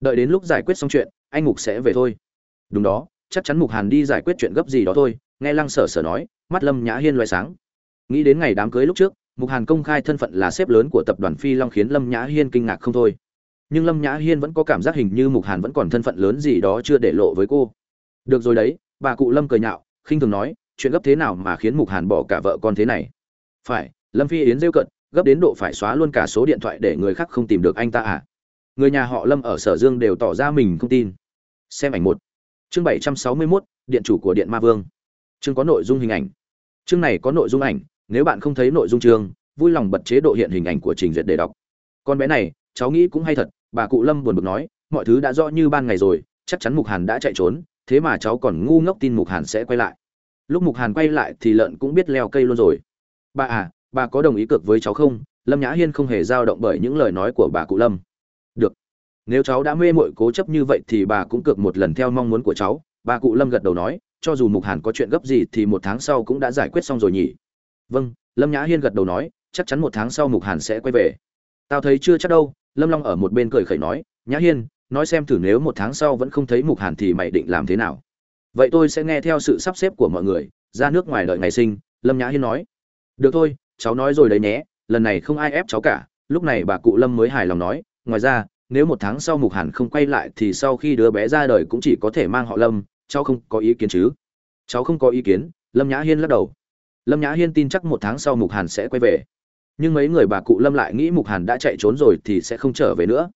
đợi đến lúc giải quyết xong chuyện, anh mục sẽ về thôi. Đúng đó, chắc chắn mục hàn đi giải quyết chuyện gấp gì đó thôi, nghe lăng sở sở nói, mắt lâm nhã hiên loại sáng. Nghĩ đến ngày đám cưới lúc trước, mục hàn công khai thân phận là sếp lớn của tập đoàn phi long khiến lâm nhã hiên kinh ngạc không thôi. Nhưng lâm nhã hiên vẫn có cảm giác hình như mục hàn vẫn còn thân phận lớn gì đó chưa để lộ với cô. Được rồi đấy, bà cụ lâm cười nhạo, khinh thường nói, chuyện gấp thế nào mà khiến mục hàn bỏ cả vợ con thế này? Phải, lâm phi yến rêu cận, gấp đến độ phải xóa luôn cả số điện thoại để người khác không tìm được anh ta à? Người nhà họ lâm ở sở dương đều tỏ ra mình không tin. Xem ảnh một. Chương bảy trăm sáu mươi 761, điện chủ của điện ma vương. Chương có nội dung hình ảnh. Chương này có nội dung ảnh nếu bạn không thấy nội dung chương vui lòng bật chế độ hiện hình ảnh của trình duyệt để đọc. Con bé này cháu nghĩ cũng hay thật bà cụ lâm buồn bực nói mọi thứ đã rõ như ban ngày rồi chắc chắn mục hàn đã chạy trốn thế mà cháu còn ngu ngốc tin mục hàn sẽ quay lại. Lúc mục hàn quay lại thì lợn cũng biết leo cây luôn rồi. Bà à bà có đồng ý cược với cháu không? Lâm nhã hiên không hề dao động bởi những lời nói của bà cụ lâm nếu cháu đã mê mội cố chấp như vậy thì bà cũng cược một lần theo mong muốn của cháu, bà cụ lâm gật đầu nói, cho dù mục hàn có chuyện gấp gì thì một tháng sau cũng đã giải quyết xong rồi nhỉ. Vâng lâm nhã hiên gật đầu nói, chắc chắn một tháng sau mục hàn sẽ quay về. Tao thấy chưa chắc đâu, lâm long ở một bên cười khẩy nói, nhã hiên, nói xem thử nếu một tháng sau vẫn không thấy mục hàn thì mày định làm thế nào. Vậy tôi sẽ nghe theo sự sắp xếp của mọi người, ra nước ngoài đợi ngày sinh, lâm nhã hiên nói. Được thôi, cháu nói rồi đấy nhé, lần này không ai ép cháu cả, lúc này bà cụ lâm mới hài lòng nói, ngoài ra nếu một tháng sau mục hàn không quay lại thì sau khi đứa bé ra đời cũng chỉ có thể mang họ lâm, cháu không có ý kiến chứ? Cháu không có ý kiến, lâm nhã hiên lắc đầu. Lâm nhã hiên tin chắc một tháng sau mục hàn sẽ quay về. Nhưng mấy người bà cụ lâm lại nghĩ mục hàn đã chạy trốn rồi thì sẽ không trở về nữa.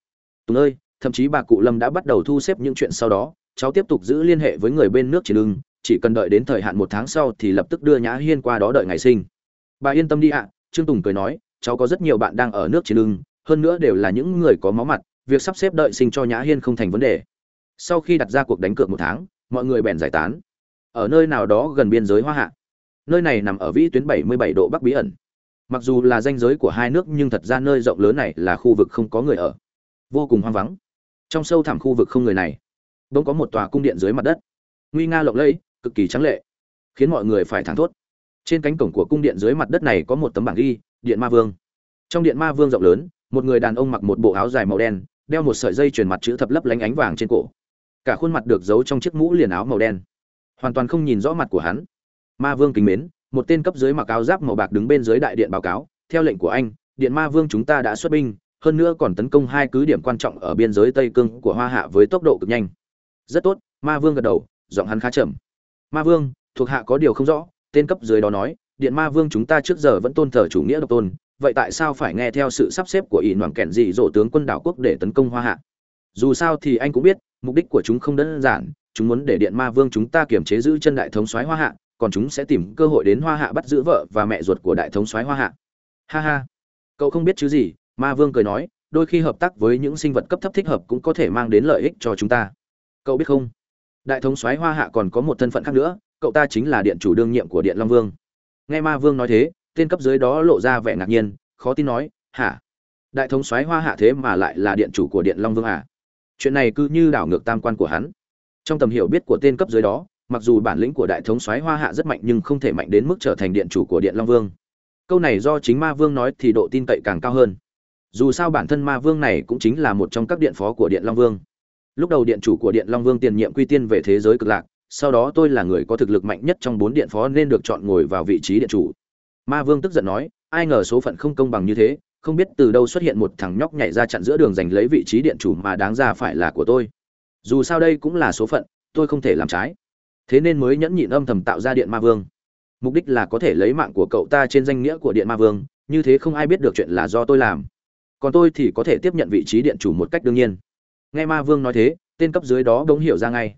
Tùng ơi, thậm chí bà cụ lâm đã bắt đầu thu xếp những chuyện sau đó, cháu tiếp tục giữ liên hệ với người bên nước chỉ ưng, chỉ cần đợi đến thời hạn một tháng sau thì lập tức đưa nhã hiên qua đó đợi ngày sinh. Bà yên tâm đi ạ, trương tùng cười nói, cháu có rất nhiều bạn đang ở nước chỉ ưng, hơn nữa đều là những người có máu mặt việc sắp xếp đợi sinh cho nhã hiên không thành vấn đề. Sau khi đặt ra cuộc đánh cược một tháng, mọi người bèn giải tán. Ở nơi nào đó gần biên giới hoa hạ. Nơi này nằm ở vĩ tuyến 77 độ bắc bí ẩn. Mặc dù là danh giới của hai nước, nhưng thật ra nơi rộng lớn này là khu vực không có người ở. Vô cùng hoang vắng. Trong sâu thẳm khu vực không người này, bỗng có một tòa cung điện dưới mặt đất. Nguy nga lộng lẫy, cực kỳ trắng lệ, khiến mọi người phải thẳng thốt. Trên cánh cổng của cung điện dưới mặt đất này có một tấm bảng ghi, điện ma vương. Trong điện ma vương rộng lớn, một người đàn ông mặc một bộ áo dài màu đen đeo một sợi dây chuyền mặt chữ thập lấp lánh ánh vàng trên cổ. Cả khuôn mặt được giấu trong chiếc mũ liền áo màu đen. Hoàn toàn không nhìn rõ mặt của hắn. Ma vương kính mến, một tên cấp dưới mặc áo giáp màu bạc đứng bên dưới đại điện báo cáo, theo lệnh của anh, điện ma vương chúng ta đã xuất binh, hơn nữa còn tấn công hai cứ điểm quan trọng ở biên giới tây cương của hoa hạ với tốc độ cực nhanh. Rất tốt, ma vương gật đầu, giọng hắn khá chậm ma vương, thuộc hạ có điều không rõ, tên cấp dưới đó nói, điện ma vương chúng ta trước giờ vẫn tôn thờ chủ nghĩa độc tôn vậy tại sao phải nghe theo sự sắp xếp của ỷ noảng kẹn dị dỗ tướng quân đảo quốc để tấn công hoa hạ? Dù sao thì anh cũng biết, mục đích của chúng không đơn giản, chúng muốn để điện ma vương chúng ta kiềm chế giữ chân đại thống soái hoa hạ, còn chúng sẽ tìm cơ hội đến hoa hạ bắt giữ vợ và mẹ ruột của đại thống soái hoa hạ. Ha ha. Cậu không biết chứ gì, ma vương cười nói, đôi khi hợp tác với những sinh vật cấp thấp thích hợp cũng có thể mang đến lợi ích cho chúng ta. Cậu biết không? Đại thống soái hoa hạ còn có một thân phận khác nữa, cậu ta chính là điện chủ đương nhiệm của điện long vương. Nghe ma vương nói thế tên cấp dưới đó lộ ra vẻ ngạc nhiên, khó tin nói, hả? Đại thống soái hoa hạ thế mà lại là điện chủ của điện long vương à? Chuyện này cứ như đảo ngược tam quan của hắn. Trong tầm hiểu biết của tên cấp dưới đó, mặc dù bản lĩnh của đại thống soái hoa hạ rất mạnh nhưng không thể mạnh đến mức trở thành điện chủ của điện long vương. Câu này do chính ma vương nói thì độ tin cậy càng cao hơn. Dù sao bản thân ma vương này cũng chính là một trong các điện phó của điện long vương. Lúc đầu điện chủ của điện long vương tiền nhiệm quy tiên về thế giới cực lạc, sau đó tôi là người có thực lực mạnh nhất trong bốn điện phó nên được chọn ngồi vào vị trí điện chủ ma vương tức giận nói, ai ngờ số phận không công bằng như thế, không biết từ đâu xuất hiện một thằng nhóc nhảy ra chặn giữa đường giành lấy vị trí điện chủ mà đáng ra phải là của tôi. Dù sao đây cũng là số phận, tôi không thể làm trái. Thế nên mới nhẫn nhịn âm thầm tạo ra điện ma vương. Mục đích là có thể lấy mạng của cậu ta trên danh nghĩa của điện ma vương, như thế không ai biết được chuyện là do tôi làm. Còn tôi thì có thể tiếp nhận vị trí điện chủ một cách đương nhiên. Nghe ma vương nói thế, tên cấp dưới đó bỗng hiểu ra ngay.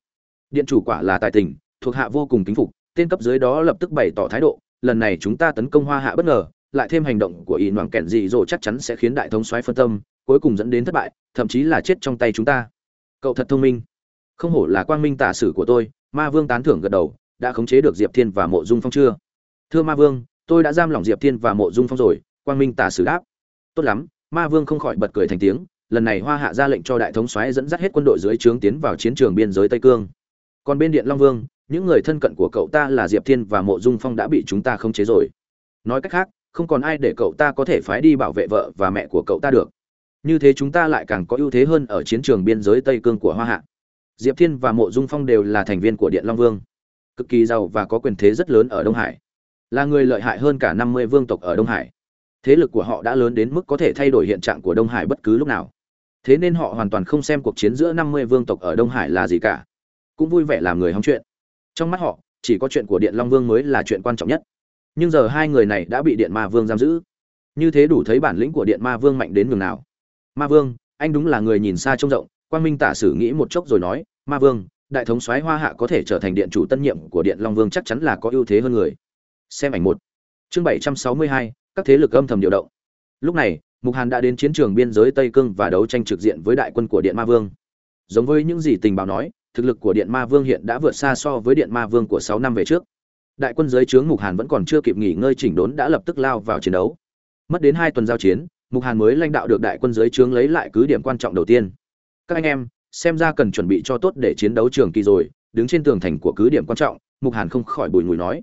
Điện chủ quả là tài tình, thuộc hạ vô cùng kính phục, tên cấp dưới đó lập tức bày tỏ thái độ lần này chúng ta tấn công hoa hạ bất ngờ, lại thêm hành động của ỷ noảng kẹn dị dỗ chắc chắn sẽ khiến đại thống soái phân tâm, cuối cùng dẫn đến thất bại, thậm chí là chết trong tay chúng ta. Cậu thật thông minh. Không hổ là quang minh tả sử của tôi, ma vương tán thưởng gật đầu, đã khống chế được diệp thiên và mộ dung phong chưa? Thưa ma vương, tôi đã giam lỏng diệp thiên và mộ dung phong rồi, quang minh tả sử đáp. Tốt lắm, ma vương không khỏi bật cười thành tiếng, lần này hoa hạ ra lệnh cho đại thống soái dẫn dắt hết quân đội dưới trướng tiến vào chiến trường biên giới tây cương. Còn bên điện long vương những người thân cận của cậu ta là diệp thiên và mộ dung phong đã bị chúng ta khống chế rồi. Nói cách khác, không còn ai để cậu ta có thể phái đi bảo vệ vợ và mẹ của cậu ta được. Như thế chúng ta lại càng có ưu thế hơn ở chiến trường biên giới tây cương của hoa hạ. Diệp thiên và mộ dung phong đều là thành viên của điện long vương. Cực kỳ giàu và có quyền thế rất lớn ở đông hải. Là người lợi hại hơn cả năm mươi vương tộc ở đông hải. Thế lực của họ đã lớn đến mức có thể thay đổi hiện trạng của đông hải bất cứ lúc nào. Thế nên họ hoàn toàn không xem cuộc chiến giữa năm mươi vương tộc ở đông hải là gì cả. Cũng vui vẻ làm người hóng chuyện trong mắt họ, chỉ có chuyện của điện long vương mới là chuyện quan trọng nhất. Nhưng giờ hai người này đã bị điện ma vương giam giữ. Như thế đủ thấy bản lĩnh của điện ma vương mạnh đến nhường nào. Ma vương, anh đúng là người nhìn xa trông rộng, quang minh tả sử nghĩ một chốc rồi nói, ma vương, đại thống soái hoa hạ có thể trở thành điện chủ tân nhiệm của điện long vương chắc chắn là có ưu thế hơn người. Xem ảnh một. Chương bảy trăm sáu mươi hai, các thế lực âm thầm điều động. Lúc này, mục hàn đã đến chiến trường biên giới tây cương và đấu tranh trực diện với đại quân của điện ma vương. Giống với những gì tình báo nói thực lực của điện ma vương hiện đã vượt xa so với điện ma vương của sáu năm về trước. Đại quân giới trướng mục hàn vẫn còn chưa kịp nghỉ ngơi chỉnh đốn đã lập tức lao vào chiến đấu. Mất đến hai tuần giao chiến, mục hàn mới lãnh đạo được đại quân giới trướng lấy lại cứ điểm quan trọng đầu tiên. Các anh em, xem ra cần chuẩn bị cho tốt để chiến đấu trường kỳ rồi, đứng trên tường thành của cứ điểm quan trọng, mục hàn không khỏi bùi ngùi nói.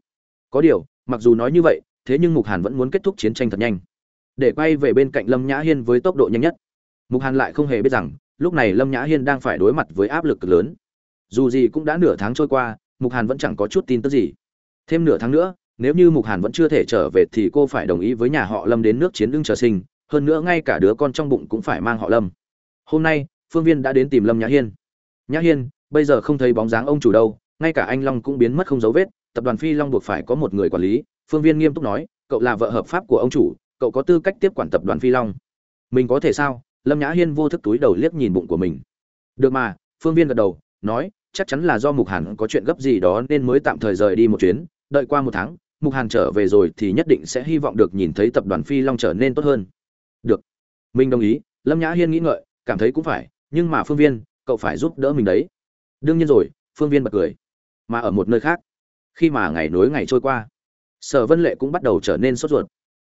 Có điều, mặc dù nói như vậy, thế nhưng mục hàn vẫn muốn kết thúc chiến tranh thật nhanh. Để quay về bên cạnh lâm nhã hiên với tốc độ nhanh nhất. Mục hàn lại không hề biết rằng, lúc này lâm nhã hiên đang phải đối mặt với áp lực cực lớn dù gì cũng đã nửa tháng trôi qua, mục hàn vẫn chẳng có chút tin tức gì. Thêm nửa tháng nữa, nếu như mục hàn vẫn chưa thể trở về thì cô phải đồng ý với nhà họ lâm đến nước chiến đương chờ sinh, hơn nữa ngay cả đứa con trong bụng cũng phải mang họ lâm. Hôm nay, phương viên đã đến tìm lâm nhã hiên. Nhã hiên, bây giờ không thấy bóng dáng ông chủ đâu, ngay cả anh long cũng biến mất không dấu vết, tập đoàn phi long buộc phải có một người quản lý, phương viên nghiêm túc nói, cậu là vợ hợp pháp của ông chủ, cậu có tư cách tiếp quản tập đoàn phi long. Mình có thể sao? Lâm nhã hiên vô thức túi đầu liếc nhìn bụng của mình. Được mà, phương viên gật đầu, nói chắc chắn là do mục hàn có chuyện gấp gì đó nên mới tạm thời rời đi một chuyến. Đợi qua một tháng, mục hàn trở về rồi thì nhất định sẽ hy vọng được nhìn thấy tập đoàn phi long trở nên tốt hơn. Được. Mình đồng ý, lâm nhã hiên nghĩ ngợi, cảm thấy cũng phải, nhưng mà phương viên, cậu phải giúp đỡ mình đấy. Đương nhiên rồi, phương viên bật cười. Mà ở một nơi khác, khi mà ngày nối ngày trôi qua, sở vân lệ cũng bắt đầu trở nên sốt ruột.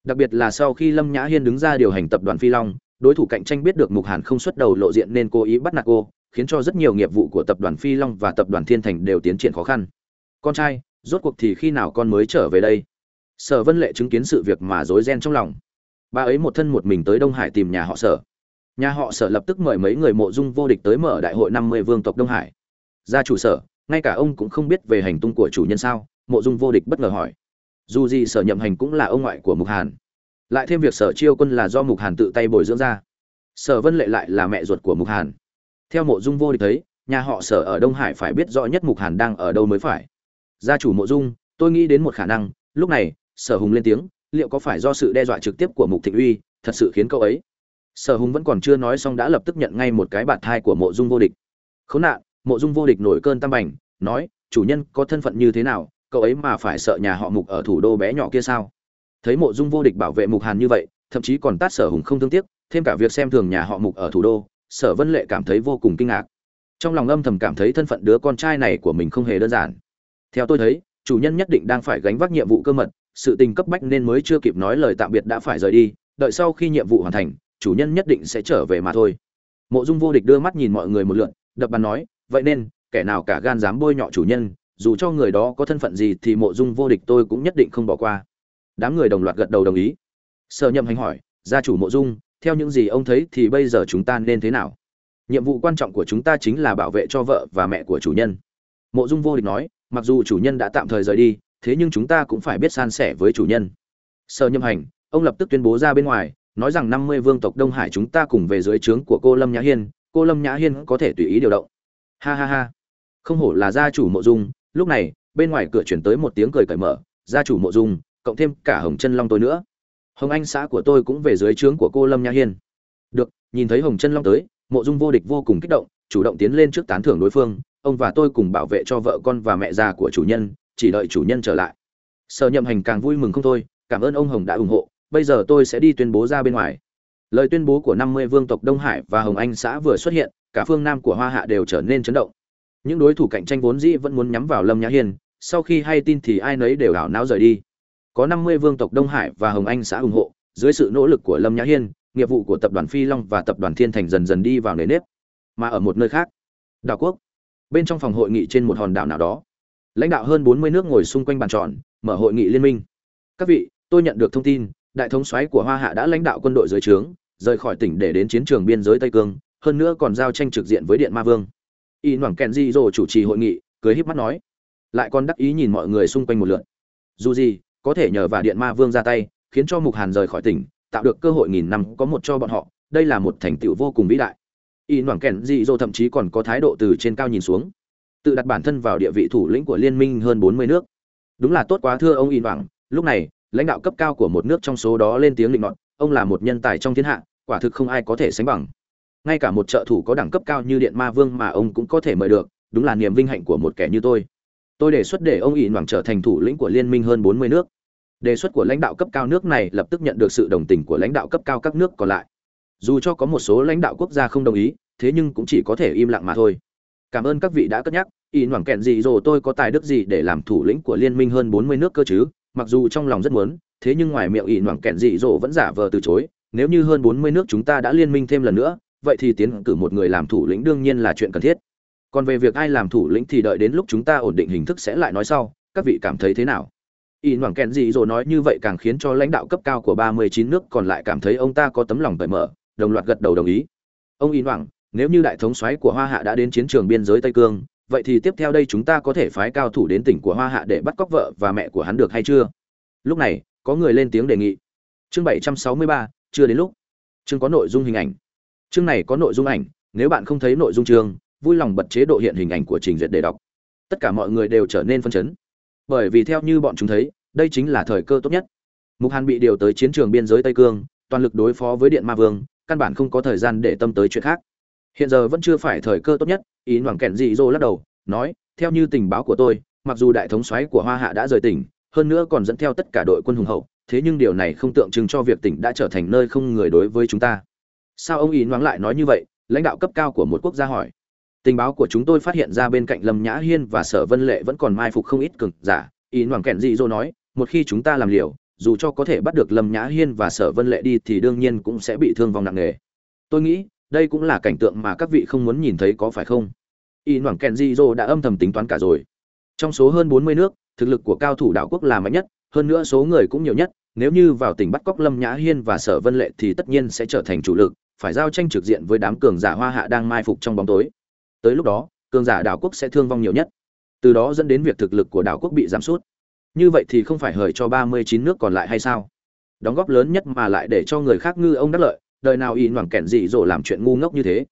Đặc biệt là sau khi lâm nhã hiên đứng ra điều hành tập đoàn phi long, đối thủ cạnh tranh biết được mục hàn không xuất đầu lộ diện nên cố ý bắt nạt cô khiến cho rất nhiều nghiệp vụ của tập đoàn phi long và tập đoàn thiên thành đều tiến triển khó khăn. Con trai, rốt cuộc thì khi nào con mới trở về đây? Sở vân lệ chứng kiến sự việc mà rối ren trong lòng. Bà ấy một thân một mình tới đông hải tìm nhà họ sở. Nhà họ sở lập tức mời mấy người mộ dung vô địch tới mở đại hội năm mươi vương tộc đông hải. Gia chủ sở, ngay cả ông cũng không biết về hành tung của chủ nhân sao? Mộ dung vô địch bất ngờ hỏi. Dù gì sở nhậm hành cũng là ông ngoại của mục hàn. Lại thêm việc sở chiêu quân là do mục hàn tự tay bồi dưỡng ra. Sở vân lệ lại là mẹ ruột của mục hàn theo mộ dung vô địch thấy, nhà họ sở ở đông hải phải biết rõ nhất mục hàn đang ở đâu mới phải. Gia chủ mộ dung, tôi nghĩ đến một khả năng, lúc này, sở hùng lên tiếng, liệu có phải do sự đe dọa trực tiếp của mục thịnh uy, thật sự khiến cậu ấy? Sở hùng vẫn còn chưa nói xong đã lập tức nhận ngay một cái bạt thai của mộ dung vô địch. Khốn nạn, mộ dung vô địch nổi cơn tam bành, nói, chủ nhân có thân phận như thế nào, cậu ấy mà phải sợ nhà họ mục ở thủ đô bé nhỏ kia sao? Thấy mộ dung vô địch bảo vệ mục hàn như vậy, thậm chí còn tát sở hùng không thương tiếc, thêm cả việc xem thường nhà họ mục ở thủ đô sở vân lệ cảm thấy vô cùng kinh ngạc. Trong lòng âm thầm cảm thấy thân phận đứa con trai này của mình không hề đơn giản. Theo tôi thấy, chủ nhân nhất định đang phải gánh vác nhiệm vụ cơ mật, sự tình cấp bách nên mới chưa kịp nói lời tạm biệt đã phải rời đi, đợi sau khi nhiệm vụ hoàn thành, chủ nhân nhất định sẽ trở về mà thôi. Mộ dung vô địch đưa mắt nhìn mọi người một lượn đập bàn nói, vậy nên, kẻ nào cả gan dám bôi nhọ chủ nhân, dù cho người đó có thân phận gì thì mộ dung vô địch tôi cũng nhất định không bỏ qua. Đám người đồng loạt gật đầu đồng ý. Sở nhậm hành hỏi, gia chủ mộ dung theo những gì ông thấy thì bây giờ chúng ta nên thế nào? Nhiệm vụ quan trọng của chúng ta chính là bảo vệ cho vợ và mẹ của chủ nhân. Mộ dung vô địch nói, mặc dù chủ nhân đã tạm thời rời đi, thế nhưng chúng ta cũng phải biết san sẻ với chủ nhân. Sợ nhâm hành, ông lập tức tuyên bố ra bên ngoài, nói rằng năm mươi vương tộc đông hải chúng ta cùng về dưới trướng của cô lâm nhã hiên, cô lâm nhã hiên có thể tùy ý điều động. Ha ha ha. Không hổ là gia chủ mộ dung, lúc này, bên ngoài cửa chuyển tới một tiếng cười cởi mở, gia chủ mộ dung, cộng thêm cả hồng chân long tôi nữa hồng anh xã của tôi cũng về dưới trướng của cô lâm nhã hiên. Được, nhìn thấy hồng chân long tới, mộ dung vô địch vô cùng kích động, chủ động tiến lên trước tán thưởng đối phương, ông và tôi cùng bảo vệ cho vợ con và mẹ già của chủ nhân, chỉ đợi chủ nhân trở lại. Sở nhậm hành càng vui mừng không thôi, cảm ơn ông hồng đã ủng hộ, bây giờ tôi sẽ đi tuyên bố ra bên ngoài. Lời tuyên bố của năm mươi vương tộc đông hải và hồng anh xã vừa xuất hiện, cả phương nam của hoa hạ đều trở nên chấn động. Những đối thủ cạnh tranh vốn dĩ vẫn muốn nhắm vào lâm nhã hiên, sau khi hay tin thì ai nấy đều ảo não rời đi có năm mươi vương tộc đông hải và hồng anh xã ủng hộ, dưới sự nỗ lực của lâm nhã hiên, nghiệp vụ của tập đoàn phi long và tập đoàn thiên thành dần dần đi vào nề nếp, mà ở một nơi khác, đảo quốc. Bên trong phòng hội nghị trên một hòn đảo nào đó, lãnh đạo hơn bốn mươi nước ngồi xung quanh bàn tròn, mở hội nghị liên minh. Các vị, tôi nhận được thông tin, đại thống soái của hoa hạ đã lãnh đạo quân đội dưới trướng, rời khỏi tỉnh để đến chiến trường biên giới tây cương, hơn nữa còn giao tranh trực diện với điện ma vương. Y Noãn kèn di rồ chủ trì hội nghị, cười híp mắt nói. Lại còn đắc ý nhìn mọi người xung quanh một lượt. Dù gì có thể nhờ vào điện ma vương ra tay, khiến cho mục hàn rời khỏi tỉnh, tạo được cơ hội nghìn năm có một cho bọn họ, đây là một thành tựu vô cùng vĩ đại. Y noảng kèn dị dỗ thậm chí còn có thái độ từ trên cao nhìn xuống, tự đặt bản thân vào địa vị thủ lĩnh của liên minh hơn bốn mươi nước. Đúng là tốt quá, thưa ông y noảng, lúc này, lãnh đạo cấp cao của một nước trong số đó lên tiếng định luận ông là một nhân tài trong thiên hạ, quả thực không ai có thể sánh bằng. Ngay cả một trợ thủ có đẳng cấp cao như điện ma vương mà ông cũng có thể mời được, đúng là niềm vinh hạnh của một kẻ như tôi. Tôi đề xuất để ông y noảng trở thành thủ lĩnh của liên minh hơn bốn mươi nước đề xuất của lãnh đạo cấp cao nước này lập tức nhận được sự đồng tình của lãnh đạo cấp cao các nước còn lại. Dù cho có một số lãnh đạo quốc gia không đồng ý, thế nhưng cũng chỉ có thể im lặng mà thôi. Cảm ơn các vị đã cất nhắc. Ỷ noảng kẹn gì rồi tôi có tài đức gì để làm thủ lĩnh của liên minh hơn bốn mươi nước cơ chứ? Mặc dù trong lòng rất muốn, thế nhưng ngoài miệng ỷ noảng kẹn dị rồi vẫn giả vờ từ chối. Nếu như hơn bốn mươi nước chúng ta đã liên minh thêm lần nữa, vậy thì tiến cử một người làm thủ lĩnh đương nhiên là chuyện cần thiết. Còn về việc ai làm thủ lĩnh thì đợi đến lúc chúng ta ổn định hình thức sẽ lại nói sau. Các vị cảm thấy thế nào? Y noảng kèn gì rồi nói như vậy càng khiến cho lãnh đạo cấp cao của ba mươi chín nước còn lại cảm thấy ông ta có tấm lòng cởi mở, đồng loạt gật đầu đồng ý. Ông y noảng, nếu như đại thống soái của hoa hạ đã đến chiến trường biên giới tây cương, vậy thì tiếp theo đây chúng ta có thể phái cao thủ đến tỉnh của hoa hạ để bắt cóc vợ và mẹ của hắn được hay chưa? Lúc này, có người lên tiếng đề nghị. Chương bảy trăm sáu mươi ba, chưa đến lúc. Chương có nội dung hình ảnh. Chương này có nội dung ảnh, nếu bạn không thấy nội dung chương, vui lòng bật chế độ hiện hình ảnh của trình duyệt để đọc. Tất cả mọi người đều trở nên phân chấn bởi vì theo như bọn chúng thấy, đây chính là thời cơ tốt nhất. Mục hàn bị điều tới chiến trường biên giới tây cương, toàn lực đối phó với điện ma vương, căn bản không có thời gian để tâm tới chuyện khác. Hiện giờ vẫn chưa phải thời cơ tốt nhất, ý hoàng kẹn dị dô lắc đầu, nói, theo như tình báo của tôi, mặc dù đại thống soái của hoa hạ đã rời tỉnh, hơn nữa còn dẫn theo tất cả đội quân hùng hậu, thế nhưng điều này không tượng trưng cho việc tỉnh đã trở thành nơi không người đối với chúng ta. Sao ông ý noáng lại nói như vậy? Lãnh đạo cấp cao của một quốc gia hỏi tình báo của chúng tôi phát hiện ra bên cạnh lâm nhã hiên và sở vân lệ vẫn còn mai phục không ít cực giả. Ý Hoàng kẹn dị dô nói, một khi chúng ta làm liều, dù cho có thể bắt được lâm nhã hiên và sở vân lệ đi thì đương nhiên cũng sẽ bị thương vong nặng nề. Tôi nghĩ, đây cũng là cảnh tượng mà các vị không muốn nhìn thấy có phải không? Y Hoàng Kẹn di dô đã âm thầm tính toán cả rồi. Trong số hơn bốn mươi nước, thực lực của cao thủ đảo quốc là mạnh nhất, hơn nữa số người cũng nhiều nhất. Nếu như vào tỉnh bắt cóc lâm nhã hiên và sở vân lệ thì tất nhiên sẽ trở thành chủ lực, phải giao tranh trực diện với đám cường giả hoa hạ đang mai phục trong bóng tối tới lúc đó, cường giả đảo quốc sẽ thương vong nhiều nhất. Từ đó dẫn đến việc thực lực của đảo quốc bị giảm sút. Như vậy thì không phải hời cho ba mươi chín nước còn lại hay sao? Đóng góp lớn nhất mà lại để cho người khác ngư ông đắc lợi, đời nào Ý noảng kẹn dị dỗ làm chuyện ngu ngốc như thế?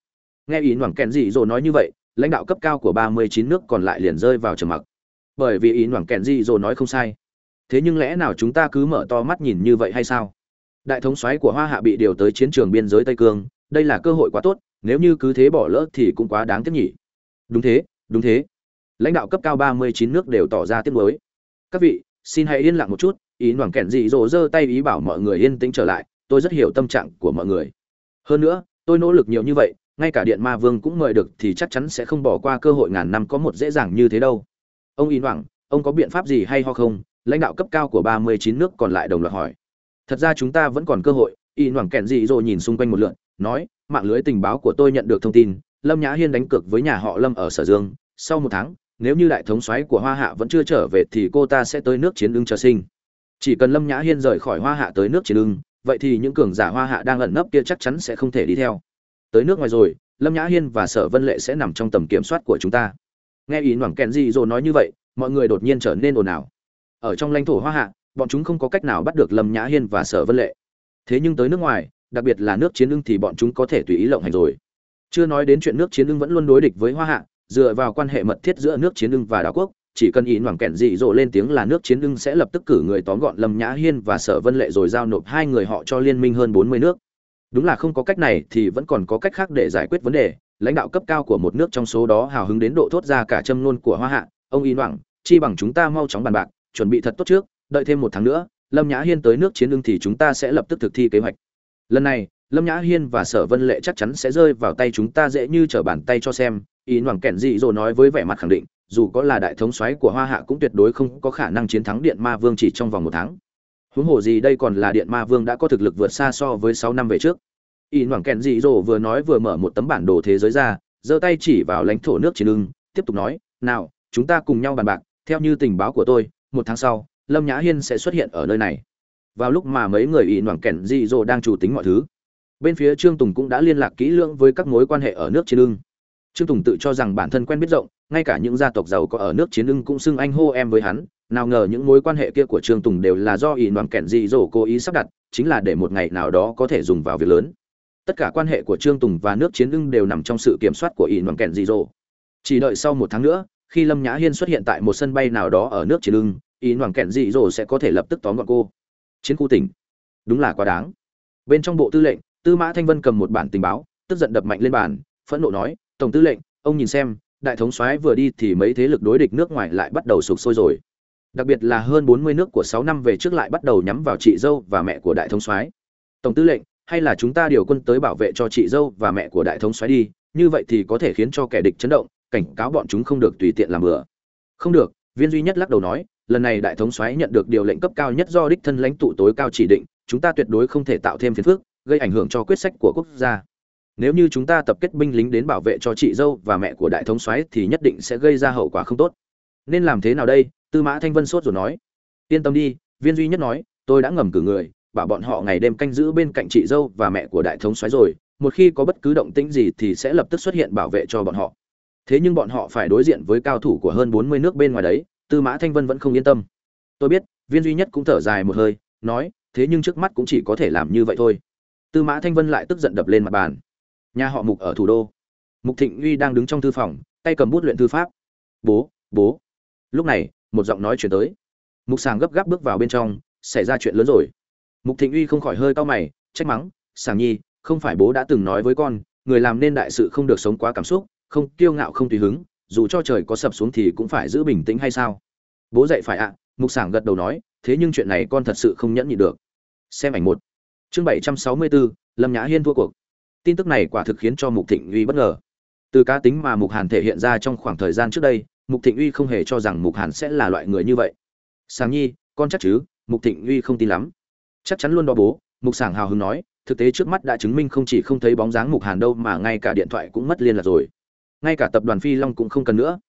Nghe Ý noảng kẹn dị dỗ nói như vậy, lãnh đạo cấp cao của ba mươi chín nước còn lại liền rơi vào trầm mặc. Bởi vì Ý noảng kẹn dị dỗ nói không sai. Thế nhưng lẽ nào chúng ta cứ mở to mắt nhìn như vậy hay sao? Đại thống soái của hoa hạ bị điều tới chiến trường biên giới tây cương, đây là cơ hội quá tốt nếu như cứ thế bỏ lỡ thì cũng quá đáng tiếc nhỉ. Đúng thế đúng thế. Lãnh đạo cấp cao ba mươi chín nước đều tỏ ra tiếc nuối. Các vị, xin hãy yên lặng một chút, ý noảng kẹn dị dỗ giơ tay ý bảo mọi người yên tĩnh trở lại, tôi rất hiểu tâm trạng của mọi người. Hơn nữa, tôi nỗ lực nhiều như vậy, ngay cả điện ma vương cũng mời được thì chắc chắn sẽ không bỏ qua cơ hội ngàn năm có một dễ dàng như thế đâu. Ông ý noảng ông có biện pháp gì hay ho không? Lãnh đạo cấp cao của ba mươi chín nước còn lại đồng loạt hỏi. Thật ra chúng ta vẫn còn cơ hội, ý noảng kẹn dị rồi nhìn xung quanh một lượn nói, mạng lưới tình báo của tôi nhận được thông tin, lâm nhã hiên đánh cược với nhà họ lâm ở sở dương. Sau một tháng, nếu như đại thống soái của hoa hạ vẫn chưa trở về thì cô ta sẽ tới nước chiến ưng chờ sinh. Chỉ cần lâm nhã hiên rời khỏi hoa hạ tới nước chiến ưng, vậy thì những cường giả hoa hạ đang ẩn nấp kia chắc chắn sẽ không thể đi theo. Tới nước ngoài rồi, lâm nhã hiên và sở vân lệ sẽ nằm trong tầm kiểm soát của chúng ta. Nghe ý noảng kèn gì rồi nói như vậy, mọi người đột nhiên trở nên ồn ào. Ở trong lãnh thổ hoa hạ, bọn chúng không có cách nào bắt được lâm nhã hiên và sở vân lệ. Thế nhưng tới nước ngoài đặc biệt là nước chiến ưng thì bọn chúng có thể tùy ý lộng hành rồi. Chưa nói đến chuyện nước chiến ưng vẫn luôn đối địch với hoa hạ, dựa vào quan hệ mật thiết giữa nước chiến ưng và đảo quốc, chỉ cần ý noảng kẹn dị dỗ lên tiếng là nước chiến ưng sẽ lập tức cử người tóm gọn lâm nhã hiên và sở vân lệ rồi giao nộp hai người họ cho liên minh hơn bốn mươi nước. Đúng là không có cách này thì vẫn còn có cách khác để giải quyết vấn đề, lãnh đạo cấp cao của một nước trong số đó hào hứng đến độ thốt ra cả châm nôn của hoa hạ, ông ý noảng, chi bằng chúng ta mau chóng bàn bạc, chuẩn bị thật tốt trước, đợi thêm một tháng nữa, lâm nhã hiên tới nước chiến ưng thì chúng ta sẽ lập tức thực thi kế hoạch lần này lâm nhã hiên và sở vân lệ chắc chắn sẽ rơi vào tay chúng ta dễ như trở bàn tay cho xem ý noảng kẹn dị dỗ nói với vẻ mặt khẳng định dù có là đại thống soái của Hoa Hạ cũng tuyệt đối không có khả năng chiến thắng Điện Ma Vương chỉ trong vòng một tháng. Huống hồ gì đây còn là Điện Ma Vương đã có thực lực vượt xa so với sáu năm về trước. Y Hoàng Kẹn Dị Dỗ vừa nói vừa mở một tấm bản đồ thế giới ra, giơ tay chỉ vào lãnh thổ nước trên lưng, tiếp tục nói, "Nào, chúng ta cùng nhau bàn bạc, theo như tình báo của tôi, một tháng sau, Lâm Nhã Hiên sẽ xuất hiện ở nơi này." Vào lúc mà mấy người Y noảng kẻn Dị Dỗ đang chủ tính mọi thứ, bên phía trương tùng cũng đã liên lạc kỹ lưỡng với các mối quan hệ ở nước chiến ưng. Trương tùng tự cho rằng bản thân quen biết rộng ngay cả những gia tộc giàu có ở nước chiến ưng cũng xưng anh hô em với hắn. Nào ngờ những mối quan hệ kia của trương tùng đều là do ỷ noảng kẻn dị dỗ cố ý sắp đặt chính là để một ngày nào đó có thể dùng vào việc lớn. Tất cả quan hệ của trương tùng và nước chiến ưng đều nằm trong sự kiểm soát của ỷ noảng kẻn dị dỗ. Chỉ đợi sau một tháng nữa khi lâm nhã hiên xuất hiện tại một sân bay nào đó ở nước chiến ưng ỷ noảng kẻn dị dỗ sẽ có thể lập tức tóm gọn cô chiến khu tỉnh. Đúng là quá đáng. Bên trong bộ tư lệnh, tư mã thanh vân cầm một bản tình báo, tức giận đập mạnh lên bàn, phẫn nộ nói, tổng tư lệnh, ông nhìn xem, đại thống soái vừa đi thì mấy thế lực đối địch nước ngoài lại bắt đầu sụp sôi rồi. Đặc biệt là hơn bốn mươi nước của sáu năm về trước lại bắt đầu nhắm vào chị dâu và mẹ của đại thống soái. Tổng tư lệnh, hay là chúng ta điều quân tới bảo vệ cho chị dâu và mẹ của đại thống soái đi, như vậy thì có thể khiến cho kẻ địch chấn động, cảnh cáo bọn chúng không được tùy tiện làm bừa. Không được, viên duy nhất lắc đầu nói lần này đại thống soái nhận được điều lệnh cấp cao nhất do đích thân lãnh tụ tối cao chỉ định, chúng ta tuyệt đối không thể tạo thêm phiền phức, gây ảnh hưởng cho quyết sách của quốc gia. Nếu như chúng ta tập kết binh lính đến bảo vệ cho chị dâu và mẹ của đại thống soái thì nhất định sẽ gây ra hậu quả không tốt. Nên làm thế nào đây? Tư mã thanh vân sốt rồi nói. Yên tâm đi, viên duy nhất nói, tôi đã ngầm cử người, bảo bọn họ ngày đêm canh giữ bên cạnh chị dâu và mẹ của đại thống soái rồi, một khi có bất cứ động tĩnh gì thì sẽ lập tức xuất hiện bảo vệ cho bọn họ. Thế nhưng bọn họ phải đối diện với cao thủ của hơn bốn mươi nước bên ngoài đấy tư mã thanh vân vẫn không yên tâm. Tôi biết, viên duy nhất cũng thở dài một hơi, nói, thế nhưng trước mắt cũng chỉ có thể làm như vậy thôi. Tư mã thanh vân lại tức giận đập lên mặt bàn. Nhà họ mục ở thủ đô. Mục thịnh uy đang đứng trong thư phòng, tay cầm bút luyện thư pháp. Bố bố. Lúc này, một giọng nói chuyển tới. Mục sàng gấp gáp bước vào bên trong, xảy ra chuyện lớn rồi. Mục thịnh uy không khỏi hơi cau mày, trách mắng, sàng nhi, không phải bố đã từng nói với con, người làm nên đại sự không được sống quá cảm xúc, không kiêu ngạo không tùy hứng dù cho trời có sập xuống thì cũng phải giữ bình tĩnh hay sao? Bố dạy phải ạ, mục Sảng gật đầu nói, thế nhưng chuyện này con thật sự không nhẫn nhịn được. Xem ảnh một. Chương bảy trăm sáu mươi bốn lâm nhã hiên thua cuộc. Tin tức này quả thực khiến cho mục thịnh uy bất ngờ. Từ cá tính mà mục hàn thể hiện ra trong khoảng thời gian trước đây, mục thịnh uy không hề cho rằng mục hàn sẽ là loại người như vậy. Sáng nhi, con chắc chứ? Mục thịnh uy không tin lắm. Chắc chắn luôn đó bố, mục sảng hào hứng nói, thực tế trước mắt đã chứng minh không chỉ không thấy bóng dáng mục hàn đâu mà ngay cả điện thoại cũng mất liên lạc rồi ngay cả tập đoàn phi long cũng không cần nữa.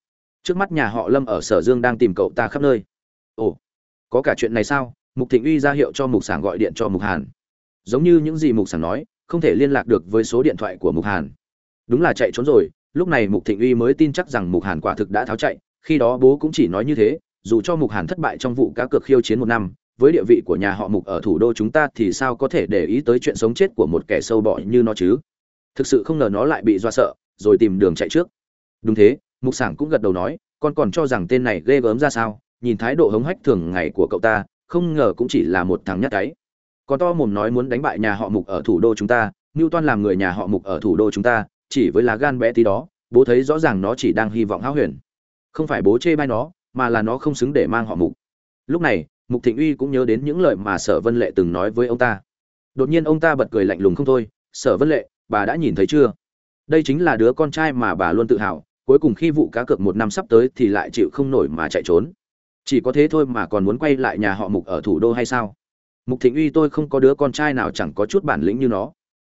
Trước mắt nhà họ lâm ở sở dương đang tìm cậu ta khắp nơi. Ồ, có cả chuyện này sao? Mục thịnh uy ra hiệu cho mục sảng gọi điện cho mục hàn. Giống như những gì mục sảng nói, không thể liên lạc được với số điện thoại của mục hàn. Đúng là chạy trốn rồi, lúc này mục thịnh uy mới tin chắc rằng mục hàn quả thực đã tháo chạy, khi đó bố cũng chỉ nói như thế, dù cho mục hàn thất bại trong vụ cá cược khiêu chiến một năm, với địa vị của nhà họ mục ở thủ đô chúng ta thì sao có thể để ý tới chuyện sống chết của một kẻ sâu bọ như nó chứ? Thực sự không ngờ nó lại bị do sợ rồi tìm đường chạy trước. Đúng thế, mục sảng cũng gật đầu nói, con còn cho rằng tên này ghê gớm ra sao, nhìn thái độ hống hách thường ngày của cậu ta, không ngờ cũng chỉ là một thằng nhát cái. Còn to mồm nói muốn đánh bại nhà họ mục ở thủ đô chúng ta ngưu toan làm người nhà họ mục ở thủ đô chúng ta, chỉ với lá gan bé tí đó, bố thấy rõ ràng nó chỉ đang hy vọng hao huyền. Không phải bố chê bai nó, mà là nó không xứng để mang họ mục. Lúc này, mục thịnh uy cũng nhớ đến những lời mà sở vân lệ từng nói với ông ta. Đột nhiên ông ta bật cười lạnh lùng không thôi, sở vân lệ, bà đã nhìn thấy chưa? Đây chính là đứa con trai mà bà luôn tự hào, cuối cùng khi vụ cá cược một năm sắp tới thì lại chịu không nổi mà chạy trốn. Chỉ có thế thôi mà còn muốn quay lại nhà họ mục ở thủ đô hay sao? Mục thịnh uy tôi không có đứa con trai nào chẳng có chút bản lĩnh như nó.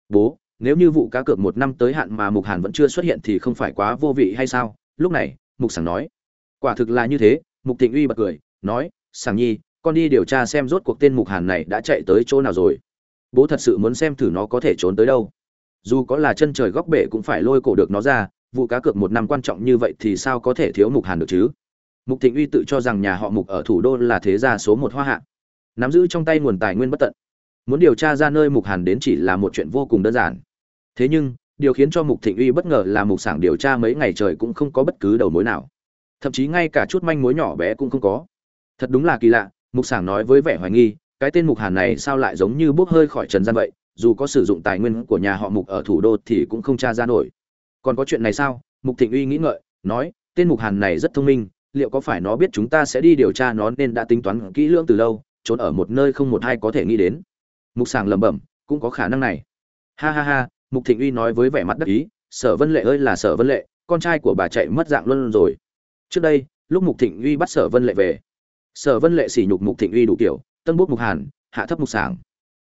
Bố, nếu như vụ cá cược một năm tới hạn mà mục hàn vẫn chưa xuất hiện thì không phải quá vô vị hay sao? Lúc này, mục sảng nói. Quả thực là như thế, mục thịnh uy bật cười, nói, sảng nhi, con đi điều tra xem rốt cuộc tên mục hàn này đã chạy tới chỗ nào rồi. Bố thật sự muốn xem thử nó có thể trốn tới đâu dù có là chân trời góc bể cũng phải lôi cổ được nó ra, vụ cá cược một năm quan trọng như vậy thì sao có thể thiếu mục hàn được chứ? Mục thịnh uy tự cho rằng nhà họ mục ở thủ đô là thế gia số một hoa hạ. Nắm giữ trong tay nguồn tài nguyên bất tận. Muốn điều tra ra nơi mục hàn đến chỉ là một chuyện vô cùng đơn giản. Thế nhưng, điều khiến cho mục thịnh uy bất ngờ là mục sảng điều tra mấy ngày trời cũng không có bất cứ đầu mối nào. Thậm chí ngay cả chút manh mối nhỏ bé cũng không có. Thật đúng là kỳ lạ, mục sảng nói với vẻ hoài nghi, cái tên mục hàn này sao lại giống như bốc hơi khỏi trần gian vậy? Dù có sử dụng tài nguyên của nhà họ mục ở thủ đô thì cũng không tra ra nổi. Còn có chuyện này sao? Mục thịnh uy nghĩ ngợi, nói, tên mục hàn này rất thông minh, liệu có phải nó biết chúng ta sẽ đi điều tra nó nên đã tính toán kỹ lưỡng từ lâu, trốn ở một nơi không một ai có thể nghĩ đến? Mục sàng lẩm bẩm, cũng có khả năng này. Ha ha ha, mục thịnh uy nói với vẻ mặt đắc ý, sở vân lệ ơi là sở vân lệ, con trai của bà chạy mất dạng luôn rồi. Trước đây, lúc mục thịnh uy bắt sở vân lệ về, sở vân lệ sỉ nhục mục thịnh uy đủ kiểu, tân bút mục hàn, hạ thấp mục sàng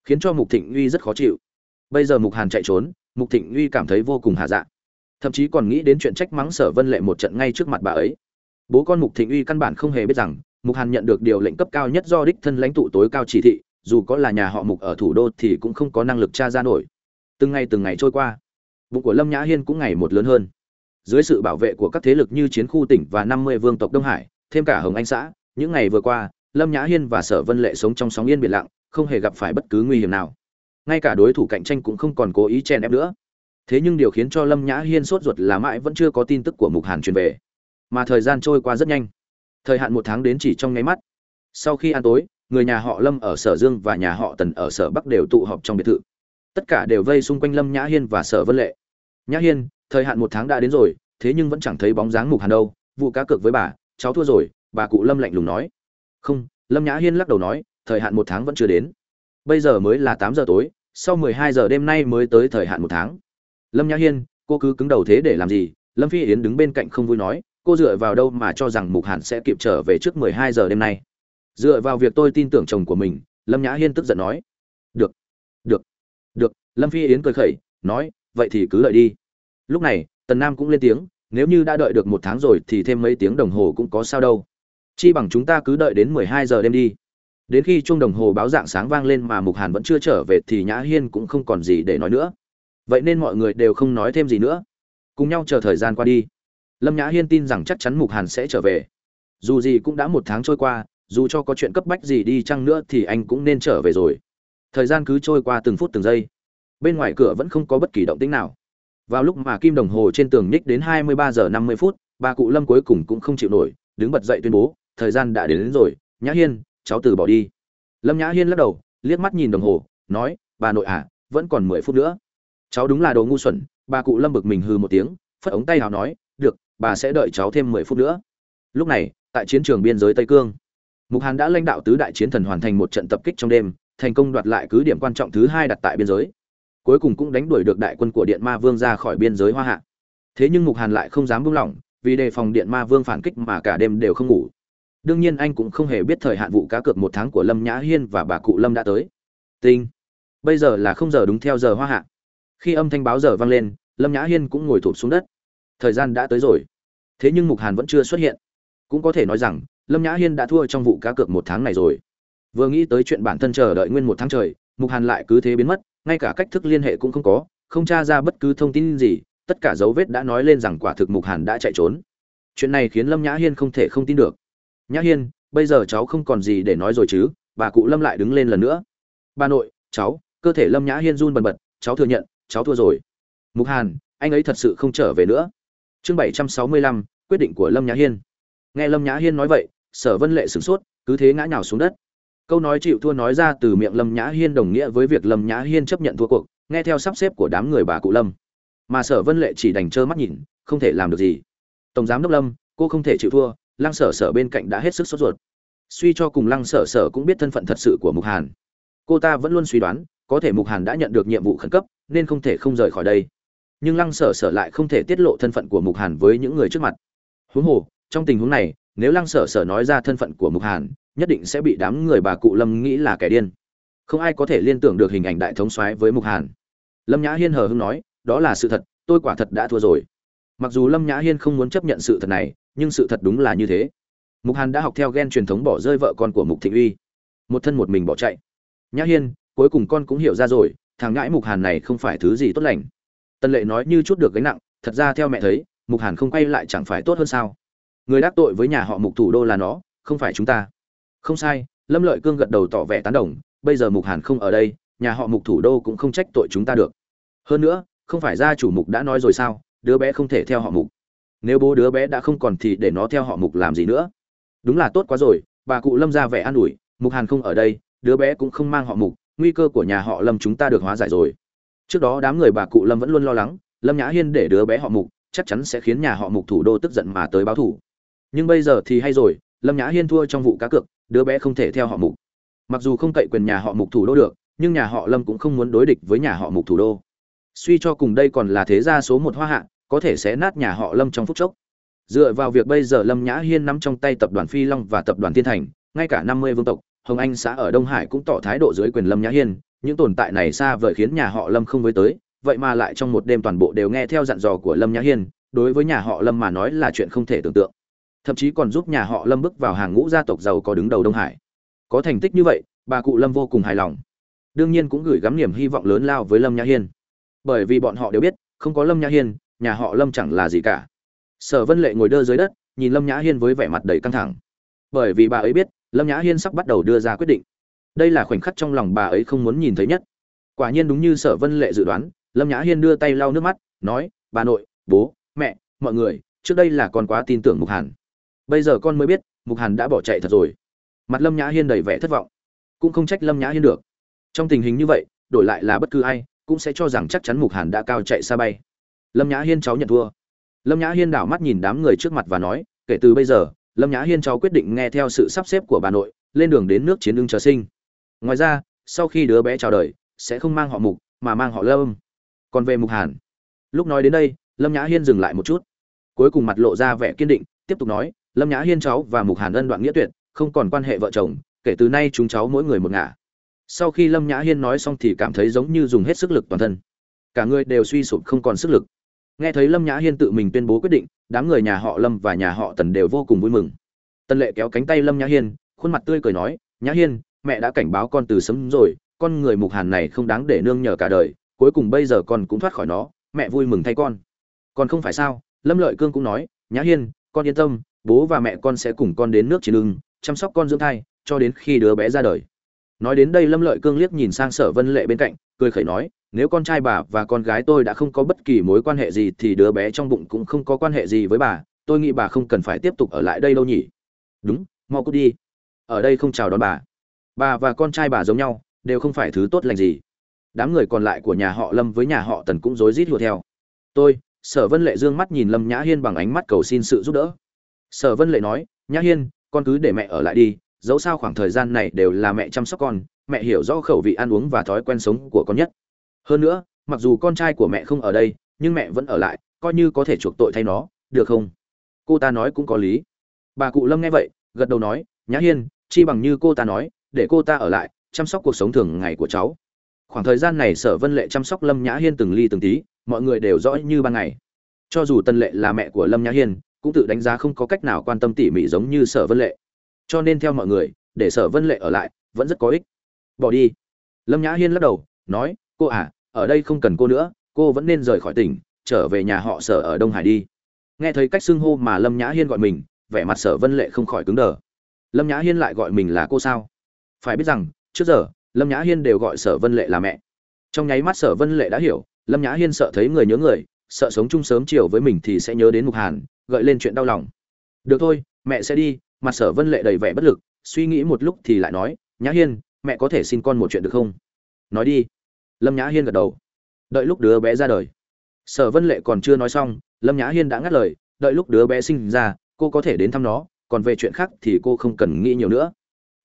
khiến cho mục thịnh uy rất khó chịu. Bây giờ mục hàn chạy trốn, mục thịnh uy cảm thấy vô cùng hạ dạ. Thậm chí còn nghĩ đến chuyện trách mắng sở vân lệ một trận ngay trước mặt bà ấy. Bố con mục thịnh uy căn bản không hề biết rằng, mục hàn nhận được điều lệnh cấp cao nhất do đích thân lãnh tụ tối cao chỉ thị, dù có là nhà họ mục ở thủ đô thì cũng không có năng lực tra ra nổi. Từng ngày từng ngày trôi qua, bụng của lâm nhã hiên cũng ngày một lớn hơn. Dưới sự bảo vệ của các thế lực như chiến khu tỉnh và năm mươi vương tộc đông hải, thêm cả hồng anh xã, những ngày vừa qua, lâm nhã hiên và sở vân lệ sống trong sóng yên biển lặng không hề gặp phải bất cứ nguy hiểm nào. Ngay cả đối thủ cạnh tranh cũng không còn cố ý chen ép nữa. Thế nhưng điều khiến cho lâm nhã hiên sốt ruột là mãi vẫn chưa có tin tức của mục hàn truyền về. Mà thời gian trôi qua rất nhanh. Thời hạn một tháng đến chỉ trong nháy mắt. Sau khi ăn tối, người nhà họ lâm ở sở dương và nhà họ tần ở sở bắc đều tụ họp trong biệt thự. Tất cả đều vây xung quanh lâm nhã hiên và sở vân lệ. Nhã hiên, thời hạn một tháng đã đến rồi, thế nhưng vẫn chẳng thấy bóng dáng mục hàn đâu, vụ cá cược với bà, cháu thua rồi, bà cụ lâm lạnh lùng nói. Không, lâm nhã hiên lắc đầu nói thời hạn một tháng vẫn chưa đến. Bây giờ mới là tám giờ tối, sau mười hai giờ đêm nay mới tới thời hạn một tháng. Lâm nhã hiên, cô cứ cứng đầu thế để làm gì? Lâm phi yến đứng bên cạnh không vui nói, cô dựa vào đâu mà cho rằng mục hàn sẽ kịp trở về trước mười hai giờ đêm nay? Dựa vào việc tôi tin tưởng chồng của mình, lâm nhã hiên tức giận nói. Được được được, lâm phi yến cười khẩy, nói, vậy thì cứ đợi đi. Lúc này, tần nam cũng lên tiếng, nếu như đã đợi được một tháng rồi thì thêm mấy tiếng đồng hồ cũng có sao đâu. Chi bằng chúng ta cứ đợi đến mười hai giờ đêm đi đến khi chuông đồng hồ báo dạng sáng vang lên mà mục hàn vẫn chưa trở về thì nhã hiên cũng không còn gì để nói nữa. Vậy nên mọi người đều không nói thêm gì nữa. Cùng nhau chờ thời gian qua đi. Lâm nhã hiên tin rằng chắc chắn mục hàn sẽ trở về. Dù gì cũng đã một tháng trôi qua dù cho có chuyện cấp bách gì đi chăng nữa thì anh cũng nên trở về rồi. Thời gian cứ trôi qua từng phút từng giây. Bên ngoài cửa vẫn không có bất kỳ động tĩnh nào. Vào lúc mà kim đồng hồ trên tường nhích đến 23 giờ 50 phút bà cụ lâm cuối cùng cũng không chịu nổi đứng bật dậy tuyên bố thời gian đã đến, đến rồi nhã hiên cháu từ bỏ đi. Lâm nhã hiên lắc đầu, liếc mắt nhìn đồng hồ, nói, bà nội à vẫn còn mười phút nữa. Cháu đúng là đồ ngu xuẩn, bà cụ lâm bực mình hư một tiếng, phất ống tay hào nói, được, bà sẽ đợi cháu thêm mười phút nữa. Lúc này, tại chiến trường biên giới tây cương, mục hàn đã lãnh đạo tứ đại chiến thần hoàn thành một trận tập kích trong đêm, thành công đoạt lại cứ điểm quan trọng thứ hai đặt tại biên giới. Cuối cùng cũng đánh đuổi được đại quân của điện ma vương ra khỏi biên giới hoa hạ. Thế nhưng mục hàn lại không dám buông lỏng, vì đề phòng điện ma vương phản kích mà cả đêm đều không ngủ đương nhiên anh cũng không hề biết thời hạn vụ cá cược một tháng của lâm nhã hiên và bà cụ lâm đã tới. Tinh bây giờ là không giờ đúng theo giờ hoa hạ. Khi âm thanh báo giờ vang lên, lâm nhã hiên cũng ngồi thụp xuống đất. Thời gian đã tới rồi. Thế nhưng mục hàn vẫn chưa xuất hiện. Cũng có thể nói rằng, lâm nhã hiên đã thua trong vụ cá cược một tháng này rồi. Vừa nghĩ tới chuyện bản thân chờ đợi nguyên một tháng trời, mục hàn lại cứ thế biến mất, ngay cả cách thức liên hệ cũng không có, không tra ra bất cứ thông tin gì, tất cả dấu vết đã nói lên rằng quả thực mục hàn đã chạy trốn. Chuyện này khiến lâm nhã hiên không thể không tin được nhã hiên, bây giờ cháu không còn gì để nói rồi chứ, bà cụ lâm lại đứng lên lần nữa. Bà nội, cháu, cơ thể lâm nhã hiên run bần bật, cháu thừa nhận, cháu thua rồi. Mục hàn, anh ấy thật sự không trở về nữa. Chương bảy trăm sáu mươi lăm, quyết định của lâm nhã hiên. Nghe lâm nhã hiên nói vậy, sở vân lệ sửng sốt, cứ thế ngã nhào xuống đất. Câu nói chịu thua nói ra từ miệng lâm nhã hiên đồng nghĩa với việc lâm nhã hiên chấp nhận thua cuộc, nghe theo sắp xếp của đám người bà cụ lâm. Mà sở vân lệ chỉ đành trơ mắt nhìn, không thể làm được gì. Tổng giám đốc lâm, cô không thể chịu thua lăng sở sở bên cạnh đã hết sức sốt ruột. Suy cho cùng lăng sở sở cũng biết thân phận thật sự của mục hàn. Cô ta vẫn luôn suy đoán, có thể mục hàn đã nhận được nhiệm vụ khẩn cấp, nên không thể không rời khỏi đây. Nhưng lăng sở sở lại không thể tiết lộ thân phận của mục hàn với những người trước mặt. Huống hồ, trong tình huống này, nếu lăng sở sở nói ra thân phận của mục hàn, nhất định sẽ bị đám người bà cụ lâm nghĩ là kẻ điên. Không ai có thể liên tưởng được hình ảnh đại thống soái với mục hàn. Lâm nhã hiên hờ hưng nói, đó là sự thật, tôi quả thật đã thua rồi. Mặc dù lâm nhã hiên không muốn chấp nhận sự thật này nhưng sự thật đúng là như thế. Mục hàn đã học theo ghen truyền thống bỏ rơi vợ con của mục thịnh uy. Một thân một mình bỏ chạy. Nhã hiên, cuối cùng con cũng hiểu ra rồi, thằng ngãi mục hàn này không phải thứ gì tốt lành. Tân lệ nói như chút được gánh nặng, thật ra theo mẹ thấy, mục hàn không quay lại chẳng phải tốt hơn sao? Người đắc tội với nhà họ mục thủ đô là nó, không phải chúng ta. Không sai, lâm lợi cương gật đầu tỏ vẻ tán đồng, bây giờ mục hàn không ở đây, nhà họ mục thủ đô cũng không trách tội chúng ta được. Hơn nữa, không phải gia chủ mục đã nói rồi sao? Đứa bé không thể theo họ mục nếu bố đứa bé đã không còn thì để nó theo họ mục làm gì nữa? Đúng là tốt quá rồi, bà cụ lâm ra vẻ an ủi, mục hàn không ở đây, đứa bé cũng không mang họ mục, nguy cơ của nhà họ lâm chúng ta được hóa giải rồi. Trước đó đám người bà cụ lâm vẫn luôn lo lắng, lâm nhã hiên để đứa bé họ mục chắc chắn sẽ khiến nhà họ mục thủ đô tức giận mà tới báo thủ nhưng bây giờ thì hay rồi, lâm nhã hiên thua trong vụ cá cược, đứa bé không thể theo họ mục. Mặc dù không cậy quyền nhà họ mục thủ đô được, nhưng nhà họ lâm cũng không muốn đối địch với nhà họ mục thủ đô. Suy cho cùng đây còn là thế gia số một hoa hạ có thể sẽ nát nhà họ lâm trong phút chốc. Dựa vào việc bây giờ lâm nhã hiên nắm trong tay tập đoàn phi long và tập đoàn thiên thành, ngay cả năm mươi vương tộc, hồng anh xã ở đông hải cũng tỏ thái độ dưới quyền lâm nhã hiên, những tồn tại này xa vời khiến nhà họ lâm không với tới, vậy mà lại trong một đêm toàn bộ đều nghe theo dặn dò của lâm nhã hiên, đối với nhà họ lâm mà nói là chuyện không thể tưởng tượng. Thậm chí còn giúp nhà họ lâm bước vào hàng ngũ gia tộc giàu có đứng đầu đông hải. Có thành tích như vậy, bà cụ lâm vô cùng hài lòng. Đương nhiên cũng gửi gắm niềm hy vọng lớn lao với lâm nhã hiên. Bởi vì bọn họ đều biết, không có lâm nhã hiên nhà họ lâm chẳng là gì cả. Sở vân lệ ngồi đơ dưới đất, nhìn lâm nhã hiên với vẻ mặt đầy căng thẳng. Bởi vì bà ấy biết, lâm nhã hiên sắp bắt đầu đưa ra quyết định. Đây là khoảnh khắc trong lòng bà ấy không muốn nhìn thấy nhất. Quả nhiên đúng như sở vân lệ dự đoán, lâm nhã hiên đưa tay lau nước mắt, nói, bà nội, bố, mẹ, mọi người, trước đây là con quá tin tưởng mục hàn. Bây giờ con mới biết, mục hàn đã bỏ chạy thật rồi. Mặt lâm nhã hiên đầy vẻ thất vọng. Cũng không trách lâm nhã hiên được. Trong tình hình như vậy, đổi lại là bất cứ ai, cũng sẽ cho rằng chắc chắn mục hàn đã cao chạy xa bay lâm nhã hiên cháu nhận thua. Lâm nhã hiên đảo mắt nhìn đám người trước mặt và nói, kể từ bây giờ, lâm nhã hiên cháu quyết định nghe theo sự sắp xếp của bà nội, lên đường đến nước chiến ưng chờ sinh. Ngoài ra, sau khi đứa bé chào đời, sẽ không mang họ mục, mà mang họ lâm. Còn về mục hàn. Lúc nói đến đây, lâm nhã hiên dừng lại một chút. Cuối cùng mặt lộ ra vẻ kiên định, tiếp tục nói, lâm nhã hiên cháu và mục hàn ân đoạn nghĩa tuyệt, không còn quan hệ vợ chồng, kể từ nay chúng cháu mỗi người một ngả. Sau khi lâm nhã hiên nói xong thì cảm thấy giống như dùng hết sức lực toàn thân. Cả người đều suy sụp không còn sức lực nghe thấy lâm nhã hiên tự mình tuyên bố quyết định, đám người nhà họ lâm và nhà họ tần đều vô cùng vui mừng. Tần lệ kéo cánh tay lâm nhã hiên, khuôn mặt tươi cười nói, nhã hiên, mẹ đã cảnh báo con từ sớm rồi, con người mục hàn này không đáng để nương nhờ cả đời, cuối cùng bây giờ con cũng thoát khỏi nó, mẹ vui mừng thay con. Còn không phải sao? Lâm lợi cương cũng nói, nhã hiên, con yên tâm, bố và mẹ con sẽ cùng con đến nước chiến lưng chăm sóc con dưỡng thai, cho đến khi đứa bé ra đời. Nói đến đây lâm lợi cương liếc nhìn sang sở vân lệ bên cạnh, cười khẩy nói nếu con trai bà và con gái tôi đã không có bất kỳ mối quan hệ gì thì đứa bé trong bụng cũng không có quan hệ gì với bà. Tôi nghĩ bà không cần phải tiếp tục ở lại đây đâu nhỉ? Đúng, mau cút đi. Ở đây không chào đón bà. Bà và con trai bà giống nhau, đều không phải thứ tốt lành gì. Đám người còn lại của nhà họ lâm với nhà họ tần cũng rối rít hùa theo. Tôi, sở vân lệ dương mắt nhìn lâm nhã hiên bằng ánh mắt cầu xin sự giúp đỡ. Sở vân lệ nói, nhã hiên, con cứ để mẹ ở lại đi, dẫu sao khoảng thời gian này đều là mẹ chăm sóc con, mẹ hiểu rõ khẩu vị ăn uống và thói quen sống của con nhất hơn nữa, mặc dù con trai của mẹ không ở đây, nhưng mẹ vẫn ở lại, coi như có thể chuộc tội thay nó, được không? Cô ta nói cũng có lý. Bà cụ lâm nghe vậy, gật đầu nói, nhã hiên, chi bằng như cô ta nói, để cô ta ở lại, chăm sóc cuộc sống thường ngày của cháu. Khoảng thời gian này sở vân lệ chăm sóc lâm nhã hiên từng ly từng tí, mọi người đều rõ như ban ngày. Cho dù tân lệ là mẹ của lâm nhã hiên, cũng tự đánh giá không có cách nào quan tâm tỉ mỉ giống như sở vân lệ. Cho nên theo mọi người, để sở vân lệ ở lại, vẫn rất có ích. Bỏ đi. Lâm nhã hiên lắc đầu, nói, cô à ở đây không cần cô nữa, cô vẫn nên rời khỏi tỉnh, trở về nhà họ sở ở đông hải đi. Nghe thấy cách xưng hô mà lâm nhã hiên gọi mình, vẻ mặt sở vân lệ không khỏi cứng đờ. Lâm nhã hiên lại gọi mình là cô sao? Phải biết rằng, trước giờ, lâm nhã hiên đều gọi sở vân lệ là mẹ. Trong nháy mắt sở vân lệ đã hiểu, lâm nhã hiên sợ thấy người nhớ người, sợ sống chung sớm chiều với mình thì sẽ nhớ đến mục hàn, gợi lên chuyện đau lòng. Được thôi, mẹ sẽ đi, mặt sở vân lệ đầy vẻ bất lực, suy nghĩ một lúc thì lại nói, nhã hiên, mẹ có thể xin con một chuyện được không? Nói đi lâm nhã hiên gật đầu. Đợi lúc đứa bé ra đời. Sở vân lệ còn chưa nói xong, lâm nhã hiên đã ngắt lời, đợi lúc đứa bé sinh ra, cô có thể đến thăm nó, còn về chuyện khác thì cô không cần nghĩ nhiều nữa.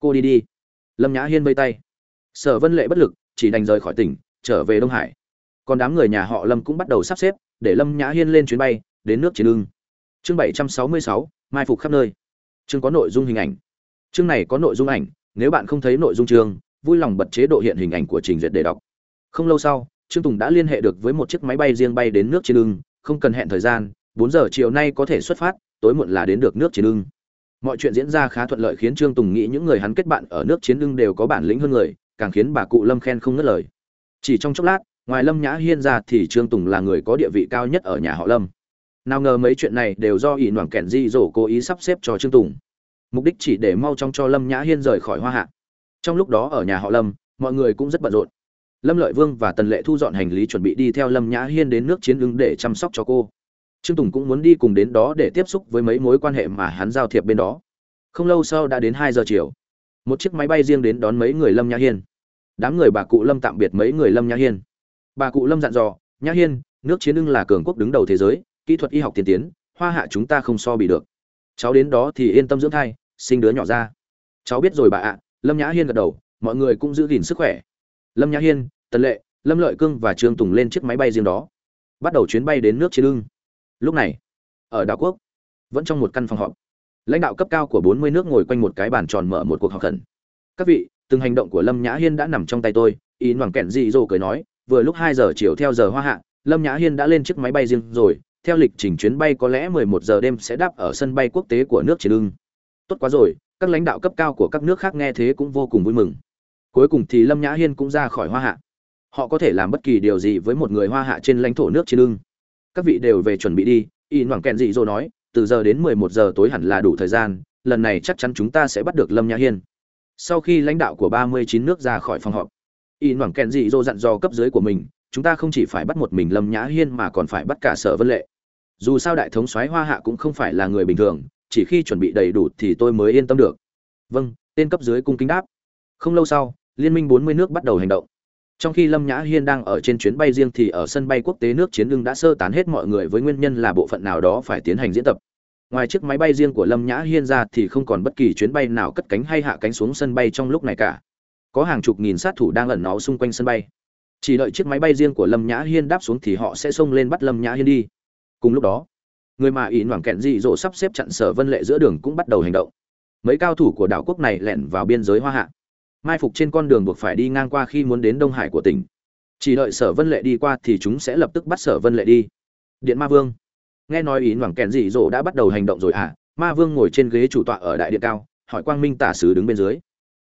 Cô đi đi. Lâm nhã hiên vây tay. Sở vân lệ bất lực, chỉ đành rời khỏi tỉnh, trở về đông hải. Còn đám người nhà họ lâm cũng bắt đầu sắp xếp, để lâm nhã hiên lên chuyến bay, đến nước chiến ưng. Chương bảy trăm sáu mươi sáu, mai phục khắp nơi. Chương có nội dung hình ảnh. Chương này có nội dung ảnh, nếu bạn không thấy nội dung chương, vui lòng bật chế độ hiện hình ảnh của trình duyệt để đọc không lâu sau, trương tùng đã liên hệ được với một chiếc máy bay riêng bay đến nước chiến ưng, không cần hẹn thời gian, bốn giờ chiều nay có thể xuất phát, tối muộn là đến được nước chiến ưng. Mọi chuyện diễn ra khá thuận lợi khiến trương tùng nghĩ những người hắn kết bạn ở nước chiến ưng đều có bản lĩnh hơn người, càng khiến bà cụ lâm khen không ngất lời. Chỉ trong chốc lát, ngoài lâm nhã hiên ra thì trương tùng là người có địa vị cao nhất ở nhà họ lâm. Nào ngờ mấy chuyện này đều do ỷ noảng kẻn di dỗ cố ý sắp xếp cho trương tùng. Mục đích chỉ để mau chóng cho lâm nhã hiên rời khỏi hoa hạ. Trong lúc đó ở nhà họ lâm, mọi người cũng rất bận rộn lâm lợi vương và tần lệ thu dọn hành lý chuẩn bị đi theo lâm nhã hiên đến nước chiến ứng để chăm sóc cho cô. Trương tùng cũng muốn đi cùng đến đó để tiếp xúc với mấy mối quan hệ mà hắn giao thiệp bên đó. Không lâu sau đã đến hai giờ chiều. Một chiếc máy bay riêng đến đón mấy người lâm nhã hiên. Đám người bà cụ lâm tạm biệt mấy người lâm nhã hiên. Bà cụ lâm dặn dò, nhã hiên, nước chiến ưng là cường quốc đứng đầu thế giới, kỹ thuật y học tiên tiến, hoa hạ chúng ta không so bị được. Cháu đến đó thì yên tâm dưỡng thai, sinh đứa nhỏ ra. Cháu biết rồi bà ạ. Lâm nhã hiên gật đầu, mọi người cũng giữ gìn sức khỏe lâm nhã hiên, tần lệ, lâm lợi cương và trương tùng lên chiếc máy bay riêng đó. Bắt đầu chuyến bay đến nước chiến Lương. lúc này, ở đảo quốc, vẫn trong một căn phòng họp. Lãnh đạo cấp cao của bốn mươi nước ngồi quanh một cái bàn tròn mở một cuộc họp khẩn. Các vị, từng hành động của lâm nhã hiên đã nằm trong tay tôi, ý hoàng kẹn dị dỗ cười nói. Vừa lúc hai giờ chiều theo giờ hoa hạ, lâm nhã hiên đã lên chiếc máy bay riêng rồi. Theo lịch trình chuyến bay có lẽ mười một giờ đêm sẽ đáp ở sân bay quốc tế của nước chiến Lương. tốt quá rồi, các lãnh đạo cấp cao của các nước khác nghe thế cũng vô cùng vui mừng cuối cùng thì lâm nhã hiên cũng ra khỏi hoa hạ. Họ có thể làm bất kỳ điều gì với một người hoa hạ trên lãnh thổ nước trên lưng. Các vị đều về chuẩn bị đi, y hoàng Kẹn dị dỗ nói, từ giờ đến mười một giờ tối hẳn là đủ thời gian, lần này chắc chắn chúng ta sẽ bắt được lâm nhã hiên. Sau khi lãnh đạo của ba mươi chín nước ra khỏi phòng họp, y hoàng Kẹn dị dỗ dặn dò cấp dưới của mình, chúng ta không chỉ phải bắt một mình lâm nhã hiên mà còn phải bắt cả sở vân lệ. Dù sao đại thống soái hoa hạ cũng không phải là người bình thường, chỉ khi chuẩn bị đầy đủ thì tôi mới yên tâm được. Vâng tên cấp dưới cung kính đáp. Không lâu sau liên minh bốn mươi nước bắt đầu hành động. Trong khi lâm nhã hiên đang ở trên chuyến bay riêng thì ở sân bay quốc tế nước chiến lưng đã sơ tán hết mọi người với nguyên nhân là bộ phận nào đó phải tiến hành diễn tập. Ngoài chiếc máy bay riêng của lâm nhã hiên ra thì không còn bất kỳ chuyến bay nào cất cánh hay hạ cánh xuống sân bay trong lúc này cả. Có hàng chục nghìn sát thủ đang ẩn náu xung quanh sân bay. Chỉ đợi chiếc máy bay riêng của lâm nhã hiên đáp xuống thì họ sẽ xông lên bắt lâm nhã hiên đi. Cùng lúc đó, người mà ỷ noảng kẹn dị dỗ sắp xếp chặn sở vân lệ giữa đường cũng bắt đầu hành động. Mấy cao thủ của đảo quốc này lẻn vào biên giới hoa hạ mai phục trên con đường buộc phải đi ngang qua khi muốn đến đông hải của tỉnh. Chỉ đợi sở vân lệ đi qua thì chúng sẽ lập tức bắt sở vân lệ đi. Điện ma vương. Nghe nói ý noảng kèn dị dỗ đã bắt đầu hành động rồi à? Ma vương ngồi trên ghế chủ tọa ở đại điện cao, hỏi quang minh tả sứ đứng bên dưới.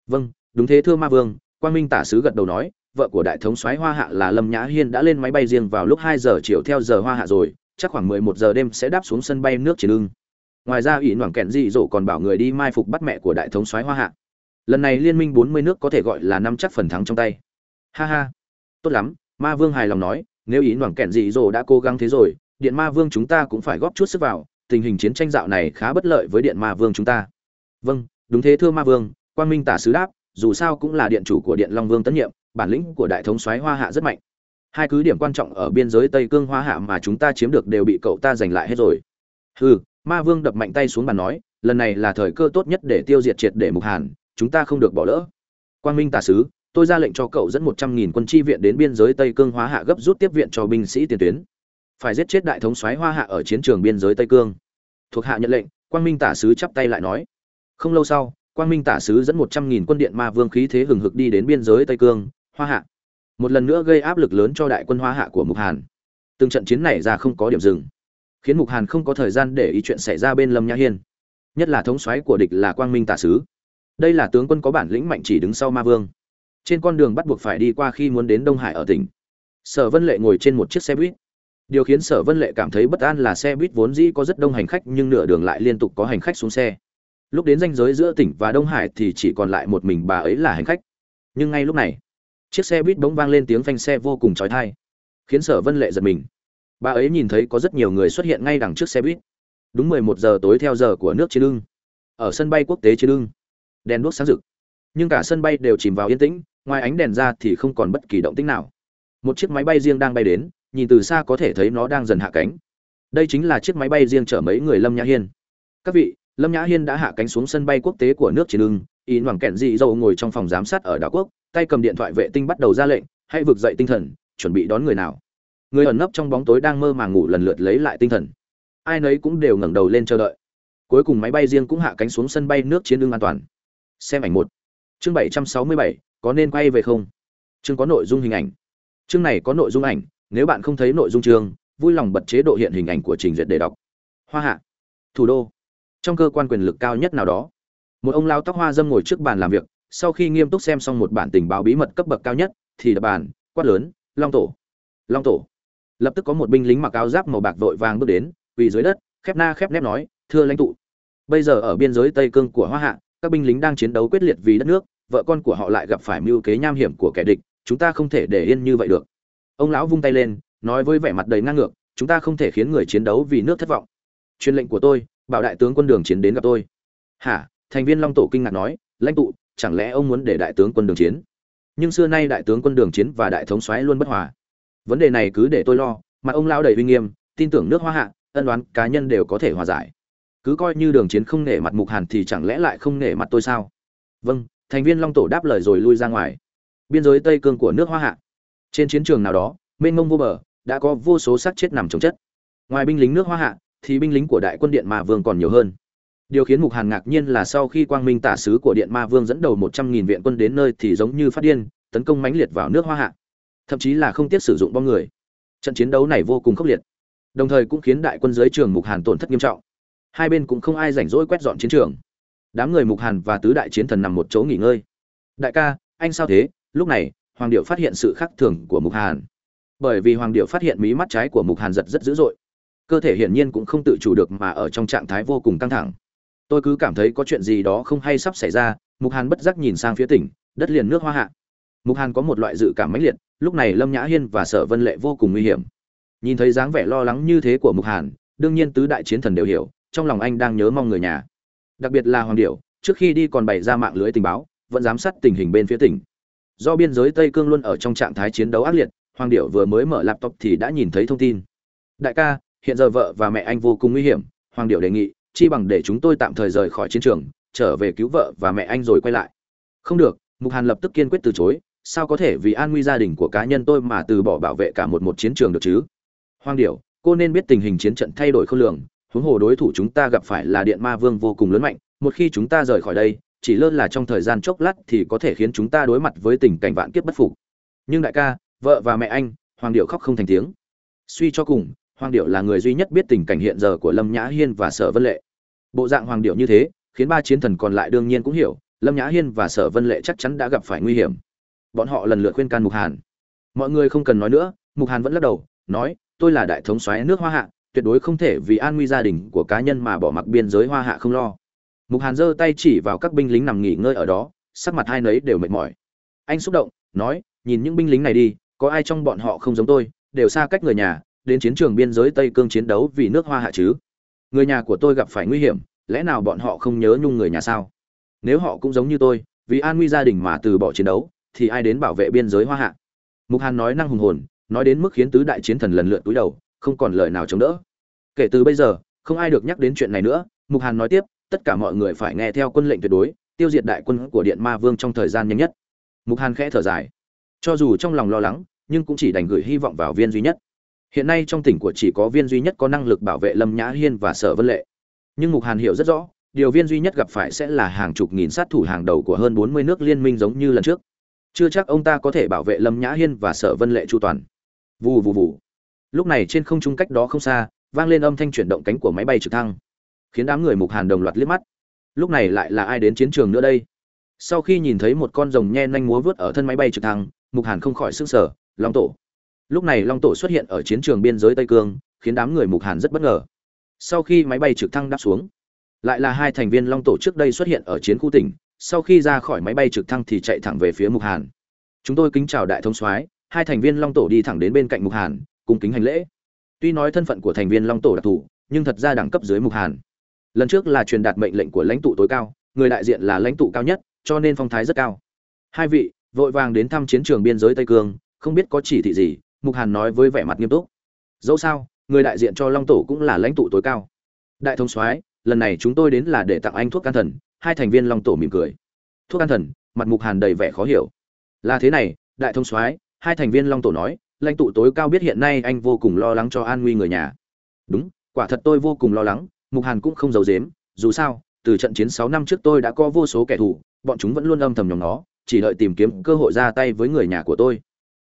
Vâng đúng thế thưa ma vương, quang minh tả sứ gật đầu nói, vợ của đại thống soái hoa hạ là lâm nhã hiên đã lên máy bay riêng vào lúc hai giờ chiều theo giờ hoa hạ rồi, chắc khoảng mười một giờ đêm sẽ đáp xuống sân bay nước chiến ưng ngoài ra ủy noảng kẹn dị dỗ còn bảo người đi mai phục bắt mẹ của đại thống soái hoa hạ lần này liên minh bốn mươi nước có thể gọi là năm chắc phần thắng trong tay. Ha ha. Tốt lắm, ma vương hài lòng nói, nếu ý đoàn kẹn dị dỗ đã cố gắng thế rồi, điện ma vương chúng ta cũng phải góp chút sức vào, tình hình chiến tranh dạo này khá bất lợi với điện ma vương chúng ta. Vâng đúng thế thưa ma vương quan minh tả sứ đáp, dù sao cũng là điện chủ của điện long vương tân nhiệm, bản lĩnh của đại thống soái hoa hạ rất mạnh. Hai cứ điểm quan trọng ở biên giới tây cương hoa hạ mà chúng ta chiếm được đều bị cậu ta giành lại hết rồi. Hừ, ma vương đập mạnh tay xuống bàn nói, lần này là thời cơ tốt nhất để tiêu diệt triệt để mục hàn chúng ta không được bỏ lỡ. Quang minh tả sứ, tôi ra lệnh cho cậu dẫn một trăm nghìn quân chi viện đến biên giới tây cương hóa hạ gấp rút tiếp viện cho binh sĩ tiền tuyến. Phải giết chết đại thống soái hoa hạ ở chiến trường biên giới tây cương. Thuộc hạ nhận lệnh, quang minh tả sứ chắp tay lại nói. Không lâu sau, quang minh tả sứ dẫn một trăm nghìn quân điện ma vương khí thế hừng hực đi đến biên giới tây cương, hoa hạ. Một lần nữa gây áp lực lớn cho đại quân hoa hạ của mục hàn. Từng trận chiến này ra không có điểm dừng. Khiến mục hàn không có thời gian để ý chuyện xảy ra bên lâm nhã hiên. Nhất là thống soái của địch là quang minh tả sứ đây là tướng quân có bản lĩnh mạnh chỉ đứng sau ma vương. Trên con đường bắt buộc phải đi qua khi muốn đến đông hải ở tỉnh. Sở vân lệ ngồi trên một chiếc xe buýt. Điều khiến sở vân lệ cảm thấy bất an là xe buýt vốn dĩ có rất đông hành khách nhưng nửa đường lại liên tục có hành khách xuống xe. Lúc đến ranh giới giữa tỉnh và đông hải thì chỉ còn lại một mình bà ấy là hành khách. Nhưng ngay lúc này chiếc xe buýt bỗng vang lên tiếng phanh xe vô cùng trói thai khiến sở vân lệ giật mình. Bà ấy nhìn thấy có rất nhiều người xuất hiện ngay đằng trước xe buýt. Đúng mười một giờ tối theo giờ của nước chiến Lương, ở sân bay quốc tế chiến Lương đèn đuốc sáng rực. Nhưng cả sân bay đều chìm vào yên tĩnh, ngoài ánh đèn ra thì không còn bất kỳ động tĩnh nào. Một chiếc máy bay riêng đang bay đến, nhìn từ xa có thể thấy nó đang dần hạ cánh. Đây chính là chiếc máy bay riêng chở mấy người lâm nhã hiên. Các vị, lâm nhã hiên đã hạ cánh xuống sân bay quốc tế của nước chiến ưng y hoàng kẹn dị dâu ngồi trong phòng giám sát ở đảo quốc, tay cầm điện thoại vệ tinh bắt đầu ra lệnh, hãy vực dậy tinh thần, chuẩn bị đón người nào. Người ẩn nấp trong bóng tối đang mơ màng ngủ lần lượt lấy lại tinh thần. Ai nấy cũng đều ngẩng đầu lên chờ đợi. Cuối cùng máy bay riêng cũng hạ cánh xuống sân bay nước chiến ưng an toàn xem ảnh một. Chương bảy trăm sáu mươi bảy, có nên quay về không? Chương có nội dung hình ảnh. Chương này có nội dung ảnh, nếu bạn không thấy nội dung chương, vui lòng bật chế độ hiện hình ảnh của trình duyệt để đọc. Hoa hạ. Thủ đô. Trong cơ quan quyền lực cao nhất nào đó. Một ông lao tóc hoa dâm ngồi trước bàn làm việc, sau khi nghiêm túc xem xong một bản tình báo bí mật cấp bậc cao nhất, thì đập bàn, quát lớn, long tổ. Long tổ. Lập tức có một binh lính mặc áo giáp màu bạc vội vàng bước đến, quỳ dưới đất, khép na khép nép nói, thưa lãnh tụ, bây giờ ở biên giới tây cương của hoa hạ các binh lính đang chiến đấu quyết liệt vì đất nước, vợ con của họ lại gặp phải mưu kế nham hiểm của kẻ địch, chúng ta không thể để yên như vậy được. Ông lão vung tay lên, nói với vẻ mặt đầy ngang ngược, chúng ta không thể khiến người chiến đấu vì nước thất vọng. Truyền lệnh của tôi, bảo đại tướng quân đường chiến đến gặp tôi. Hả? Thành viên long tổ kinh ngạc nói, lãnh tụ, chẳng lẽ ông muốn để đại tướng quân đường chiến? Nhưng xưa nay đại tướng quân đường chiến và đại thống soái luôn bất hòa. Vấn đề này cứ để tôi lo mà ông lão đầy uy nghiêm, tin tưởng nước hoa hạ, ân đoán cá nhân đều có thể hòa giải cứ coi như đường chiến không nể mặt mục hàn thì chẳng lẽ lại không nể mặt tôi sao? Vâng thành viên long tổ đáp lời rồi lui ra ngoài. Biên giới tây cương của nước hoa hạ. Trên chiến trường nào đó, mênh mông vô bờ, đã có vô số xác chết nằm trồng chất. Ngoài binh lính nước hoa hạ, thì binh lính của đại quân điện ma vương còn nhiều hơn. Điều khiến mục hàn ngạc nhiên là sau khi quang minh tả sứ của điện ma vương dẫn đầu một trăm nghìn viện quân đến nơi thì giống như phát điên, tấn công mãnh liệt vào nước hoa hạ. Thậm chí là không tiếc sử dụng bom người. Trận chiến đấu này vô cùng khốc liệt. Đồng thời cũng khiến đại quân dưới trường mục hàn tổn thất nghiêm trọng hai bên cũng không ai rảnh rỗi quét dọn chiến trường. Đám người mục hàn và tứ đại chiến thần nằm một chỗ nghỉ ngơi. Đại ca, anh sao thế? Lúc này, hoàng điệu phát hiện sự khác thường của mục hàn. Bởi vì hoàng điệu phát hiện mí mắt trái của mục hàn giật rất dữ dội. Cơ thể hiển nhiên cũng không tự chủ được mà ở trong trạng thái vô cùng căng thẳng. Tôi cứ cảm thấy có chuyện gì đó không hay sắp xảy ra, mục hàn bất giác nhìn sang phía tỉnh, đất liền nước hoa hạ. Mục hàn có một loại dự cảm mãnh liệt, lúc này lâm nhã hiên và sở vân lệ vô cùng nguy hiểm. Nhìn thấy dáng vẻ lo lắng như thế của mục hàn, đương nhiên tứ đại chiến thần đều hiểu trong lòng anh đang nhớ mong người nhà. Đặc biệt là hoàng điệu trước khi đi còn bày ra mạng lưới tình báo, vẫn giám sát tình hình bên phía tỉnh. Do biên giới tây cương luôn ở trong trạng thái chiến đấu ác liệt, hoàng điệu vừa mới mở laptop thì đã nhìn thấy thông tin. Đại ca, hiện giờ vợ và mẹ anh vô cùng nguy hiểm, hoàng điệu đề nghị, chi bằng để chúng tôi tạm thời rời khỏi chiến trường, trở về cứu vợ và mẹ anh rồi quay lại. Không được, mục hàn lập tức kiên quyết từ chối, sao có thể vì an nguy gia đình của cá nhân tôi mà từ bỏ bảo vệ cả một một chiến trường được chứ? Hoàng điệu cô nên biết tình hình chiến trận thay đổi khôn lường huống hồ đối thủ chúng ta gặp phải là điện ma vương vô cùng lớn mạnh, một khi chúng ta rời khỏi đây, chỉ lơ là trong thời gian chốc lát thì có thể khiến chúng ta đối mặt với tình cảnh vạn kiếp bất phục. Nhưng đại ca, vợ và mẹ anh, hoàng điệu khóc không thành tiếng. Suy cho cùng, hoàng điệu là người duy nhất biết tình cảnh hiện giờ của lâm nhã hiên và sở vân lệ. Bộ dạng hoàng điệu như thế, khiến ba chiến thần còn lại đương nhiên cũng hiểu, lâm nhã hiên và sở vân lệ chắc chắn đã gặp phải nguy hiểm. Bọn họ lần lượt khuyên can mục hàn. Mọi người không cần nói nữa, mục hàn vẫn lắc đầu, nói, tôi là đại thống soái nước hoa hạ tuyệt đối không thể vì an nguy gia đình của cá nhân mà bỏ mặc biên giới hoa hạ không lo. Mục hàn giơ tay chỉ vào các binh lính nằm nghỉ ngơi ở đó, sắc mặt hai nấy đều mệt mỏi. Anh xúc động, nói, nhìn những binh lính này đi, có ai trong bọn họ không giống tôi, đều xa cách người nhà, đến chiến trường biên giới tây cương chiến đấu vì nước hoa hạ chứ? Người nhà của tôi gặp phải nguy hiểm, lẽ nào bọn họ không nhớ nhung người nhà sao? Nếu họ cũng giống như tôi, vì an nguy gia đình mà từ bỏ chiến đấu, thì ai đến bảo vệ biên giới hoa hạ? Mục hàn nói năng hùng hồn, nói đến mức khiến tứ đại chiến thần lần lượt túi đầu không còn lời nào chống đỡ. Kể từ bây giờ, không ai được nhắc đến chuyện này nữa, mục hàn nói tiếp, tất cả mọi người phải nghe theo quân lệnh tuyệt đối, tiêu diệt đại quân của điện ma vương trong thời gian nhanh nhất. Mục hàn khẽ thở dài. Cho dù trong lòng lo lắng, nhưng cũng chỉ đành gửi hy vọng vào viên duy nhất. Hiện nay trong tỉnh của chỉ có viên duy nhất có năng lực bảo vệ lâm nhã hiên và sở vân lệ. Nhưng mục hàn hiểu rất rõ, điều viên duy nhất gặp phải sẽ là hàng chục nghìn sát thủ hàng đầu của hơn bốn mươi nước liên minh giống như lần trước. Chưa chắc ông ta có thể bảo vệ lâm nhã hiên và sở vân lệ chu toàn. Vù vù vù lúc này trên không trung cách đó không xa, vang lên âm thanh chuyển động cánh của máy bay trực thăng, khiến đám người mục hàn đồng loạt liếc mắt. Lúc này lại là ai đến chiến trường nữa đây? Sau khi nhìn thấy một con rồng nhe nhanh múa vớt ở thân máy bay trực thăng, mục hàn không khỏi s ư n g sở long tổ. Lúc này long tổ xuất hiện ở chiến trường biên giới tây cương, khiến đám người mục hàn rất bất ngờ. Sau khi máy bay trực thăng đáp xuống, lại là hai thành viên long tổ trước đây xuất hiện ở chiến khu tỉnh, sau khi ra khỏi máy bay trực thăng thì chạy thẳng về phía mục hàn. Chúng tôi kính chào đại thông soái, hai thành viên long tổ đi thẳng đến bên cạnh mục hàn cung kính hành lễ. Tuy nói thân phận của thành viên long tổ đặc thù, nhưng thật ra đẳng cấp dưới mục hàn. Lần trước là truyền đạt mệnh lệnh của lãnh tụ tối cao, người đại diện là lãnh tụ cao nhất, cho nên phong thái rất cao. Hai vị, vội vàng đến thăm chiến trường biên giới tây cương, không biết có chỉ thị gì, mục hàn nói với vẻ mặt nghiêm túc. Dẫu sao, người đại diện cho long tổ cũng là lãnh tụ tối cao. Đại thống soái, lần này chúng tôi đến là để tặng anh thuốc can thần, hai thành viên long tổ mỉm cười. Thuốc can thần, mặt mục hàn đầy vẻ khó hiểu. Là thế này, đại thống soái, hai thành viên long tổ nói lãnh tụ tối cao biết hiện nay anh vô cùng lo lắng cho an nguy người nhà. Đúng, quả thật tôi vô cùng lo lắng, mục hàn cũng không giấu dếm dù sao, từ trận chiến sáu năm trước tôi đã có vô số kẻ thù, bọn chúng vẫn luôn âm thầm nhóm nó chỉ đợi tìm kiếm cơ hội ra tay với người nhà của tôi.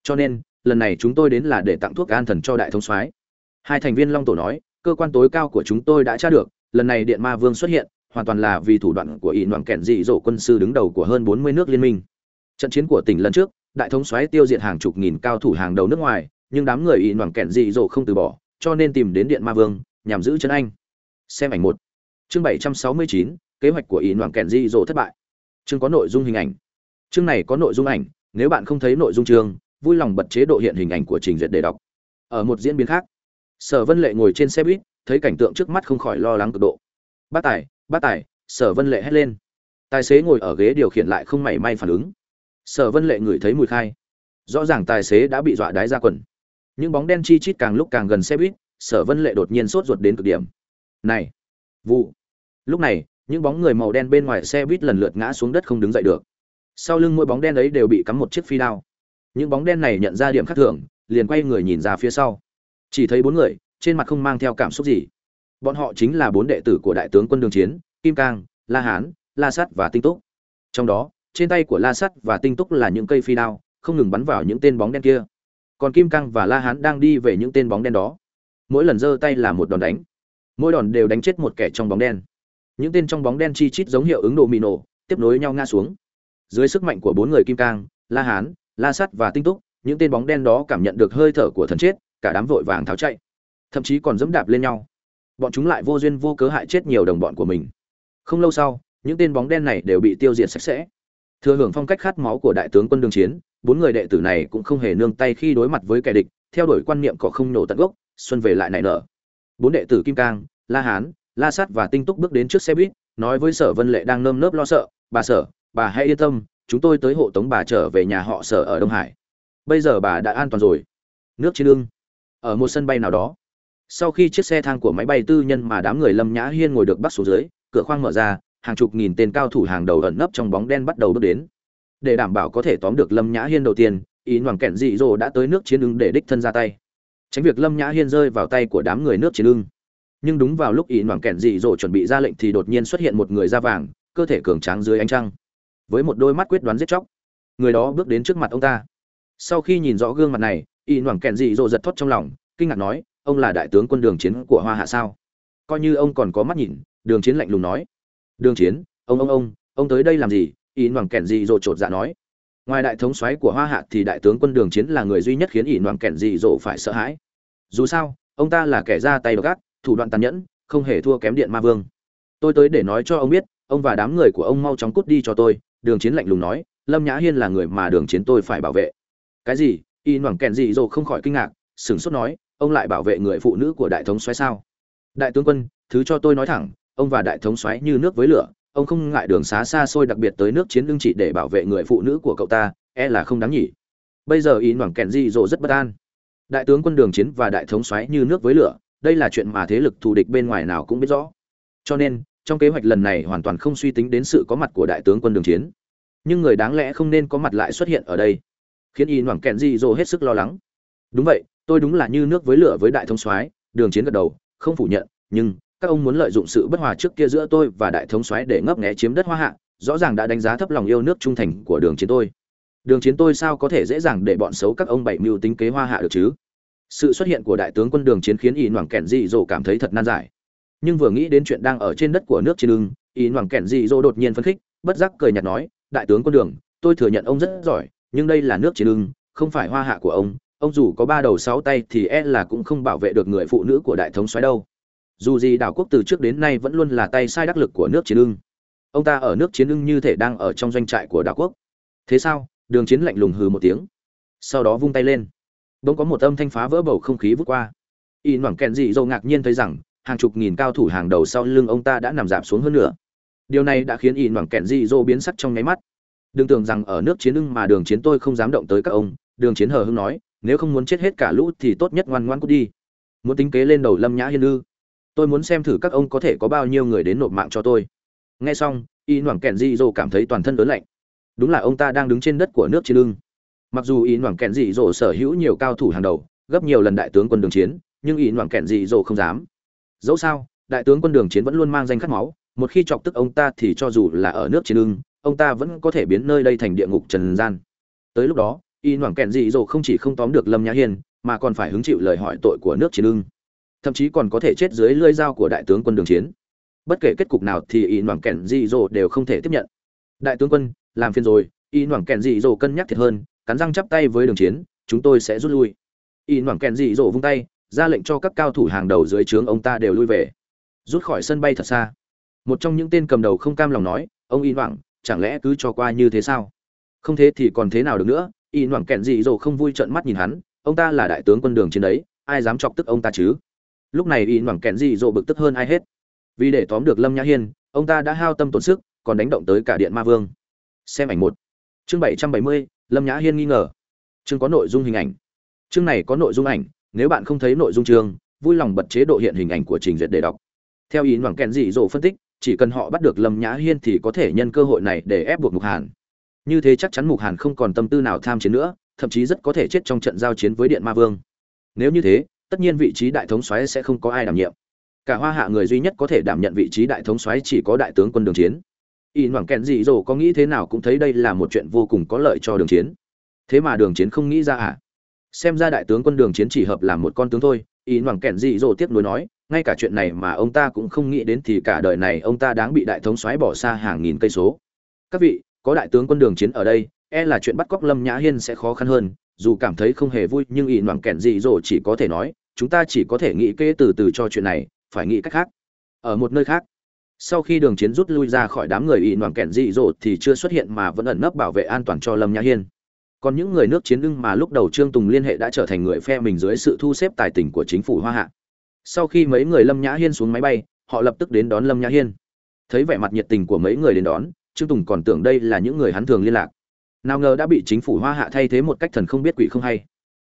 Cho nên, lần này chúng tôi đến là để tặng thuốc an thần cho đại thống soái. Hai thành viên long tổ nói, cơ quan tối cao của chúng tôi đã tra được, lần này điện ma vương xuất hiện, hoàn toàn là vì thủ đoạn của ỷ noạn kẹn dị dỗ quân sư đứng đầu của hơn bốn mươi nước liên minh. Trận chiến của tỉnh lần trước đại thống soái tiêu diệt hàng chục nghìn cao thủ hàng đầu nước ngoài, nhưng đám người y noạn kẹn dị dỗ không từ bỏ, cho nên tìm đến điện ma vương, nhằm giữ chân anh. Xem ảnh một. Chương bảy trăm sáu mươi chín, kế hoạch của y noạn kẹn dị dỗ thất bại. Chương có nội dung hình ảnh. Chương này có nội dung ảnh, nếu bạn không thấy nội dung chương, vui lòng bật chế độ hiện hình ảnh của trình duyệt để đọc. Ở một diễn biến khác, sở vân lệ ngồi trên xe buýt, thấy cảnh tượng trước mắt không khỏi lo lắng cực độ. Bác tài bác tài, sở vân lệ hét lên. Tài xế ngồi ở ghế điều khiển lại không mảy may phản ứng sở vân lệ ngửi thấy mùi khai. Rõ ràng tài xế đã bị dọa đái ra quần. Những bóng đen chi chít càng lúc càng gần xe buýt, sở vân lệ đột nhiên sốt ruột đến cực điểm. Này, vụ. Lúc này, những bóng người màu đen bên ngoài xe buýt lần lượt ngã xuống đất không đứng dậy được. Sau lưng mỗi bóng đen ấy đều bị cắm một chiếc phi đao. Những bóng đen này nhận ra điểm khác thường, liền quay người nhìn ra phía sau. Chỉ thấy bốn người, trên mặt không mang theo cảm xúc gì. Bọn họ chính là bốn đệ tử của đại tướng quân đường chiến, kim cang, la hán, la sắt và tinh túc. Trong đó trên tay của la sắt và tinh túc là những cây phi đao, không ngừng bắn vào những tên bóng đen kia. Còn kim cang và la hán đang đi về những tên bóng đen đó. Mỗi lần giơ tay là một đòn đánh. Mỗi đòn đều đánh chết một kẻ trong bóng đen. Những tên trong bóng đen chi chít giống hiệu ứng đồ mì nổ tiếp nối nhau ngã xuống. Dưới sức mạnh của bốn người kim cang, la hán, la sắt và tinh túc, những tên bóng đen đó cảm nhận được hơi thở của thần chết, cả đám vội vàng tháo chạy. Thậm chí còn dẫm đạp lên nhau. Bọn chúng lại vô duyên vô cớ hại chết nhiều đồng bọn của mình. Không lâu sau, những tên bóng đen này đều bị tiêu diệt sạch sẽ thừa hưởng phong cách khát máu của đại tướng quân đường chiến, bốn người đệ tử này cũng không hề nương tay khi đối mặt với kẻ địch, theo đuổi quan niệm cỏ không nổ tận gốc, xuân về lại nảy nở. Bốn đệ tử kim cang, la hán, la sát và tinh túc bước đến trước xe buýt, nói với sở vân lệ đang nơm nớp lo sợ, bà sở, bà hãy yên tâm, chúng tôi tới hộ tống bà trở về nhà họ sở ở đông hải. Bây giờ bà đã an toàn rồi. Nước chiến lương ở một sân bay nào đó. Sau khi chiếc xe thang của máy bay tư nhân mà đám người lâm nhã hiên ngồi được bắt xuống dưới, cửa khoang mở ra hàng chục nghìn tên cao thủ hàng đầu ẩn nấp trong bóng đen bắt đầu bước đến. Để đảm bảo có thể tóm được lâm nhã hiên đầu tiên, ý hoàng kẹn dị dỗ đã tới nước chiến ứng để đích thân ra tay. Tránh việc lâm nhã hiên rơi vào tay của đám người nước chiến ưng. Nhưng đúng vào lúc ý hoàng kẹn dị dỗ chuẩn bị ra lệnh thì đột nhiên xuất hiện một người da vàng, cơ thể cường tráng dưới ánh trăng. Với một đôi mắt quyết đoán giết chóc. Người đó bước đến trước mặt ông ta. Sau khi nhìn rõ gương mặt này y noảng kẹn dị dỗ giật thót trong lòng, kinh ngạc nói, ông là đại tướng quân đường chiến của hoa hạ sao? Coi như ông còn có mắt nhìn, đường chiến lạnh lùng nói đường chiến, ông ông ông ông tới đây làm gì? Y noảng Kẻn dị dỗ chột dạ nói. Ngoài đại thống soái của hoa hạ thì đại tướng quân đường chiến là người duy nhất khiến y noảng kẹn dị dỗ phải sợ hãi. Dù sao, ông ta là kẻ ra tay độc ác, thủ đoạn tàn nhẫn, không hề thua kém điện ma vương. Tôi tới để nói cho ông biết, ông và đám người của ông mau chóng cút đi cho tôi, đường chiến lạnh lùng nói. Lâm nhã hiên là người mà đường chiến tôi phải bảo vệ. Cái gì? Y noảng Kẻn dị dỗ không khỏi kinh ngạc, sửng sốt nói, ông lại bảo vệ người phụ nữ của đại thống xoáy sao? Đại tướng quân, thứ cho tôi nói thẳng ông và đại thống xoáy như nước với lửa, ông không ngại đường xá xa xôi đặc biệt tới nước chiến lương chỉ để bảo vệ người phụ nữ của cậu ta e là không đáng nhỉ. Bây giờ y noảng kẹn di rộ rất bất an. Đại tướng quân đường chiến và đại thống xoáy như nước với lửa, đây là chuyện mà thế lực thù địch bên ngoài nào cũng biết rõ. Cho nên, trong kế hoạch lần này hoàn toàn không suy tính đến sự có mặt của đại tướng quân đường chiến. Nhưng người đáng lẽ không nên có mặt lại xuất hiện ở đây. Khiến y noảng kẹn di rộ hết sức lo lắng. Đúng vậy, tôi đúng là như nước với lửa với đại thống soái đường chiến gật đầu, không phủ nhận, nhưng các ông muốn lợi dụng sự bất hòa trước kia giữa tôi và đại thống soái để ngấp nghé chiếm đất hoa hạ, rõ ràng đã đánh giá thấp lòng yêu nước trung thành của đường chiến tôi. Đường chiến tôi sao có thể dễ dàng để bọn xấu các ông bảy mưu tính kế hoa hạ được chứ? Sự xuất hiện của đại tướng quân đường chiến khiến y noảng kẹn dị dỗ cảm thấy thật nan giải. Nhưng vừa nghĩ đến chuyện đang ở trên đất của nước trên lưng y noảng kẹn dị dỗ đột nhiên phấn khích, bất giác cười nhạt nói, đại tướng quân đường, tôi thừa nhận ông rất giỏi, nhưng đây là nước trên lưng không phải hoa hạ của ông. Ông dù có ba đầu sáu tay thì e là cũng không bảo vệ được người phụ nữ của đại thống xoáy đâu dù gì đảo quốc từ trước đến nay vẫn luôn là tay sai đắc lực của nước chiến ưng. Ông ta ở nước chiến ưng như thể đang ở trong doanh trại của đảo quốc. Thế sao? Đường chiến lạnh lùng hừ một tiếng. Sau đó vung tay lên. Bỗng có một âm thanh phá vỡ bầu không khí vút qua. Y noảng kèn dị dâu ngạc nhiên thấy rằng, hàng chục nghìn cao thủ hàng đầu sau lưng ông ta đã nằm giảm xuống hơn nữa điều này đã khiến y noảng kèn dị dâu biến sắc trong nháy mắt. Đừng tưởng rằng ở nước chiến ưng mà đường chiến tôi không dám động tới các ông, đường chiến hờ hưng nói, nếu không muốn chết hết cả lũ thì tốt nhất ngoan ngoan cút đi. Muốn tính kế lên đầu lâm nhã hiên ư? Tôi muốn xem thử các ông có thể có bao nhiêu người đến nộp mạng cho tôi. Nghe xong, y noảng kèn dị dỗ cảm thấy toàn thân ớn lạnh. Đúng là ông ta đang đứng trên đất của nước chiến lưng. Mặc dù y noảng kèn dị dỗ sở hữu nhiều cao thủ hàng đầu, gấp nhiều lần đại tướng quân đường chiến, nhưng y noảng kèn dị dỗ không dám. Dẫu sao, đại tướng quân đường chiến vẫn luôn mang danh khát máu, một khi chọc tức ông ta thì cho dù là ở nước chiến lưng, ông ta vẫn có thể biến nơi đây thành địa ngục trần gian. Tới lúc đó, y noảng kẹn dị dỗ không chỉ không tóm được lâm nhã hiên, mà còn phải hứng chịu lời hỏi tội của nước chiến lưng thậm chí còn có thể chết dưới lưỡi dao của đại tướng quân đường chiến. Bất kể kết cục nào thì y noảng kẹn dị dỗ đều không thể tiếp nhận. Đại tướng quân, làm phiền rồi, y noảng kẹn dị dỗ cân nhắc thiệt hơn, cắn răng chắp tay với đường chiến, chúng tôi sẽ rút lui. Y noảng kẹn dị dỗ vung tay, ra lệnh cho các cao thủ hàng đầu dưới trướng ông ta đều lui về. Rút khỏi sân bay thật xa. Một trong những tên cầm đầu không cam lòng nói, ông y noảng, chẳng lẽ cứ cho qua như thế sao? Không thế thì còn thế nào được nữa? Y noảng kẹn dị dỗ không vui trợn mắt nhìn hắn, ông ta là đại tướng quân đường Chiến đấy, ai dám chọc tức ông ta chứ? Lúc này y noảng kẹn dị dỗ bực tức hơn ai hết. Vì để tóm được lâm nhã hiên, ông ta đã hao tâm tổn sức, còn đánh động tới cả điện ma vương. Xem ảnh một. Chương bảy trăm bảy mươi, lâm nhã hiên nghi ngờ. Chương có nội dung hình ảnh. Chương này có nội dung ảnh, nếu bạn không thấy nội dung chương, vui lòng bật chế độ hiện hình ảnh của trình duyệt để đọc. Theo ý noảng kẹn dị dỗ phân tích, chỉ cần họ bắt được lâm nhã hiên thì có thể nhân cơ hội này để ép buộc mục hàn. Như thế chắc chắn mục hàn không còn tâm tư nào tham chiến nữa, thậm chí rất có thể chết trong trận giao chiến với điện ma vương. Nếu như thế tất nhiên vị trí đại thống soái sẽ không có ai đảm nhiệm. Cả hoa hạ người duy nhất có thể đảm nhận vị trí đại thống soái chỉ có đại tướng quân đường chiến. Y noảng kẹn dị dỗ có nghĩ thế nào cũng thấy đây là một chuyện vô cùng có lợi cho đường chiến. Thế mà đường chiến không nghĩ ra à? Xem ra đại tướng quân đường chiến chỉ hợp làm một con tướng thôi, y noảng kẹn dị dỗ tiếp nối nói, ngay cả chuyện này mà ông ta cũng không nghĩ đến thì cả đời này ông ta đáng bị đại thống soái bỏ xa hàng nghìn cây số. Các vị, có đại tướng quân đường chiến ở đây e là chuyện bắt cóc lâm nhã hiên sẽ khó khăn hơn dù cảm thấy không hề vui, nhưng ỷ noảng kẹn gì rồi chỉ có thể nói, chúng ta chỉ có thể nghĩ kế từ từ cho chuyện này, phải nghĩ cách khác. Ở một nơi khác, sau khi đường chiến rút lui ra khỏi đám người ỷ noảng kẹn dị dỗ thì chưa xuất hiện mà vẫn ẩn nấp bảo vệ an toàn cho lâm nhã hiên. Còn những người nước chiến ưng mà lúc đầu trương tùng liên hệ đã trở thành người phe mình dưới sự thu xếp tài tình của chính phủ hoa hạ. Sau khi mấy người lâm nhã hiên xuống máy bay, họ lập tức đến đón lâm nhã hiên. Thấy vẻ mặt nhiệt tình của mấy người đến đón, trương tùng còn tưởng đây là những người hắn thường liên lạc nào ngờ đã bị chính phủ hoa hạ thay thế một cách thần không biết quỷ không hay.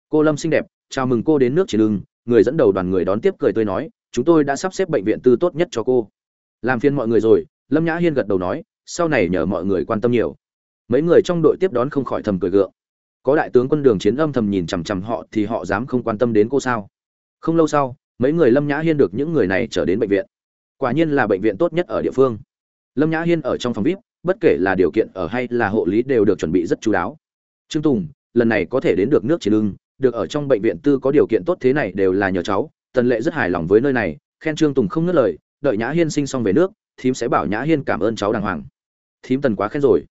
Cô lâm xinh đẹp, chào mừng cô đến nước chiến lưng người dẫn đầu đoàn người đón tiếp cười tươi nói, chúng tôi đã sắp xếp bệnh viện tư tốt nhất cho cô. Làm phiền mọi người rồi, lâm nhã hiên gật đầu nói, sau này nhờ mọi người quan tâm nhiều. Mấy người trong đội tiếp đón không khỏi thầm cười gượng. Có đại tướng quân đường chiến âm thầm nhìn chằm chằm họ thì họ dám không quan tâm đến cô sao? Không lâu sau, mấy người lâm nhã hiên được những người này trở đến bệnh viện. Quả nhiên là bệnh viện tốt nhất ở địa phương. Lâm nhã hiên ở trong phòng vip bất kể là điều kiện ở hay là hộ lý đều được chuẩn bị rất chú đáo. Trương tùng lần này có thể đến được nước chiến lưng, được ở trong bệnh viện tư có điều kiện tốt thế này đều là nhờ cháu tần lệ rất hài lòng với nơi này khen trương tùng không ngớt lời đợi nhã hiên sinh xong về nước thím sẽ bảo nhã hiên cảm ơn cháu đàng hoàng. Thím tần quá khen rồi.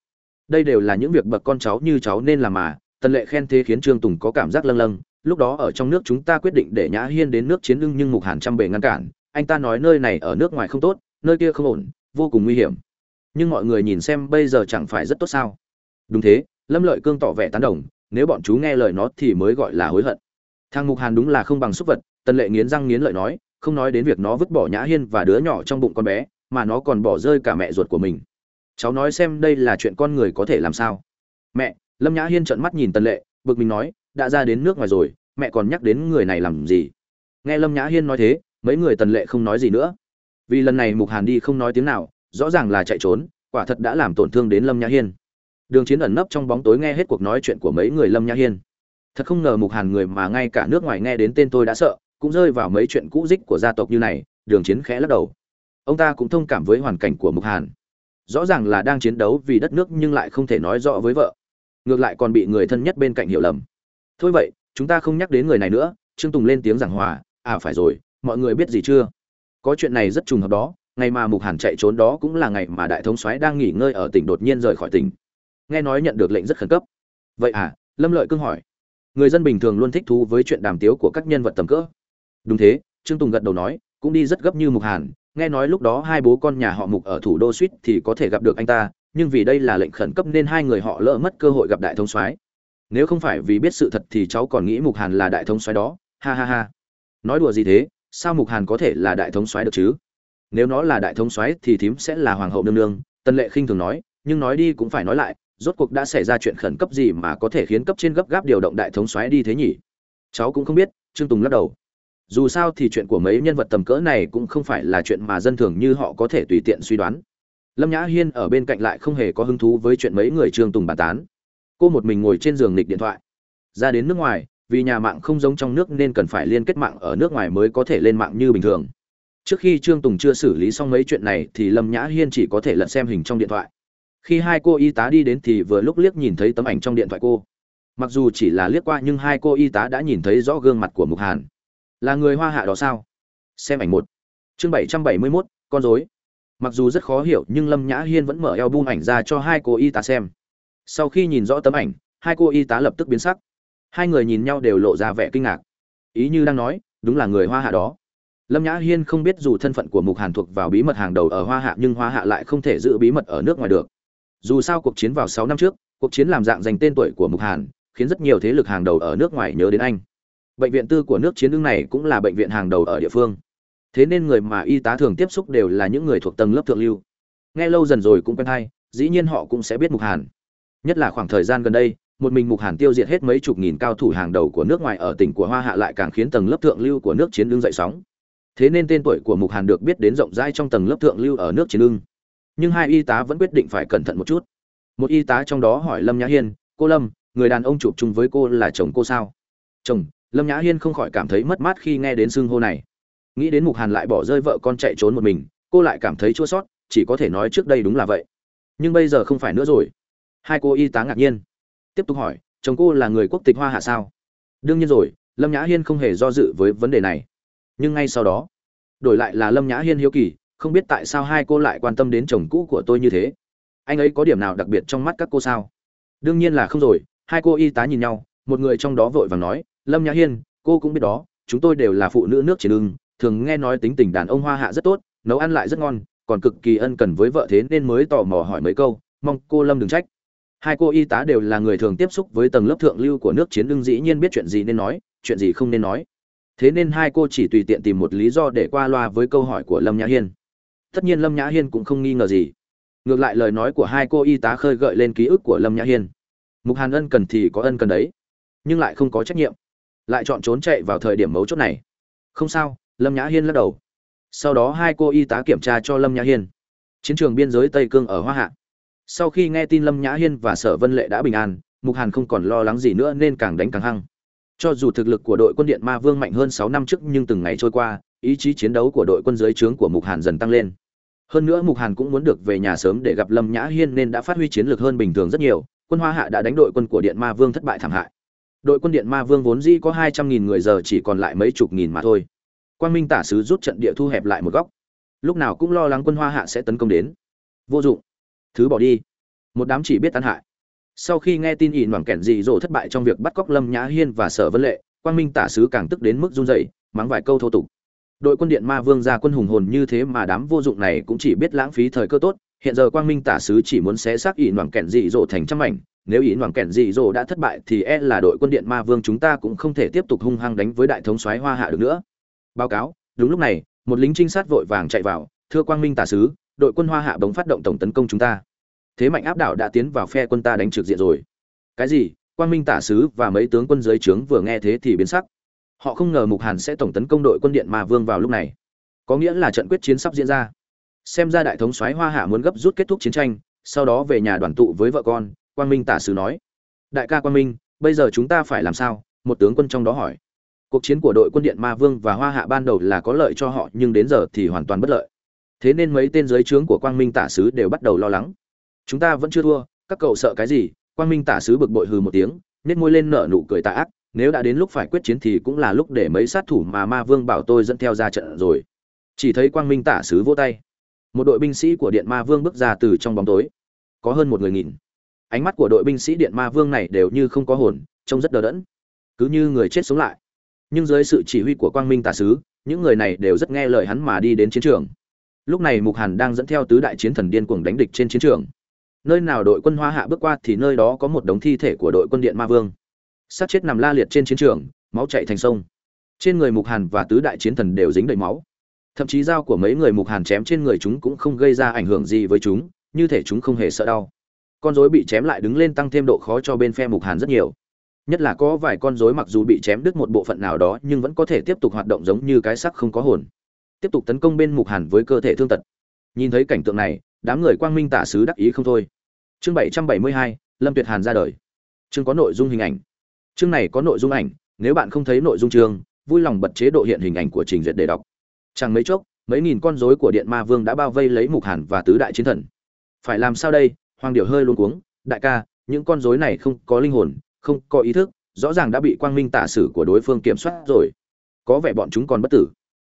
Đây đều là những việc bậc con cháu như cháu nên làm mà tần lệ khen thế khiến trương tùng có cảm giác lâng lâng lúc đó ở trong nước chúng ta quyết định để nhã hiên đến nước chiến lưng nhưng mục hàn trăm bề ngăn cản anh ta nói nơi này ở nước ngoài không tốt nơi kia không ổn vô cùng nguy hiểm nhưng mọi người nhìn xem bây giờ chẳng phải rất tốt sao? Đúng thế, lâm lợi cương tỏ vẻ tán đồng, nếu bọn chú nghe lời nó thì mới gọi là hối hận. Thang mục hàn đúng là không bằng súc vật, tần lệ nghiến răng nghiến lợi nói, không nói đến việc nó vứt bỏ nhã hiên và đứa nhỏ trong bụng con bé, mà nó còn bỏ rơi cả mẹ ruột của mình. Cháu nói xem đây là chuyện con người có thể làm sao. Mẹ, lâm nhã hiên trợn mắt nhìn tần lệ, bực mình nói, đã ra đến nước ngoài rồi, mẹ còn nhắc đến người này làm gì? Nghe lâm nhã hiên nói thế, mấy người tần lệ không nói gì nữa. Vì lần này mục hàn đi không nói tiếng nào rõ ràng là chạy trốn, quả thật đã làm tổn thương đến lâm nhã hiên. Đường chiến ẩn nấp trong bóng tối nghe hết cuộc nói chuyện của mấy người lâm nhã hiên. Thật không ngờ mục hàn người mà ngay cả nước ngoài nghe đến tên tôi đã sợ, cũng rơi vào mấy chuyện cũ dích của gia tộc như này, đường chiến khẽ lắc đầu. Ông ta cũng thông cảm với hoàn cảnh của mục hàn. Rõ ràng là đang chiến đấu vì đất nước nhưng lại không thể nói rõ với vợ. Ngược lại còn bị người thân nhất bên cạnh hiểu lầm. Thôi vậy, chúng ta không nhắc đến người này nữa, trương tùng lên tiếng giảng hòa. À phải rồi, mọi người biết gì chưa? Có chuyện này rất trùng hợp đó ngày mà mục hàn chạy trốn đó cũng là ngày mà đại thống soái đang nghỉ ngơi ở tỉnh đột nhiên rời khỏi tỉnh. Nghe nói nhận được lệnh rất khẩn cấp. Vậy à? Lâm lợi cương hỏi. Người dân bình thường luôn thích thú với chuyện đàm tiếu của các nhân vật tầm cỡ. Đúng thế, trương tùng gật đầu nói, cũng đi rất gấp như mục hàn. Nghe nói lúc đó hai bố con nhà họ mục ở thủ đô suýt thì có thể gặp được anh ta, nhưng vì đây là lệnh khẩn cấp nên hai người họ lỡ mất cơ hội gặp đại thống soái. Nếu không phải vì biết sự thật thì cháu còn nghĩ mục hàn là đại thống soái đó. Ha ha ha. Nói đùa gì thế? Sao mục hàn có thể là đại thống soái được chứ? Nếu nó là đại thống soái thì thím sẽ là hoàng hậu nương nương, Tần lệ khinh thường nói, nhưng nói đi cũng phải nói lại, rốt cuộc đã xảy ra chuyện khẩn cấp gì mà có thể khiến cấp trên gấp gáp điều động đại thống soái đi thế nhỉ? Cháu cũng không biết, trương tùng lắc đầu. Dù sao thì chuyện của mấy nhân vật tầm cỡ này cũng không phải là chuyện mà dân thường như họ có thể tùy tiện suy đoán. Lâm nhã hiên ở bên cạnh lại không hề có hứng thú với chuyện mấy người trương tùng bàn tán. Cô một mình ngồi trên giường nghịch điện thoại. Ra đến nước ngoài, vì nhà mạng không giống trong nước nên cần phải liên kết mạng ở nước ngoài mới có thể lên mạng như bình thường trước khi trương tùng chưa xử lý xong mấy chuyện này thì lâm nhã hiên chỉ có thể lật xem hình trong điện thoại. Khi hai cô y tá đi đến thì vừa lúc liếc nhìn thấy tấm ảnh trong điện thoại cô. Mặc dù chỉ là liếc qua nhưng hai cô y tá đã nhìn thấy rõ gương mặt của mục hàn. Là người hoa hạ đó sao? Xem ảnh một. Chương bảy trăm bảy mươi mốt, con dối mặc dù rất khó hiểu nhưng lâm nhã hiên vẫn mở eo bung ảnh ra cho hai cô y tá xem. Sau khi nhìn rõ tấm ảnh, hai cô y tá lập tức biến sắc. Hai người nhìn nhau đều lộ ra vẻ kinh ngạc. Ý như đang nói, đúng là người hoa hạ đó lâm nhã hiên không biết dù thân phận của mục hàn thuộc vào bí mật hàng đầu ở hoa hạ nhưng hoa hạ lại không thể giữ bí mật ở nước ngoài được. Dù sao cuộc chiến vào sáu năm trước, cuộc chiến làm dạng dành tên tuổi của mục hàn, khiến rất nhiều thế lực hàng đầu ở nước ngoài nhớ đến anh. Bệnh viện tư của nước chiến đương này cũng là bệnh viện hàng đầu ở địa phương. Thế nên người mà y tá thường tiếp xúc đều là những người thuộc tầng lớp thượng lưu. Nghe lâu dần rồi cũng quen hay, dĩ nhiên họ cũng sẽ biết mục hàn. Nhất là khoảng thời gian gần đây, một mình mục hàn tiêu diệt hết mấy chục nghìn cao thủ hàng đầu của nước ngoài ở tỉnh của hoa hạ lại càng khiến tầng lớp thượng lưu của nước chiến đương dậy sóng thế nên tên tuổi của mục hàn được biết đến rộng rãi trong tầng lớp thượng lưu ở nước chiến đương nhưng hai y tá vẫn quyết định phải cẩn thận một chút. Một y tá trong đó hỏi lâm nhã hiên, cô lâm, người đàn ông chụp chung với cô là chồng cô sao? Chồng. Lâm nhã hiên không khỏi cảm thấy mất mát khi nghe đến xưng hô này. Nghĩ đến mục hàn lại bỏ rơi vợ con chạy trốn một mình, cô lại cảm thấy chua sót chỉ có thể nói trước đây đúng là vậy. Nhưng bây giờ không phải nữa rồi. Hai cô y tá ngạc nhiên. Tiếp tục hỏi, chồng cô là người quốc tịch hoa hạ sao? Đương nhiên rồi, lâm nhã hiên không hề do dự với vấn đề này nhưng ngay sau đó, đổi lại là lâm nhã hiên hiếu kỳ, không biết tại sao hai cô lại quan tâm đến chồng cũ của tôi như thế. Anh ấy có điểm nào đặc biệt trong mắt các cô sao? Đương nhiên là không rồi, hai cô y tá nhìn nhau, một người trong đó vội vàng nói, lâm nhã hiên, cô cũng biết đó, chúng tôi đều là phụ nữ nước chiến ưng, thường nghe nói tính tình đàn ông hoa hạ rất tốt, nấu ăn lại rất ngon, còn cực kỳ ân cần với vợ thế nên mới tò mò hỏi mấy câu, mong cô lâm đừng trách. Hai cô y tá đều là người thường tiếp xúc với tầng lớp thượng lưu của nước chiến ưng, dĩ nhiên biết chuyện gì nên nói, chuyện gì không nên nói thế nên hai cô chỉ tùy tiện tìm một lý do để qua loa với câu hỏi của lâm nhã hiên. Tất nhiên lâm nhã hiên cũng không nghi ngờ gì. Ngược lại lời nói của hai cô y tá khơi gợi lên ký ức của lâm nhã hiên. Mục hàn ân cần thì có ân cần đấy, nhưng lại không có trách nhiệm. Lại chọn trốn chạy vào thời điểm mấu chốt này. Không sao, lâm nhã hiên lắc đầu. Sau đó hai cô y tá kiểm tra cho lâm nhã hiên. Chiến trường biên giới tây cương ở hoa hạ. Sau khi nghe tin lâm nhã hiên và sở vân lệ đã bình an, mục hàn không còn lo lắng gì nữa nên càng đánh càng hăng cho dù thực lực của đội quân điện ma vương mạnh hơn sáu năm trước nhưng từng ngày trôi qua, ý chí chiến đấu của đội quân dưới trướng của mục hàn dần tăng lên. Hơn nữa mục hàn cũng muốn được về nhà sớm để gặp lâm nhã hiên nên đã phát huy chiến lược hơn bình thường rất nhiều, quân hoa hạ đã đánh đội quân của điện ma vương thất bại thảm hại. Đội quân điện ma vương vốn dĩ có hai trăm nghìn người giờ chỉ còn lại mấy chục nghìn mà thôi. Quang minh tả sứ rút trận địa thu hẹp lại một góc. Lúc nào cũng lo lắng quân hoa hạ sẽ tấn công đến. Vô dụng. Thứ bỏ đi. Một đám chỉ biết tàn hại sau khi nghe tin ỉn Hoàng kẻn dị dỗ thất bại trong việc bắt cóc lâm nhã hiên và sở vân lệ, quang minh tả sứ càng tức đến mức run rẩy, mắng vài câu thô tục đội quân điện ma vương ra quân hùng hồn như thế mà đám vô dụng này cũng chỉ biết lãng phí thời cơ tốt, hiện giờ quang minh tả sứ chỉ muốn xé xác ỉn Hoàng kẻn dị dỗ thành trăm ảnh. nếu ỉn Hoàng kẻn dị dỗ đã thất bại thì e là đội quân điện ma vương chúng ta cũng không thể tiếp tục hung hăng đánh với đại thống soái hoa hạ được nữa báo cáo, đúng lúc này, một lính trinh sát vội vàng chạy vào, thưa quang minh tả sứ, đội quân hoa hạ bỗng phát động tổng tấn công chúng ta thế mạnh áp đảo đã tiến vào phe quân ta đánh trực diện rồi. Cái gì? Quang minh tả sứ và mấy tướng quân dưới trướng vừa nghe thế thì biến sắc. Họ không ngờ mục hàn sẽ tổng tấn công đội quân điện ma vương vào lúc này. Có nghĩa là trận quyết chiến sắp diễn ra. Xem ra đại thống soái hoa hạ muốn gấp rút kết thúc chiến tranh, sau đó về nhà đoàn tụ với vợ con, quang minh tả sứ nói. Đại ca quang minh, bây giờ chúng ta phải làm sao? Một tướng quân trong đó hỏi. Cuộc chiến của đội quân điện ma vương và hoa hạ ban đầu là có lợi cho họ, nhưng đến giờ thì hoàn toàn bất lợi. Thế nên mấy tên dưới trướng của quang minh tả sứ đều bắt đầu lo lắng chúng ta vẫn chưa thua, các cậu sợ cái gì? Quang minh tả sứ bực bội hừ một tiếng nết môi lên nở nụ cười tà ác, nếu đã đến lúc phải quyết chiến thì cũng là lúc để mấy sát thủ mà ma vương bảo tôi dẫn theo ra trận rồi. Chỉ thấy quang minh tả sứ vỗ tay. Một đội binh sĩ của điện ma vương bước ra từ trong bóng tối. Có hơn một người nghìn ánh mắt của đội binh sĩ điện ma vương này đều như không có hồn, trông rất đờ đẫn. Cứ như người chết sống lại. Nhưng dưới sự chỉ huy của quang minh tả sứ, những người này đều rất nghe lời hắn mà đi đến chiến trường. Lúc này mục hàn đang dẫn theo tứ đại chiến thần điên cuồng đánh địch trên chiến trường nơi nào đội quân hoa hạ bước qua thì nơi đó có một đống thi thể của đội quân điện ma vương. Sát chết nằm la liệt trên chiến trường, máu chạy thành sông. Trên người mục hàn và tứ đại chiến thần đều dính đầy máu. Thậm chí dao của mấy người mục hàn chém trên người chúng cũng không gây ra ảnh hưởng gì với chúng, như thể chúng không hề sợ đau. Con rối bị chém lại đứng lên tăng thêm độ khó cho bên phe mục hàn rất nhiều. Nhất là có vài con rối mặc dù bị chém đứt một bộ phận nào đó nhưng vẫn có thể tiếp tục hoạt động giống như cái sắc không có hồn. Tiếp tục tấn công bên mục hàn với cơ thể thương tật. Nhìn thấy cảnh tượng này, đám người quang minh tả sứ đắc ý không thôi chương bảy trăm bảy mươi hai, lâm tuyệt hàn ra đời. Chương có nội dung hình ảnh. Chương này có nội dung ảnh, nếu bạn không thấy nội dung chương, vui lòng bật chế độ hiện hình ảnh của trình duyệt để đọc. Chẳng mấy chốc, mấy nghìn con rối của điện ma vương đã bao vây lấy mục hàn và tứ đại chiến thần. Phải làm sao đây? Hoàng điệu hơi luôn cuống. Đại ca, những con rối này không có linh hồn, không có ý thức, rõ ràng đã bị quang minh tả sử của đối phương kiểm soát rồi. Có vẻ bọn chúng còn bất tử.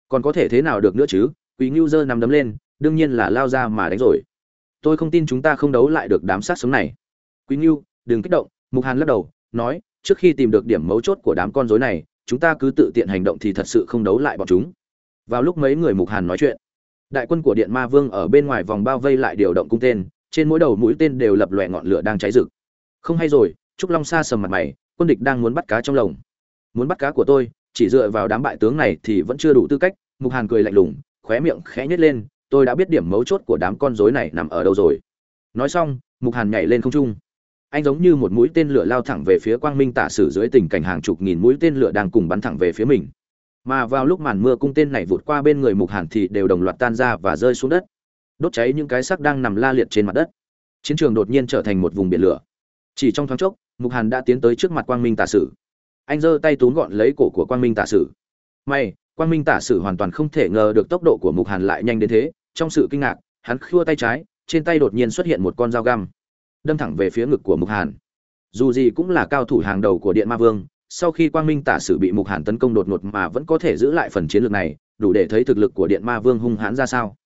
Còn có thể thế nào được nữa chứ? Quý ngưu dơ nằm đấm lên, đương nhiên là lao ra mà đánh rồi tôi không tin chúng ta không đấu lại được đám sát sống này. Quý ngưu đừng kích động, mục hàn lắc đầu, nói, trước khi tìm được điểm mấu chốt của đám con rối này, chúng ta cứ tự tiện hành động thì thật sự không đấu lại bọn chúng. Vào lúc mấy người mục hàn nói chuyện, đại quân của điện ma vương ở bên ngoài vòng bao vây lại điều động cung tên, trên mỗi đầu mũi tên đều lập lòe ngọn lửa đang cháy rực. Không hay rồi, trúc long xa sầm mặt mày, quân địch đang muốn bắt cá trong lồng. Muốn bắt cá của tôi, chỉ dựa vào đám bại tướng này thì vẫn chưa đủ tư cách, mục hàn cười lạnh lùng, khóe miệng khẽ nhếch lên tôi đã biết điểm mấu chốt của đám con rối này nằm ở đâu rồi. Nói xong, mục hàn nhảy lên không trung. Anh giống như một mũi tên lửa lao thẳng về phía quang minh tả sử dưới tình cảnh hàng chục nghìn mũi tên lửa đang cùng bắn thẳng về phía mình. Mà vào lúc màn mưa cung tên này vụt qua bên người mục hàn thì đều đồng loạt tan ra và rơi xuống đất. Đốt cháy những cái xác đang nằm la liệt trên mặt đất. Chiến trường đột nhiên trở thành một vùng biển lửa. Chỉ trong thoáng chốc, mục hàn đã tiến tới trước mặt quang minh tả sử. Anh giơ tay túm gọn lấy cổ của quang minh tả sử. May, quang minh tả sử hoàn toàn không thể ngờ được tốc độ của mục hàn lại nhanh đến thế trong sự kinh ngạc, hắn khua tay trái, trên tay đột nhiên xuất hiện một con dao găm, đâm thẳng về phía ngực của mục hàn. Dù gì cũng là cao thủ hàng đầu của điện ma vương, sau khi quang minh tả sử bị mục hàn tấn công đột ngột mà vẫn có thể giữ lại phần chiến lược này, đủ để thấy thực lực của điện ma vương hung hãn ra sao.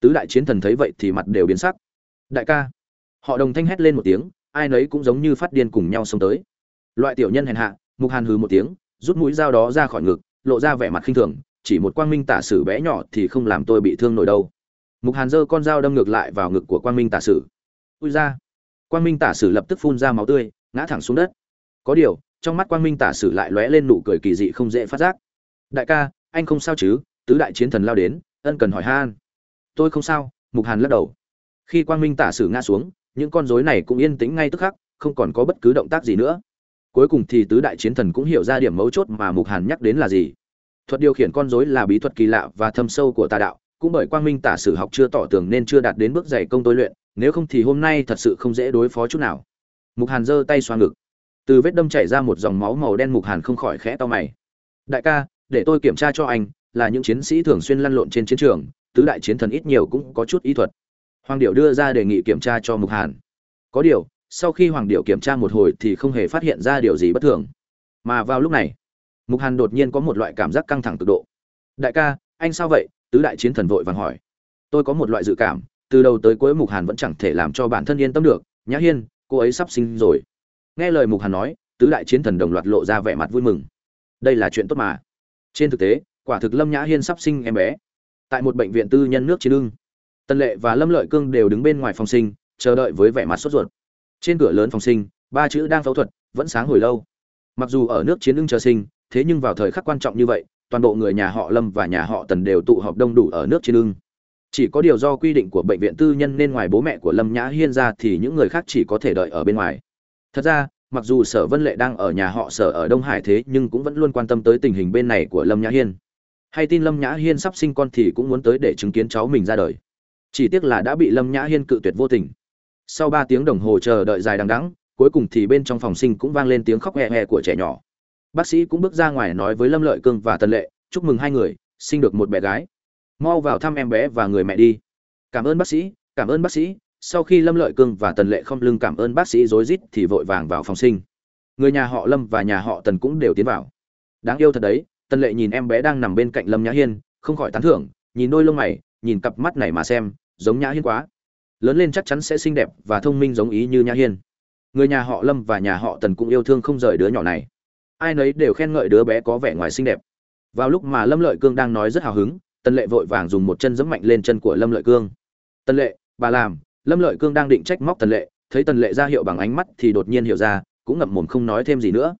Tứ đại chiến thần thấy vậy thì mặt đều biến sắc. Đại ca, họ đồng thanh hét lên một tiếng, ai nấy cũng giống như phát điên cùng nhau xông tới. Loại tiểu nhân hèn hạ, mục hàn hừ một tiếng, rút mũi dao đó ra khỏi ngực, lộ ra vẻ mặt khinh thường, chỉ một quang minh tả sử bé nhỏ thì không làm tôi bị thương nổi đâu mục hàn giơ con dao đâm ngược lại vào ngực của quang minh tả sử. Ui ra quang minh tả sử lập tức phun ra máu tươi, ngã thẳng xuống đất. Có điều, trong mắt quang minh tả sử lại lóe lên nụ cười kỳ dị không dễ phát giác. Đại ca, anh không sao chứ? Tứ đại chiến thần lao đến, ân cần hỏi han. Tôi không sao, mục hàn lắc đầu. Khi quang minh tả sử ngã xuống, những con rối này cũng yên tĩnh ngay tức khắc, không còn có bất cứ động tác gì nữa. Cuối cùng thì tứ đại chiến thần cũng hiểu ra điểm mấu chốt mà mục hàn nhắc đến là gì. Thuật điều khiển con rối là bí thuật kỳ lạ và thâm sâu của tà đạo cũng bởi quang minh tả sử học chưa tỏ tường nên chưa đạt đến bước dày công tôi luyện, nếu không thì hôm nay thật sự không dễ đối phó chút nào. Mục hàn giơ tay xoa ngực. Từ vết đâm chảy ra một dòng máu màu đen mục hàn không khỏi khẽ to mày. Đại ca, để tôi kiểm tra cho anh, là những chiến sĩ thường xuyên lăn lộn trên chiến trường, tứ đại chiến thần ít nhiều cũng có chút ý thuật. Hoàng điệu đưa ra đề nghị kiểm tra cho mục hàn. Có điều, sau khi hoàng điệu kiểm tra một hồi thì không hề phát hiện ra điều gì bất thường. Mà vào lúc này, mục hàn đột nhiên có một loại cảm giác căng thẳng cực độ. Đại ca, anh sao vậy? Tứ đại chiến thần vội vàng hỏi. Tôi có một loại dự cảm, từ đầu tới cuối mục hàn vẫn chẳng thể làm cho bản thân yên tâm được. Nhã hiên, cô ấy sắp sinh rồi. Nghe lời mục hàn nói, tứ đại chiến thần đồng loạt lộ ra vẻ mặt vui mừng. Đây là chuyện tốt mà. Trên thực tế, quả thực lâm nhã hiên sắp sinh em bé. Tại một bệnh viện tư nhân nước chiến lương tân lệ và lâm lợi cương đều đứng bên ngoài phòng sinh, chờ đợi với vẻ mặt sốt ruột. Trên cửa lớn phòng sinh, ba chữ đang phẫu thuật vẫn sáng hồi lâu. Mặc dù ở nước chiến lương chờ sinh, thế nhưng vào thời khắc quan trọng như vậy toàn bộ người nhà họ lâm và nhà họ tần đều tụ họp đông đủ ở nước trên ưng. Chỉ có điều do quy định của bệnh viện tư nhân nên ngoài bố mẹ của lâm nhã hiên ra thì những người khác chỉ có thể đợi ở bên ngoài. Thật ra, mặc dù sở vân lệ đang ở nhà họ sở ở đông hải thế nhưng cũng vẫn luôn quan tâm tới tình hình bên này của lâm nhã hiên. Hay tin lâm nhã hiên sắp sinh con thì cũng muốn tới để chứng kiến cháu mình ra đời. Chỉ tiếc là đã bị lâm nhã hiên cự tuyệt vô tình. Sau ba tiếng đồng hồ chờ đợi dài đằng đẵng, cuối cùng thì bên trong phòng sinh cũng vang lên tiếng khóc hẹ hẹ của trẻ nhỏ bác sĩ cũng bước ra ngoài nói với lâm lợi cương và Tần lệ, chúc mừng hai người, sinh được một bé gái. Mau vào thăm em bé và người mẹ đi. Cảm ơn bác sĩ, cảm ơn bác sĩ. Sau khi lâm lợi cương và tần lệ không lưng cảm ơn bác sĩ rối rít thì vội vàng vào phòng sinh. Người nhà họ lâm và nhà họ tần cũng đều tiến vào. Đáng yêu thật đấy, tần lệ nhìn em bé đang nằm bên cạnh lâm nhã hiên, không khỏi tán thưởng, nhìn đôi lông mày, nhìn cặp mắt này mà xem, giống nhã hiên quá. Lớn lên chắc chắn sẽ xinh đẹp và thông minh giống ý như nhã hiên. Người nhà họ lâm và nhà họ tần cũng yêu thương không rời đứa nhỏ này ai nấy đều khen ngợi đứa bé có vẻ ngoài xinh đẹp. Vào lúc mà lâm lợi cương đang nói rất hào hứng, tần lệ vội vàng dùng một chân giẫm mạnh lên chân của lâm lợi cương. Tần lệ, bà làm. Lâm lợi cương đang định trách móc tần lệ, thấy tần lệ ra hiệu bằng ánh mắt thì đột nhiên hiểu ra, cũng ngậm mồm không nói thêm gì nữa.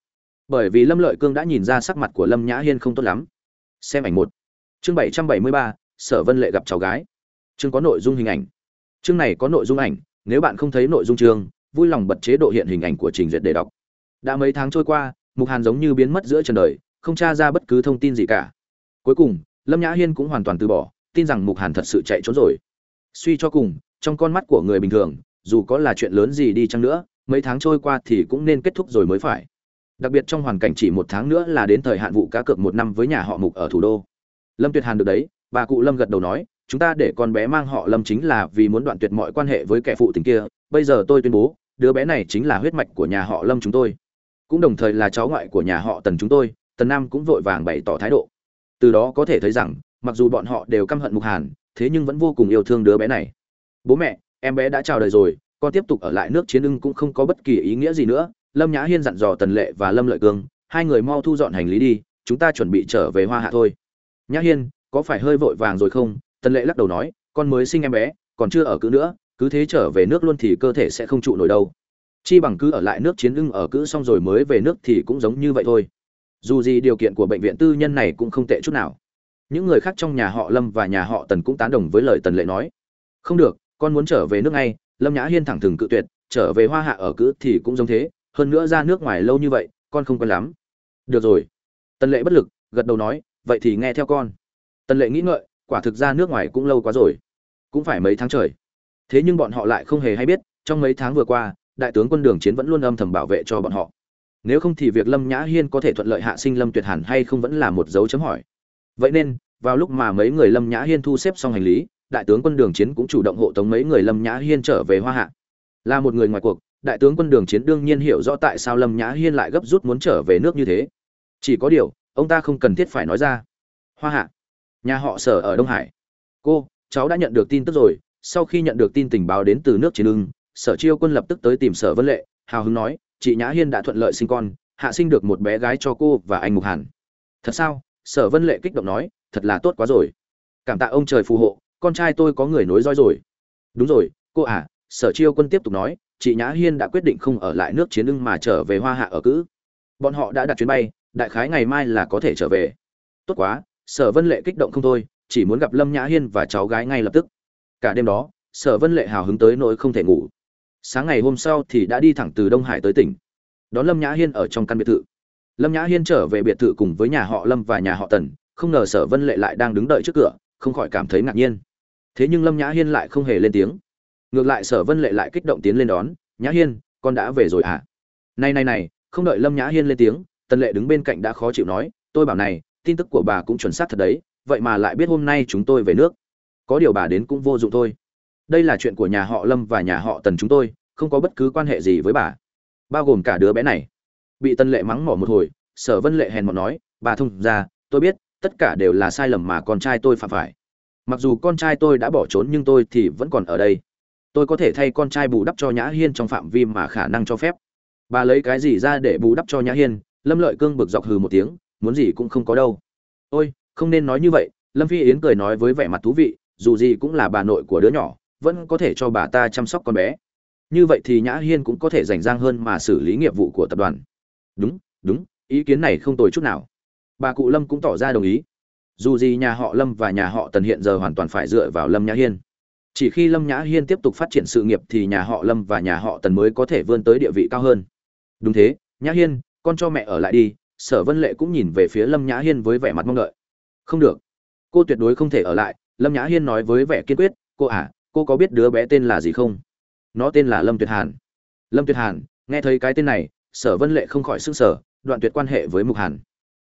Bởi vì lâm lợi cương đã nhìn ra sắc mặt của lâm nhã hiên không tốt lắm. Xem ảnh một. Chương bảy trăm bảy mươi ba, sở vân lệ gặp cháu gái. Chương có nội dung hình ảnh. Chương này có nội dung ảnh, nếu bạn không thấy nội dung chương, vui lòng bật chế độ hiện hình ảnh của trình duyệt để đọc. Đã mấy tháng trôi qua mục hàn giống như biến mất giữa trần đời, không tra ra bất cứ thông tin gì cả. Cuối cùng, lâm nhã hiên cũng hoàn toàn từ bỏ, tin rằng mục hàn thật sự chạy trốn rồi. Suy cho cùng, trong con mắt của người bình thường, dù có là chuyện lớn gì đi chăng nữa, mấy tháng trôi qua thì cũng nên kết thúc rồi mới phải. Đặc biệt trong hoàn cảnh chỉ một tháng nữa là đến thời hạn vụ cá cược một năm với nhà họ mục ở thủ đô. Lâm tuyệt hàn được đấy, bà cụ lâm gật đầu nói, chúng ta để con bé mang họ lâm chính là vì muốn đoạn tuyệt mọi quan hệ với kẻ phụ tình kia. Bây giờ tôi tuyên bố, đứa bé này chính là huyết mạch của nhà họ lâm chúng tôi cũng đồng thời là cháu ngoại của nhà họ tần chúng tôi, tần nam cũng vội vàng bày tỏ thái độ. Từ đó có thể thấy rằng, mặc dù bọn họ đều căm hận mục hàn, thế nhưng vẫn vô cùng yêu thương đứa bé này. Bố mẹ, em bé đã chào đời rồi, con tiếp tục ở lại nước chiến ưng cũng không có bất kỳ ý nghĩa gì nữa. Lâm nhã hiên dặn dò tần lệ và lâm lợi cương hai người mau thu dọn hành lý đi, chúng ta chuẩn bị trở về hoa hạ thôi. Nhã hiên, có phải hơi vội vàng rồi không? Tần lệ lắc đầu nói, con mới sinh em bé, còn chưa ở cữ nữa, cứ thế trở về nước luôn thì cơ thể sẽ không trụ nổi đâu chi bằng cứ ở lại nước chiến ưng ở cữ xong rồi mới về nước thì cũng giống như vậy thôi. Dù gì điều kiện của bệnh viện tư nhân này cũng không tệ chút nào. Những người khác trong nhà họ lâm và nhà họ tần cũng tán đồng với lời tần lệ nói. Không được, con muốn trở về nước ngay, lâm nhã hiên thẳng thừng cự tuyệt, trở về hoa hạ ở cữ thì cũng giống thế, hơn nữa ra nước ngoài lâu như vậy, con không quen lắm. Được rồi. Tần lệ bất lực, gật đầu nói, vậy thì nghe theo con. Tần lệ nghĩ ngợi, quả thực ra nước ngoài cũng lâu quá rồi. Cũng phải mấy tháng trời. Thế nhưng bọn họ lại không hề hay biết, trong mấy tháng vừa qua đại tướng quân đường chiến vẫn luôn âm thầm bảo vệ cho bọn họ. Nếu không thì việc lâm nhã hiên có thể thuận lợi hạ sinh lâm tuyệt hàn hay không vẫn là một dấu chấm hỏi. Vậy nên, vào lúc mà mấy người lâm nhã hiên thu xếp xong hành lý, đại tướng quân đường chiến cũng chủ động hộ tống mấy người lâm nhã hiên trở về hoa hạ. Là một người ngoài cuộc, đại tướng quân đường chiến đương nhiên hiểu rõ tại sao lâm nhã hiên lại gấp rút muốn trở về nước như thế. Chỉ có điều, ông ta không cần thiết phải nói ra. Hoa hạ, nhà họ sở ở đông hải. Cô, cháu đã nhận được tin tức rồi, sau khi nhận được tin tình báo đến từ nước chiến ưng sở chiêu quân lập tức tới tìm sở vân lệ, hào hứng nói, chị nhã hiên đã thuận lợi sinh con, hạ sinh được một bé gái cho cô và anh mục hàn. Thật sao? Sở vân lệ kích động nói, thật là tốt quá rồi. Cảm tạ ông trời phù hộ, con trai tôi có người nối roi rồi. Đúng rồi, cô à sở chiêu quân tiếp tục nói, chị nhã hiên đã quyết định không ở lại nước chiến ưng mà trở về hoa hạ ở cữ bọn họ đã đặt chuyến bay, đại khái ngày mai là có thể trở về. Tốt quá, sở vân lệ kích động không thôi, chỉ muốn gặp lâm nhã hiên và cháu gái ngay lập tức. Cả đêm đó, sở vân lệ hào hứng tới nỗi không thể ngủ sáng ngày hôm sau thì đã đi thẳng từ đông hải tới tỉnh. Đón lâm nhã hiên ở trong căn biệt thự. Lâm nhã hiên trở về biệt thự cùng với nhà họ lâm và nhà họ tần, không ngờ sở vân lệ lại đang đứng đợi trước cửa, không khỏi cảm thấy ngạc nhiên. Thế nhưng lâm nhã hiên lại không hề lên tiếng. Ngược lại sở vân lệ lại kích động tiến lên đón, nhã hiên, con đã về rồi à này này này, không đợi lâm nhã hiên lên tiếng, tần lệ đứng bên cạnh đã khó chịu nói, tôi bảo này, tin tức của bà cũng chuẩn xác thật đấy, vậy mà lại biết hôm nay chúng tôi về nước. Có điều bà đến cũng vô dụng thôi đây là chuyện của nhà họ lâm và nhà họ tần chúng tôi, không có bất cứ quan hệ gì với bà. Bao gồm cả đứa bé này. Bị tân lệ mắng mỏ một hồi, sở vân lệ hèn mọn nói, bà thông ra, tôi biết, tất cả đều là sai lầm mà con trai tôi phạm phải. Mặc dù con trai tôi đã bỏ trốn nhưng tôi thì vẫn còn ở đây. Tôi có thể thay con trai bù đắp cho nhã hiên trong phạm vi mà khả năng cho phép. Bà lấy cái gì ra để bù đắp cho nhã hiên? Lâm lợi cương bực dọc hừ một tiếng, muốn gì cũng không có đâu. Ôi, không nên nói như vậy. Lâm phi yến cười nói với vẻ mặt thú vị, dù gì cũng là bà nội của đứa nhỏ vẫn có thể cho bà ta chăm sóc con bé. Như vậy thì nhã hiên cũng có thể dành rang hơn mà xử lý nghiệp vụ của tập đoàn. Đúng đúng, ý kiến này không tồi chút nào. Bà cụ lâm cũng tỏ ra đồng ý. Dù gì nhà họ lâm và nhà họ tần hiện giờ hoàn toàn phải dựa vào lâm nhã hiên. Chỉ khi lâm nhã hiên tiếp tục phát triển sự nghiệp thì nhà họ lâm và nhà họ tần mới có thể vươn tới địa vị cao hơn. Đúng thế, nhã hiên, con cho mẹ ở lại đi, sở vân lệ cũng nhìn về phía lâm nhã hiên với vẻ mặt mong đợi. Không được. Cô tuyệt đối không thể ở lại, lâm nhã hiên nói với vẻ kiên quyết, cô à cô có biết đứa bé tên là gì không? Nó tên là lâm tuyệt hàn. Lâm tuyệt hàn, nghe thấy cái tên này, sở vân lệ không khỏi s ư n g sở đoạn tuyệt quan hệ với mục hàn.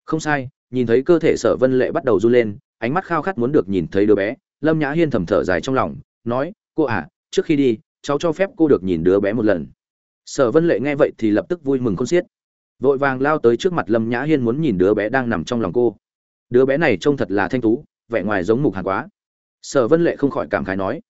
Không sai, nhìn thấy cơ thể sở vân lệ bắt đầu run lên, ánh mắt khao khát muốn được nhìn thấy đứa bé, lâm nhã hiên thầm thở dài trong lòng, nói, cô à trước khi đi, cháu cho phép cô được nhìn đứa bé một lần. Sở vân lệ nghe vậy thì lập tức vui mừng không xiết. Vội vàng lao tới trước mặt lâm nhã hiên muốn nhìn đứa bé đang nằm trong lòng cô. Đứa bé này trông thật là thanh tú, vẻ ngoài giống mục hàn quá. Sở vân lệ không khỏi cảm khái nói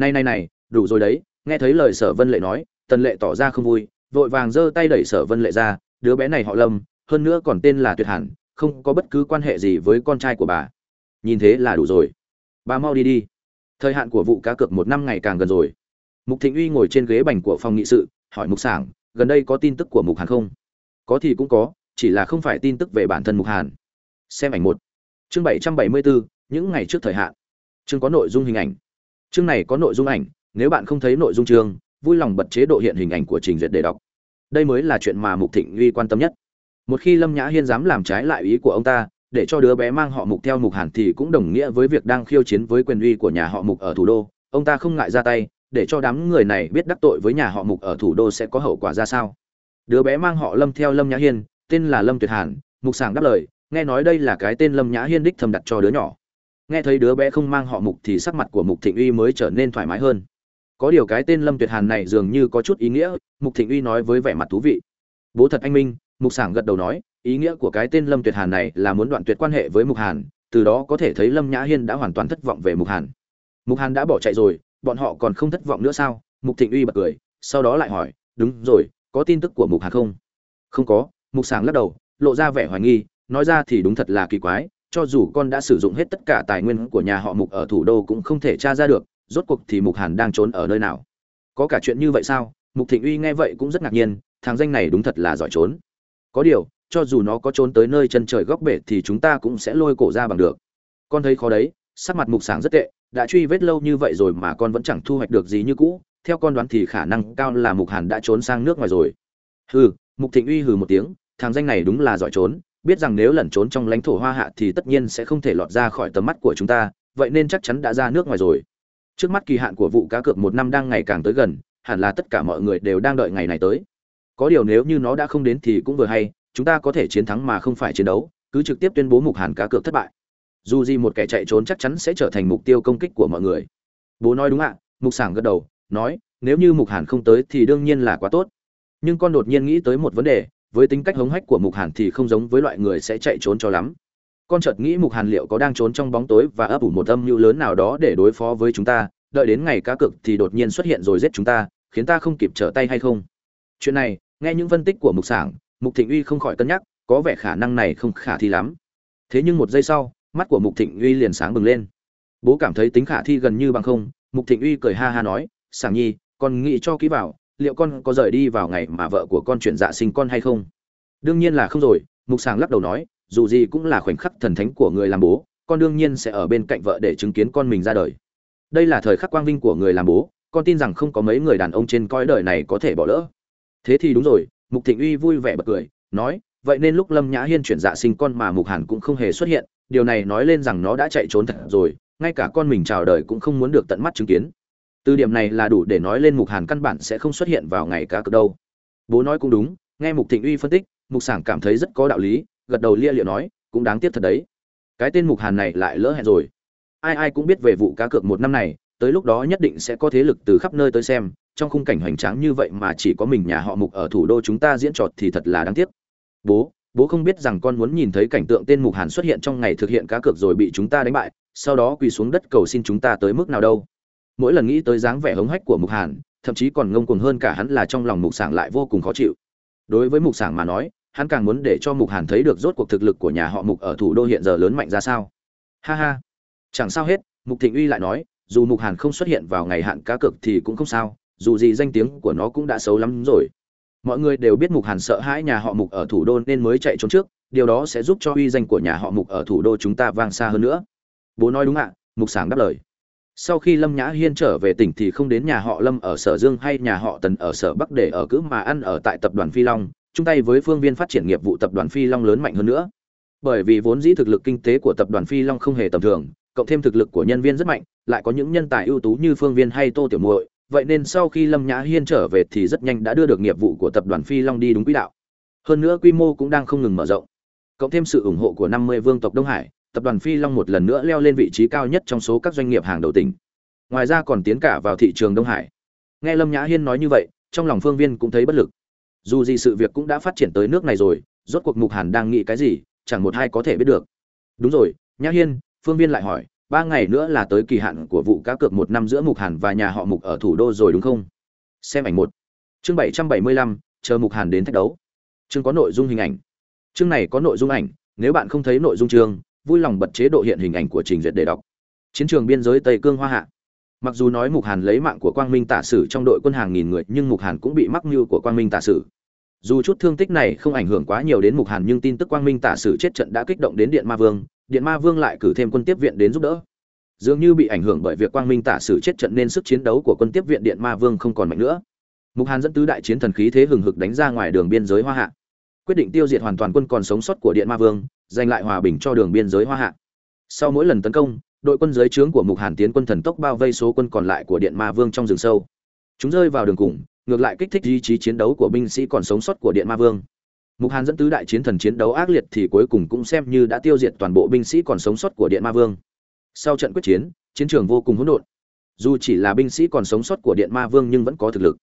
này này này, đủ rồi đấy, nghe thấy lời sở vân lệ nói, tần lệ tỏ ra không vui, vội vàng giơ tay đẩy sở vân lệ ra, đứa bé này họ lâm, hơn nữa còn tên là tuyệt hẳn không có bất cứ quan hệ gì với con trai của bà. Nhìn thế là đủ rồi. Bà mau đi đi. Thời hạn của vụ cá cược một năm ngày càng gần rồi. Mục thịnh uy ngồi trên ghế bành của phòng nghị sự, hỏi mục sảng, gần đây có tin tức của mục hàn không? Có thì cũng có, chỉ là không phải tin tức về bản thân mục hàn. Xem ảnh một. Chương bảy trăm bảy mươi bốn những ngày trước thời hạn. Chương có nội dung hình ảnh chương này có nội dung ảnh, nếu bạn không thấy nội dung chương, vui lòng bật chế độ hiện hình ảnh của trình duyệt để đọc. Đây mới là chuyện mà mục thịnh uy quan tâm nhất. Một khi lâm nhã hiên dám làm trái lại ý của ông ta, để cho đứa bé mang họ mục theo mục hàn thì cũng đồng nghĩa với việc đang khiêu chiến với quyền uy của nhà họ mục ở thủ đô. Ông ta không ngại ra tay, để cho đám người này biết đắc tội với nhà họ mục ở thủ đô sẽ có hậu quả ra sao. Đứa bé mang họ lâm theo lâm nhã hiên, tên là lâm tuyệt hàn, mục sảng đáp lời, nghe nói đây là cái tên lâm nhã hiên đích thầm đặt cho đứa nhỏ nghe thấy đứa bé không mang họ mục thì sắc mặt của mục thịnh uy mới trở nên thoải mái hơn. Có điều cái tên lâm tuyệt hàn này dường như có chút ý nghĩa, mục thịnh uy nói với vẻ mặt thú vị. Bố thật anh minh, mục sảng gật đầu nói, ý nghĩa của cái tên lâm tuyệt hàn này là muốn đoạn tuyệt quan hệ với mục hàn, từ đó có thể thấy lâm nhã hiên đã hoàn toàn thất vọng về mục hàn. Mục hàn đã bỏ chạy rồi, bọn họ còn không thất vọng nữa sao? Mục thịnh uy bật cười, sau đó lại hỏi, đúng rồi, có tin tức của mục hàn không? Không có, mục sảng lắc đầu, lộ ra vẻ hoài nghi, nói ra thì đúng thật là kỳ quái cho dù con đã sử dụng hết tất cả tài nguyên của nhà họ mục ở thủ đô cũng không thể tra ra được, rốt cuộc thì mục hàn đang trốn ở nơi nào. Có cả chuyện như vậy sao? Mục thịnh uy nghe vậy cũng rất ngạc nhiên, thằng danh này đúng thật là giỏi trốn. Có điều, cho dù nó có trốn tới nơi chân trời góc bể thì chúng ta cũng sẽ lôi cổ ra bằng được. Con thấy khó đấy, sắc mặt mục sáng rất tệ, đã truy vết lâu như vậy rồi mà con vẫn chẳng thu hoạch được gì như cũ, theo con đoán thì khả năng cao là mục hàn đã trốn sang nước ngoài rồi. Hừ, mục thịnh uy hừ một tiếng, thằng danh này đúng là giỏi trốn biết rằng nếu lẩn trốn trong lãnh thổ hoa hạ thì tất nhiên sẽ không thể lọt ra khỏi tầm mắt của chúng ta, vậy nên chắc chắn đã ra nước ngoài rồi. Trước mắt kỳ hạn của vụ cá cược một năm đang ngày càng tới gần, hẳn là tất cả mọi người đều đang đợi ngày này tới. Có điều nếu như nó đã không đến thì cũng vừa hay, chúng ta có thể chiến thắng mà không phải chiến đấu, cứ trực tiếp tuyên bố mục hàn cá cược thất bại. Dù gì một kẻ chạy trốn chắc chắn sẽ trở thành mục tiêu công kích của mọi người. Bố nói đúng ạ, mục sảng gật đầu, nói, nếu như mục hàn không tới thì đương nhiên là quá tốt. Nhưng con đột nhiên nghĩ tới một vấn đề với tính cách hống hách của mục hàn thì không giống với loại người sẽ chạy trốn cho lắm. Con chợt nghĩ mục hàn liệu có đang trốn trong bóng tối và ấp ủ một âm mưu lớn nào đó để đối phó với chúng ta, đợi đến ngày cá cược thì đột nhiên xuất hiện rồi giết chúng ta, khiến ta không kịp trở tay hay không? Chuyện này, nghe những phân tích của mục sảng, mục thịnh uy không khỏi cân nhắc, có vẻ khả năng này không khả thi lắm. Thế nhưng một giây sau, mắt của mục thịnh uy liền sáng bừng lên. Bố cảm thấy tính khả thi gần như bằng không, mục thịnh uy cười ha ha nói, sảng nhi, con nghĩ cho kỹ vào liệu con có rời đi vào ngày mà vợ của con chuyển dạ sinh con hay không? Đương nhiên là không rồi, mục sàng lắc đầu nói, dù gì cũng là khoảnh khắc thần thánh của người làm bố, con đương nhiên sẽ ở bên cạnh vợ để chứng kiến con mình ra đời. Đây là thời khắc quang vinh của người làm bố, con tin rằng không có mấy người đàn ông trên coi đời này có thể bỏ lỡ. Thế thì đúng rồi, mục thịnh uy vui vẻ bật cười, nói, vậy nên lúc lâm nhã hiên chuyển dạ sinh con mà mục hàn cũng không hề xuất hiện, điều này nói lên rằng nó đã chạy trốn thật rồi, ngay cả con mình chào đời cũng không muốn được tận mắt chứng kiến từ điểm này là đủ để nói lên mục hàn căn bản sẽ không xuất hiện vào ngày cá cược đâu. Bố nói cũng đúng, nghe mục thịnh uy phân tích, mục sảng cảm thấy rất có đạo lý, gật đầu lia liệu nói, cũng đáng tiếc thật đấy. Cái tên mục hàn này lại lỡ hẹn rồi. Ai ai cũng biết về vụ cá cược một năm này, tới lúc đó nhất định sẽ có thế lực từ khắp nơi tới xem, trong khung cảnh hoành tráng như vậy mà chỉ có mình nhà họ mục ở thủ đô chúng ta diễn trọt thì thật là đáng tiếc. Bố bố không biết rằng con muốn nhìn thấy cảnh tượng tên mục hàn xuất hiện trong ngày thực hiện cá cược rồi bị chúng ta đánh bại, sau đó quỳ xuống đất cầu xin chúng ta tới mức nào đâu mỗi lần nghĩ tới dáng vẻ hống hách của mục hàn, thậm chí còn ngông cuồng hơn cả hắn là trong lòng mục sảng lại vô cùng khó chịu. Đối với mục sảng mà nói, hắn càng muốn để cho mục hàn thấy được rốt cuộc thực lực của nhà họ mục ở thủ đô hiện giờ lớn mạnh ra sao. Ha ha. Chẳng sao hết, mục thịnh uy lại nói, dù mục hàn không xuất hiện vào ngày hạn cá cược thì cũng không sao, dù gì danh tiếng của nó cũng đã xấu lắm rồi. Mọi người đều biết mục hàn sợ hãi nhà họ mục ở thủ đô nên mới chạy trốn trước, điều đó sẽ giúp cho uy danh của nhà họ mục ở thủ đô chúng ta vang xa hơn nữa. Bố nói đúng ạ, mục sảng đáp lời sau khi lâm nhã hiên trở về tỉnh thì không đến nhà họ lâm ở sở dương hay nhà họ tần ở sở bắc để ở cứ mà ăn ở tại tập đoàn phi long, chung tay với phương viên phát triển nghiệp vụ tập đoàn phi long lớn mạnh hơn nữa. Bởi vì vốn dĩ thực lực kinh tế của tập đoàn phi long không hề tầm thường, cộng thêm thực lực của nhân viên rất mạnh, lại có những nhân tài ưu tú như phương viên hay tô tiểu muội, vậy nên sau khi lâm nhã hiên trở về thì rất nhanh đã đưa được nghiệp vụ của tập đoàn phi long đi đúng quỹ đạo. Hơn nữa quy mô cũng đang không ngừng mở rộng. Cộng thêm sự ủng hộ của 50 vương tộc đông hải tập đoàn phi long một lần nữa leo lên vị trí cao nhất trong số các doanh nghiệp hàng đầu tỉnh. Ngoài ra còn tiến cả vào thị trường đông hải. Nghe lâm nhã hiên nói như vậy, trong lòng phương viên cũng thấy bất lực. Dù gì sự việc cũng đã phát triển tới nước này rồi, rốt cuộc mục hàn đang nghĩ cái gì, chẳng một hai có thể biết được. Đúng rồi, nhã hiên, phương viên lại hỏi, ba ngày nữa là tới kỳ hạn của vụ cá cược một năm giữa mục hàn và nhà họ mục ở thủ đô rồi đúng không? Xem ảnh một. Chương bảy trăm bảy mươi lăm, chờ mục hàn đến thách đấu. Chương có nội dung hình ảnh. Chương này có nội dung ảnh, nếu bạn không thấy nội dung chương vui lòng bật chế độ hiện hình ảnh của trình duyệt để đọc. Chiến trường biên giới tây cương hoa hạ. Mặc dù nói mục hàn lấy mạng của quang minh tả sử trong đội quân hàng nghìn người, nhưng mục hàn cũng bị mắc mưu của quang minh tả sử. Dù chút thương tích này không ảnh hưởng quá nhiều đến mục hàn, nhưng tin tức quang minh tả sử chết trận đã kích động đến điện ma vương. Điện ma vương lại cử thêm quân tiếp viện đến giúp đỡ. Dường như bị ảnh hưởng bởi việc quang minh tả sử chết trận nên sức chiến đấu của quân tiếp viện điện ma vương không còn mạnh nữa. Mục hàn dẫn tứ đại chiến thần khí thế hừng hực đánh ra ngoài đường biên giới hoa hạ. Quyết định tiêu diệt hoàn toàn quân còn sống sót của điện ma vương giành lại hòa bình cho đường biên giới hoa hạ. Sau mỗi lần tấn công, đội quân dưới trướng của mục hàn tiến quân thần tốc bao vây số quân còn lại của điện ma vương trong rừng sâu. Chúng rơi vào đường cùng, ngược lại kích thích ý chí chiến đấu của binh sĩ còn sống sót của điện ma vương. Mục hàn dẫn tứ đại chiến thần chiến đấu ác liệt thì cuối cùng cũng xem như đã tiêu diệt toàn bộ binh sĩ còn sống sót của điện ma vương. Sau trận quyết chiến chiến trường vô cùng hỗn độn. Dù chỉ là binh sĩ còn sống sót của điện ma vương nhưng vẫn có thực lực.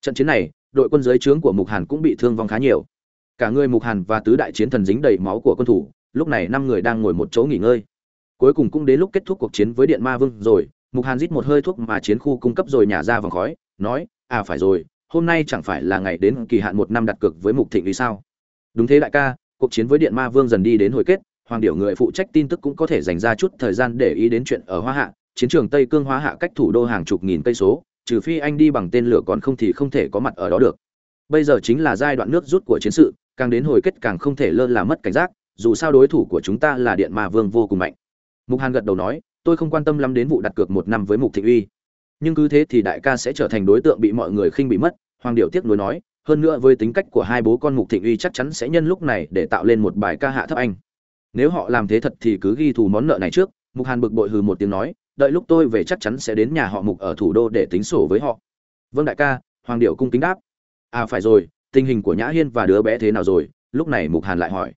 Trận chiến này, đội quân dưới trướng của mục hàn cũng bị thương vong khá nhiều cả người mục hàn và tứ đại chiến thần dính đầy máu của quân thủ, lúc này năm người đang ngồi một chỗ nghỉ ngơi. Cuối cùng cũng đến lúc kết thúc cuộc chiến với điện ma vương rồi, mục hàn rít một hơi thuốc mà chiến khu cung cấp rồi nhả ra vòng khói, nói à phải rồi, hôm nay chẳng phải là ngày đến kỳ hạn một năm đặt cược với mục thịnh vì sao? Đúng thế đại ca, cuộc chiến với điện ma vương dần đi đến hồi kết, hoàng điểu người phụ trách tin tức cũng có thể dành ra chút thời gian để ý đến chuyện ở hoa hạ, chiến trường tây cương hoa hạ cách thủ đô hàng chục nghìn cây số, trừ phi anh đi bằng tên lửa còn không thì không thể có mặt ở đó được. Bây giờ chính là giai đoạn nước rút của chiến sự càng đến hồi kết càng không thể lơ là mất cảnh giác, dù sao đối thủ của chúng ta là điện ma vương vô cùng mạnh. Mục hàn gật đầu nói, tôi không quan tâm lắm đến vụ đặt cược một năm với mục thị uy. Nhưng cứ thế thì đại ca sẽ trở thành đối tượng bị mọi người khinh bị mất, hoàng điệu tiếc nuối nói, hơn nữa với tính cách của hai bố con mục thịnh uy chắc chắn sẽ nhân lúc này để tạo lên một bài ca hạ thấp anh. Nếu họ làm thế thật thì cứ ghi thù món nợ này trước, mục hàn bực bội hừ một tiếng nói, đợi lúc tôi về chắc chắn sẽ đến nhà họ mục ở thủ đô để tính sổ với họ. Vâng đại ca, hoàng điệu cung kính đáp. À phải rồi tình hình của nhã hiên và đứa bé thế nào rồi? Lúc này mục hàn lại hỏi.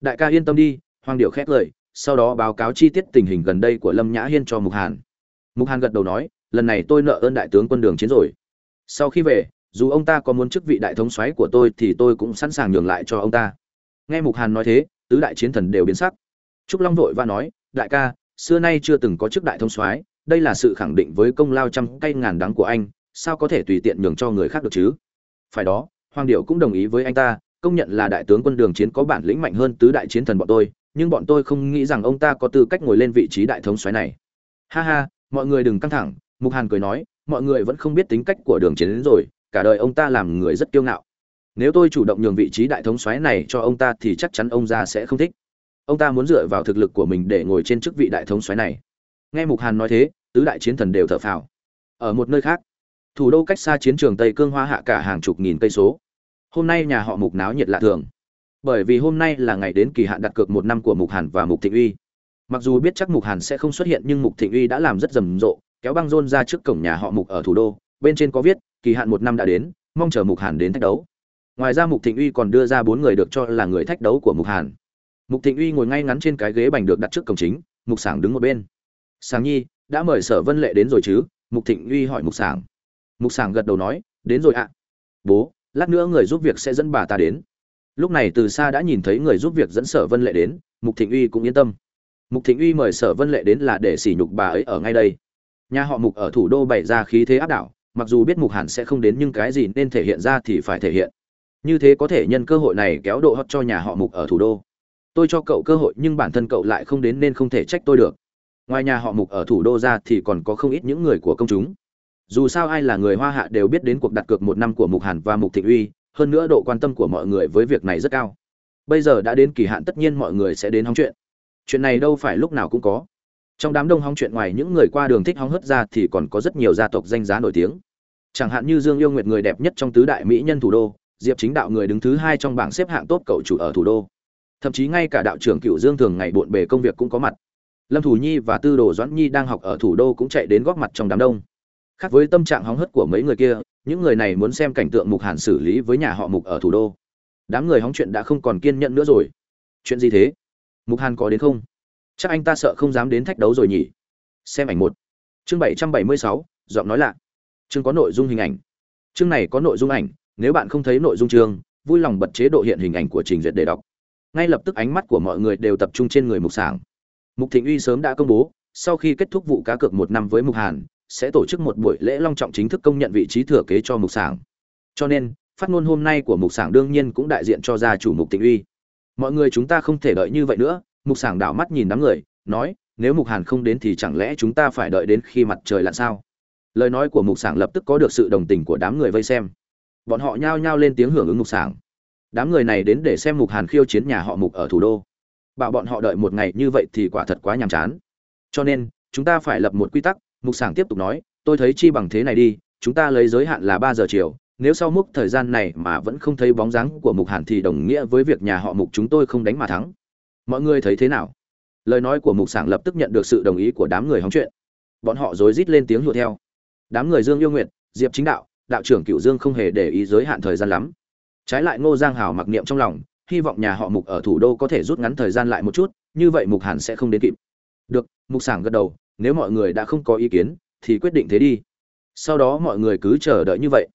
Đại ca yên tâm đi, hoàng điệu khét lời, sau đó báo cáo chi tiết tình hình gần đây của lâm nhã hiên cho mục hàn. Mục hàn gật đầu nói, lần này tôi nợ ơn đại tướng quân đường chiến rồi. Sau khi về, dù ông ta có muốn chức vị đại thống soái của tôi thì tôi cũng sẵn sàng nhường lại cho ông ta. Nghe mục hàn nói thế, tứ đại chiến thần đều biến sắc. Trúc long vội và nói, đại ca, xưa nay chưa từng có chức đại thống soái, đây là sự khẳng định với công lao trăm cây ngàn đắng của anh, sao có thể tùy tiện nhường cho người khác được chứ? Phải đó hoàng điệu cũng đồng ý với anh ta, công nhận là đại tướng quân đường chiến có bản lĩnh mạnh hơn tứ đại chiến thần bọn tôi, nhưng bọn tôi không nghĩ rằng ông ta có tư cách ngồi lên vị trí đại thống soái này. Ha ha, mọi người đừng căng thẳng, mục hàn cười nói, mọi người vẫn không biết tính cách của đường chiến đến rồi, cả đời ông ta làm người rất kiêu ngạo. Nếu tôi chủ động nhường vị trí đại thống soái này cho ông ta thì chắc chắn ông ra sẽ không thích. Ông ta muốn dựa vào thực lực của mình để ngồi trên chức vị đại thống soái này. Nghe mục hàn nói thế, tứ đại chiến thần đều thở phào. Ở một nơi khác, thủ đô cách xa chiến trường tây cương hoa hạ cả hàng chục nghìn cây số hôm nay nhà họ mục náo nhiệt lạ thường. Bởi vì hôm nay là ngày đến kỳ hạn đặt cược một năm của mục hàn và mục thịnh uy. Mặc dù biết chắc mục hàn sẽ không xuất hiện nhưng mục thịnh uy đã làm rất rầm rộ, kéo băng rôn ra trước cổng nhà họ mục ở thủ đô, bên trên có viết, kỳ hạn một năm đã đến, mong chờ mục hàn đến thách đấu. Ngoài ra mục thịnh uy còn đưa ra bốn người được cho là người thách đấu của mục hàn. Mục thịnh uy ngồi ngay ngắn trên cái ghế bành được đặt trước cổng chính, mục sảng đứng một bên. Sáng nhi, đã mời sở vân lệ đến rồi chứ? Mục thịnh uy hỏi mục sảng. Mục sảng gật đầu nói, đến rồi ạ. Bố lát nữa người giúp việc sẽ dẫn bà ta đến. Lúc này từ xa đã nhìn thấy người giúp việc dẫn sở vân lệ đến, mục thịnh uy cũng yên tâm. Mục thịnh uy mời sở vân lệ đến là để sỉ nhục bà ấy ở ngay đây. Nhà họ mục ở thủ đô bày ra khí thế áp đảo, mặc dù biết mục hẳn sẽ không đến nhưng cái gì nên thể hiện ra thì phải thể hiện. Như thế có thể nhân cơ hội này kéo độ hot cho nhà họ mục ở thủ đô. Tôi cho cậu cơ hội nhưng bản thân cậu lại không đến nên không thể trách tôi được. Ngoài nhà họ mục ở thủ đô ra thì còn có không ít những người của công chúng dù sao ai là người hoa hạ đều biết đến cuộc đặt cược một năm của mục hàn và mục thịnh uy, hơn nữa độ quan tâm của mọi người với việc này rất cao. Bây giờ đã đến kỳ hạn tất nhiên mọi người sẽ đến hóng chuyện. Chuyện này đâu phải lúc nào cũng có. Trong đám đông hóng chuyện ngoài những người qua đường thích hóng hớt ra thì còn có rất nhiều gia tộc danh giá nổi tiếng. Chẳng hạn như dương yêu nguyệt người đẹp nhất trong tứ đại mỹ nhân thủ đô, diệp chính đạo người đứng thứ hai trong bảng xếp hạng tốt cậu chủ ở thủ đô. Thậm chí ngay cả đạo trưởng cựu dương thường ngày bộn bề công việc cũng có mặt. Lâm thủ nhi và tư đồ doãn nhi đang học ở thủ đô cũng chạy đến góp mặt trong đám đông khác với tâm trạng hóng hớt của mấy người kia, những người này muốn xem cảnh tượng mục hàn xử lý với nhà họ mục ở thủ đô. Đám người hóng chuyện đã không còn kiên nhẫn nữa rồi. Chuyện gì thế? Mục hàn có đến không? Chắc anh ta sợ không dám đến thách đấu rồi nhỉ? Xem ảnh một. Chương bảy trăm bảy mươi sáu, giọng nói lạ. Chương có nội dung hình ảnh. Chương này có nội dung ảnh, nếu bạn không thấy nội dung chương, vui lòng bật chế độ hiện hình ảnh của trình duyệt để đọc. Ngay lập tức ánh mắt của mọi người đều tập trung trên người mục sảng. Mục thịnh uy sớm đã công bố, sau khi kết thúc vụ cá cược một năm với mục hàn sẽ tổ chức một buổi lễ long trọng chính thức công nhận vị trí thừa kế cho mục sảng. Cho nên, phát ngôn hôm nay của mục sảng đương nhiên cũng đại diện cho gia chủ mục tịnh uy. Mọi người chúng ta không thể đợi như vậy nữa, mục sảng đảo mắt nhìn đám người, nói, nếu mục hàn không đến thì chẳng lẽ chúng ta phải đợi đến khi mặt trời lặn sao? Lời nói của mục sảng lập tức có được sự đồng tình của đám người vây xem. Bọn họ nhao nhao lên tiếng hưởng ứng mục sảng. Đám người này đến để xem mục hàn khiêu chiến nhà họ mục ở thủ đô. Bảo bọn họ đợi một ngày như vậy thì quả thật quá nhàm chán. Cho nên, chúng ta phải lập một quy tắc mục sảng tiếp tục nói, tôi thấy chi bằng thế này đi, chúng ta lấy giới hạn là ba giờ chiều, nếu sau mức thời gian này mà vẫn không thấy bóng dáng của mục hàn thì đồng nghĩa với việc nhà họ mục chúng tôi không đánh mà thắng. Mọi người thấy thế nào? Lời nói của mục sảng lập tức nhận được sự đồng ý của đám người hóng chuyện. Bọn họ rối rít lên tiếng hùa theo. Đám người dương yêu nguyện diệp chính đạo đạo trưởng cựu dương không hề để ý giới hạn thời gian lắm. Trái lại ngô giang hào mặc niệm trong lòng, hy vọng nhà họ mục ở thủ đô có thể rút ngắn thời gian lại một chút, như vậy mục hàn sẽ không đến kịp. Được, mục sảng gật đầu nếu mọi người đã không có ý kiến thì quyết định thế đi. Sau đó mọi người cứ chờ đợi như vậy.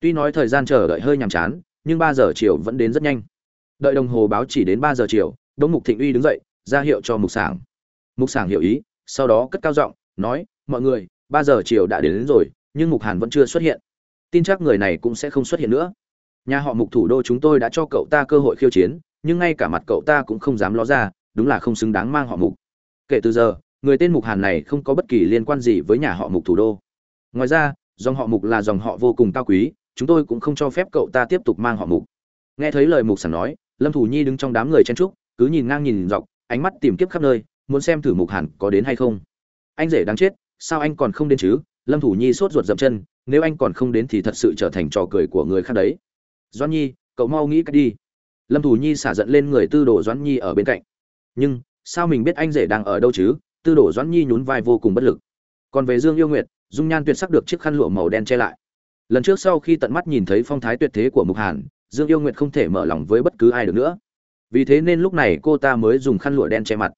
Tuy nói thời gian chờ đợi hơi nhàm chán nhưng ba giờ chiều vẫn đến rất nhanh. Đợi đồng hồ báo chỉ đến ba giờ chiều đống mục thịnh uy đứng dậy ra hiệu cho mục sảng. Mục sảng hiểu ý sau đó cất cao giọng nói mọi người ba giờ chiều đã đến, đến rồi nhưng mục hàn vẫn chưa xuất hiện. Tin chắc người này cũng sẽ không xuất hiện nữa. Nhà họ mục thủ đô chúng tôi đã cho cậu ta cơ hội khiêu chiến nhưng ngay cả mặt cậu ta cũng không dám ló ra đúng là không xứng đáng mang họ mục. Kể từ giờ người tên mục hàn này không có bất kỳ liên quan gì với nhà họ mục thủ đô. Ngoài ra, dòng họ mục là dòng họ vô cùng cao quý, chúng tôi cũng không cho phép cậu ta tiếp tục mang họ mục. Nghe thấy lời mục sảng nói, lâm thủ nhi đứng trong đám người chen trúc cứ nhìn ngang nhìn dọc, ánh mắt tìm kiếp khắp nơi, muốn xem thử mục hàn có đến hay không. Anh rể đáng chết, sao anh còn không đến chứ? Lâm thủ nhi sốt ruột dậm chân, nếu anh còn không đến thì thật sự trở thành trò cười của người khác đấy. Doãn nhi, cậu mau nghĩ cách đi. Lâm thủ nhi xả giận lên người tư đồ doãn nhi ở bên cạnh. Nhưng, sao mình biết anh rể đang ở đâu chứ? Tư đồ doãn nhi nhún vai vô cùng bất lực. Còn về dương yêu nguyệt, dung nhan tuyệt sắc được chiếc khăn lụa màu đen che lại. Lần trước sau khi tận mắt nhìn thấy phong thái tuyệt thế của mục hàn, dương yêu nguyệt không thể mở lòng với bất cứ ai được nữa. Vì thế nên lúc này cô ta mới dùng khăn lụa đen che mặt.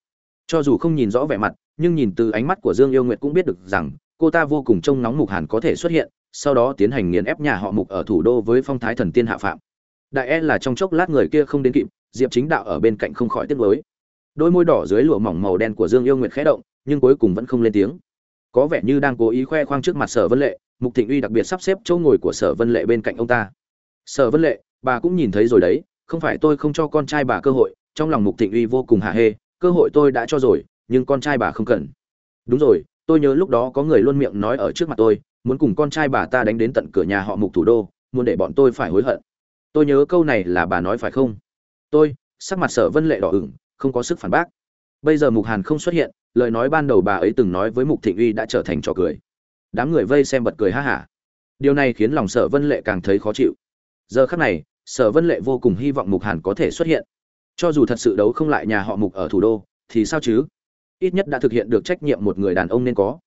Cho dù không nhìn rõ vẻ mặt, nhưng nhìn từ ánh mắt của dương yêu nguyệt cũng biết được rằng, cô ta vô cùng trông nóng mục hàn có thể xuất hiện, sau đó tiến hành nghiền ép nhà họ mục ở thủ đô với phong thái thần tiên hạ phạm. Đại e là trong chốc lát người kia không đến kịp, diệp chính đạo ở bên cạnh không khỏi tiếc lối đôi môi đỏ dưới lụa mỏng màu đen của dương yêu nguyệt khẽ động, nhưng cuối cùng vẫn không lên tiếng. Có vẻ như đang cố ý khoe khoang trước mặt sở vân lệ, mục thịnh uy đặc biệt sắp xếp chỗ ngồi của sở vân lệ bên cạnh ông ta. Sở vân lệ, bà cũng nhìn thấy rồi đấy, không phải tôi không cho con trai bà cơ hội, trong lòng mục thịnh uy vô cùng hạ hê, cơ hội tôi đã cho rồi, nhưng con trai bà không cần. Đúng rồi, tôi nhớ lúc đó có người luôn miệng nói ở trước mặt tôi, muốn cùng con trai bà ta đánh đến tận cửa nhà họ mục thủ đô, muốn để bọn tôi phải hối hận. Tôi nhớ câu này là bà nói phải không? Tôi. Sắc mặt sở vân lệ đỏ ửng không có sức phản bác. Bây giờ mục hàn không xuất hiện, lời nói ban đầu bà ấy từng nói với mục thịnh uy đã trở thành trò cười. Đám người vây xem bật cười ha hả. Điều này khiến lòng sở vân lệ càng thấy khó chịu. Giờ khắc này, sở vân lệ vô cùng hy vọng mục hàn có thể xuất hiện. Cho dù thật sự đấu không lại nhà họ mục ở thủ đô, thì sao chứ? Ít nhất đã thực hiện được trách nhiệm một người đàn ông nên có.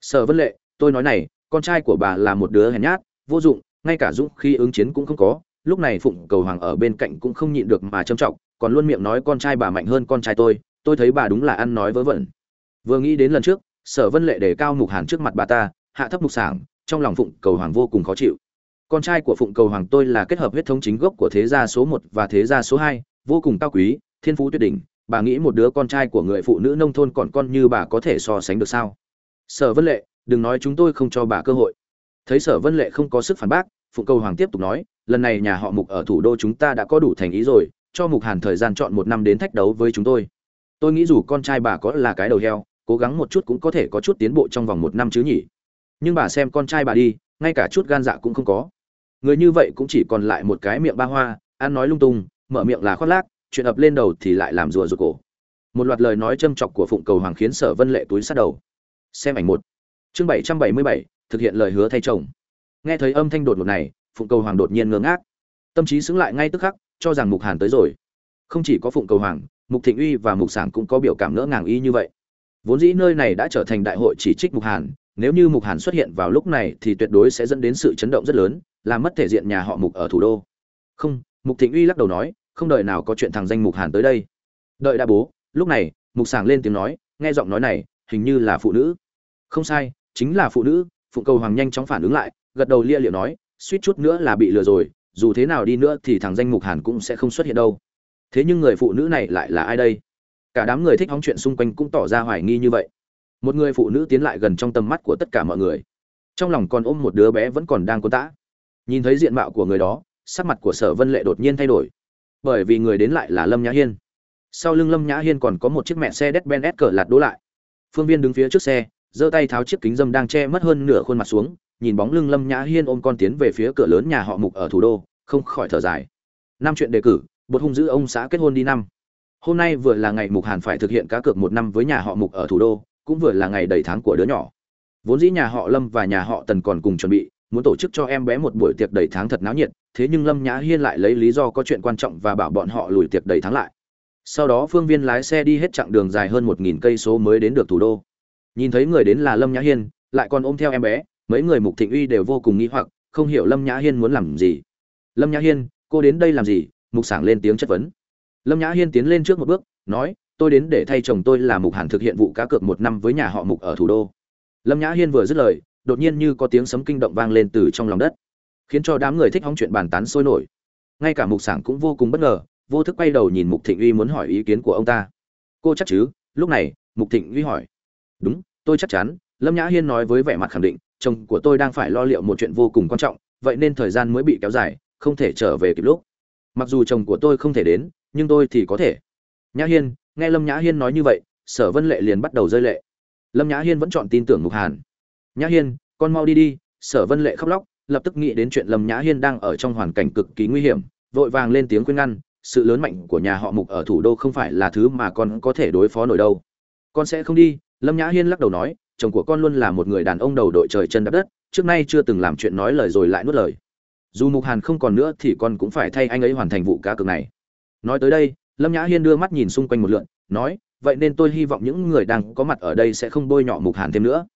Sở vân lệ, tôi nói này, con trai của bà là một đứa hèn nhát, vô dụng, ngay cả dũng khi ứng chiến cũng không có lúc này phụng cầu hoàng ở bên cạnh cũng không nhịn được mà trâm trọng, còn luôn miệng nói con trai bà mạnh hơn con trai tôi tôi thấy bà đúng là ăn nói vớ vẩn. Vừa nghĩ đến lần trước, sở vân lệ đề cao mục hàn trước mặt bà ta, hạ thấp mục sảng, trong lòng phụng cầu hoàng vô cùng khó chịu. Con trai của phụng cầu hoàng tôi là kết hợp huyết thống chính gốc của thế gia số một và thế gia số hai, vô cùng cao quý, thiên phú tuyệt đỉnh. Bà nghĩ một đứa con trai của người phụ nữ nông thôn còn con như bà có thể so sánh được sao? Sở vân lệ, đừng nói chúng tôi không cho bà cơ hội. Thấy sở vân lệ không có sức phản bác, phụng cầu hoàng tiếp tục nói lần này nhà họ mục ở thủ đô chúng ta đã có đủ thành ý rồi, cho mục hàn thời gian chọn một năm đến thách đấu với chúng tôi. Tôi nghĩ dù con trai bà có là cái đầu heo, cố gắng một chút cũng có thể có chút tiến bộ trong vòng một năm chứ nhỉ. Nhưng bà xem con trai bà đi, ngay cả chút gan dạ cũng không có. Người như vậy cũng chỉ còn lại một cái miệng ba hoa, ăn nói lung tung, mở miệng là khoác lác, chuyện ập lên đầu thì lại làm rùa rụt cổ. Một loạt lời nói châm chọc của phụng cầu hoàng khiến sở vân lệ túi sát đầu. Xem ảnh một. Chương bảy trăm bảy mươi bảy, thực hiện lời hứa thay chồng. Nghe thấy âm thanh đột ngột này phụng cầu hoàng đột nhiên ngơ ngác. Tâm trí xứng lại ngay tức khắc, cho rằng mục hàn tới rồi. Không chỉ có phụng cầu hoàng, mục thịnh uy và mục sản cũng có biểu cảm ngỡ ngàng y như vậy. Vốn dĩ nơi này đã trở thành đại hội chỉ trích mục hàn, nếu như mục hàn xuất hiện vào lúc này thì tuyệt đối sẽ dẫn đến sự chấn động rất lớn, làm mất thể diện nhà họ mục ở thủ đô. Không, mục thịnh uy lắc đầu nói, không đợi nào có chuyện thằng danh mục hàn tới đây. Đợi đã bố, lúc này, mục sảng lên tiếng nói, nghe giọng nói này, hình như là phụ nữ. Không sai, chính là phụ nữ, phụng cầu hoàng nhanh chóng phản ứng lại, gật đầu lia liệu nói suýt chút nữa là bị lừa rồi, dù thế nào đi nữa thì thằng danh mục hàn cũng sẽ không xuất hiện đâu. Thế nhưng người phụ nữ này lại là ai đây? Cả đám người thích hóng chuyện xung quanh cũng tỏ ra hoài nghi như vậy. Một người phụ nữ tiến lại gần trong tầm mắt của tất cả mọi người. Trong lòng còn ôm một đứa bé vẫn còn đang cố tã. Nhìn thấy diện mạo của người đó, sắc mặt của sở vân lệ đột nhiên thay đổi. Bởi vì người đến lại là lâm nhã hiên. Sau lưng lâm nhã hiên còn có một chiếc mẹ xe đét ben s cờ lạt đỗ lại. Phương viên đứng phía trước xe, giơ tay tháo chiếc kính dâm đang che mất hơn nửa khuôn mặt xuống nhìn bóng lưng lâm nhã hiên ôm con tiến về phía cửa lớn nhà họ mục ở thủ đô, không khỏi thở dài. Năm chuyện đề cử, bột hung giữ ông xã kết hôn đi năm. Hôm nay vừa là ngày mục hàn phải thực hiện cá cược một năm với nhà họ mục ở thủ đô, cũng vừa là ngày đầy tháng của đứa nhỏ. Vốn dĩ nhà họ lâm và nhà họ tần còn cùng chuẩn bị, muốn tổ chức cho em bé một buổi tiệc đầy tháng thật náo nhiệt, thế nhưng lâm nhã hiên lại lấy lý do có chuyện quan trọng và bảo bọn họ lùi tiệc đầy tháng lại. Sau đó phương viên lái xe đi hết chặng đường dài hơn một nghìn cây số mới đến được thủ đô. Nhìn thấy người đến là lâm nhã hiên, lại còn ôm theo em bé mấy người mục thịnh uy đều vô cùng nghi hoặc, không hiểu lâm nhã hiên muốn làm gì. Lâm nhã hiên, cô đến đây làm gì? Mục sảng lên tiếng chất vấn. Lâm nhã hiên tiến lên trước một bước, nói, tôi đến để thay chồng tôi là mục hàn thực hiện vụ cá cược một năm với nhà họ mục ở thủ đô. Lâm nhã hiên vừa dứt lời, đột nhiên như có tiếng sấm kinh động vang lên từ trong lòng đất, khiến cho đám người thích hóng chuyện bàn tán sôi nổi. Ngay cả mục sảng cũng vô cùng bất ngờ, vô thức quay đầu nhìn mục thịnh uy muốn hỏi ý kiến của ông ta. Cô chắc chứ? Lúc này, mục thịnh uy hỏi. Đúng, tôi chắc chắn. Lâm nhã hiên nói với vẻ mặt khẳng định chồng của tôi đang phải lo liệu một chuyện vô cùng quan trọng, vậy nên thời gian mới bị kéo dài, không thể trở về kịp lúc. Mặc dù chồng của tôi không thể đến, nhưng tôi thì có thể. Nhã hiên, nghe lâm nhã hiên nói như vậy, sở vân lệ liền bắt đầu rơi lệ. Lâm nhã hiên vẫn chọn tin tưởng mục hàn. Nhã hiên, con mau đi đi, sở vân lệ khóc lóc, lập tức nghĩ đến chuyện lâm nhã hiên đang ở trong hoàn cảnh cực kỳ nguy hiểm, vội vàng lên tiếng khuyên ngăn, sự lớn mạnh của nhà họ mục ở thủ đô không phải là thứ mà con có thể đối phó nổi đâu. Con sẽ không đi, lâm nhã hiên lắc đầu nói chồng của con luôn là một người đàn ông đầu đội trời chân đạp đất, trước nay chưa từng làm chuyện nói lời rồi lại nuốt lời. Dù mục hàn không còn nữa thì con cũng phải thay anh ấy hoàn thành vụ cá cược này. Nói tới đây, lâm nhã hiên đưa mắt nhìn xung quanh một lượn, nói, vậy nên tôi hy vọng những người đang có mặt ở đây sẽ không bôi nhọ mục hàn thêm nữa.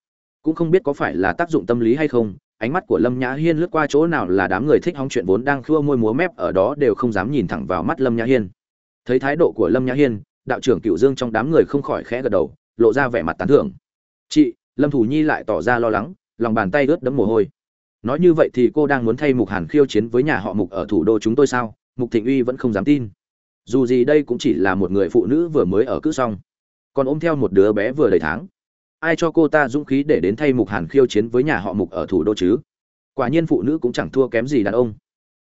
Cũng không biết có phải là tác dụng tâm lý hay không, ánh mắt của lâm nhã hiên lướt qua chỗ nào là đám người thích hóng chuyện vốn đang khua môi múa mép ở đó đều không dám nhìn thẳng vào mắt lâm nhã hiên. Thấy thái độ của lâm nhã hiên, đạo trưởng cựu dương trong đám người không khỏi khẽ gật đầu, lộ ra vẻ mặt tán thưởng chị, lâm thủ nhi lại tỏ ra lo lắng, lòng bàn tay ướt đẫm mồ hôi. Nói như vậy thì cô đang muốn thay mục hàn khiêu chiến với nhà họ mục ở thủ đô chúng tôi sao? Mục thịnh uy vẫn không dám tin. Dù gì đây cũng chỉ là một người phụ nữ vừa mới ở cữ xong. Còn ôm theo một đứa bé vừa đầy tháng. Ai cho cô ta dũng khí để đến thay mục hàn khiêu chiến với nhà họ mục ở thủ đô chứ? Quả nhiên phụ nữ cũng chẳng thua kém gì đàn ông.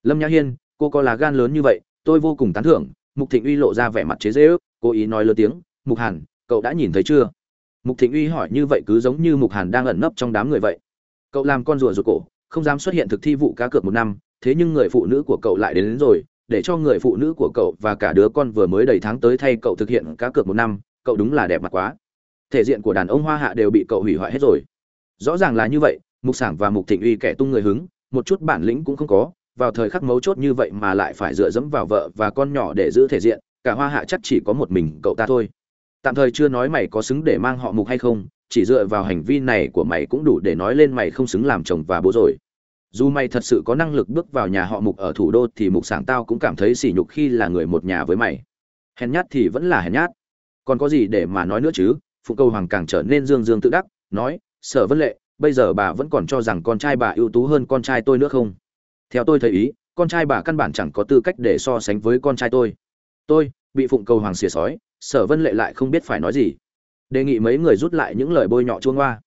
Lâm nhã hiên, cô có là gan lớn như vậy, tôi vô cùng tán thưởng. Mục thịnh uy lộ ra vẻ mặt chế dễ ước cố ý nói lớn tiếng, mục hàn, cậu đã nhìn thấy chưa? Mục thịnh uy hỏi như vậy cứ giống như mục hàn đang ẩn nấp trong đám người vậy. Cậu làm con rùa rụt cổ không dám xuất hiện thực thi vụ cá cược một năm thế nhưng người phụ nữ của cậu lại đến, đến rồi để cho người phụ nữ của cậu và cả đứa con vừa mới đầy tháng tới thay cậu thực hiện cá cược một năm cậu đúng là đẹp mặt quá. Thể diện của đàn ông hoa hạ đều bị cậu hủy hoại hết rồi. Rõ ràng là như vậy mục sảng và mục thịnh uy kẻ tung người hứng một chút bản lĩnh cũng không có vào thời khắc mấu chốt như vậy mà lại phải dựa dẫm vào vợ và con nhỏ để giữ thể diện cả hoa hạ chắc chỉ có một mình cậu ta thôi tạm thời chưa nói mày có xứng để mang họ mục hay không, chỉ dựa vào hành vi này của mày cũng đủ để nói lên mày không xứng làm chồng và bố rồi. Dù mày thật sự có năng lực bước vào nhà họ mục ở thủ đô thì mục sảng tao cũng cảm thấy sỉ nhục khi là người một nhà với mày. Hèn nhát thì vẫn là hèn nhát. Còn có gì để mà nói nữa chứ? Phụng câu hoàng càng trở nên dương dương tự đắc, nói, sở vân lệ, bây giờ bà vẫn còn cho rằng con trai bà ưu tú hơn con trai tôi nữa không? Theo tôi thấy ý, con trai bà căn bản chẳng có tư cách để so sánh với con trai tôi. Tôi, bị phụng cầu hoàng xìa sói sở vân lệ lại không biết phải nói gì. Đề nghị mấy người rút lại những lời bôi nhọ chuông hoa.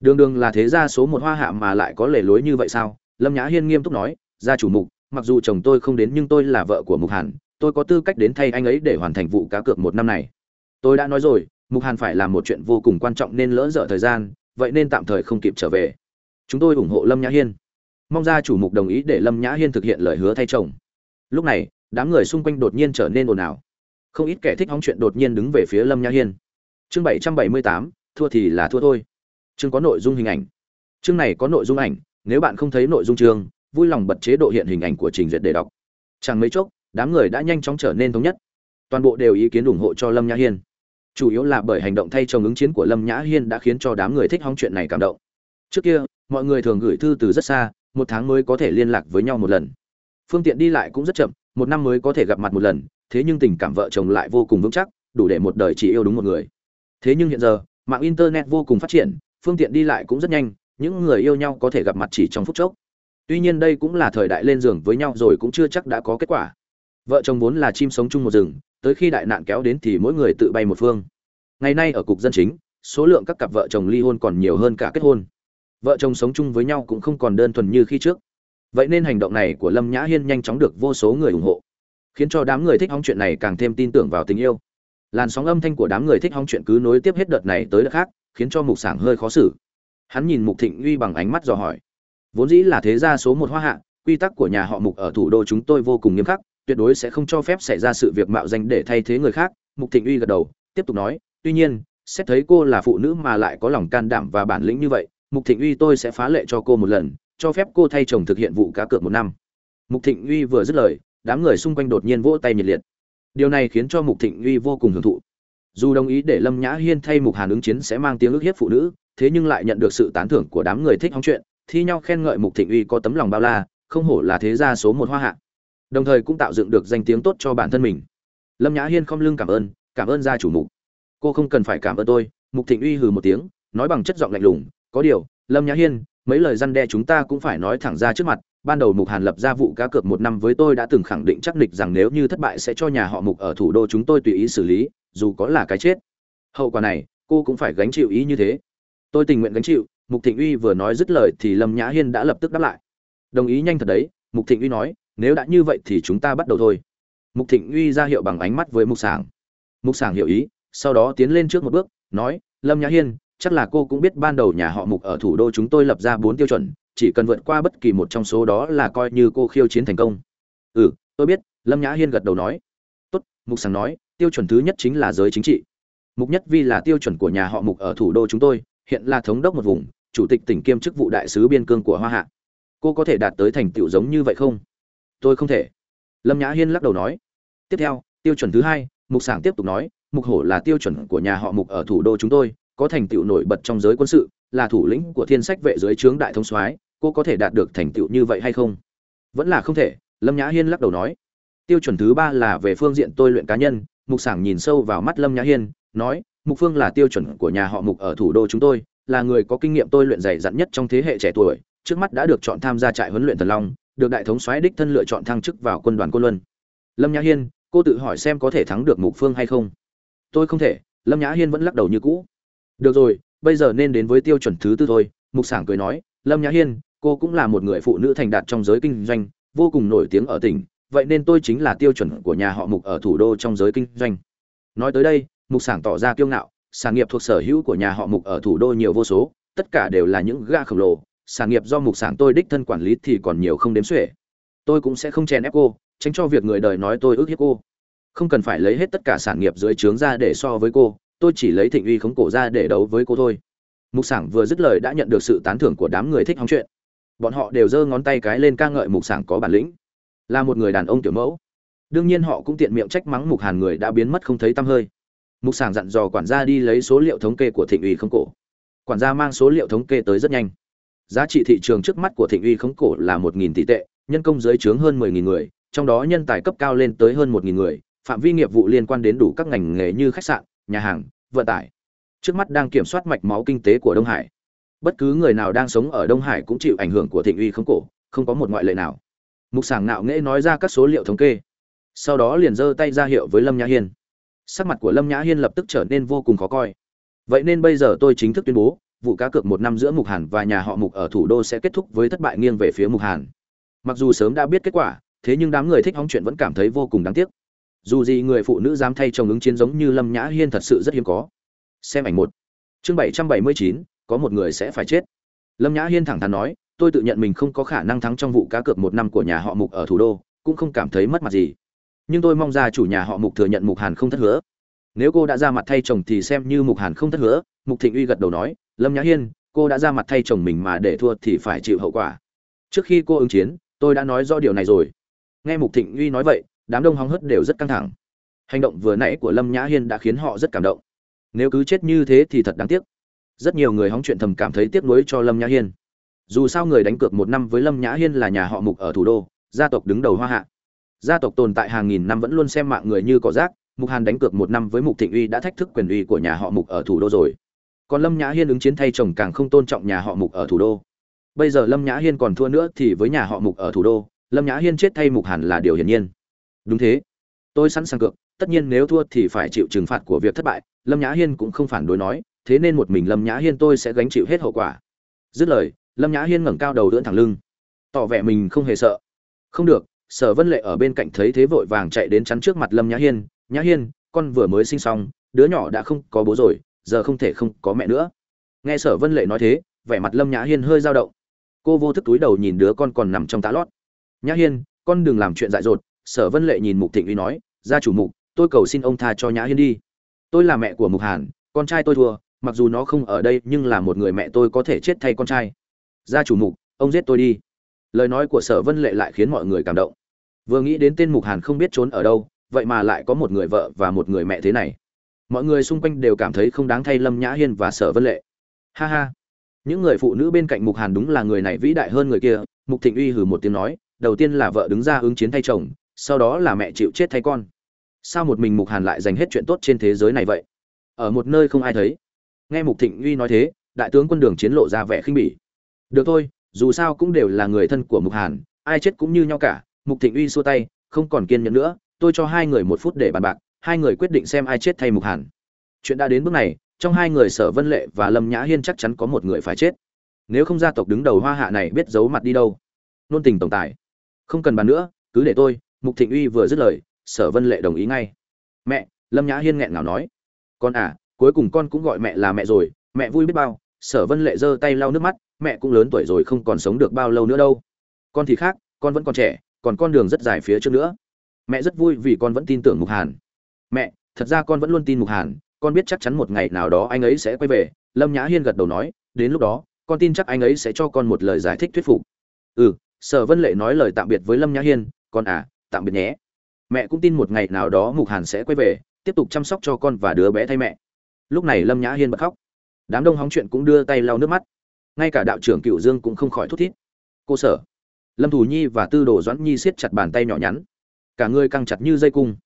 Đường đường là thế gia số một hoa hạ mà lại có lề lối như vậy sao? Lâm nhã hiên nghiêm túc nói, gia chủ mục, mặc dù chồng tôi không đến nhưng tôi là vợ của mục hàn, tôi có tư cách đến thay anh ấy để hoàn thành vụ cá cược một năm này. Tôi đã nói rồi, mục hàn phải làm một chuyện vô cùng quan trọng nên lỡ dở thời gian, vậy nên tạm thời không kịp trở về. Chúng tôi ủng hộ lâm nhã hiên. Mong gia chủ mục đồng ý để lâm nhã hiên thực hiện lời hứa thay chồng. Lúc này, đám người xung quanh đột nhiên trở nên ồn ào không ít kẻ thích hóng chuyện đột nhiên đứng về phía lâm nhã hiên. Chương bảy trăm bảy mươi tám, thua thì là thua thôi. Chương có nội dung hình ảnh. Chương này có nội dung ảnh, nếu bạn không thấy nội dung chương, vui lòng bật chế độ hiện hình ảnh của trình duyệt để đọc. Chẳng mấy chốc, đám người đã nhanh chóng trở nên thống nhất. Toàn bộ đều ý kiến ủng hộ cho lâm nhã hiên. Chủ yếu là bởi hành động thay chồng ứng chiến của lâm nhã hiên đã khiến cho đám người thích hóng chuyện này cảm động. Trước kia, mọi người thường gửi thư từ rất xa, một tháng mới có thể liên lạc với nhau một lần. Phương tiện đi lại cũng rất chậm, một năm mới có thể gặp mặt một lần thế nhưng tình cảm vợ chồng lại vô cùng vững chắc, đủ để một đời chỉ yêu đúng một người. Thế nhưng hiện giờ, mạng internet vô cùng phát triển, phương tiện đi lại cũng rất nhanh, những người yêu nhau có thể gặp mặt chỉ trong phút chốc. Tuy nhiên đây cũng là thời đại lên giường với nhau rồi cũng chưa chắc đã có kết quả. Vợ chồng vốn là chim sống chung một rừng, tới khi đại nạn kéo đến thì mỗi người tự bay một phương. Ngày nay ở cục dân chính, số lượng các cặp vợ chồng ly hôn còn nhiều hơn cả kết hôn. Vợ chồng sống chung với nhau cũng không còn đơn thuần như khi trước. Vậy nên hành động này của lâm nhã hiên nhanh chóng được vô số người ủng hộ khiến cho đám người thích hóng chuyện này càng thêm tin tưởng vào tình yêu. Làn sóng âm thanh của đám người thích hóng chuyện cứ nối tiếp hết đợt này tới đợt khác, khiến cho mục sảng hơi khó xử. Hắn nhìn mục thịnh uy bằng ánh mắt dò hỏi. Vốn dĩ là thế gia số một hoa hạ, quy tắc của nhà họ mục ở thủ đô chúng tôi vô cùng nghiêm khắc, tuyệt đối sẽ không cho phép xảy ra sự việc mạo danh để thay thế người khác, mục thịnh uy gật đầu, tiếp tục nói, tuy nhiên, xét thấy cô là phụ nữ mà lại có lòng can đảm và bản lĩnh như vậy, mục thịnh uy tôi sẽ phá lệ cho cô một lần, cho phép cô thay chồng thực hiện vụ cá cược một năm. Mục thịnh uy vừa dứt lời đám người xung quanh đột nhiên vỗ tay nhiệt liệt. Điều này khiến cho mục thịnh uy vô cùng hưởng thụ. Dù đồng ý để lâm nhã hiên thay mục hàn ứng chiến sẽ mang tiếng ức hiếp phụ nữ, thế nhưng lại nhận được sự tán thưởng của đám người thích hóng chuyện, thi nhau khen ngợi mục thịnh uy có tấm lòng bao la, không hổ là thế gia số một hoa hạ. Đồng thời cũng tạo dựng được danh tiếng tốt cho bản thân mình. Lâm nhã hiên không lưng cảm ơn cảm ơn gia chủ mục. Cô không cần phải cảm ơn tôi, mục thịnh uy hừ một tiếng, nói bằng chất giọng lạnh lùng, có điều, lâm nhã hiên, mấy lời răn đe chúng ta cũng phải nói thẳng ra trước mặt ban đầu mục hàn lập ra vụ cá cược một năm với tôi đã từng khẳng định chắc nịch rằng nếu như thất bại sẽ cho nhà họ mục ở thủ đô chúng tôi tùy ý xử lý, dù có là cái chết. Hậu quả này, cô cũng phải gánh chịu ý như thế. Tôi tình nguyện gánh chịu, mục thịnh uy vừa nói dứt lời thì lâm nhã hiên đã lập tức đáp lại. Đồng ý nhanh thật đấy, mục thịnh uy nói, nếu đã như vậy thì chúng ta bắt đầu thôi. Mục thịnh uy ra hiệu bằng ánh mắt với mục sảng. Mục sảng hiểu ý, sau đó tiến lên trước một bước, nói, lâm nhã hiên, chắc là cô cũng biết ban đầu nhà họ mục ở thủ đô chúng tôi lập ra bốn tiêu chuẩn chỉ cần vượt qua bất kỳ một trong số đó là coi như cô khiêu chiến thành công. Ừ tôi biết, lâm nhã hiên gật đầu nói. Tốt, mục sảng nói, tiêu chuẩn thứ nhất chính là giới chính trị. Mục nhất vi là tiêu chuẩn của nhà họ mục ở thủ đô chúng tôi, hiện là thống đốc một vùng, chủ tịch tỉnh kiêm chức vụ đại sứ biên cương của hoa hạ. Cô có thể đạt tới thành tựu giống như vậy không? Tôi không thể. Lâm nhã hiên lắc đầu nói. Tiếp theo, tiêu chuẩn thứ hai, mục sảng tiếp tục nói, mục hổ là tiêu chuẩn của nhà họ mục ở thủ đô chúng tôi, có thành tựu nổi bật trong giới quân sự, là thủ lĩnh của thiên sách vệ dưới trướng đại thông soái cô có thể đạt được thành tựu như vậy hay không? Vẫn là không thể, lâm nhã hiên lắc đầu nói. Tiêu chuẩn thứ ba là về phương diện tôi luyện cá nhân, mục sảng nhìn sâu vào mắt lâm nhã hiên, nói, mục phương là tiêu chuẩn của nhà họ mục ở thủ đô chúng tôi, là người có kinh nghiệm tôi luyện dày dặn nhất trong thế hệ trẻ tuổi, trước mắt đã được chọn tham gia trại huấn luyện thần long, được đại thống soái đích thân lựa chọn thăng chức vào quân đoàn côn luân. Lâm nhã hiên, cô tự hỏi xem có thể thắng được mục phương hay không? Tôi không thể, lâm nhã hiên vẫn lắc đầu như cũ. Được rồi, bây giờ nên đến với tiêu chuẩn thứ tư thôi, mục sảng cười nói lâm nhã hiên, cô cũng là một người phụ nữ thành đạt trong giới kinh doanh, vô cùng nổi tiếng ở tỉnh, vậy nên tôi chính là tiêu chuẩn của nhà họ mục ở thủ đô trong giới kinh doanh. Nói tới đây, mục sảng tỏ ra kiêu ngạo, sản nghiệp thuộc sở hữu của nhà họ mục ở thủ đô nhiều vô số, tất cả đều là những ga khổng lồ, sản nghiệp do mục sảng tôi đích thân quản lý thì còn nhiều không đếm xuể. Tôi cũng sẽ không chèn ép cô, tránh cho việc người đời nói tôi ước hiếp cô. Không cần phải lấy hết tất cả sản nghiệp dưới trướng ra để so với cô, tôi chỉ lấy thịnh uy khống cổ ra để đấu với cô thôi mục sảng vừa dứt lời đã nhận được sự tán thưởng của đám người thích hóng chuyện. Bọn họ đều giơ ngón tay cái lên ca ngợi mục sảng có bản lĩnh. Là một người đàn ông tiểu mẫu. Đương nhiên họ cũng tiện miệng trách mắng mục hàn người đã biến mất không thấy tăm hơi. Mục sảng dặn dò quản gia đi lấy số liệu thống kê của thịnh uy khống cổ. Quản gia mang số liệu thống kê tới rất nhanh. Giá trị thị trường trước mắt của thịnh uy khống cổ là một nghìn tỷ tệ, nhân công dưới trướng hơn mười nghìn người, trong đó nhân tài cấp cao lên tới hơn một nghìn người, phạm vi nghiệp vụ liên quan đến đủ các ngành nghề như khách sạn, nhà hàng, vận tải trước mắt đang kiểm soát mạch máu kinh tế của đông hải. Bất cứ người nào đang sống ở đông hải cũng chịu ảnh hưởng của thịnh uy không cổ, không có một ngoại lệ nào. Mục sảng nạo nghễ nói ra các số liệu thống kê. Sau đó liền giơ tay ra hiệu với lâm nhã hiên. Sắc mặt của lâm nhã hiên lập tức trở nên vô cùng khó coi. Vậy nên bây giờ tôi chính thức tuyên bố, vụ cá cược một năm giữa mục hàn và nhà họ mục ở thủ đô sẽ kết thúc với thất bại nghiêng về phía mục hàn. Mặc dù sớm đã biết kết quả, thế nhưng đám người thích hóng chuyện vẫn cảm thấy vô cùng đáng tiếc. Dù gì người phụ nữ dám thay chồng ứng chiến giống như lâm nhã hiên thật sự rất hiếm có xem ảnh một. Chương bảy trăm bảy mươi chín, có một người sẽ phải chết. Lâm nhã hiên thẳng thắn nói, tôi tự nhận mình không có khả năng thắng trong vụ cá cược một năm của nhà họ mục ở thủ đô, cũng không cảm thấy mất mặt gì. Nhưng tôi mong ra chủ nhà họ mục thừa nhận mục hàn không thất hứa. Nếu cô đã ra mặt thay chồng thì xem như mục hàn không thất hứa. Mục thịnh uy gật đầu nói, lâm nhã hiên, cô đã ra mặt thay chồng mình mà để thua thì phải chịu hậu quả. Trước khi cô ứng chiến, tôi đã nói rõ điều này rồi. Nghe mục thịnh uy nói vậy, đám đông hóng hớt đều rất căng thẳng. Hành động vừa nãy của lâm nhã hiên đã khiến họ rất cảm động nếu cứ chết như thế thì thật đáng tiếc. Rất nhiều người hóng chuyện thầm cảm thấy tiếc nuối cho lâm nhã hiên. Dù sao người đánh cược một năm với lâm nhã hiên là nhà họ mục ở thủ đô, gia tộc đứng đầu hoa hạ. Gia tộc tồn tại hàng nghìn năm vẫn luôn xem mạng người như cỏ rác, mục hàn đánh cược một năm với mục thịnh uy đã thách thức quyền uy của nhà họ mục ở thủ đô rồi. Còn lâm nhã hiên ứng chiến thay chồng càng không tôn trọng nhà họ mục ở thủ đô. Bây giờ lâm nhã hiên còn thua nữa thì với nhà họ mục ở thủ đô, lâm nhã hiên chết thay mục hàn là điều hiển nhiên. Đúng thế. Tôi sẵn sàng cược tất nhiên nếu thua thì phải chịu trừng phạt của việc thất bại, lâm nhã hiên cũng không phản đối nói, thế nên một mình lâm nhã hiên tôi sẽ gánh chịu hết hậu quả. Dứt lời, lâm nhã hiên ngẩng cao đầu đưỡn thẳng lưng. Tỏ vẻ mình không hề sợ. Không được, sở vân lệ ở bên cạnh thấy thế vội vàng chạy đến chắn trước mặt lâm nhã hiên nhã hiên, con vừa mới sinh xong, đứa nhỏ đã không có bố rồi, giờ không thể không có mẹ nữa. Nghe sở vân lệ nói thế, vẻ mặt lâm nhã hiên hơi dao động. Cô vô thức túi đầu nhìn đứa con còn nằm trong tá lót. Nhã hiên, con đừng làm chuyện dại dột. Sở vân lệ nhìn mục thịnh uy nói, gia chủ mục tôi cầu xin ông tha cho nhã hiên đi. Tôi là mẹ của mục hàn, con trai tôi thua, mặc dù nó không ở đây, nhưng là một người mẹ tôi có thể chết thay con trai. Gia chủ mục, ông giết tôi đi. Lời nói của sở vân lệ lại khiến mọi người cảm động. Vừa nghĩ đến tên mục hàn không biết trốn ở đâu, vậy mà lại có một người vợ và một người mẹ thế này. Mọi người xung quanh đều cảm thấy không đáng thay lâm nhã hiên và sở vân lệ. Ha ha. Những người phụ nữ bên cạnh mục hàn đúng là người này vĩ đại hơn người kia, mục thịnh uy hừ một tiếng nói, đầu tiên là vợ đứng ra ứng chiến thay chồng, sau đó là mẹ chịu chết thay con sao một mình mục hàn lại dành hết chuyện tốt trên thế giới này vậy? Ở một nơi không ai thấy. Nghe mục thịnh uy nói thế, đại tướng quân đường chiến lộ ra vẻ khinh bỉ. Được thôi, dù sao cũng đều là người thân của mục hàn, ai chết cũng như nhau cả. Mục thịnh uy xua tay, không còn kiên nhẫn nữa, tôi cho hai người một phút để bàn bạc, hai người quyết định xem ai chết thay mục hàn. Chuyện đã đến bước này, trong hai người sở vân lệ và lâm nhã hiên chắc chắn có một người phải chết. Nếu không gia tộc đứng đầu hoa hạ này biết giấu mặt đi đâu. Nôn tình tổng tài. Không cần bàn nữa, cứ để tôi, mục thịnh uy vừa dứt lời sở vân lệ đồng ý ngay. Mẹ, lâm nhã hiên nghẹn ngào nói. Con à cuối cùng con cũng gọi mẹ là mẹ rồi, mẹ vui biết bao. Sở vân lệ giơ tay lau nước mắt. Mẹ cũng lớn tuổi rồi không còn sống được bao lâu nữa đâu. Con thì khác, con vẫn còn trẻ, còn con đường rất dài phía trước nữa. Mẹ rất vui vì con vẫn tin tưởng mục hàn. Mẹ, thật ra con vẫn luôn tin mục hàn, con biết chắc chắn một ngày nào đó anh ấy sẽ quay về. Lâm nhã hiên gật đầu nói. Đến lúc đó, con tin chắc anh ấy sẽ cho con một lời giải thích thuyết phục. Ừ sở vân lệ nói lời tạm biệt với lâm nhã hiên. Con à tạm biệt nhé mẹ cũng tin một ngày nào đó mục hàn sẽ quay về, tiếp tục chăm sóc cho con và đứa bé thay mẹ. Lúc này lâm nhã hiên bật khóc. Đám đông hóng chuyện cũng đưa tay lau nước mắt. Ngay cả đạo trưởng cựu dương cũng không khỏi thút thít. Cô sở. Lâm thù nhi và tư đồ doãn nhi siết chặt bàn tay nhỏ nhắn. Cả người căng chặt như dây cung.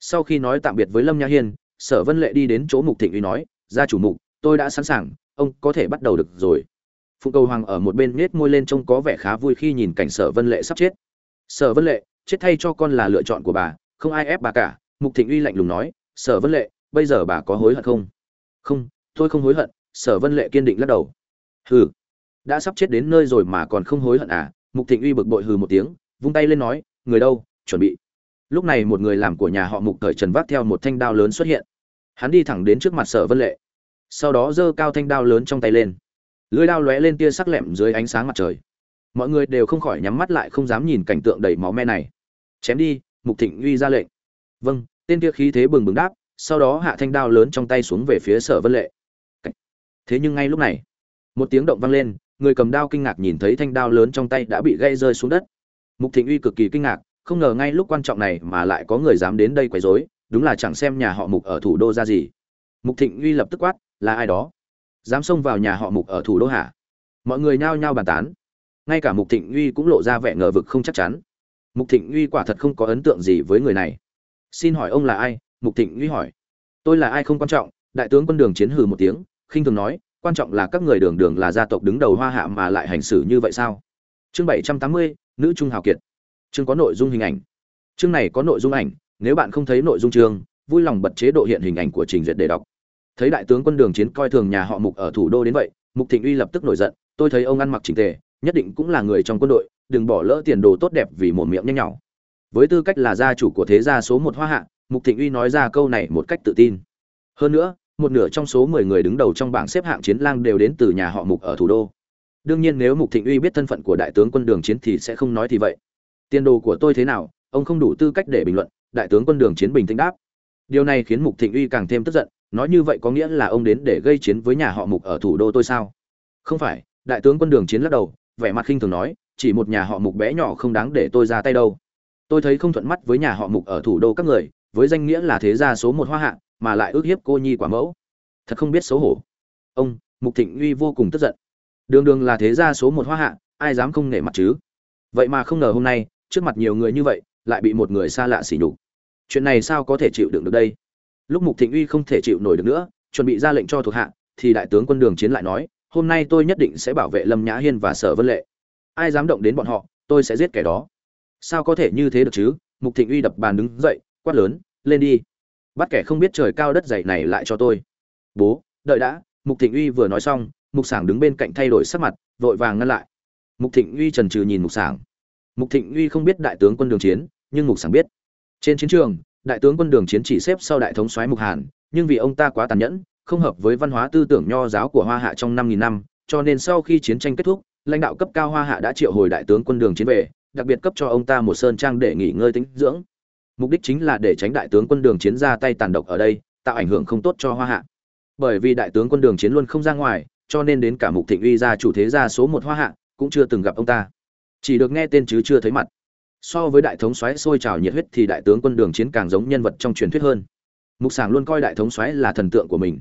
Sau khi nói tạm biệt với lâm nhã hiên, sở vân lệ đi đến chỗ mục thịnh uy nói, gia chủ mục, tôi đã sẵn sàng, ông có thể bắt đầu được rồi. Phụng cầu hoàng ở một bên nết môi lên trông có vẻ khá vui khi nhìn cảnh sở vân lệ sắp chết. Sở vân lệ chết thay cho con là lựa chọn của bà, không ai ép bà cả. Mục thịnh uy lạnh lùng nói, sở vân lệ, bây giờ bà có hối hận không? Không, tôi không hối hận, sở vân lệ kiên định lắc đầu. Hừ, đã sắp chết đến nơi rồi mà còn không hối hận à? Mục thịnh uy bực bội hừ một tiếng, vung tay lên nói, người đâu, chuẩn bị. Lúc này một người làm của nhà họ mục thời trần vác theo một thanh đao lớn xuất hiện. Hắn đi thẳng đến trước mặt sở vân lệ. Sau đó giơ cao thanh đao lớn trong tay lên. Lưới đao lóe lên tia sắc lẹm dưới ánh sáng mặt trời mọi người đều không khỏi nhắm mắt lại không dám nhìn cảnh tượng đầy máu me này. Chém đi, mục thịnh uy ra lệnh. Vâng tên kia khí thế bừng bừng đáp, sau đó hạ thanh đao lớn trong tay xuống về phía sở vân lệ. Thế nhưng ngay lúc này, một tiếng động vang lên, người cầm đao kinh ngạc nhìn thấy thanh đao lớn trong tay đã bị gây rơi xuống đất. Mục thịnh uy cực kỳ kinh ngạc, không ngờ ngay lúc quan trọng này mà lại có người dám đến đây quấy rối, đúng là chẳng xem nhà họ mục ở thủ đô ra gì. Mục thịnh uy lập tức quát, là ai đó? Dám xông vào nhà họ mục ở thủ đô hả? Mọi người nhao nhao bàn tán ngay cả mục thịnh uy cũng lộ ra vẻ ngờ vực không chắc chắn. Mục thịnh uy quả thật không có ấn tượng gì với người này. Xin hỏi ông là ai? Mục thịnh uy hỏi. Tôi là ai không quan trọng, đại tướng quân đường chiến hừ một tiếng, khinh thường nói, quan trọng là các người đường đường là gia tộc đứng đầu hoa hạ mà lại hành xử như vậy sao? Chương bảy trăm tám mươi, nữ trung hào kiệt. Chương có nội dung hình ảnh. Chương này có nội dung ảnh, nếu bạn không thấy nội dung chương, vui lòng bật chế độ hiện hình ảnh của trình duyệt để đọc. Thấy đại tướng quân đường chiến coi thường nhà họ mục ở thủ đô đến vậy, mục thịnh uy lập tức nổi giận, tôi thấy ông ăn mặc chỉnh tề nhất định cũng là người trong quân đội, đừng bỏ lỡ tiền đồ tốt đẹp vì một miệng nhanh nhỏ. Với tư cách là gia chủ của thế gia số một hoa hạ, mục thịnh uy nói ra câu này một cách tự tin. Hơn nữa, một nửa trong số mười người đứng đầu trong bảng xếp hạng chiến lang đều đến từ nhà họ mục ở thủ đô. Đương nhiên nếu mục thịnh uy biết thân phận của đại tướng quân đường chiến thì sẽ không nói thì vậy. Tiền đồ của tôi thế nào, ông không đủ tư cách để bình luận, đại tướng quân đường chiến bình tĩnh đáp. Điều này khiến mục thịnh uy càng thêm tức giận, nói như vậy có nghĩa là ông đến để gây chiến với nhà họ mục ở thủ đô tôi sao? Không phải, đại tướng quân đường chiến lắc đầu vẻ mặt khinh thường nói, chỉ một nhà họ mục bé nhỏ không đáng để tôi ra tay đâu. Tôi thấy không thuận mắt với nhà họ mục ở thủ đô các người, với danh nghĩa là thế gia số một hoa hạ, mà lại ước hiếp cô nhi quả mẫu. Thật không biết xấu hổ. Ông, mục thịnh uy vô cùng tức giận. Đường đường là thế gia số một hoa hạ, ai dám không nể mặt chứ? Vậy mà không ngờ hôm nay, trước mặt nhiều người như vậy, lại bị một người xa lạ xỉ nhục. Chuyện này sao có thể chịu đựng được đây? Lúc mục thịnh uy không thể chịu nổi được nữa, chuẩn bị ra lệnh cho thuộc hạ, thì đại tướng quân đường chiến lại nói hôm nay tôi nhất định sẽ bảo vệ lâm nhã hiên và sở vân lệ. Ai dám động đến bọn họ, tôi sẽ giết kẻ đó. Sao có thể như thế được chứ? Mục thịnh uy đập bàn đứng dậy, quát lớn, lên đi. Bắt kẻ không biết trời cao đất dày này lại cho tôi. Bố, đợi đã. Mục thịnh uy vừa nói xong, mục sảng đứng bên cạnh thay đổi sắc mặt, vội vàng ngăn lại. Mục thịnh uy trần trừ nhìn mục sảng. Mục thịnh uy không biết đại tướng quân đường chiến, nhưng mục sảng biết. Trên chiến trường, đại tướng quân đường chiến chỉ xếp sau đại thống soái mục hàn, nhưng vì ông ta quá tàn nhẫn không hợp với văn hóa tư tưởng nho giáo của hoa hạ trong năm nghìn năm, cho nên sau khi chiến tranh kết thúc, lãnh đạo cấp cao hoa hạ đã triệu hồi đại tướng quân đường chiến về, đặc biệt cấp cho ông ta một sơn trang để nghỉ ngơi tính dưỡng. Mục đích chính là để tránh đại tướng quân đường chiến ra tay tàn độc ở đây, tạo ảnh hưởng không tốt cho hoa hạ. Bởi vì đại tướng quân đường chiến luôn không ra ngoài, cho nên đến cả mục thịnh uy gia chủ thế gia số một hoa hạ, cũng chưa từng gặp ông ta. Chỉ được nghe tên chứ chưa thấy mặt. So với đại thống soái sôi trào nhiệt huyết thì đại tướng quân đường chiến càng giống nhân vật trong truyền thuyết hơn. Mục sảng luôn coi đại thống soái là thần tượng của mình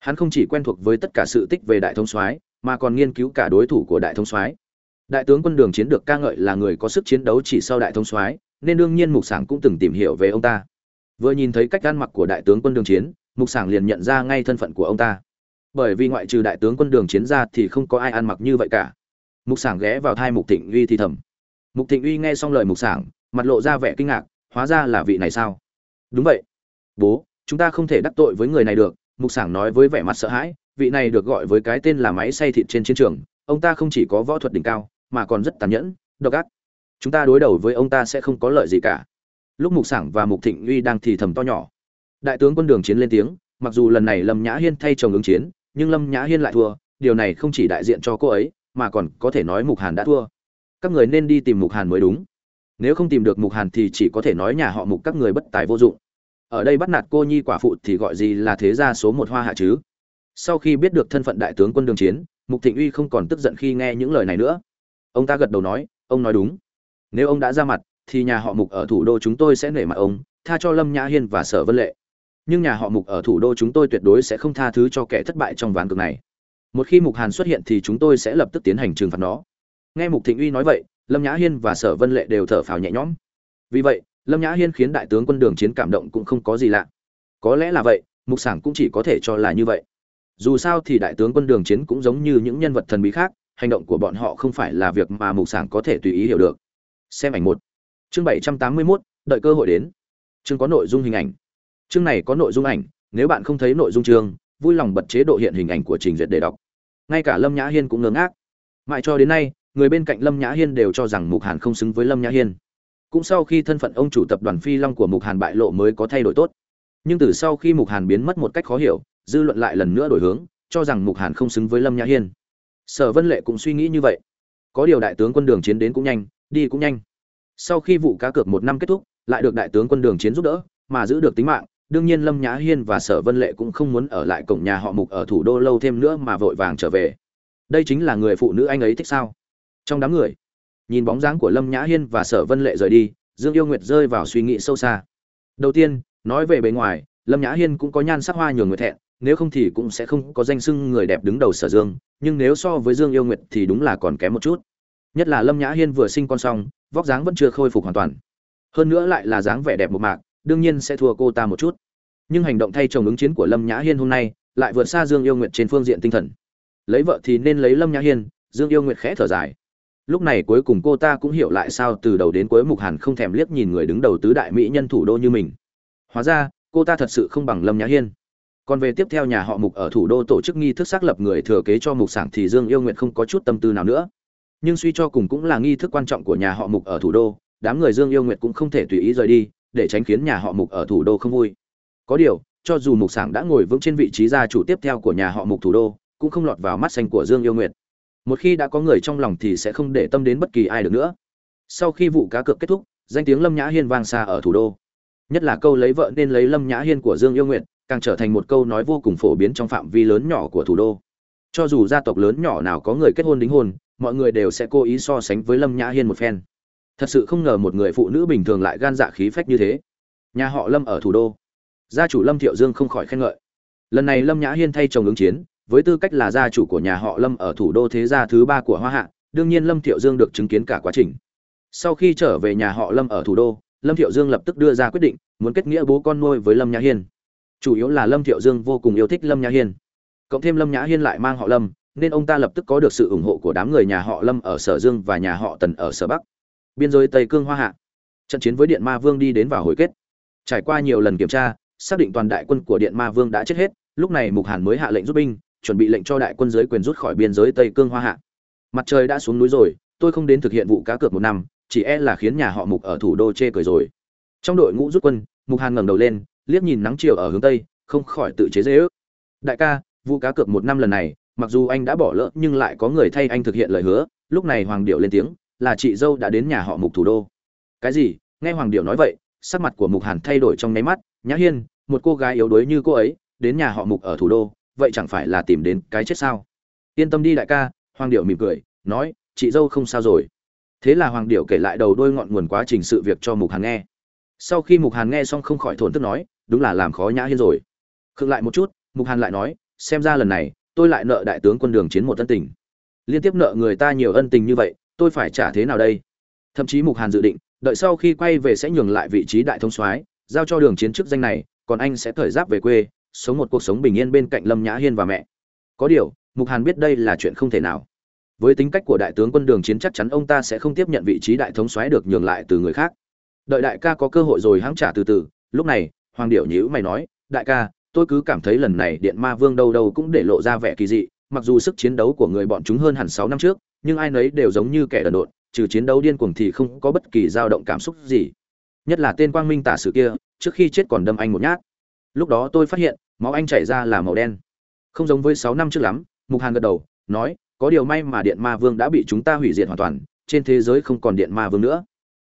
hắn không chỉ quen thuộc với tất cả sự tích về đại thống soái, mà còn nghiên cứu cả đối thủ của đại thống soái. Đại tướng quân đường chiến được ca ngợi là người có sức chiến đấu chỉ sau đại thống soái, nên đương nhiên mục sảng cũng từng tìm hiểu về ông ta. Vừa nhìn thấy cách ăn mặc của đại tướng quân đường chiến, mục sảng liền nhận ra ngay thân phận của ông ta. Bởi vì ngoại trừ đại tướng quân đường chiến ra thì không có ai ăn mặc như vậy cả. Mục sảng ghé vào thai mục thịnh uy thì thầm. Mục thịnh uy nghe xong lời mục sảng, mặt lộ ra vẻ kinh ngạc, hóa ra là vị này sao? Đúng vậy. Bố, chúng ta không thể đắc tội với người này được mục sảng nói với vẻ mặt sợ hãi, vị này được gọi với cái tên là máy xay thịt trên chiến trường, ông ta không chỉ có võ thuật đỉnh cao, mà còn rất tàn nhẫn, độc ác. Chúng ta đối đầu với ông ta sẽ không có lợi gì cả. Lúc mục sảng và mục thịnh uy đang thì thầm to nhỏ. Đại tướng quân đường chiến lên tiếng, mặc dù lần này lâm nhã hiên thay chồng ứng chiến, nhưng lâm nhã hiên lại thua, điều này không chỉ đại diện cho cô ấy, mà còn có thể nói mục hàn đã thua. Các người nên đi tìm mục hàn mới đúng. Nếu không tìm được mục hàn thì chỉ có thể nói nhà họ mục các người bất tài vô dụng ở đây bắt nạt cô nhi quả phụ thì gọi gì là thế gia số một hoa hạ chứ? Sau khi biết được thân phận đại tướng quân đường chiến, mục thịnh uy không còn tức giận khi nghe những lời này nữa. Ông ta gật đầu nói, ông nói đúng. Nếu ông đã ra mặt, thì nhà họ mục ở thủ đô chúng tôi sẽ nể mặt ông, tha cho lâm nhã hiên và sở vân lệ. Nhưng nhà họ mục ở thủ đô chúng tôi tuyệt đối sẽ không tha thứ cho kẻ thất bại trong ván cược này. Một khi mục hàn xuất hiện thì chúng tôi sẽ lập tức tiến hành trừng phạt nó. Nghe mục thịnh uy nói vậy, lâm nhã hiên và sở vân lệ đều thở phào nhẹ nhõm. Vì vậy lâm nhã hiên khiến đại tướng quân đường chiến cảm động cũng không có gì lạ. Có lẽ là vậy, mục sảng cũng chỉ có thể cho là như vậy. Dù sao thì đại tướng quân đường chiến cũng giống như những nhân vật thần bí khác, hành động của bọn họ không phải là việc mà mục sảng có thể tùy ý hiểu được. Xem ảnh một. Chương bảy trăm tám mươi mốt, đợi cơ hội đến. Chương có nội dung hình ảnh. Chương này có nội dung ảnh, nếu bạn không thấy nội dung chương, vui lòng bật chế độ hiện hình ảnh của trình duyệt để đọc. Ngay cả lâm nhã hiên cũng ngớ ngác. Mãi cho đến nay, người bên cạnh lâm nhã hiên đều cho rằng mục hàn không xứng với lâm nhã hiên cũng sau khi thân phận ông chủ tập đoàn phi long của mục hàn bại lộ mới có thay đổi tốt. Nhưng từ sau khi mục hàn biến mất một cách khó hiểu, dư luận lại lần nữa đổi hướng, cho rằng mục hàn không xứng với lâm nhã hiên. Sở vân lệ cũng suy nghĩ như vậy. Có điều đại tướng quân đường chiến đến cũng nhanh, đi cũng nhanh. Sau khi vụ cá cược một năm kết thúc, lại được đại tướng quân đường chiến giúp đỡ, mà giữ được tính mạng, đương nhiên lâm nhã hiên và sở vân lệ cũng không muốn ở lại cổng nhà họ mục ở thủ đô lâu thêm nữa mà vội vàng trở về. Đây chính là người phụ nữ anh ấy thích sao? Trong đám người nhìn bóng dáng của lâm nhã hiên và sở vân lệ rời đi, dương yêu nguyệt rơi vào suy nghĩ sâu xa. Đầu tiên, nói về bề ngoài, lâm nhã hiên cũng có nhan sắc hoa nhường người thẹn, nếu không thì cũng sẽ không có danh sưng người đẹp đứng đầu sở dương, nhưng nếu so với dương yêu nguyệt thì đúng là còn kém một chút. Nhất là lâm nhã hiên vừa sinh con xong, vóc dáng vẫn chưa khôi phục hoàn toàn. Hơn nữa lại là dáng vẻ đẹp một mạc, đương nhiên sẽ thua cô ta một chút. Nhưng hành động thay chồng ứng chiến của lâm nhã hiên hôm nay lại vượt xa dương yêu nguyệt trên phương diện tinh thần. Lấy vợ thì nên lấy lâm nhã hiên, dương yêu nguyệt khẽ thở dài lúc này cuối cùng cô ta cũng hiểu lại sao từ đầu đến cuối mục hàn không thèm liếc nhìn người đứng đầu tứ đại mỹ nhân thủ đô như mình. Hóa ra, cô ta thật sự không bằng lâm nhã hiên. Còn về tiếp theo nhà họ mục ở thủ đô tổ chức nghi thức xác lập người thừa kế cho mục sảng thì dương yêu nguyện không có chút tâm tư nào nữa. Nhưng suy cho cùng cũng là nghi thức quan trọng của nhà họ mục ở thủ đô, đám người dương yêu nguyện cũng không thể tùy ý rời đi, để tránh khiến nhà họ mục ở thủ đô không vui. Có điều, cho dù mục sảng đã ngồi vững trên vị trí gia chủ tiếp theo của nhà họ mục thủ đô, cũng không lọt vào mắt xanh của dương yêu nguyện một khi đã có người trong lòng thì sẽ không để tâm đến bất kỳ ai được nữa. Sau khi vụ cá cược kết thúc, danh tiếng lâm nhã hiên vang xa ở thủ đô. Nhất là câu lấy vợ nên lấy lâm nhã hiên của dương yêu nguyện càng trở thành một câu nói vô cùng phổ biến trong phạm vi lớn nhỏ của thủ đô. Cho dù gia tộc lớn nhỏ nào có người kết hôn đính hôn, mọi người đều sẽ cố ý so sánh với lâm nhã hiên một phen. Thật sự không ngờ một người phụ nữ bình thường lại gan dạ khí phách như thế. Nhà họ lâm ở thủ đô. Gia chủ lâm thiệu dương không khỏi khen ngợi. Lần này lâm nhã hiên thay chồng ứng chiến với tư cách là gia chủ của nhà họ lâm ở thủ đô thế gia thứ ba của hoa hạ, đương nhiên lâm thiệu dương được chứng kiến cả quá trình. Sau khi trở về nhà họ lâm ở thủ đô, lâm thiệu dương lập tức đưa ra quyết định muốn kết nghĩa bố con nuôi với lâm nhã hiên. Chủ yếu là lâm thiệu dương vô cùng yêu thích lâm nhã hiên. Cộng thêm lâm nhã hiên lại mang họ lâm, nên ông ta lập tức có được sự ủng hộ của đám người nhà họ lâm ở sở dương và nhà họ tần ở sở bắc. Biên giới tây cương, hoa hạ. Trận chiến với điện ma vương đi đến vào hồi kết. Trải qua nhiều lần kiểm tra, xác định toàn đại quân của điện ma vương đã chết hết, lúc này mục hàn mới hạ lệnh rút binh chuẩn bị lệnh cho đại quân giới quyền rút khỏi biên giới tây cương hoa hạ. Mặt trời đã xuống núi rồi, tôi không đến thực hiện vụ cá cược một năm, chỉ e là khiến nhà họ mục ở thủ đô chê cười rồi. Trong đội ngũ rút quân, mục hàn ngẩng đầu lên, liếc nhìn nắng chiều ở hướng tây, không khỏi tự chế dễ ước. Đại ca, vụ cá cược một năm lần này, mặc dù anh đã bỏ lỡ, nhưng lại có người thay anh thực hiện lời hứa. Lúc này hoàng điệu lên tiếng, là chị dâu đã đến nhà họ mục thủ đô. Cái gì? Nghe hoàng điệu nói vậy, sắc mặt của mục hàn thay đổi trong nháy mắt. Nhã hiên, một cô gái yếu đuối như cô ấy, đến nhà họ mục ở thủ đô vậy chẳng phải là tìm đến cái chết sao? Yên tâm đi đại ca, hoàng điệu mỉm cười, nói, chị dâu không sao rồi. Thế là hoàng điệu kể lại đầu đôi ngọn nguồn quá trình sự việc cho mục hàn nghe. Sau khi mục hàn nghe xong không khỏi thổn thức nói, đúng là làm khó nhã hiên rồi. Khựng lại một chút, mục hàn lại nói, xem ra lần này, tôi lại nợ đại tướng quân đường chiến một ân tình. Liên tiếp nợ người ta nhiều ân tình như vậy, tôi phải trả thế nào đây? Thậm chí mục hàn dự định, đợi sau khi quay về sẽ nhường lại vị trí đại thông soái, giao cho đường chiến chức danh này, còn anh sẽ thời giáp về quê sống một cuộc sống bình yên bên cạnh lâm nhã hiên và mẹ. Có điều, mục hàn biết đây là chuyện không thể nào. Với tính cách của đại tướng quân đường chiến chắc chắn ông ta sẽ không tiếp nhận vị trí đại thống soái được nhường lại từ người khác. Đợi đại ca có cơ hội rồi hãng trả từ từ, lúc này, hoàng điệu nhữ mày nói, đại ca, tôi cứ cảm thấy lần này điện ma vương đâu đâu cũng để lộ ra vẻ kỳ dị, mặc dù sức chiến đấu của người bọn chúng hơn hẳn sáu năm trước, nhưng ai nấy đều giống như kẻ đần độn, trừ chiến đấu điên cuồng thì không có bất kỳ dao động cảm xúc gì. Nhất là tên quang minh tả sử kia, trước khi chết còn đâm anh một nhát lúc đó tôi phát hiện, máu anh chảy ra là màu đen. Không giống với sáu năm trước lắm, mục hàn gật đầu, nói, có điều may mà điện ma vương đã bị chúng ta hủy diệt hoàn toàn, trên thế giới không còn điện ma vương nữa.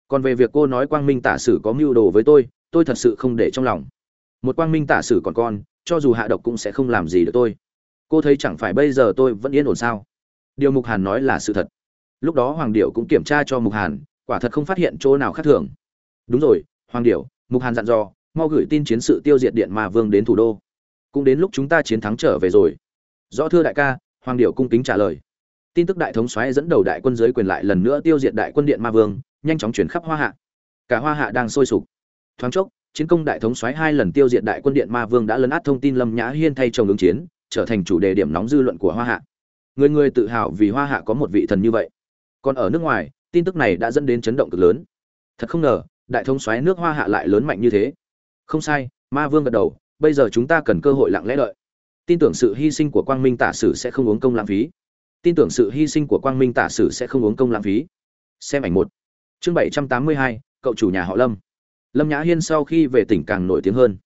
Còn về việc cô nói quang minh tả sử có mưu đồ với tôi tôi thật sự không để trong lòng. Một quang minh tả sử còn con, cho dù hạ độc cũng sẽ không làm gì được tôi. Cô thấy chẳng phải bây giờ tôi vẫn yên ổn sao? Điều mục hàn nói là sự thật. Lúc đó hoàng điệu cũng kiểm tra cho mục hàn, quả thật không phát hiện chỗ nào khác thường. Đúng rồi, hoàng điệu mục hàn dặn dò mau gửi tin chiến sự tiêu diệt điện ma vương đến thủ đô. Cũng đến lúc chúng ta chiến thắng trở về rồi. Rõ thưa đại ca, hoàng điệu cung kính trả lời. Tin tức đại thống soái dẫn đầu đại quân giới quyền lại lần nữa tiêu diệt đại quân điện ma vương, nhanh chóng chuyển khắp hoa hạ. Cả hoa hạ đang sôi sục. Thoáng chốc, chiến công đại thống soái hai lần tiêu diệt đại quân điện ma vương đã lấn át thông tin lâm nhã hiên thay chồng ứng chiến, trở thành chủ đề điểm nóng dư luận của hoa hạ. Người người tự hào vì hoa hạ có một vị thần như vậy. Còn ở nước ngoài, tin tức này đã dẫn đến chấn động cực lớn. Thật không ngờ, đại thống soái nước hoa hạ lại lớn mạnh như thế không sai, ma vương gật đầu, bây giờ chúng ta cần cơ hội lặng lẽ đợi. Tin tưởng sự hy sinh của quang minh tả sử sẽ không uống công lãng phí. Tin tưởng sự hy sinh của quang minh tả sử sẽ không uống công lãng phí. Xem ảnh một. Chương bảy trăm tám mươi hai, cậu chủ nhà họ lâm. Lâm nhã hiên sau khi về tỉnh càng nổi tiếng hơn.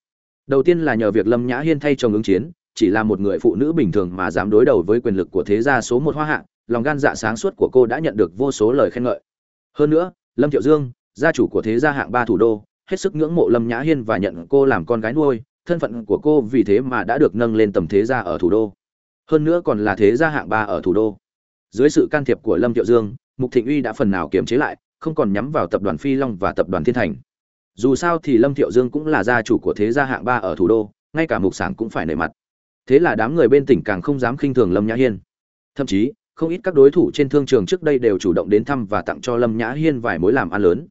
Đầu tiên là nhờ việc lâm nhã hiên thay chồng ứng chiến, chỉ là một người phụ nữ bình thường mà dám đối đầu với quyền lực của thế gia số một hoa hạ, lòng gan dạ sáng suốt của cô đã nhận được vô số lời khen ngợi. Hơn nữa, lâm thiệu dương, gia chủ của thế gia hạng ba thủ đô hết sức ngưỡng mộ lâm nhã hiên và nhận cô làm con gái nuôi, thân phận của cô vì thế mà đã được nâng lên tầm thế gia ở thủ đô. Hơn nữa còn là thế gia hạng ba ở thủ đô. Dưới sự can thiệp của lâm thiệu dương, mục thịnh uy đã phần nào kiềm chế lại, không còn nhắm vào tập đoàn phi long và tập đoàn thiên thành. Dù sao thì lâm thiệu dương cũng là gia chủ của thế gia hạng ba ở thủ đô, ngay cả mục Sảng cũng phải nể mặt. Thế là đám người bên tỉnh càng không dám khinh thường lâm nhã hiên. Thậm chí, không ít các đối thủ trên thương trường trước đây đều chủ động đến thăm và tặng cho lâm nhã hiên vài mối làm ăn lớn.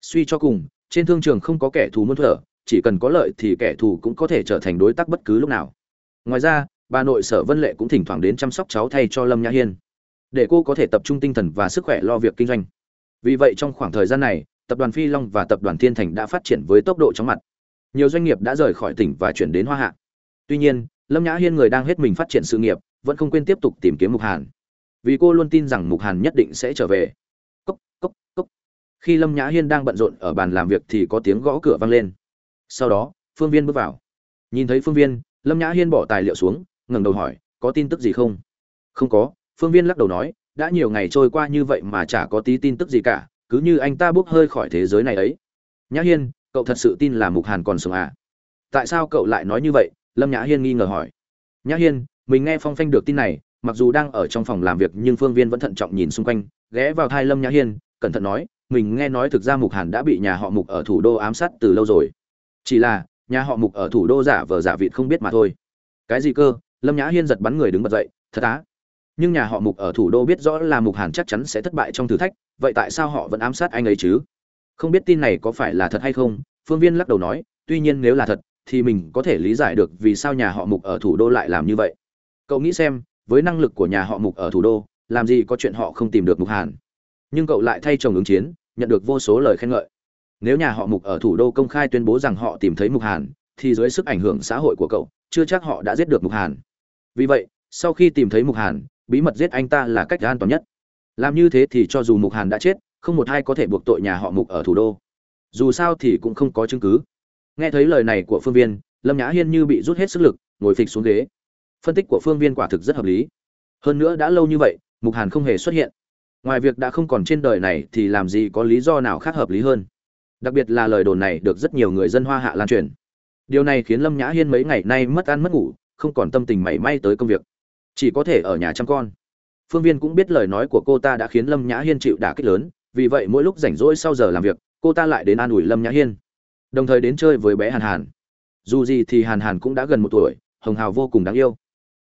Suy cho cùng trên thương trường không có kẻ thù muốn thở chỉ cần có lợi thì kẻ thù cũng có thể trở thành đối tác bất cứ lúc nào. Ngoài ra, bà nội sở vân lệ cũng thỉnh thoảng đến chăm sóc cháu thay cho lâm nhã hiên, để cô có thể tập trung tinh thần và sức khỏe lo việc kinh doanh. Vì vậy trong khoảng thời gian này, tập đoàn phi long và tập đoàn thiên thành đã phát triển với tốc độ chóng mặt. Nhiều doanh nghiệp đã rời khỏi tỉnh và chuyển đến hoa hạ. Tuy nhiên, lâm nhã hiên người đang hết mình phát triển sự nghiệp, vẫn không quên tiếp tục tìm kiếm mục hàn. Vì cô luôn tin rằng mục hàn nhất định sẽ trở về khi lâm nhã hiên đang bận rộn ở bàn làm việc thì có tiếng gõ cửa vang lên. Sau đó, phương viên bước vào. Nhìn thấy phương viên, lâm nhã hiên bỏ tài liệu xuống, ngẩng đầu hỏi, có tin tức gì không? Không có. Phương viên lắc đầu nói, đã nhiều ngày trôi qua như vậy mà chả có tí tin tức gì cả, cứ như anh ta bốc hơi khỏi thế giới này ấy. Nhã hiên, cậu thật sự tin là mục hàn còn sống à? Tại sao cậu lại nói như vậy? Lâm nhã hiên nghi ngờ hỏi. Nhã hiên, mình nghe phong phanh được tin này, mặc dù đang ở trong phòng làm việc nhưng phương viên vẫn thận trọng nhìn xung quanh, ghé vào thai lâm nhã hiên, cẩn thận nói mình nghe nói thực ra mục hàn đã bị nhà họ mục ở thủ đô ám sát từ lâu rồi. Chỉ là, nhà họ mục ở thủ đô giả vờ giả vịt không biết mà thôi. Cái gì cơ? Lâm nhã hiên giật bắn người đứng bật dậy, thật á? Nhưng nhà họ mục ở thủ đô biết rõ là mục hàn chắc chắn sẽ thất bại trong thử thách, vậy tại sao họ vẫn ám sát anh ấy chứ? Không biết tin này có phải là thật hay không, phương viên lắc đầu nói, tuy nhiên nếu là thật, thì mình có thể lý giải được vì sao nhà họ mục ở thủ đô lại làm như vậy. Cậu nghĩ xem, với năng lực của nhà họ mục ở thủ đô, làm gì có chuyện họ không tìm được mục hàn? Nhưng cậu lại thay chồng ứng chiến, nhận được vô số lời khen ngợi. Nếu nhà họ mục ở thủ đô công khai tuyên bố rằng họ tìm thấy mục hàn, thì dưới sức ảnh hưởng xã hội của cậu, chưa chắc họ đã giết được mục hàn. Vì vậy, sau khi tìm thấy mục hàn, bí mật giết anh ta là cách an toàn nhất. Làm như thế thì cho dù mục hàn đã chết, không một ai có thể buộc tội nhà họ mục ở thủ đô. Dù sao thì cũng không có chứng cứ. Nghe thấy lời này của phương viên, lâm nhã hiên như bị rút hết sức lực, ngồi phịch xuống ghế. Phân tích của phương viên quả thực rất hợp lý. Hơn nữa đã lâu như vậy, mục hàn không hề xuất hiện ngoài việc đã không còn trên đời này thì làm gì có lý do nào khác hợp lý hơn? Đặc biệt là lời đồn này được rất nhiều người dân hoa hạ lan truyền. Điều này khiến lâm nhã hiên mấy ngày nay mất ăn mất ngủ, không còn tâm tình mảy may tới công việc. Chỉ có thể ở nhà chăm con. Phương viên cũng biết lời nói của cô ta đã khiến lâm nhã hiên chịu đả kích lớn, vì vậy mỗi lúc rảnh rỗi sau giờ làm việc, cô ta lại đến an ủi lâm nhã hiên. Đồng thời đến chơi với bé hàn hàn. Dù gì thì hàn hàn cũng đã gần một tuổi, hồng hào vô cùng đáng yêu.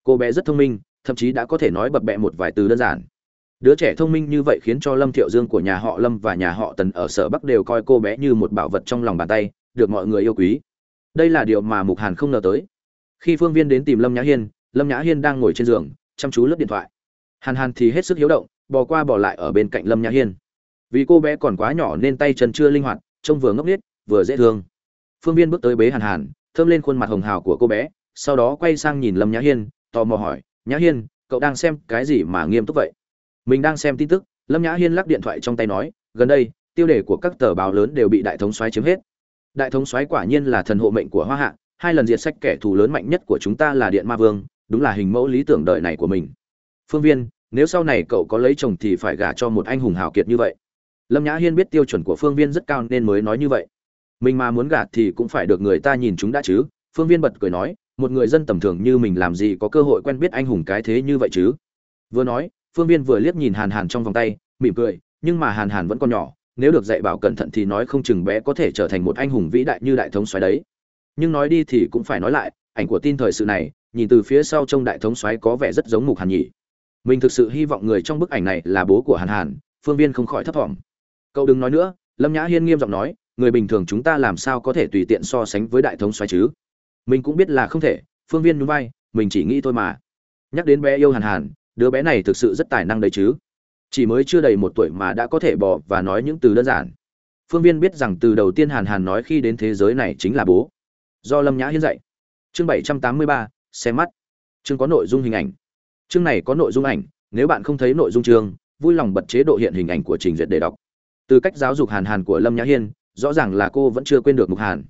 Cô bé rất thông minh, thậm chí đã có thể nói bập bẹ một vài từ đơn giản đứa trẻ thông minh như vậy khiến cho lâm thiệu dương của nhà họ lâm và nhà họ tần ở sở bắc đều coi cô bé như một bảo vật trong lòng bàn tay, được mọi người yêu quý. Đây là điều mà mục hàn không ngờ tới. Khi phương viên đến tìm lâm nhã hiên, lâm nhã hiên đang ngồi trên giường, chăm chú lướt điện thoại. Hàn hàn thì hết sức hiếu động, bò qua bò lại ở bên cạnh lâm nhã hiên. Vì cô bé còn quá nhỏ nên tay chân chưa linh hoạt, trông vừa ngốc nghếch, vừa dễ thương. Phương viên bước tới bế hàn hàn, thơm lên khuôn mặt hồng hào của cô bé, sau đó quay sang nhìn lâm nhã hiên, tò mò hỏi, nhã hiên, cậu đang xem cái gì mà nghiêm túc vậy? Mình đang xem tin tức, lâm nhã hiên lắc điện thoại trong tay nói, gần đây, tiêu đề của các tờ báo lớn đều bị đại thống soái chiếm hết. Đại thống soái quả nhiên là thần hộ mệnh của hoa hạ, hai lần diệt sách kẻ thù lớn mạnh nhất của chúng ta là điện ma vương, đúng là hình mẫu lý tưởng đời này của mình. Phương viên, nếu sau này cậu có lấy chồng thì phải gả cho một anh hùng hào kiệt như vậy. Lâm nhã hiên biết tiêu chuẩn của phương viên rất cao nên mới nói như vậy. Mình mà muốn gả thì cũng phải được người ta nhìn chúng đã chứ. Phương viên bật cười nói, một người dân tầm thường như mình làm gì có cơ hội quen biết anh hùng cái thế như vậy chứ? Vừa nói phương viên vừa liếc nhìn hàn hàn trong vòng tay, mỉm cười, nhưng mà hàn hàn vẫn còn nhỏ, nếu được dạy bảo cẩn thận thì nói không chừng bé có thể trở thành một anh hùng vĩ đại như đại thống xoáy đấy. Nhưng nói đi thì cũng phải nói lại, ảnh của tin thời sự này, nhìn từ phía sau trông đại thống xoáy có vẻ rất giống mục hàn nhỉ. Mình thực sự hy vọng người trong bức ảnh này là bố của hàn hàn, phương viên không khỏi thấp thỏm. Cậu đừng nói nữa, lâm nhã hiên nghiêm giọng nói, người bình thường chúng ta làm sao có thể tùy tiện so sánh với đại thống xoáy chứ? Mình cũng biết là không thể, phương viên nhún vai, mình chỉ nghĩ thôi mà. Nhắc đến bé yêu hàn hàn đứa bé này thực sự rất tài năng đấy chứ. Chỉ mới chưa đầy một tuổi mà đã có thể bỏ và nói những từ đơn giản. Phương viên biết rằng từ đầu tiên hàn hàn nói khi đến thế giới này chính là bố. Do lâm nhã hiến dạy. Chương bảy trăm tám mươi ba, xem mắt. Chương có nội dung hình ảnh. Chương này có nội dung ảnh, nếu bạn không thấy nội dung chương, vui lòng bật chế độ hiện hình ảnh của trình duyệt để đọc. Từ cách giáo dục hàn hàn của lâm nhã hiên, rõ ràng là cô vẫn chưa quên được mục hàn.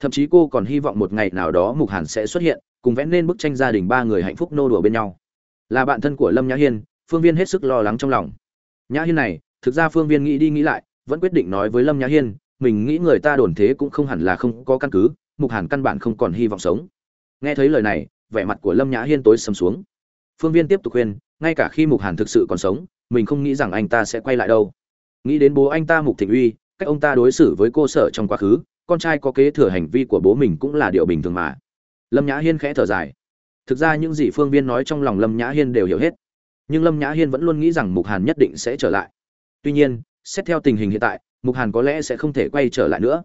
Thậm chí cô còn hy vọng một ngày nào đó mục hàn sẽ xuất hiện, cùng vẽ nên bức tranh gia đình ba người hạnh phúc nô đùa bên nhau là bạn thân của lâm nhã hiên, phương viên hết sức lo lắng trong lòng. Nhã hiên này, thực ra phương viên nghĩ đi nghĩ lại, vẫn quyết định nói với lâm nhã hiên, mình nghĩ người ta đồn thế cũng không hẳn là không có căn cứ, mục hàn căn bản không còn hy vọng sống. Nghe thấy lời này, vẻ mặt của lâm nhã hiên tối sầm xuống. Phương viên tiếp tục khuyên, ngay cả khi mục hàn thực sự còn sống, mình không nghĩ rằng anh ta sẽ quay lại đâu. Nghĩ đến bố anh ta mục thịnh uy, cách ông ta đối xử với cô sở trong quá khứ, con trai có kế thừa hành vi của bố mình cũng là điều bình thường mà. Lâm nhã hiên khẽ thở dài thực ra những gì phương viên nói trong lòng lâm nhã hiên đều hiểu hết. Nhưng lâm nhã hiên vẫn luôn nghĩ rằng mục hàn nhất định sẽ trở lại. Tuy nhiên, xét theo tình hình hiện tại, mục hàn có lẽ sẽ không thể quay trở lại nữa.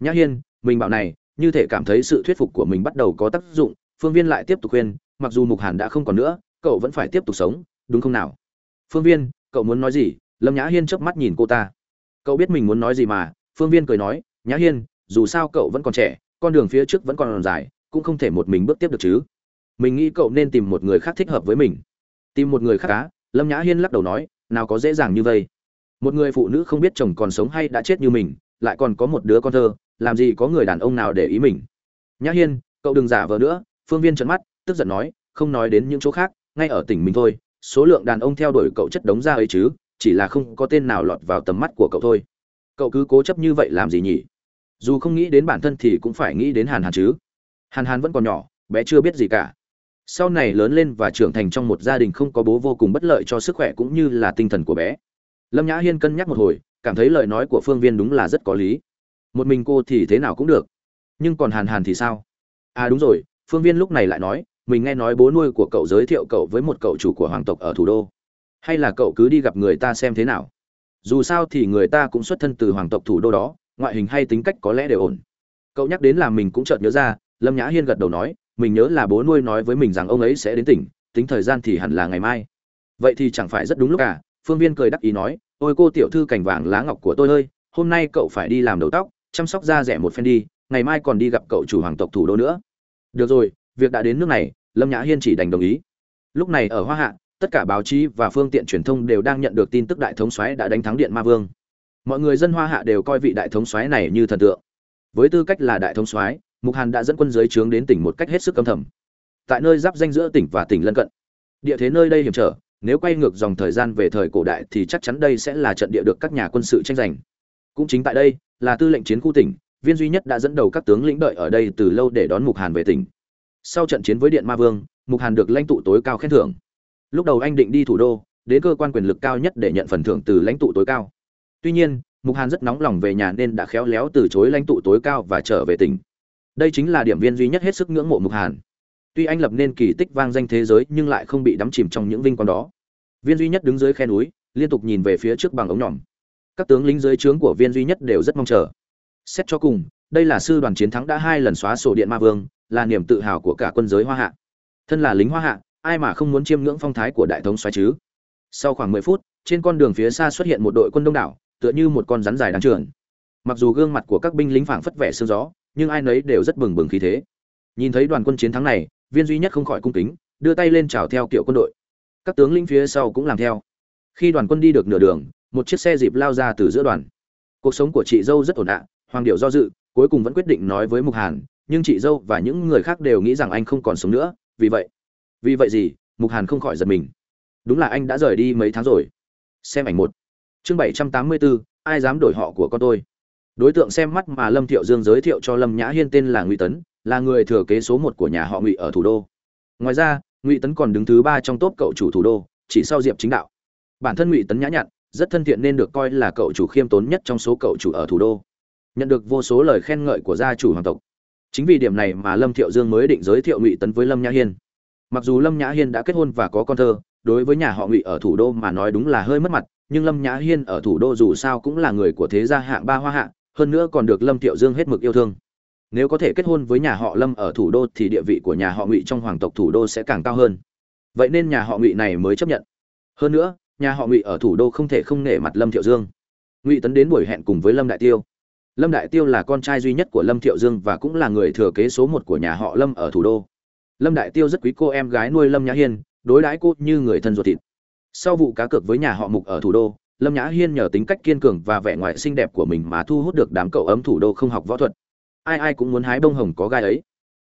Nhã hiên, mình bảo này, như thể cảm thấy sự thuyết phục của mình bắt đầu có tác dụng, phương viên lại tiếp tục khuyên, mặc dù mục hàn đã không còn nữa, cậu vẫn phải tiếp tục sống, đúng không nào? Phương viên, cậu muốn nói gì? Lâm nhã hiên chớp mắt nhìn cô ta. Cậu biết mình muốn nói gì mà, phương viên cười nói, nhã hiên, dù sao cậu vẫn còn trẻ, con đường phía trước vẫn còn dài, cũng không thể một mình bước tiếp được chứ mình nghĩ cậu nên tìm một người khác thích hợp với mình. Tìm một người khác cá lâm nhã hiên lắc đầu nói, nào có dễ dàng như vậy. Một người phụ nữ không biết chồng còn sống hay đã chết như mình, lại còn có một đứa con thơ, làm gì có người đàn ông nào để ý mình. Nhã hiên, cậu đừng giả vờ nữa, phương viên trợn mắt, tức giận nói, không nói đến những chỗ khác, ngay ở tỉnh mình thôi, số lượng đàn ông theo đuổi cậu chất đống ra ấy chứ, chỉ là không có tên nào lọt vào tầm mắt của cậu thôi. Cậu cứ cố chấp như vậy làm gì nhỉ? Dù không nghĩ đến bản thân thì cũng phải nghĩ đến hàn hàn chứ. Hàn hàn vẫn còn nhỏ, bé chưa biết gì cả sau này lớn lên và trưởng thành trong một gia đình không có bố vô cùng bất lợi cho sức khỏe cũng như là tinh thần của bé. Lâm nhã hiên cân nhắc một hồi, cảm thấy lời nói của phương viên đúng là rất có lý. Một mình cô thì thế nào cũng được. Nhưng còn hàn hàn thì sao? À đúng rồi, phương viên lúc này lại nói, mình nghe nói bố nuôi của cậu giới thiệu cậu với một cậu chủ của hoàng tộc ở thủ đô. Hay là cậu cứ đi gặp người ta xem thế nào? Dù sao thì người ta cũng xuất thân từ hoàng tộc thủ đô đó, ngoại hình hay tính cách có lẽ đều ổn. Cậu nhắc đến là mình cũng chợt nhớ ra, lâm nhã hiên gật đầu nói mình nhớ là bố nuôi nói với mình rằng ông ấy sẽ đến tỉnh, tính thời gian thì hẳn là ngày mai. Vậy thì chẳng phải rất đúng lúc cả phương viên cười đắc ý nói, ôi cô tiểu thư cảnh vàng lá ngọc của tôi ơi, hôm nay cậu phải đi làm đầu tóc, chăm sóc da rẻ một phen đi, ngày mai còn đi gặp cậu chủ hoàng tộc thủ đô nữa. Được rồi, việc đã đến nước này, lâm nhã hiên chỉ đành đồng ý. Lúc này ở hoa hạ, tất cả báo chí và phương tiện truyền thông đều đang nhận được tin tức đại thống soái đã đánh thắng điện ma vương. Mọi người dân hoa hạ đều coi vị đại thống soái này như thần tượng. Với tư cách là đại thống soái mục hàn đã dẫn quân giới trướng đến tỉnh một cách hết sức âm thầm tại nơi giáp danh giữa tỉnh và tỉnh lân cận địa thế nơi đây hiểm trở nếu quay ngược dòng thời gian về thời cổ đại thì chắc chắn đây sẽ là trận địa được các nhà quân sự tranh giành cũng chính tại đây là tư lệnh chiến khu tỉnh viên duy nhất đã dẫn đầu các tướng lĩnh đợi ở đây từ lâu để đón mục hàn về tỉnh sau trận chiến với điện ma vương mục hàn được lãnh tụ tối cao khen thưởng lúc đầu anh định đi thủ đô đến cơ quan quyền lực cao nhất để nhận phần thưởng từ lãnh tụ tối cao tuy nhiên mục hàn rất nóng lòng về nhà nên đã khéo léo từ chối lãnh tụ tối cao và trở về tỉnh đây chính là điểm viên duy nhất hết sức ngưỡng mộ mục hàn. Tuy anh lập nên kỳ tích vang danh thế giới, nhưng lại không bị đắm chìm trong những vinh quang đó. Viên duy nhất đứng dưới khe núi, liên tục nhìn về phía trước bằng ống nhỏm các tướng lính dưới trướng của viên duy nhất đều rất mong chờ. Xét cho cùng, đây là sư đoàn chiến thắng đã hai lần xóa sổ điện ma vương, là niềm tự hào của cả quân giới hoa hạ. Thân là lính hoa hạ, ai mà không muốn chiêm ngưỡng phong thái của đại thống xoáy chứ? Sau khoảng mười phút, trên con đường phía xa xuất hiện một đội quân đông đảo, tựa như một con rắn dài đáng trường. mặc dù gương mặt của các binh lính phảng phất vẻ sương gió nhưng ai nấy đều rất bừng bừng khí thế. Nhìn thấy đoàn quân chiến thắng này, viên duy nhất không khỏi cung kính, đưa tay lên chào theo kiểu quân đội. Các tướng lĩnh phía sau cũng làm theo. Khi đoàn quân đi được nửa đường, một chiếc xe dịp lao ra từ giữa đoàn. Cuộc sống của chị dâu rất ổn định hoàng điệu do dự, cuối cùng vẫn quyết định nói với mục hàn, nhưng chị dâu và những người khác đều nghĩ rằng anh không còn sống nữa, vì vậy. Vì vậy gì? Mục hàn không khỏi giật mình. Đúng là anh đã rời đi mấy tháng rồi. Xem ảnh một. Chương bảy trăm tám mươi bốn ai dám đổi họ của con tôi? Đối tượng xem mắt mà lâm thiệu dương giới thiệu cho lâm nhã hiên tên là ngụy tấn, là người thừa kế số một của nhà họ ngụy ở thủ đô. Ngoài ra, ngụy tấn còn đứng thứ ba trong top cậu chủ thủ đô, chỉ sau diệp chính đạo. Bản thân ngụy tấn nhã nhặn, rất thân thiện nên được coi là cậu chủ khiêm tốn nhất trong số cậu chủ ở thủ đô. Nhận được vô số lời khen ngợi của gia chủ hoàng tộc. Chính vì điểm này mà lâm thiệu dương mới định giới thiệu ngụy tấn với lâm nhã hiên. Mặc dù lâm nhã hiên đã kết hôn và có con thơ, đối với nhà họ ngụy ở thủ đô mà nói đúng là hơi mất mặt, nhưng lâm nhã hiên ở thủ đô dù sao cũng là người của thế gia hạng ba hoa hạng hơn nữa còn được lâm tiểu dương hết mực yêu thương. Nếu có thể kết hôn với nhà họ lâm ở thủ đô thì địa vị của nhà họ ngụy trong hoàng tộc thủ đô sẽ càng cao hơn. Vậy nên nhà họ ngụy này mới chấp nhận. Hơn nữa, nhà họ ngụy ở thủ đô không thể không nể mặt lâm thiệu dương. Ngụy tấn đến buổi hẹn cùng với lâm đại tiêu. Lâm đại tiêu là con trai duy nhất của lâm thiệu dương và cũng là người thừa kế số một của nhà họ lâm ở thủ đô. Lâm đại tiêu rất quý cô em gái nuôi lâm nhã hiên, đối đãi cô như người thân ruột thịt. Sau vụ cá cược với nhà họ mục ở thủ đô lâm nhã hiên nhờ tính cách kiên cường và vẻ ngoài xinh đẹp của mình mà thu hút được đám cậu ấm thủ đô không học võ thuật. Ai ai cũng muốn hái bông hồng có gai ấy.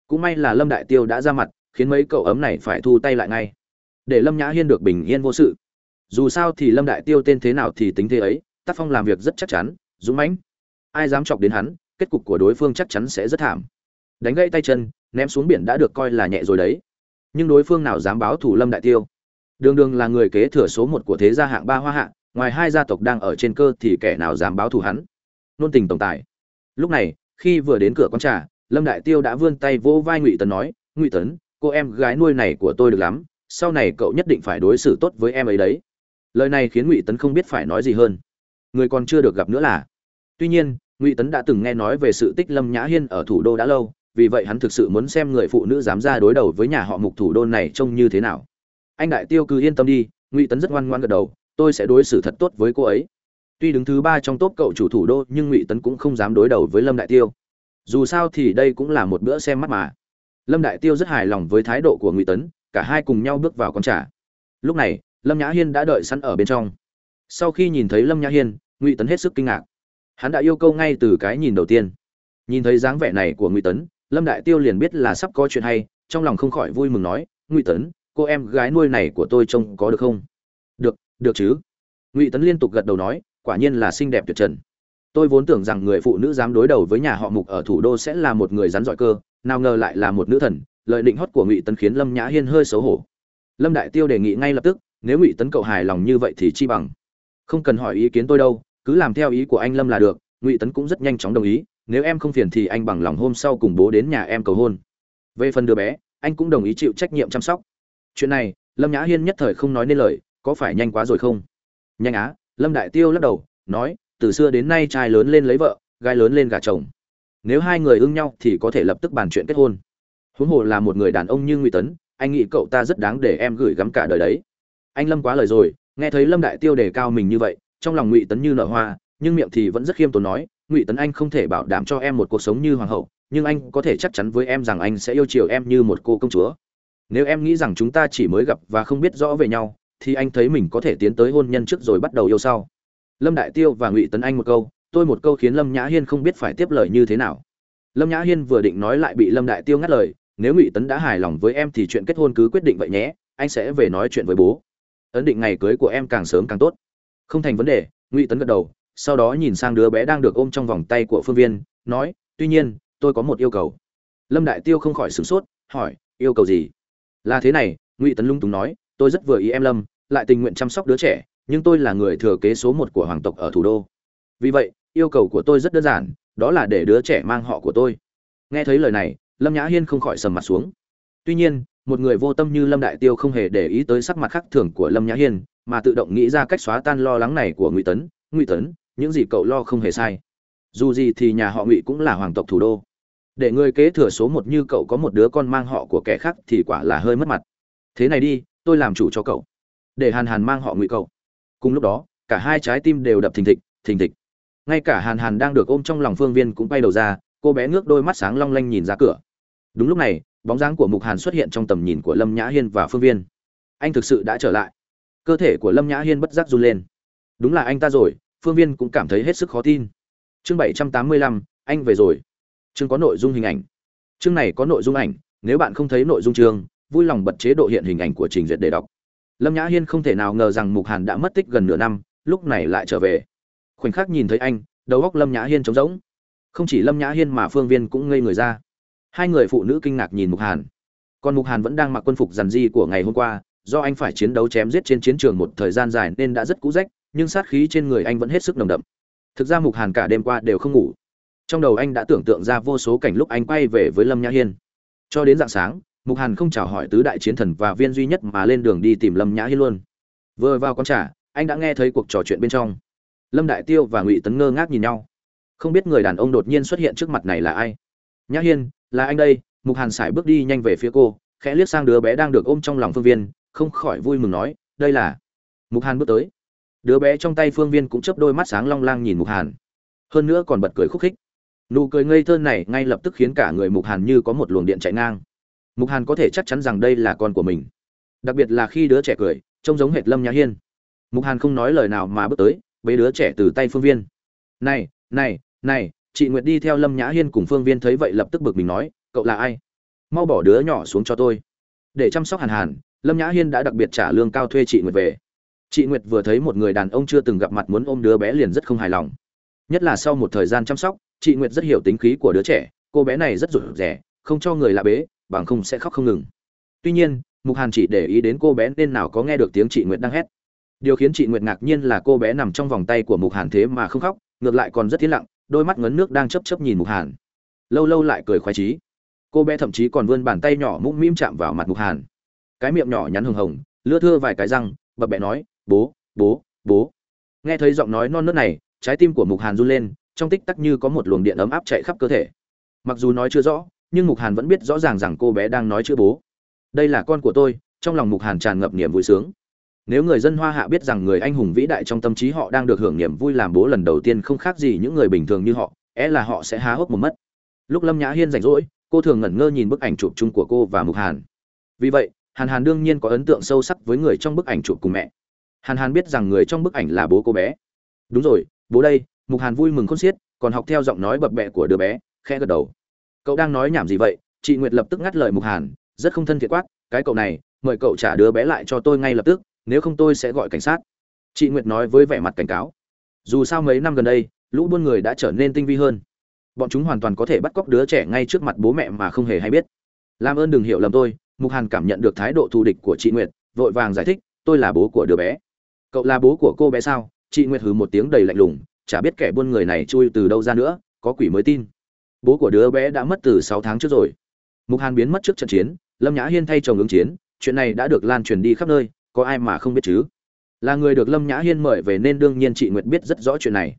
Cũng may là lâm đại tiêu đã ra mặt, khiến mấy cậu ấm này phải thu tay lại ngay. Để lâm nhã hiên được bình yên vô sự. Dù sao thì lâm đại tiêu tên thế nào thì tính thế ấy, tác phong làm việc rất chắc chắn, dũng mãnh. Ai dám chọc đến hắn, kết cục của đối phương chắc chắn sẽ rất thảm. Đánh gãy tay chân, ném xuống biển đã được coi là nhẹ rồi đấy. Nhưng đối phương nào dám báo thủ lâm đại tiêu? Đường đường là người kế thừa số một của thế gia hạng ba hoa hạng ngoài hai gia tộc đang ở trên cơ thì kẻ nào dám báo thù hắn? Nôn tình tổng tài. Lúc này, khi vừa đến cửa con trà, lâm đại tiêu đã vươn tay vỗ vai ngụy tấn nói, ngụy tấn, cô em gái nuôi này của tôi được lắm, sau này cậu nhất định phải đối xử tốt với em ấy đấy. Lời này khiến ngụy tấn không biết phải nói gì hơn. Người còn chưa được gặp nữa là. Tuy nhiên, ngụy tấn đã từng nghe nói về sự tích lâm nhã hiên ở thủ đô đã lâu, vì vậy hắn thực sự muốn xem người phụ nữ dám ra đối đầu với nhà họ mục thủ đô này trông như thế nào. Anh đại tiêu cứ yên tâm đi, ngụy tấn rất ngoan ngoan gật đầu tôi sẽ đối xử thật tốt với cô ấy. Tuy đứng thứ ba trong top cậu chủ thủ đô, nhưng ngụy tấn cũng không dám đối đầu với lâm đại tiêu. Dù sao thì đây cũng là một bữa xem mắt mà. Lâm đại tiêu rất hài lòng với thái độ của ngụy tấn, cả hai cùng nhau bước vào con trả lúc này, lâm nhã hiên đã đợi sẵn ở bên trong. Sau khi nhìn thấy lâm nhã hiên, ngụy tấn hết sức kinh ngạc. Hắn đã yêu câu ngay từ cái nhìn đầu tiên. Nhìn thấy dáng vẻ này của ngụy tấn, lâm đại tiêu liền biết là sắp có chuyện hay, trong lòng không khỏi vui mừng nói, ngụy tấn, cô em gái nuôi này của tôi trông có được không? Được được chứ? Ngụy tấn liên tục gật đầu nói, quả nhiên là xinh đẹp tuyệt trần. Tôi vốn tưởng rằng người phụ nữ dám đối đầu với nhà họ mục ở thủ đô sẽ là một người rắn giỏi cơ, nào ngờ lại là một nữ thần lợi định hót của ngụy tấn khiến lâm nhã hiên hơi xấu hổ. Lâm đại tiêu đề nghị ngay lập tức, nếu ngụy tấn cậu hài lòng như vậy thì chi bằng. Không cần hỏi ý kiến tôi đâu, cứ làm theo ý của anh lâm là được, ngụy tấn cũng rất nhanh chóng đồng ý, nếu em không phiền thì anh bằng lòng hôm sau cùng bố đến nhà em cầu hôn. Về phần đứa bé, anh cũng đồng ý chịu trách nhiệm chăm sóc. Chuyện này, lâm nhã hiên nhất thời không nói nên lời có phải nhanh quá rồi không? Nhanh á, lâm đại tiêu lắc đầu, nói, từ xưa đến nay trai lớn lên lấy vợ, gái lớn lên gả chồng. Nếu hai người ưng nhau thì có thể lập tức bàn chuyện kết hôn. Huống hồ là một người đàn ông như ngụy tấn, anh nghĩ cậu ta rất đáng để em gửi gắm cả đời đấy. Anh lâm quá lời rồi, nghe thấy lâm đại tiêu đề cao mình như vậy, trong lòng ngụy tấn như nở hoa, nhưng miệng thì vẫn rất khiêm tốn nói, ngụy tấn anh không thể bảo đảm cho em một cuộc sống như hoàng hậu, nhưng anh có thể chắc chắn với em rằng anh sẽ yêu chiều em như một cô công chúa. Nếu em nghĩ rằng chúng ta chỉ mới gặp và không biết rõ về nhau thì anh thấy mình có thể tiến tới hôn nhân trước rồi bắt đầu yêu sau. Lâm đại tiêu và ngụy tấn anh một câu, tôi một câu khiến lâm nhã hiên không biết phải tiếp lời như thế nào. Lâm nhã hiên vừa định nói lại bị lâm đại tiêu ngắt lời, nếu ngụy tấn đã hài lòng với em thì chuyện kết hôn cứ quyết định vậy nhé, anh sẽ về nói chuyện với bố. Ấn định ngày cưới của em càng sớm càng tốt. Không thành vấn đề, ngụy tấn gật đầu, sau đó nhìn sang đứa bé đang được ôm trong vòng tay của phương viên, nói, tuy nhiên, tôi có một yêu cầu. Lâm đại tiêu không khỏi sửng sốt, hỏi, yêu cầu gì? Là thế này, ngụy tấn lung túng nói, tôi rất vừa ý em lâm lại tình nguyện chăm sóc đứa trẻ, nhưng tôi là người thừa kế số một của hoàng tộc ở thủ đô. Vì vậy, yêu cầu của tôi rất đơn giản, đó là để đứa trẻ mang họ của tôi. Nghe thấy lời này, lâm nhã hiên không khỏi sầm mặt xuống. Tuy nhiên, một người vô tâm như lâm đại tiêu không hề để ý tới sắc mặt khác thường của lâm nhã hiên, mà tự động nghĩ ra cách xóa tan lo lắng này của ngụy tấn. Ngụy tấn, những gì cậu lo không hề sai. Dù gì thì nhà họ ngụy cũng là hoàng tộc thủ đô. Để người kế thừa số một như cậu có một đứa con mang họ của kẻ khác thì quả là hơi mất mặt. Thế này đi, tôi làm chủ cho cậu để hàn hàn mang họ ngụy cậu cùng lúc đó, cả hai trái tim đều đập thình thịch thình thịch. Ngay cả hàn hàn đang được ôm trong lòng phương viên cũng bay đầu ra, cô bé ngước đôi mắt sáng long lanh nhìn ra cửa. Đúng lúc này, bóng dáng của mục hàn xuất hiện trong tầm nhìn của lâm nhã hiên và phương viên. Anh thực sự đã trở lại. Cơ thể của lâm nhã hiên bất giác run lên. Đúng là anh ta rồi, phương viên cũng cảm thấy hết sức khó tin. Chương bảy trăm tám mươi lăm, anh về rồi. Chương có nội dung hình ảnh. Chương này có nội dung ảnh, nếu bạn không thấy nội dung chương, vui lòng bật chế độ hiện hình ảnh của trình duyệt để đọc lâm nhã hiên không thể nào ngờ rằng mục hàn đã mất tích gần nửa năm, lúc này lại trở về. Khoảnh khắc nhìn thấy anh, đầu góc lâm nhã hiên trống rỗng. Không chỉ lâm nhã hiên mà phương viên cũng ngây người ra. Hai người phụ nữ kinh ngạc nhìn mục hàn. Còn mục hàn vẫn đang mặc quân phục dằn di của ngày hôm qua, do anh phải chiến đấu chém giết trên chiến trường một thời gian dài nên đã rất cũ rách, nhưng sát khí trên người anh vẫn hết sức nồng đậm. Thực ra mục hàn cả đêm qua đều không ngủ. Trong đầu anh đã tưởng tượng ra vô số cảnh lúc anh quay về với lâm nhã hiên. Cho đến dạng sáng mục hàn không chào hỏi tứ đại chiến thần và viên duy nhất mà lên đường đi tìm lâm nhã hiên luôn. Vừa vào con trả anh đã nghe thấy cuộc trò chuyện bên trong. Lâm đại tiêu và ngụy tấn ngơ ngác nhìn nhau. Không biết người đàn ông đột nhiên xuất hiện trước mặt này là ai? Nhã hiên, là anh đây, mục hàn sải bước đi nhanh về phía cô, khẽ liếc sang đứa bé đang được ôm trong lòng phương viên, không khỏi vui mừng nói, đây là mục hàn bước tới. Đứa bé trong tay phương viên cũng chấp đôi mắt sáng long lang nhìn mục hàn. Hơn nữa còn bật cười khúc khích. Nụ cười ngây thơ này ngay lập tức khiến cả người mục hàn như có một luồng điện chạy ngang mục hàn có thể chắc chắn rằng đây là con của mình. Đặc biệt là khi đứa trẻ cười, trông giống hệt lâm nhã hiên. Mục hàn không nói lời nào mà bước tới, bế đứa trẻ từ tay phương viên. Này này này, chị nguyệt đi theo lâm nhã hiên cùng phương viên thấy vậy lập tức bực mình nói, cậu là ai? Mau bỏ đứa nhỏ xuống cho tôi. Để chăm sóc hàn hàn, lâm nhã hiên đã đặc biệt trả lương cao thuê chị nguyệt về. Chị nguyệt vừa thấy một người đàn ông chưa từng gặp mặt muốn ôm đứa bé liền rất không hài lòng. Nhất là sau một thời gian chăm sóc, chị nguyệt rất hiểu tính khí của đứa trẻ, cô bé này rất rụt rẻ không cho người lạ bế, bằng không sẽ khóc không ngừng. Tuy nhiên, mục hàn chỉ để ý đến cô bé nên nào có nghe được tiếng chị nguyệt đang hét. Điều khiến chị nguyệt ngạc nhiên là cô bé nằm trong vòng tay của mục hàn thế mà không khóc, ngược lại còn rất thiên lặng, đôi mắt ngấn nước đang chấp chấp nhìn mục hàn. Lâu lâu lại cười khoái trí cô bé thậm chí còn vươn bàn tay nhỏ mũm mĩm chạm vào mặt mục hàn. Cái miệng nhỏ nhắn hừng hồng, lưa thưa vài cái răng, bập bẹ nói, bố bố bố. Nghe thấy giọng nói non nớt này, trái tim của mục hàn run lên, trong tích tắc như có một luồng điện ấm áp chạy khắp cơ thể. Mặc dù nói chưa rõ nhưng mục hàn vẫn biết rõ ràng rằng cô bé đang nói chữ bố. Đây là con của tôi, trong lòng mục hàn tràn ngập niềm vui sướng. Nếu người dân hoa hạ biết rằng người anh hùng vĩ đại trong tâm trí họ đang được hưởng niềm vui làm bố lần đầu tiên không khác gì những người bình thường như họ é là họ sẽ há hốc một mất. Lúc lâm nhã hiên rảnh rỗi, cô thường ngẩn ngơ nhìn bức ảnh chụp chung của cô và mục hàn. Vì vậy, hàn hàn đương nhiên có ấn tượng sâu sắc với người trong bức ảnh chụp cùng mẹ. Hàn hàn biết rằng người trong bức ảnh là bố cô bé. Đúng rồi, bố đây, mục hàn vui mừng khôn xiết, còn học theo giọng nói bập bẹ của đứa bé, khẽ gật đầu cậu đang nói nhảm gì vậy? Chị nguyệt lập tức ngắt lời mục hàn, rất không thân thiện quát, cái cậu này, mời cậu trả đứa bé lại cho tôi ngay lập tức, nếu không tôi sẽ gọi cảnh sát. Chị nguyệt nói với vẻ mặt cảnh cáo. Dù sao mấy năm gần đây, lũ buôn người đã trở nên tinh vi hơn. Bọn chúng hoàn toàn có thể bắt cóc đứa trẻ ngay trước mặt bố mẹ mà không hề hay biết. Làm ơn đừng hiểu lầm tôi. Mục hàn cảm nhận được thái độ thù địch của chị nguyệt, vội vàng giải thích, tôi là bố của đứa bé. Cậu là bố của cô bé sao? Chị nguyệt hừ một tiếng đầy lạnh lùng, chả biết kẻ buôn người này chui từ đâu ra nữa, có quỷ mới tin bố của đứa bé đã mất từ sáu tháng trước rồi. Mục hàn biến mất trước trận chiến, lâm nhã hiên thay chồng ứng chiến, chuyện này đã được lan truyền đi khắp nơi, có ai mà không biết chứ? Là người được lâm nhã hiên mời về nên đương nhiên chị nguyệt biết rất rõ chuyện này.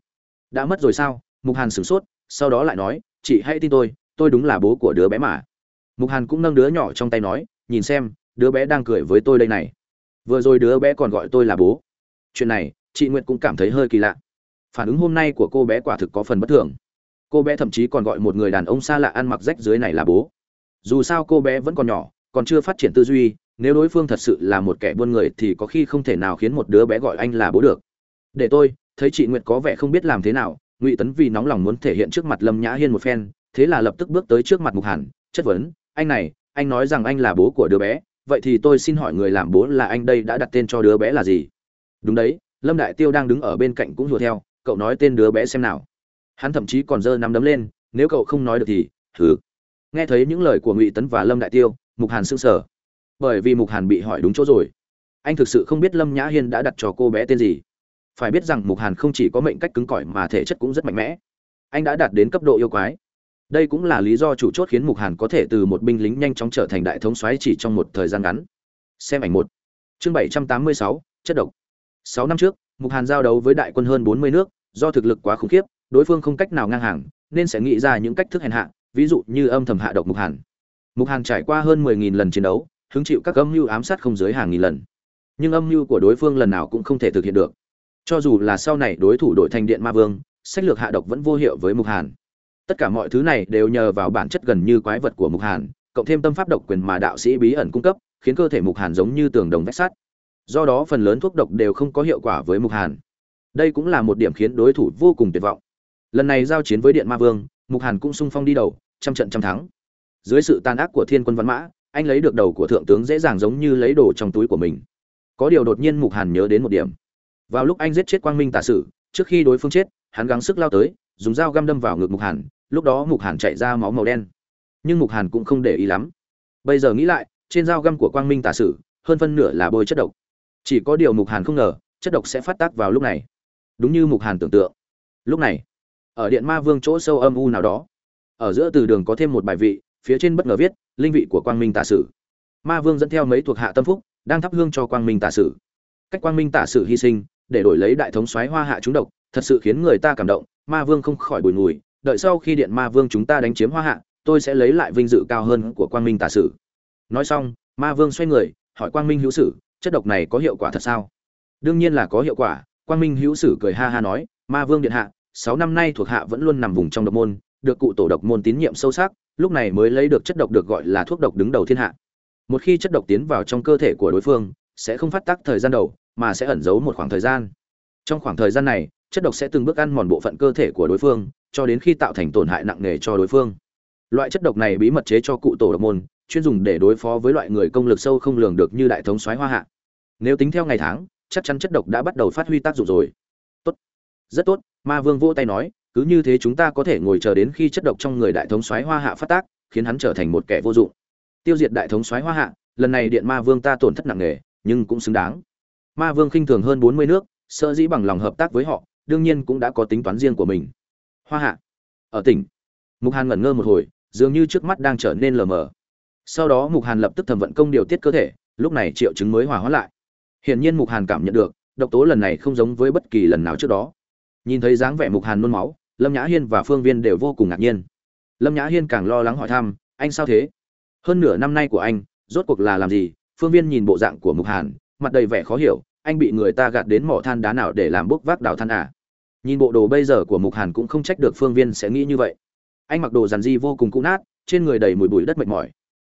Đã mất rồi sao? Mục hàn sửng sốt, sau đó lại nói, chị hãy tin tôi tôi đúng là bố của đứa bé mà. Mục hàn cũng nâng đứa nhỏ trong tay nói, nhìn xem, đứa bé đang cười với tôi đây này. Vừa rồi đứa bé còn gọi tôi là bố. Chuyện này, chị nguyệt cũng cảm thấy hơi kỳ lạ. Phản ứng hôm nay của cô bé quả thực có phần bất thường cô bé thậm chí còn gọi một người đàn ông xa lạ ăn mặc rách dưới này là bố. Dù sao cô bé vẫn còn nhỏ, còn chưa phát triển tư duy, nếu đối phương thật sự là một kẻ buôn người thì có khi không thể nào khiến một đứa bé gọi anh là bố được. Để tôi, thấy chị nguyệt có vẻ không biết làm thế nào, ngụy tấn vì nóng lòng muốn thể hiện trước mặt lâm nhã hiên một phen, thế là lập tức bước tới trước mặt mục hàn, chất vấn, anh này, anh nói rằng anh là bố của đứa bé, vậy thì tôi xin hỏi người làm bố là anh đây đã đặt tên cho đứa bé là gì? Đúng đấy, lâm đại tiêu đang đứng ở bên cạnh cũng hùa theo, cậu nói tên đứa bé xem nào hắn thậm chí còn giơ nắm đấm lên, nếu cậu không nói được thì, thử. Nghe thấy những lời của ngụy tấn và lâm đại tiêu, mục hàn sững sờ. Bởi vì mục hàn bị hỏi đúng chỗ rồi. Anh thực sự không biết lâm nhã hiên đã đặt cho cô bé tên gì. Phải biết rằng mục hàn không chỉ có mệnh cách cứng cỏi mà thể chất cũng rất mạnh mẽ. Anh đã đạt đến cấp độ yêu quái. Đây cũng là lý do chủ chốt khiến mục hàn có thể từ một binh lính nhanh chóng trở thành đại thống soái chỉ trong một thời gian ngắn. Xem ảnh một. Chương bảy trăm tám mươi sáu, chất độc. Sáu năm trước, mục hàn giao đấu với đại quân hơn bốn mươi nước, do thực lực quá khủng khiếp đối phương không cách nào ngang hàng, nên sẽ nghĩ ra những cách thức hèn hạ, ví dụ như âm thầm hạ độc mục hàn. Mục hàn trải qua hơn mười nghìn lần chiến đấu, hứng chịu các âm mưu ám sát không dưới hàng nghìn lần. Nhưng âm mưu của đối phương lần nào cũng không thể thực hiện được. Cho dù là sau này đối thủ đội thành điện ma vương, sách lược hạ độc vẫn vô hiệu với mục hàn. Tất cả mọi thứ này đều nhờ vào bản chất gần như quái vật của mục hàn, cộng thêm tâm pháp độc quyền mà đạo sĩ bí ẩn cung cấp, khiến cơ thể mục hàn giống như tường đồng vách sắt. Do đó phần lớn thuốc độc đều không có hiệu quả với mục hàn. Đây cũng là một điểm khiến đối thủ vô cùng tuyệt vọng lần này giao chiến với điện ma vương, mục hàn cũng sung phong đi đầu, trăm trận trăm thắng. Dưới sự tàn ác của thiên quân văn mã, anh lấy được đầu của thượng tướng dễ dàng giống như lấy đồ trong túi của mình. Có điều đột nhiên mục hàn nhớ đến một điểm. Vào lúc anh giết chết quang minh tả sử, trước khi đối phương chết, hắn gắng sức lao tới, dùng dao găm đâm vào ngực mục hàn, lúc đó mục hàn chạy ra máu màu đen. Nhưng mục hàn cũng không để ý lắm. Bây giờ nghĩ lại, trên dao găm của quang minh tả sử, hơn phân nửa là bôi chất độc. Chỉ có điều mục hàn không ngờ, chất độc sẽ phát tác vào lúc này. Đúng như mục hàn tưởng tượng. Lúc này ở điện ma vương chỗ sâu âm u nào đó. Ở giữa từ đường có thêm một bài vị, phía trên bất ngờ viết, linh vị của quang minh tả sử. Ma vương dẫn theo mấy thuộc hạ tâm phúc, đang thắp hương cho quang minh tả sử. Cách quang minh tả sử hy sinh, để đổi lấy đại thống soái hoa hạ chúng độc, thật sự khiến người ta cảm động, ma vương không khỏi bùi ngùi, đợi sau khi điện ma vương chúng ta đánh chiếm hoa hạ, tôi sẽ lấy lại vinh dự cao hơn của quang minh tả sử. Nói xong, ma vương xoay người, hỏi quang minh hữu sử, chất độc này có hiệu quả thật sao? Đương nhiên là có hiệu quả, quang minh hữu sử cười ha ha nói, ma vương điện hạ sáu năm nay thuộc hạ vẫn luôn nằm vùng trong độc môn, được cụ tổ độc môn tín nhiệm sâu sắc, lúc này mới lấy được chất độc được gọi là thuốc độc đứng đầu thiên hạ. Một khi chất độc tiến vào trong cơ thể của đối phương, sẽ không phát tác thời gian đầu, mà sẽ ẩn giấu một khoảng thời gian. Trong khoảng thời gian này, chất độc sẽ từng bước ăn mòn bộ phận cơ thể của đối phương, cho đến khi tạo thành tổn hại nặng nề cho đối phương. Loại chất độc này bí mật chế cho cụ tổ độc môn, chuyên dùng để đối phó với loại người công lực sâu không lường được như đại thống soái hoa hạ. Nếu tính theo ngày tháng, chắc chắn chất độc đã bắt đầu phát huy tác dụng rồi. Tốt. Rất tốt ma vương vỗ tay nói, cứ như thế chúng ta có thể ngồi chờ đến khi chất độc trong người đại thống soái hoa hạ phát tác, khiến hắn trở thành một kẻ vô dụng. Tiêu diệt đại thống soái hoa hạ, lần này điện ma vương ta tổn thất nặng nề, nhưng cũng xứng đáng. Ma vương khinh thường hơn bốn mươi nước sợ dĩ bằng lòng hợp tác với họ, đương nhiên cũng đã có tính toán riêng của mình. Hoa hạ, ở tỉnh. Mục hàn ngẩn ngơ một hồi, dường như trước mắt đang trở nên lờ mờ. Sau đó mục hàn lập tức thẩm vận công điều tiết cơ thể, lúc này triệu chứng mới hòa hóa lại. Hiển nhiên mục hàn cảm nhận được, độc tố lần này không giống với bất kỳ lần nào trước đó nhìn thấy dáng vẻ mục hàn nôn máu, lâm nhã hiên và phương viên đều vô cùng ngạc nhiên. Lâm nhã hiên càng lo lắng hỏi thăm, anh sao thế? Hơn nửa năm nay của anh, rốt cuộc là làm gì? Phương viên nhìn bộ dạng của mục hàn, mặt đầy vẻ khó hiểu, anh bị người ta gạt đến mỏ than đá nào để làm bốc vác đào than à? Nhìn bộ đồ bây giờ của mục hàn cũng không trách được phương viên sẽ nghĩ như vậy. Anh mặc đồ dàn di vô cùng cũ nát, trên người đầy mùi bụi đất mệt mỏi.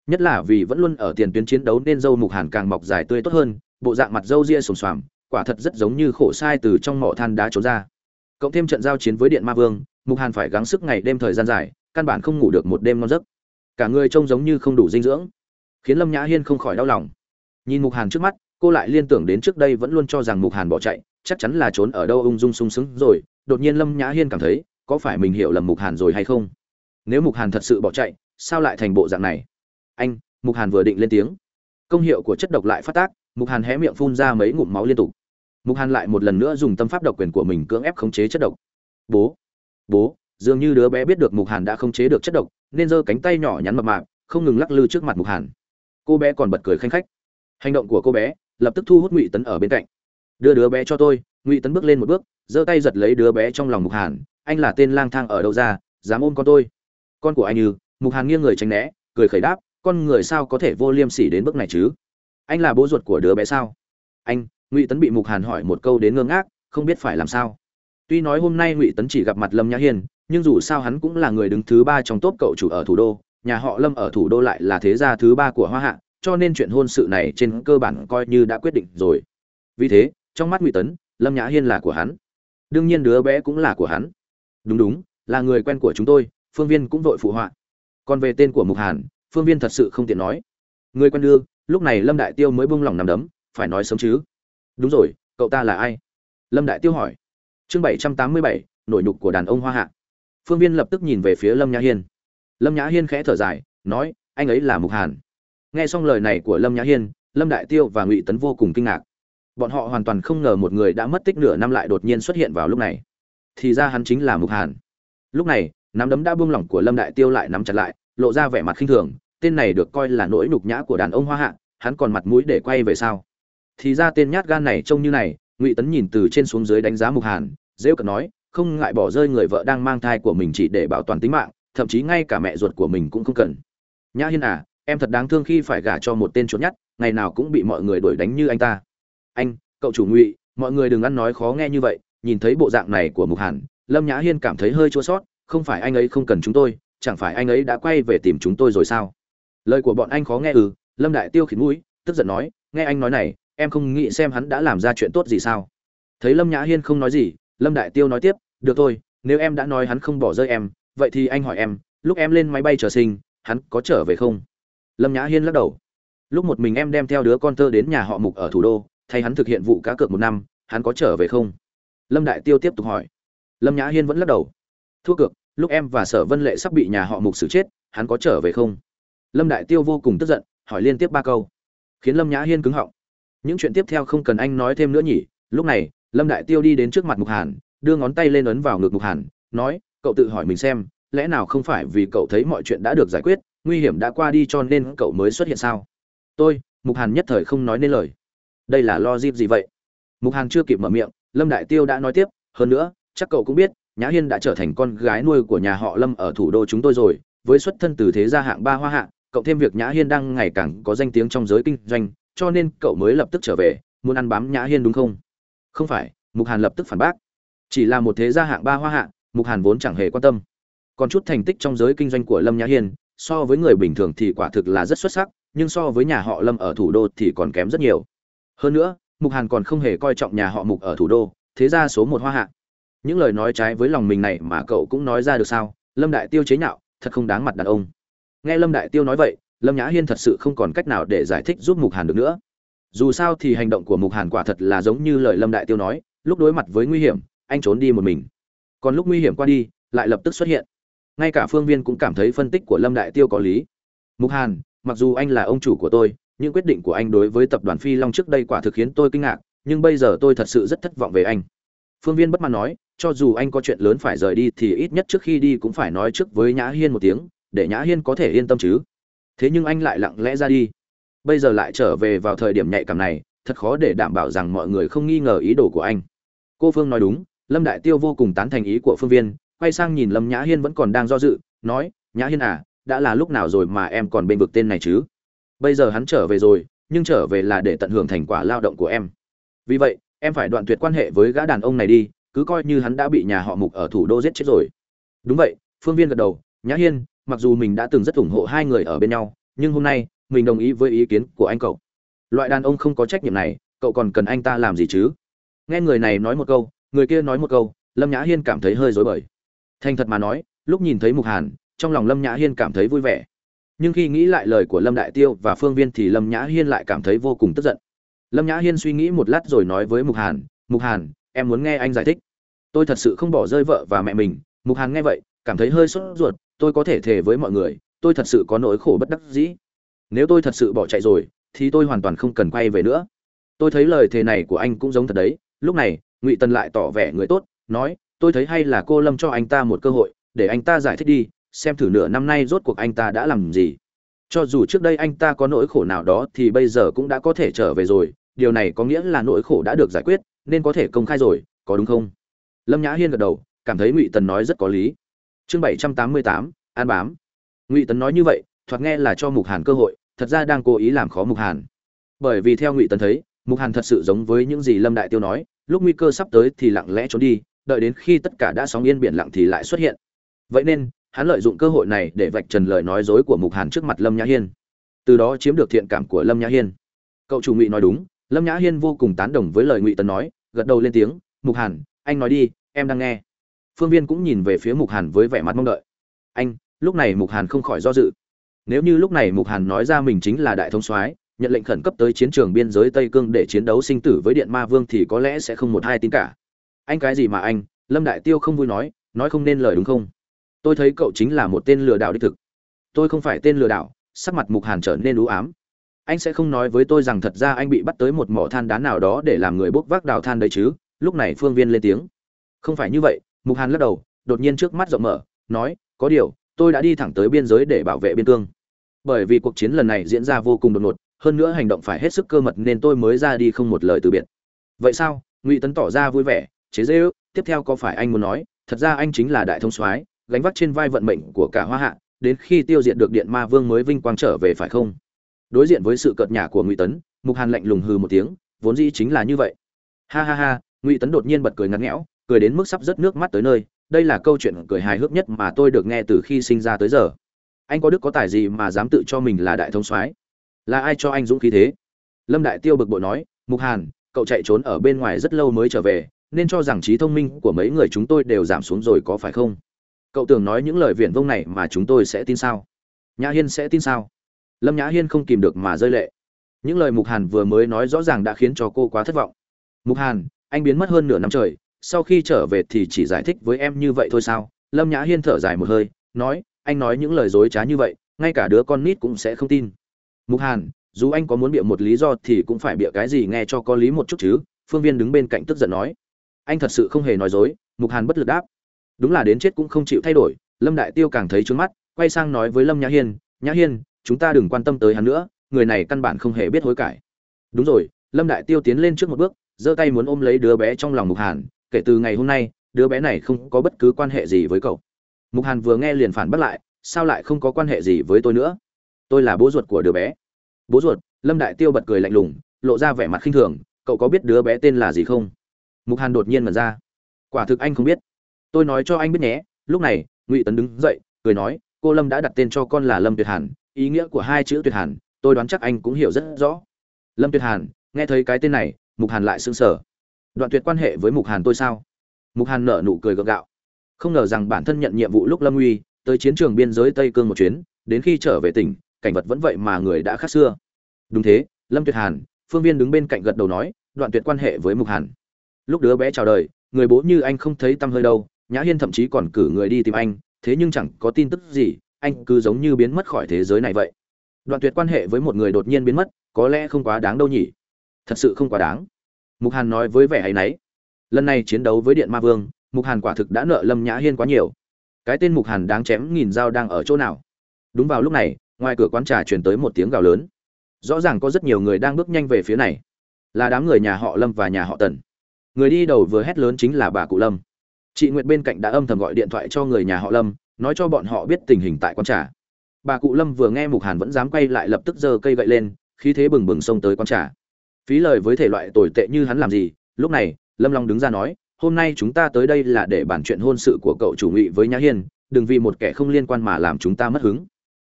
Nhất là vì vẫn luôn ở tiền tuyến chiến đấu nên dâu mục hàn càng mọc dài tươi tốt hơn, bộ dạng mặt dâu ria sồm xoàm, quả thật rất giống như khổ sai từ trong mỏ than đá trốn ra cộng thêm trận giao chiến với điện ma vương, mục hàn phải gắng sức ngày đêm thời gian dài, căn bản không ngủ được một đêm ngon giấc. Cả người trông giống như không đủ dinh dưỡng, khiến lâm nhã hiên không khỏi đau lòng. Nhìn mục hàn trước mắt, cô lại liên tưởng đến trước đây vẫn luôn cho rằng mục hàn bỏ chạy, chắc chắn là trốn ở đâu ung dung sung sướng rồi, đột nhiên lâm nhã hiên cảm thấy, có phải mình hiểu lầm mục hàn rồi hay không? Nếu mục hàn thật sự bỏ chạy, sao lại thành bộ dạng này? Anh, mục hàn vừa định lên tiếng. Công hiệu của chất độc lại phát tác, mục hàn hé miệng phun ra mấy ngụm máu liên tục mục hàn lại một lần nữa dùng tâm pháp độc quyền của mình cưỡng ép khống chế chất độc. Bố bố, dường như đứa bé biết được mục hàn đã khống chế được chất độc, nên giơ cánh tay nhỏ nhắn mập mạp, không ngừng lắc lư trước mặt mục hàn. Cô bé còn bật cười khanh khách. Hành động của cô bé lập tức thu hút ngụy tấn ở bên cạnh. Đưa đứa bé cho tôi. Ngụy tấn bước lên một bước, giơ tay giật lấy đứa bé trong lòng mục hàn. Anh là tên lang thang ở đâu ra? Dám ôm con tôi. Con của anh như mục hàn nghiêng người tránh né, cười khẩy đáp, con người sao có thể vô liêm sỉ đến bước này chứ? Anh là bố ruột của đứa bé sao? Anh ngụy tấn bị mục hàn hỏi một câu đến ngơ ngác, không biết phải làm sao. Tuy nói hôm nay ngụy tấn chỉ gặp mặt lâm nhã hiên, nhưng dù sao hắn cũng là người đứng thứ ba trong top cậu chủ ở thủ đô, nhà họ lâm ở thủ đô lại là thế gia thứ ba của hoa hạ, cho nên chuyện hôn sự này trên cơ bản coi như đã quyết định rồi. Vì thế, trong mắt ngụy tấn, lâm nhã hiên là của hắn. Đương nhiên đứa bé cũng là của hắn. Đúng đúng, là người quen của chúng tôi, phương viên cũng vội phụ họa. Còn về tên của mục hàn, phương viên thật sự không tiện nói. Người quen đưa, lúc này lâm đại tiêu mới bung lòng nằm đấm, phải nói sớm chứ đúng rồi, cậu ta là ai? Lâm đại tiêu hỏi. Chương bảy trăm tám mươi bảy, nổi nhục của đàn ông hoa hạ. Phương viên lập tức nhìn về phía lâm nhã hiên. Lâm nhã hiên khẽ thở dài, nói, anh ấy là mục hàn. Nghe xong lời này của lâm nhã hiên, lâm đại tiêu và ngụy tấn vô cùng kinh ngạc. Bọn họ hoàn toàn không ngờ một người đã mất tích nửa năm lại đột nhiên xuất hiện vào lúc này. Thì ra hắn chính là mục hàn. Lúc này, nắm đấm đã buông lỏng của lâm đại tiêu lại nắm chặt lại, lộ ra vẻ mặt khinh thường. Tên này được coi là nỗi nhục nhã của đàn ông hoa hạ, hắn còn mặt mũi để quay về sao? Thì ra tên nhát gan này trông như này, ngụy tấn nhìn từ trên xuống dưới đánh giá mục hàn dễ cận nói, không ngại bỏ rơi người vợ đang mang thai của mình chỉ để bảo toàn tính mạng, thậm chí ngay cả mẹ ruột của mình cũng không cần. Nhã hiên à em thật đáng thương khi phải gả cho một tên trốn nhát, ngày nào cũng bị mọi người đuổi đánh như anh ta. Anh, cậu chủ ngụy, mọi người đừng ăn nói khó nghe như vậy, nhìn thấy bộ dạng này của mục hàn, lâm nhã hiên cảm thấy hơi chua sót, không phải anh ấy không cần chúng tôi, chẳng phải anh ấy đã quay về tìm chúng tôi rồi sao? Lời của bọn anh khó nghe ừ lâm đại tiêu khiến mũi, tức giận nói, nghe anh nói này em không nghĩ xem hắn đã làm ra chuyện tốt gì sao? Thấy lâm nhã hiên không nói gì, lâm đại tiêu nói tiếp, được thôi, nếu em đã nói hắn không bỏ rơi em, vậy thì anh hỏi em, lúc em lên máy bay trở sinh, hắn có trở về không? Lâm nhã hiên lắc đầu. Lúc một mình em đem theo đứa con thơ đến nhà họ mục ở thủ đô, thay hắn thực hiện vụ cá cược một năm, hắn có trở về không? Lâm đại tiêu tiếp tục hỏi. Lâm nhã hiên vẫn lắc đầu. Thua cược, lúc em và sở vân lệ sắp bị nhà họ mục xử chết, hắn có trở về không? Lâm đại tiêu vô cùng tức giận, hỏi liên tiếp ba câu. Khiến lâm nhã hiên cứng họng những chuyện tiếp theo không cần anh nói thêm nữa nhỉ. Lúc này, lâm đại tiêu đi đến trước mặt mục hàn, đưa ngón tay lên ấn vào ngực mục hàn, nói, cậu tự hỏi mình xem, lẽ nào không phải vì cậu thấy mọi chuyện đã được giải quyết, nguy hiểm đã qua đi cho nên cậu mới xuất hiện sao? Tôi, mục hàn nhất thời không nói nên lời. Đây là lo dịp gì vậy? Mục hàn chưa kịp mở miệng, lâm đại tiêu đã nói tiếp, hơn nữa, chắc cậu cũng biết, nhã hiên đã trở thành con gái nuôi của nhà họ lâm ở thủ đô chúng tôi rồi, với xuất thân từ thế gia hạng ba hoa hạng cộng thêm việc nhã hiên đang ngày càng có danh tiếng trong giới kinh doanh cho nên cậu mới lập tức trở về, muốn ăn bám nhã hiên đúng không? Không phải, mục hàn lập tức phản bác. Chỉ là một thế gia hạng ba hoa hạng mục hàn vốn chẳng hề quan tâm. Còn chút thành tích trong giới kinh doanh của lâm nhã hiên, so với người bình thường thì quả thực là rất xuất sắc, nhưng so với nhà họ lâm ở thủ đô thì còn kém rất nhiều. Hơn nữa, mục hàn còn không hề coi trọng nhà họ mục ở thủ đô, thế ra số một hoa hạng. những lời nói trái với lòng mình này mà cậu cũng nói ra được sao? Lâm đại tiêu chế nhạo, thật không đáng mặt đàn ông. Nghe lâm đại tiêu nói vậy lâm nhã hiên thật sự không còn cách nào để giải thích giúp mục hàn được nữa. Dù sao thì hành động của mục hàn quả thật là giống như lời lâm đại tiêu nói, lúc đối mặt với nguy hiểm, anh trốn đi một mình. Còn lúc nguy hiểm qua đi, lại lập tức xuất hiện. Ngay cả phương viên cũng cảm thấy phân tích của lâm đại tiêu có lý. Mục hàn, mặc dù anh là ông chủ của tôi những quyết định của anh đối với tập đoàn phi long trước đây quả thực khiến tôi kinh ngạc, nhưng bây giờ tôi thật sự rất thất vọng về anh. Phương viên bất mãn nói, cho dù anh có chuyện lớn phải rời đi thì ít nhất trước khi đi cũng phải nói trước với nhã hiên một tiếng, để nhã hiên có thể yên tâm chứ thế nhưng anh lại lặng lẽ ra đi. Bây giờ lại trở về vào thời điểm nhạy cảm này, thật khó để đảm bảo rằng mọi người không nghi ngờ ý đồ của anh. Cô phương nói đúng, lâm đại tiêu vô cùng tán thành ý của phương viên, quay sang nhìn lâm nhã hiên vẫn còn đang do dự, nói, nhã hiên à đã là lúc nào rồi mà em còn bên vực tên này chứ? Bây giờ hắn trở về rồi, nhưng trở về là để tận hưởng thành quả lao động của em. Vì vậy, em phải đoạn tuyệt quan hệ với gã đàn ông này đi, cứ coi như hắn đã bị nhà họ mục ở thủ đô giết chết rồi. Đúng vậy, phương viên gật đầu, nhã hiên mặc dù mình đã từng rất ủng hộ hai người ở bên nhau, nhưng hôm nay, mình đồng ý với ý kiến của anh cậu. Loại đàn ông không có trách nhiệm này, cậu còn cần anh ta làm gì chứ? Nghe người này nói một câu, người kia nói một câu, lâm nhã hiên cảm thấy hơi rối bời. Thành thật mà nói, lúc nhìn thấy mục hàn, trong lòng lâm nhã hiên cảm thấy vui vẻ. Nhưng khi nghĩ lại lời của lâm đại tiêu và phương viên thì lâm nhã hiên lại cảm thấy vô cùng tức giận. Lâm nhã hiên suy nghĩ một lát rồi nói với mục hàn mục hàn, em muốn nghe anh giải thích. Tôi thật sự không bỏ rơi vợ và mẹ mình. Mục hàn nghe vậy, cảm thấy hơi sốt ruột tôi có thể thề với mọi người, tôi thật sự có nỗi khổ bất đắc dĩ. Nếu tôi thật sự bỏ chạy rồi, thì tôi hoàn toàn không cần quay về nữa. Tôi thấy lời thề này của anh cũng giống thật đấy. Lúc này, ngụy tân lại tỏ vẻ người tốt, nói, tôi thấy hay là cô lâm cho anh ta một cơ hội, để anh ta giải thích đi, xem thử nửa năm nay rốt cuộc anh ta đã làm gì. Cho dù trước đây anh ta có nỗi khổ nào đó, thì bây giờ cũng đã có thể trở về rồi. Điều này có nghĩa là nỗi khổ đã được giải quyết, nên có thể công khai rồi, có đúng không? Lâm nhã hiên gật đầu, cảm thấy ngụy tần nói rất có lý chương bảy trăm tám mươi tám, an bám. Ngụy tấn nói như vậy, thoạt nghe là cho mục hàn cơ hội, thật ra đang cố ý làm khó mục hàn. Bởi vì theo ngụy tấn thấy, mục hàn thật sự giống với những gì lâm đại tiêu nói, lúc nguy cơ sắp tới thì lặng lẽ trốn đi, đợi đến khi tất cả đã sóng yên biển lặng thì lại xuất hiện. Vậy nên, hắn lợi dụng cơ hội này để vạch trần lời nói dối của mục hàn trước mặt lâm nhã hiên. Từ đó chiếm được thiện cảm của lâm nhã hiên. Cậu chủ ngụy nói đúng, lâm nhã hiên vô cùng tán đồng với lời ngụy tấn nói, gật đầu lên tiếng, mục hàn, anh nói đi, em đang nghe phương viên cũng nhìn về phía mục hàn với vẻ mặt mong đợi. Anh, lúc này mục hàn không khỏi do dự. Nếu như lúc này mục hàn nói ra mình chính là đại thông soái, nhận lệnh khẩn cấp tới chiến trường biên giới tây cương để chiến đấu sinh tử với điện ma vương thì có lẽ sẽ không một hai tin cả. Anh cái gì mà anh? Lâm đại tiêu không vui nói nói không nên lời đúng không? Tôi thấy cậu chính là một tên lừa đảo đích thực. Tôi không phải tên lừa đảo. Sắc mặt mục hàn trở nên ú ám. Anh sẽ không nói với tôi rằng thật ra anh bị bắt tới một mỏ than đá nào đó để làm người bốc vác đào than đấy chứ? Lúc này phương viên lên tiếng. Không phải như vậy mục hàn lắc đầu, đột nhiên trước mắt rộng mở, nói, có điều, tôi đã đi thẳng tới biên giới để bảo vệ biên cương. Bởi vì cuộc chiến lần này diễn ra vô cùng đột ngột, hơn nữa hành động phải hết sức cơ mật nên tôi mới ra đi không một lời từ biệt. Vậy sao? Ngụy tấn tỏ ra vui vẻ, chế dễ ước tiếp theo có phải anh muốn nói, thật ra anh chính là đại thông soái, gánh vác trên vai vận mệnh của cả hoa hạ, đến khi tiêu diệt được điện ma vương mới vinh quang trở về phải không? Đối diện với sự cợt nhả của ngụy tấn, mục hàn lạnh lùng hừ một tiếng, vốn dĩ chính là như vậy. Ha ha ha, ngụy tấn đột nhiên bật cười ngắn ngẽo cười đến mức sắp rớt nước mắt tới nơi, đây là câu chuyện cười hài hước nhất mà tôi được nghe từ khi sinh ra tới giờ. Anh có đức có tài gì mà dám tự cho mình là đại thông soái? Là ai cho anh dũng khí thế? Lâm đại tiêu bực bội nói, mục hàn, cậu chạy trốn ở bên ngoài rất lâu mới trở về, nên cho rằng trí thông minh của mấy người chúng tôi đều giảm xuống rồi có phải không? Cậu tưởng nói những lời viển vông này mà chúng tôi sẽ tin sao? Nhã hiên sẽ tin sao? Lâm nhã hiên không kìm được mà rơi lệ. Những lời mục hàn vừa mới nói rõ ràng đã khiến cho cô quá thất vọng. Mục hàn, anh biến mất hơn nửa năm trời sau khi trở về thì chỉ giải thích với em như vậy thôi sao? Lâm nhã hiên thở dài một hơi, nói, anh nói những lời dối trá như vậy, ngay cả đứa con nít cũng sẽ không tin. Mục hàn, dù anh có muốn bịa một lý do thì cũng phải bịa cái gì nghe cho có lý một chút chứ, phương viên đứng bên cạnh tức giận nói. Anh thật sự không hề nói dối, mục hàn bất lực đáp. Đúng là đến chết cũng không chịu thay đổi, lâm đại tiêu càng thấy trướng mắt, quay sang nói với lâm nhã hiên nhã hiên, chúng ta đừng quan tâm tới hắn nữa, người này căn bản không hề biết hối cải. Đúng rồi, lâm đại tiêu tiến lên trước một bước, giơ tay muốn ôm lấy đứa bé trong lòng mục hàn kể từ ngày hôm nay, đứa bé này không có bất cứ quan hệ gì với cậu. Mục hàn vừa nghe liền phản bác lại, sao lại không có quan hệ gì với tôi nữa? Tôi là bố ruột của đứa bé. Bố ruột, lâm đại tiêu bật cười lạnh lùng, lộ ra vẻ mặt khinh thường, cậu có biết đứa bé tên là gì không? Mục hàn đột nhiên mật ra. Quả thực anh không biết. Tôi nói cho anh biết nhé, lúc này, ngụy tấn đứng dậy, cười nói, cô lâm đã đặt tên cho con là lâm tuyệt hàn, ý nghĩa của hai chữ tuyệt hàn, tôi đoán chắc anh cũng hiểu rất rõ. Lâm tuyệt hàn, nghe thấy cái tên này, mục hàn lại sững sờ đoạn tuyệt quan hệ với mục hàn tôi sao? Mục hàn nở nụ cười gượng gạo. Không ngờ rằng bản thân nhận nhiệm vụ lúc lâm uy tới chiến trường biên giới tây cương một chuyến, đến khi trở về tỉnh, cảnh vật vẫn vậy mà người đã khác xưa. Đúng thế, lâm tuyệt hàn, phương viên đứng bên cạnh gật đầu nói, đoạn tuyệt quan hệ với mục hàn. Lúc đứa bé chào đời, người bố như anh không thấy tâm hơi đâu, nhã hiên thậm chí còn cử người đi tìm anh, thế nhưng chẳng có tin tức gì, anh cứ giống như biến mất khỏi thế giới này vậy. Đoạn tuyệt quan hệ với một người đột nhiên biến mất, có lẽ không quá đáng đâu nhỉ? Thật sự không quá đáng mục hàn nói với vẻ hay náy. Lần này chiến đấu với điện ma vương, mục hàn quả thực đã nợ lâm nhã hiên quá nhiều. Cái tên mục hàn đáng chém nghìn dao đang ở chỗ nào? Đúng vào lúc này, ngoài cửa quán trà truyền tới một tiếng gào lớn. Rõ ràng có rất nhiều người đang bước nhanh về phía này. Là đám người nhà họ lâm và nhà họ tần. Người đi đầu vừa hét lớn chính là bà cụ lâm. Chị nguyệt bên cạnh đã âm thầm gọi điện thoại cho người nhà họ lâm, nói cho bọn họ biết tình hình tại quán trà. Bà cụ lâm vừa nghe mục hàn vẫn dám quay lại lập tức giơ cây gậy lên, khí thế bừng bừng xông tới quán trà phí lời với thể loại tồi tệ như hắn làm gì? Lúc này, lâm long đứng ra nói, hôm nay chúng ta tới đây là để bàn chuyện hôn sự của cậu chủ ngụy với nhã hiên, đừng vì một kẻ không liên quan mà làm chúng ta mất hứng.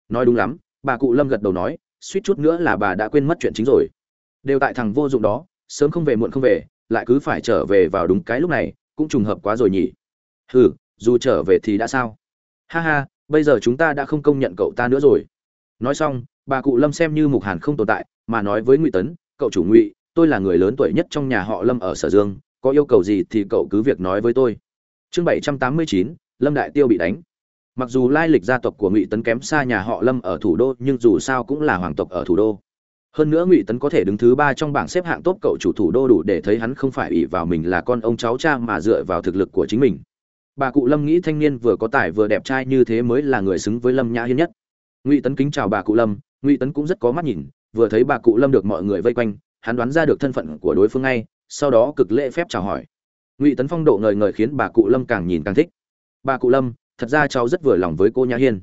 Nói đúng lắm, bà cụ lâm gật đầu nói, suýt chút nữa là bà đã quên mất chuyện chính rồi. Đều tại thằng vô dụng đó, sớm không về muộn không về, lại cứ phải trở về vào đúng cái lúc này, cũng trùng hợp quá rồi nhỉ. Hừ, dù trở về thì đã sao? Ha ha, bây giờ chúng ta đã không công nhận cậu ta nữa rồi. Nói xong, bà cụ lâm xem như mục hàn không tồn tại, mà nói với ngụy tấn cậu chủ ngụy, tôi là người lớn tuổi nhất trong nhà họ lâm ở sở dương, có yêu cầu gì thì cậu cứ việc nói với tôi. Chương bảy trăm tám mươi chín, lâm đại tiêu bị đánh. Mặc dù lai lịch gia tộc của ngụy tấn kém xa nhà họ lâm ở thủ đô, nhưng dù sao cũng là hoàng tộc ở thủ đô. Hơn nữa ngụy tấn có thể đứng thứ ba trong bảng xếp hạng tốt cậu chủ thủ đô đủ để thấy hắn không phải ỷ vào mình là con ông cháu cha mà dựa vào thực lực của chính mình. Bà cụ lâm nghĩ thanh niên vừa có tài vừa đẹp trai như thế mới là người xứng với lâm nhã hiên nhất. Ngụy tấn kính chào bà cụ lâm, ngụy tấn cũng rất có mắt nhìn vừa thấy bà cụ lâm được mọi người vây quanh, hắn đoán ra được thân phận của đối phương ngay, sau đó cực lễ phép chào hỏi. Ngụy tấn phong độ ngời ngời khiến bà cụ lâm càng nhìn càng thích. Bà cụ lâm, thật ra cháu rất vừa lòng với cô nhã hiên.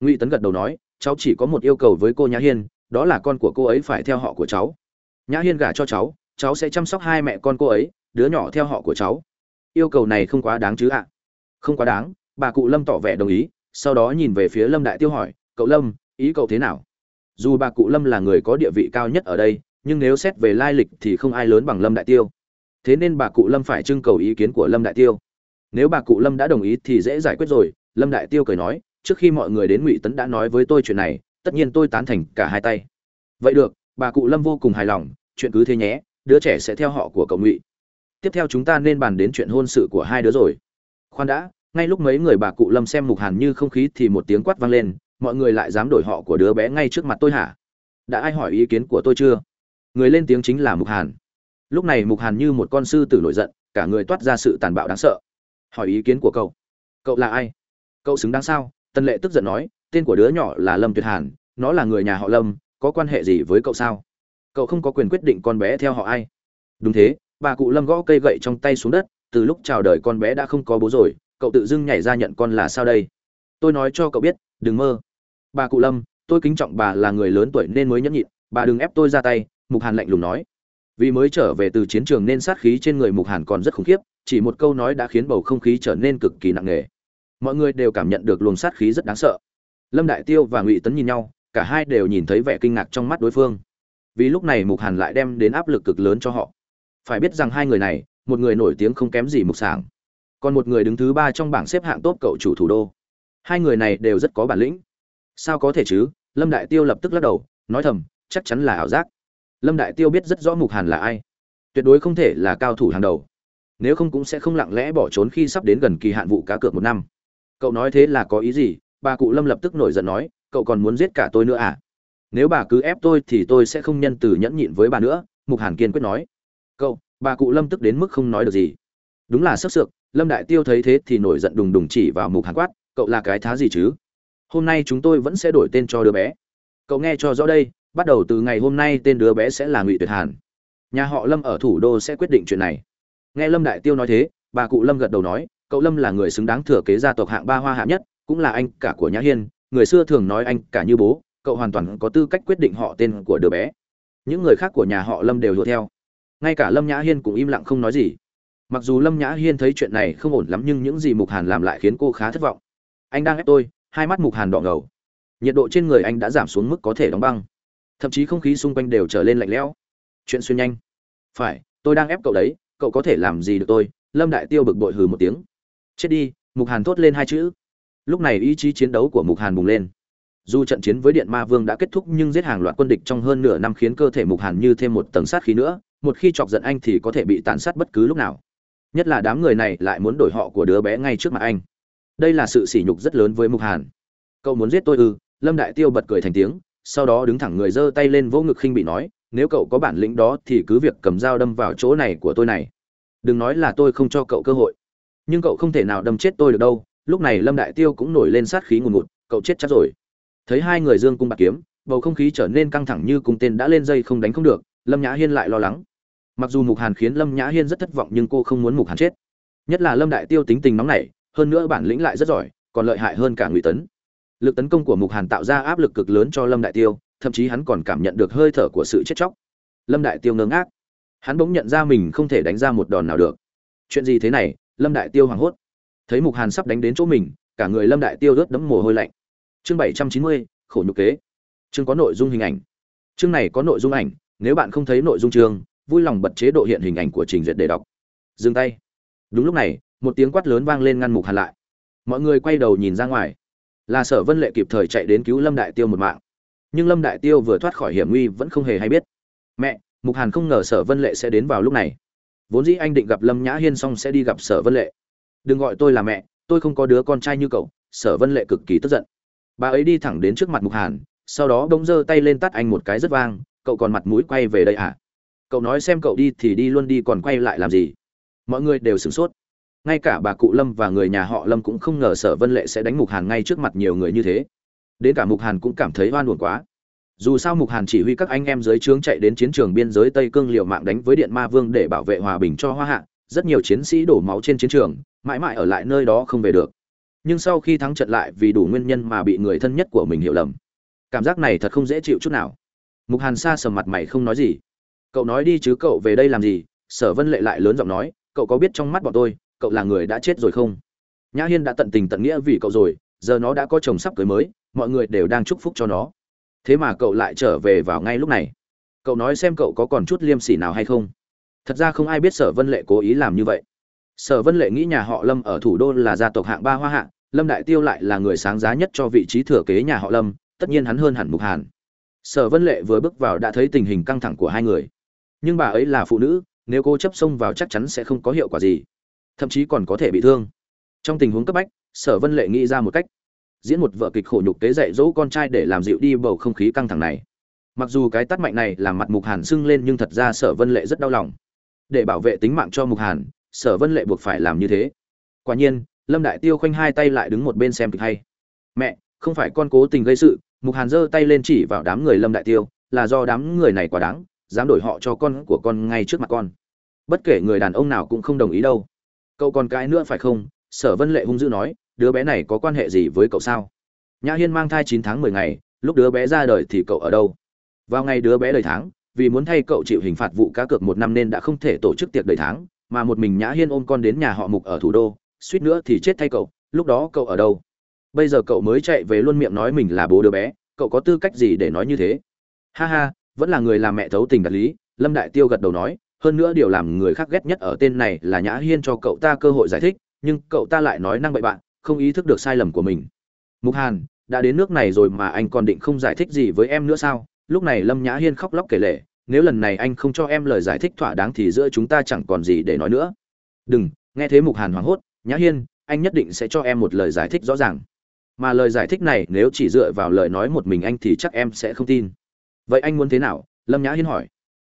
Ngụy tấn gật đầu nói, cháu chỉ có một yêu cầu với cô nhã hiên, đó là con của cô ấy phải theo họ của cháu. Nhã hiên gả cho cháu cháu sẽ chăm sóc hai mẹ con cô ấy, đứa nhỏ theo họ của cháu. Yêu cầu này không quá đáng chứ ạ? Không quá đáng. Bà cụ lâm tỏ vẻ đồng ý, sau đó nhìn về phía lâm đại tiêu hỏi, cậu lâm, ý cậu thế nào? Dù bà cụ lâm là người có địa vị cao nhất ở đây, nhưng nếu xét về lai lịch thì không ai lớn bằng lâm đại tiêu. Thế nên bà cụ lâm phải trưng cầu ý kiến của lâm đại tiêu. Nếu bà cụ lâm đã đồng ý thì dễ giải quyết rồi, lâm đại tiêu cười nói, trước khi mọi người đến ngụy tấn đã nói với tôi chuyện này, tất nhiên tôi tán thành cả hai tay. Vậy được, bà cụ lâm vô cùng hài lòng, chuyện cứ thế nhé, đứa trẻ sẽ theo họ của cậu ngụy. Tiếp theo chúng ta nên bàn đến chuyện hôn sự của hai đứa rồi. Khoan đã, ngay lúc mấy người bà cụ lâm xem mục hàn như không khí thì một tiếng quát vang lên mọi người lại dám đổi họ của đứa bé ngay trước mặt tôi hả? Đã ai hỏi ý kiến của tôi chưa? Người lên tiếng chính là mục hàn. Lúc này mục hàn như một con sư tử nổi giận, cả người toát ra sự tàn bạo đáng sợ. Hỏi ý kiến của cậu. Cậu là ai? Cậu xứng đáng sao? Tân lệ tức giận nói, tên của đứa nhỏ là lâm tuyệt hàn, nó là người nhà họ lâm, có quan hệ gì với cậu sao? Cậu không có quyền quyết định con bé theo họ ai. Đúng thế, bà cụ lâm gõ cây gậy trong tay xuống đất, từ lúc chào đời con bé đã không có bố rồi, cậu tự dưng nhảy ra nhận con là sao đây? Tôi nói cho cậu biết, đừng mơ bà cụ lâm, tôi kính trọng bà là người lớn tuổi nên mới nhẫn nhịn, bà đừng ép tôi ra tay, mục hàn lạnh lùng nói. Vì mới trở về từ chiến trường nên sát khí trên người mục hàn còn rất khủng khiếp, chỉ một câu nói đã khiến bầu không khí trở nên cực kỳ nặng nề. Mọi người đều cảm nhận được luồng sát khí rất đáng sợ. Lâm đại tiêu và ngụy tấn nhìn nhau, cả hai đều nhìn thấy vẻ kinh ngạc trong mắt đối phương. Vì lúc này mục hàn lại đem đến áp lực cực lớn cho họ. Phải biết rằng hai người này, một người nổi tiếng không kém gì mục sảng, còn một người đứng thứ ba trong bảng xếp hạng tốt cậu chủ thủ đô. Hai người này đều rất có bản lĩnh sao có thể chứ? Lâm đại tiêu lập tức lắc đầu, nói thầm, chắc chắn là ảo giác. Lâm đại tiêu biết rất rõ mục hàn là ai. Tuyệt đối không thể là cao thủ hàng đầu. Nếu không cũng sẽ không lặng lẽ bỏ trốn khi sắp đến gần kỳ hạn vụ cá cược một năm. Cậu nói thế là có ý gì? Bà cụ lâm lập tức nổi giận nói, cậu còn muốn giết cả tôi nữa à? Nếu bà cứ ép tôi thì tôi sẽ không nhân từ nhẫn nhịn với bà nữa, mục hàn kiên quyết nói. Cậu, bà cụ lâm tức đến mức không nói được gì. Đúng là sức sược, lâm đại tiêu thấy thế thì nổi giận đùng đùng chỉ vào mục hàn quát, cậu là cái thá gì chứ? Hôm nay chúng tôi vẫn sẽ đổi tên cho đứa bé. Cậu nghe cho rõ đây, bắt đầu từ ngày hôm nay tên đứa bé sẽ là ngụy tuyệt hàn. Nhà họ lâm ở thủ đô sẽ quyết định chuyện này. Nghe lâm đại tiêu nói thế, bà cụ lâm gật đầu nói, cậu lâm là người xứng đáng thừa kế gia tộc hạng ba hoa hạ nhất, cũng là anh cả của nhã hiên, người xưa thường nói anh cả như bố, cậu hoàn toàn có tư cách quyết định họ tên của đứa bé. Những người khác của nhà họ lâm đều hùa theo. Ngay cả lâm nhã hiên cũng im lặng không nói gì. Mặc dù lâm nhã hiên thấy chuyện này không ổn lắm nhưng những gì mục hàn làm lại khiến cô khá thất vọng. Anh đang ép tôi hai mắt mục hàn đỏ ngầu. Nhiệt độ trên người anh đã giảm xuống mức có thể đóng băng. Thậm chí không khí xung quanh đều trở lên lạnh lẽo. Chuyện xuyên nhanh. Phải, tôi đang ép cậu đấy, cậu có thể làm gì được tôi? Lâm đại tiêu bực bội hừ một tiếng. Chết đi, mục hàn thốt lên hai chữ. Lúc này ý chí chiến đấu của mục hàn bùng lên. Dù trận chiến với điện ma vương đã kết thúc nhưng giết hàng loạt quân địch trong hơn nửa năm khiến cơ thể mục hàn như thêm một tầng sát khí nữa. Một khi chọc giận anh thì có thể bị tàn sát bất cứ lúc nào. Nhất là đám người này lại muốn đổi họ của đứa bé ngay trước mặt anh đây là sự sỉ nhục rất lớn với mục hàn. Cậu muốn giết tôi ư? Lâm đại tiêu bật cười thành tiếng, sau đó đứng thẳng người giơ tay lên vỗ ngực khinh bị nói, nếu cậu có bản lĩnh đó thì cứ việc cầm dao đâm vào chỗ này của tôi này. Đừng nói là tôi không cho cậu cơ hội. Nhưng cậu không thể nào đâm chết tôi được đâu. Lúc này lâm đại tiêu cũng nổi lên sát khí ngùn ngụt, cậu chết chắc rồi. Thấy hai người dương cung bạc kiếm, bầu không khí trở nên căng thẳng như cung tên đã lên dây không đánh không được, lâm nhã hiên lại lo lắng. Mặc dù mục hàn khiến lâm nhã hiên rất thất vọng nhưng cô không muốn mục hàn chết. Nhất là lâm đại tiêu tính tình nóng nảy hơn nữa bản lĩnh lại rất giỏi, còn lợi hại hơn cả ngụy tấn. Lực tấn công của mục hàn tạo ra áp lực cực lớn cho lâm đại tiêu, thậm chí hắn còn cảm nhận được hơi thở của sự chết chóc. Lâm đại tiêu ngơ ngác. Hắn bỗng nhận ra mình không thể đánh ra một đòn nào được. Chuyện gì thế này? Lâm đại tiêu hoảng hốt. Thấy mục hàn sắp đánh đến chỗ mình, cả người lâm đại tiêu rớt đẫm mồ hôi lạnh. Chương bảy trăm chín mươi, khổ nhục kế. Chương có nội dung hình ảnh. Chương này có nội dung ảnh, nếu bạn không thấy nội dung chương, vui lòng bật chế độ hiện hình ảnh của trình duyệt để đọc. Dừng tay. Đúng lúc này một tiếng quát lớn vang lên ngăn mục hàn lại. Mọi người quay đầu nhìn ra ngoài. Là sở vân lệ kịp thời chạy đến cứu lâm đại tiêu một mạng. Nhưng lâm đại tiêu vừa thoát khỏi hiểm nguy vẫn không hề hay biết. Mẹ, mục hàn không ngờ sở vân lệ sẽ đến vào lúc này. Vốn dĩ anh định gặp lâm nhã hiên xong sẽ đi gặp sở vân lệ. Đừng gọi tôi là mẹ, tôi không có đứa con trai như cậu, sở vân lệ cực kỳ tức giận. Bà ấy đi thẳng đến trước mặt mục hàn, sau đó bỗng giơ tay lên tắt anh một cái rất vang, cậu còn mặt mũi quay về đây à? Cậu nói xem cậu đi thì đi luôn đi còn quay lại làm gì? Mọi người đều sửng sốt ngay cả bà cụ lâm và người nhà họ lâm cũng không ngờ sở vân lệ sẽ đánh mục hàn ngay trước mặt nhiều người như thế. Đến cả mục hàn cũng cảm thấy oan uổng quá. Dù sao mục hàn chỉ huy các anh em dưới trướng chạy đến chiến trường biên giới tây cương liều mạng đánh với điện ma vương để bảo vệ hòa bình cho hoa hạ, rất nhiều chiến sĩ đổ máu trên chiến trường, mãi mãi ở lại nơi đó không về được. Nhưng sau khi thắng trận lại vì đủ nguyên nhân mà bị người thân nhất của mình hiểu lầm. Cảm giác này thật không dễ chịu chút nào. Mục hàn xa sầm mặt mày không nói gì. Cậu nói đi chứ cậu về đây làm gì? Sở vân lệ lại lớn giọng nói. Cậu có biết trong mắt bọn tôi cậu là người đã chết rồi không? Nhã hiên đã tận tình tận nghĩa vì cậu rồi, giờ nó đã có chồng sắp cưới mới, mọi người đều đang chúc phúc cho nó. Thế mà cậu lại trở về vào ngay lúc này. Cậu nói xem cậu có còn chút liêm sỉ nào hay không? Thật ra không ai biết sở vân lệ cố ý làm như vậy. Sở vân lệ nghĩ nhà họ lâm ở thủ đô là gia tộc hạng ba hoa hạng lâm đại tiêu lại là người sáng giá nhất cho vị trí thừa kế nhà họ lâm, tất nhiên hắn hơn hẳn mục hàn. Sở vân lệ vừa bước vào đã thấy tình hình căng thẳng của hai người. Nhưng bà ấy là phụ nữ, nếu cô chấp xông vào chắc chắn sẽ không có hiệu quả gì thậm chí còn có thể bị thương. Trong tình huống cấp bách, sở vân lệ nghĩ ra một cách. Diễn một vở kịch khổ nhục tế dạy dỗ con trai để làm dịu đi bầu không khí căng thẳng này. Mặc dù cái tắt mạnh này làm mặt mục hàn sưng lên nhưng thật ra sở vân lệ rất đau lòng. Để bảo vệ tính mạng cho mục hàn, sở vân lệ buộc phải làm như thế. Quả nhiên, lâm đại tiêu khoanh hai tay lại đứng một bên xem kịch hay. Mẹ, không phải con cố tình gây sự, mục hàn giơ tay lên chỉ vào đám người lâm đại tiêu, là do đám người này quá đáng, dám đổi họ cho con của con ngay trước mặt con. Bất kể người đàn ông nào cũng không đồng ý đâu cậu còn cái nữa phải không? Sở vân lệ hung dữ nói, đứa bé này có quan hệ gì với cậu sao? Nhã hiên mang thai chín tháng mười ngày, lúc đứa bé ra đời thì cậu ở đâu? Vào ngày đứa bé đời tháng, vì muốn thay cậu chịu hình phạt vụ cá cược một năm nên đã không thể tổ chức tiệc đầy tháng, mà một mình nhã hiên ôm con đến nhà họ mục ở thủ đô, suýt nữa thì chết thay cậu, lúc đó cậu ở đâu? Bây giờ cậu mới chạy về luôn miệng nói mình là bố đứa bé, cậu có tư cách gì để nói như thế? Ha ha, vẫn là người làm mẹ thấu tình đạt lý, lâm đại tiêu gật đầu nói hơn nữa điều làm người khác ghét nhất ở tên này là nhã hiên cho cậu ta cơ hội giải thích, nhưng cậu ta lại nói năng bậy bạn không ý thức được sai lầm của mình. Mục hàn, đã đến nước này rồi mà anh còn định không giải thích gì với em nữa sao? Lúc này lâm nhã hiên khóc lóc kể lể, nếu lần này anh không cho em lời giải thích thỏa đáng thì giữa chúng ta chẳng còn gì để nói nữa. Đừng, nghe thế mục hàn hoảng hốt, nhã hiên, anh nhất định sẽ cho em một lời giải thích rõ ràng. Mà lời giải thích này nếu chỉ dựa vào lời nói một mình anh thì chắc em sẽ không tin. Vậy anh muốn thế nào? Lâm nhã hiên hỏi.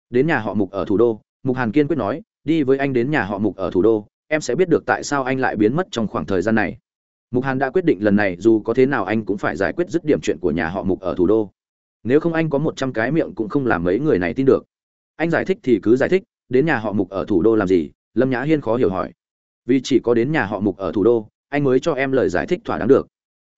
Đến nhà họ mục ở thủ đô mục hàn kiên quyết nói, đi với anh đến nhà họ mục ở thủ đô, em sẽ biết được tại sao anh lại biến mất trong khoảng thời gian này. Mục hàn đã quyết định lần này, dù có thế nào anh cũng phải giải quyết dứt điểm chuyện của nhà họ mục ở thủ đô. Nếu không anh có một trăm cái miệng cũng không làm mấy người này tin được. Anh giải thích thì cứ giải thích, đến nhà họ mục ở thủ đô làm gì? Lâm nhã hiên khó hiểu hỏi. Vì chỉ có đến nhà họ mục ở thủ đô, anh mới cho em lời giải thích thỏa đáng được.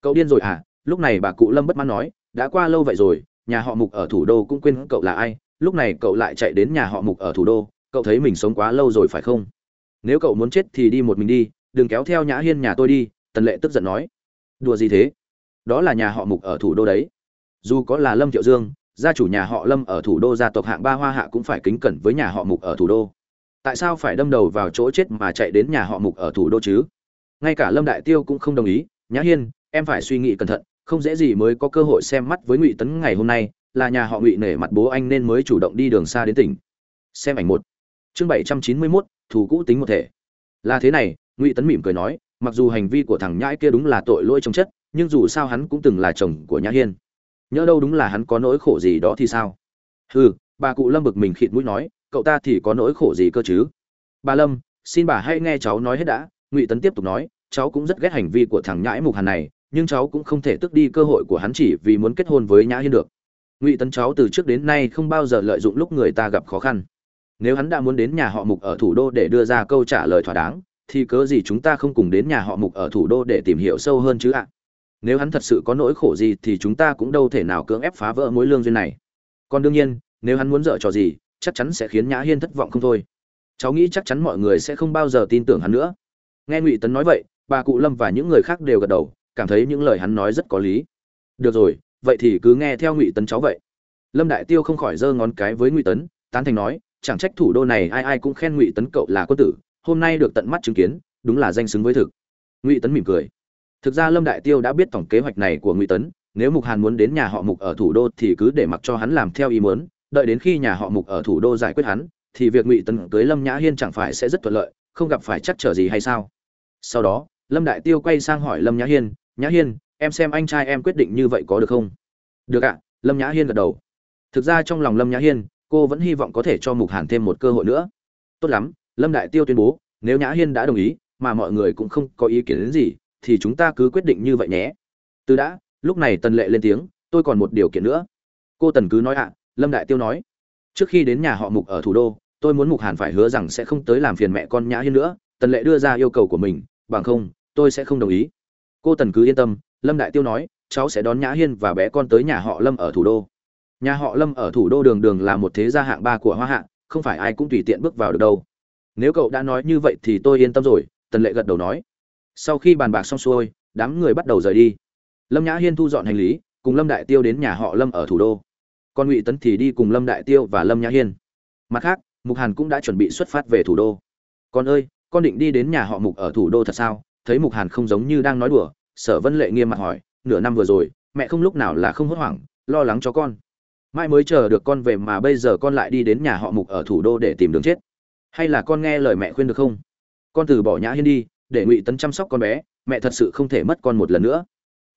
Cậu điên rồi à lúc này bà cụ lâm bất mãn nói, đã qua lâu vậy rồi, nhà họ mục ở thủ đô cũng quên cậu là ai lúc này cậu lại chạy đến nhà họ mục ở thủ đô, cậu thấy mình sống quá lâu rồi phải không? Nếu cậu muốn chết thì đi một mình đi, đừng kéo theo nhã hiên nhà tôi đi, tần lệ tức giận nói. Đùa gì thế? Đó là nhà họ mục ở thủ đô đấy. Dù có là lâm thiệu dương, gia chủ nhà họ lâm ở thủ đô gia tộc hạng ba hoa hạ cũng phải kính cẩn với nhà họ mục ở thủ đô. Tại sao phải đâm đầu vào chỗ chết mà chạy đến nhà họ mục ở thủ đô chứ? Ngay cả lâm đại tiêu cũng không đồng ý. Nhã hiên, em phải suy nghĩ cẩn thận, không dễ gì mới có cơ hội xem mắt với ngụy tấn ngày hôm nay là nhà họ ngụy nể mặt bố anh nên mới chủ động đi đường xa đến tỉnh. Xem ảnh một. Chương bảy trăm chín mươi mốt thủ cũ tính một thể. Là thế này, ngụy tấn mỉm cười nói, mặc dù hành vi của thằng nhãi kia đúng là tội lỗi trong chất, nhưng dù sao hắn cũng từng là chồng của nhã hiên. Nhỡ đâu đúng là hắn có nỗi khổ gì đó thì sao? Hừ, bà cụ lâm bực mình khịt mũi nói, cậu ta thì có nỗi khổ gì cơ chứ? Bà lâm, xin bà hãy nghe cháu nói hết đã. Ngụy tấn tiếp tục nói, cháu cũng rất ghét hành vi của thằng nhãi mục hàn này, nhưng cháu cũng không thể tước đi cơ hội của hắn chỉ vì muốn kết hôn với nhã hiên được ngụy tấn cháu từ trước đến nay không bao giờ lợi dụng lúc người ta gặp khó khăn. Nếu hắn đã muốn đến nhà họ mục ở thủ đô để đưa ra câu trả lời thỏa đáng, thì cớ gì chúng ta không cùng đến nhà họ mục ở thủ đô để tìm hiểu sâu hơn chứ ạ? Nếu hắn thật sự có nỗi khổ gì thì chúng ta cũng đâu thể nào cưỡng ép phá vỡ mối lương duyên này. Còn đương nhiên, nếu hắn muốn dở trò gì, chắc chắn sẽ khiến nhã hiên thất vọng không thôi. Cháu nghĩ chắc chắn mọi người sẽ không bao giờ tin tưởng hắn nữa. Nghe ngụy tấn nói vậy, bà cụ lâm và những người khác đều gật đầu, cảm thấy những lời hắn nói rất có lý. Được rồi vậy thì cứ nghe theo ngụy tấn cháu vậy. Lâm đại tiêu không khỏi giơ ngón cái với ngụy tấn, tán thành nói, chẳng trách thủ đô này ai ai cũng khen ngụy tấn cậu là quân tử, hôm nay được tận mắt chứng kiến, đúng là danh xứng với thực. Ngụy tấn mỉm cười. Thực ra lâm đại tiêu đã biết tổng kế hoạch này của ngụy tấn, nếu mục hàn muốn đến nhà họ mục ở thủ đô thì cứ để mặc cho hắn làm theo ý muốn, đợi đến khi nhà họ mục ở thủ đô giải quyết hắn, thì việc ngụy tấn cưới lâm nhã hiên chẳng phải sẽ rất thuận lợi, không gặp phải chắc trở gì hay sao? Sau đó, lâm đại tiêu quay sang hỏi lâm nhã hiên nhã hiên em xem anh trai em quyết định như vậy có được không? Được ạ, lâm nhã hiên gật đầu. Thực ra trong lòng lâm nhã hiên, cô vẫn hy vọng có thể cho mục hàn thêm một cơ hội nữa. Tốt lắm, lâm đại tiêu tuyên bố, nếu nhã hiên đã đồng ý, mà mọi người cũng không có ý kiến đến gì, thì chúng ta cứ quyết định như vậy nhé. Từ đã, lúc này tần lệ lên tiếng, tôi còn một điều kiện nữa. Cô tần cứ nói ạ, lâm đại tiêu nói. Trước khi đến nhà họ mục ở thủ đô, tôi muốn mục hàn phải hứa rằng sẽ không tới làm phiền mẹ con nhã hiên nữa. Tần lệ đưa ra yêu cầu của mình, bằng không, tôi sẽ không đồng ý. Cô tần cứ yên tâm lâm đại tiêu nói, cháu sẽ đón nhã hiên và bé con tới nhà họ lâm ở thủ đô. Nhà họ lâm ở thủ đô đường đường là một thế gia hạng ba của hoa hạ, không phải ai cũng tùy tiện bước vào được đâu. Nếu cậu đã nói như vậy thì tôi yên tâm rồi, tần lệ gật đầu nói. Sau khi bàn bạc xong xuôi, đám người bắt đầu rời đi. Lâm nhã hiên thu dọn hành lý, cùng lâm đại tiêu đến nhà họ lâm ở thủ đô. Còn ngụy tấn thì đi cùng lâm đại tiêu và lâm nhã hiên. Mặt khác, mục hàn cũng đã chuẩn bị xuất phát về thủ đô. Con ơi, con định đi đến nhà họ mục ở thủ đô thật sao? Thấy mục hàn không giống như đang nói đùa sở vân lệ nghiêm mặt hỏi, nửa năm vừa rồi, mẹ không lúc nào là không hốt hoảng, lo lắng cho con. Mai mới chờ được con về mà bây giờ con lại đi đến nhà họ mục ở thủ đô để tìm đường chết. Hay là con nghe lời mẹ khuyên được không? Con từ bỏ nhã hiên đi, để ngụy tấn chăm sóc con bé, mẹ thật sự không thể mất con một lần nữa.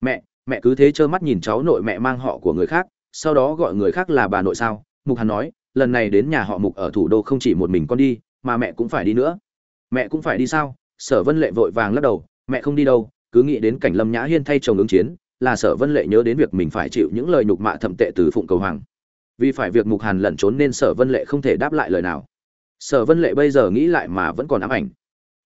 Mẹ mẹ cứ thế trơ mắt nhìn cháu nội mẹ mang họ của người khác, sau đó gọi người khác là bà nội sao? Mục hắn nói, lần này đến nhà họ mục ở thủ đô không chỉ một mình con đi, mà mẹ cũng phải đi nữa. Mẹ cũng phải đi sao? Sở vân lệ vội vàng lắc đầu, mẹ không đi đâu cứ nghĩ đến cảnh lâm nhã hiên thay chồng ứng chiến, là sở vân lệ nhớ đến việc mình phải chịu những lời nhục mạ thậm tệ từ phụng cầu hoàng. Vì phải việc mục hàn lẩn trốn nên sở vân lệ không thể đáp lại lời nào. Sở vân lệ bây giờ nghĩ lại mà vẫn còn ám ảnh.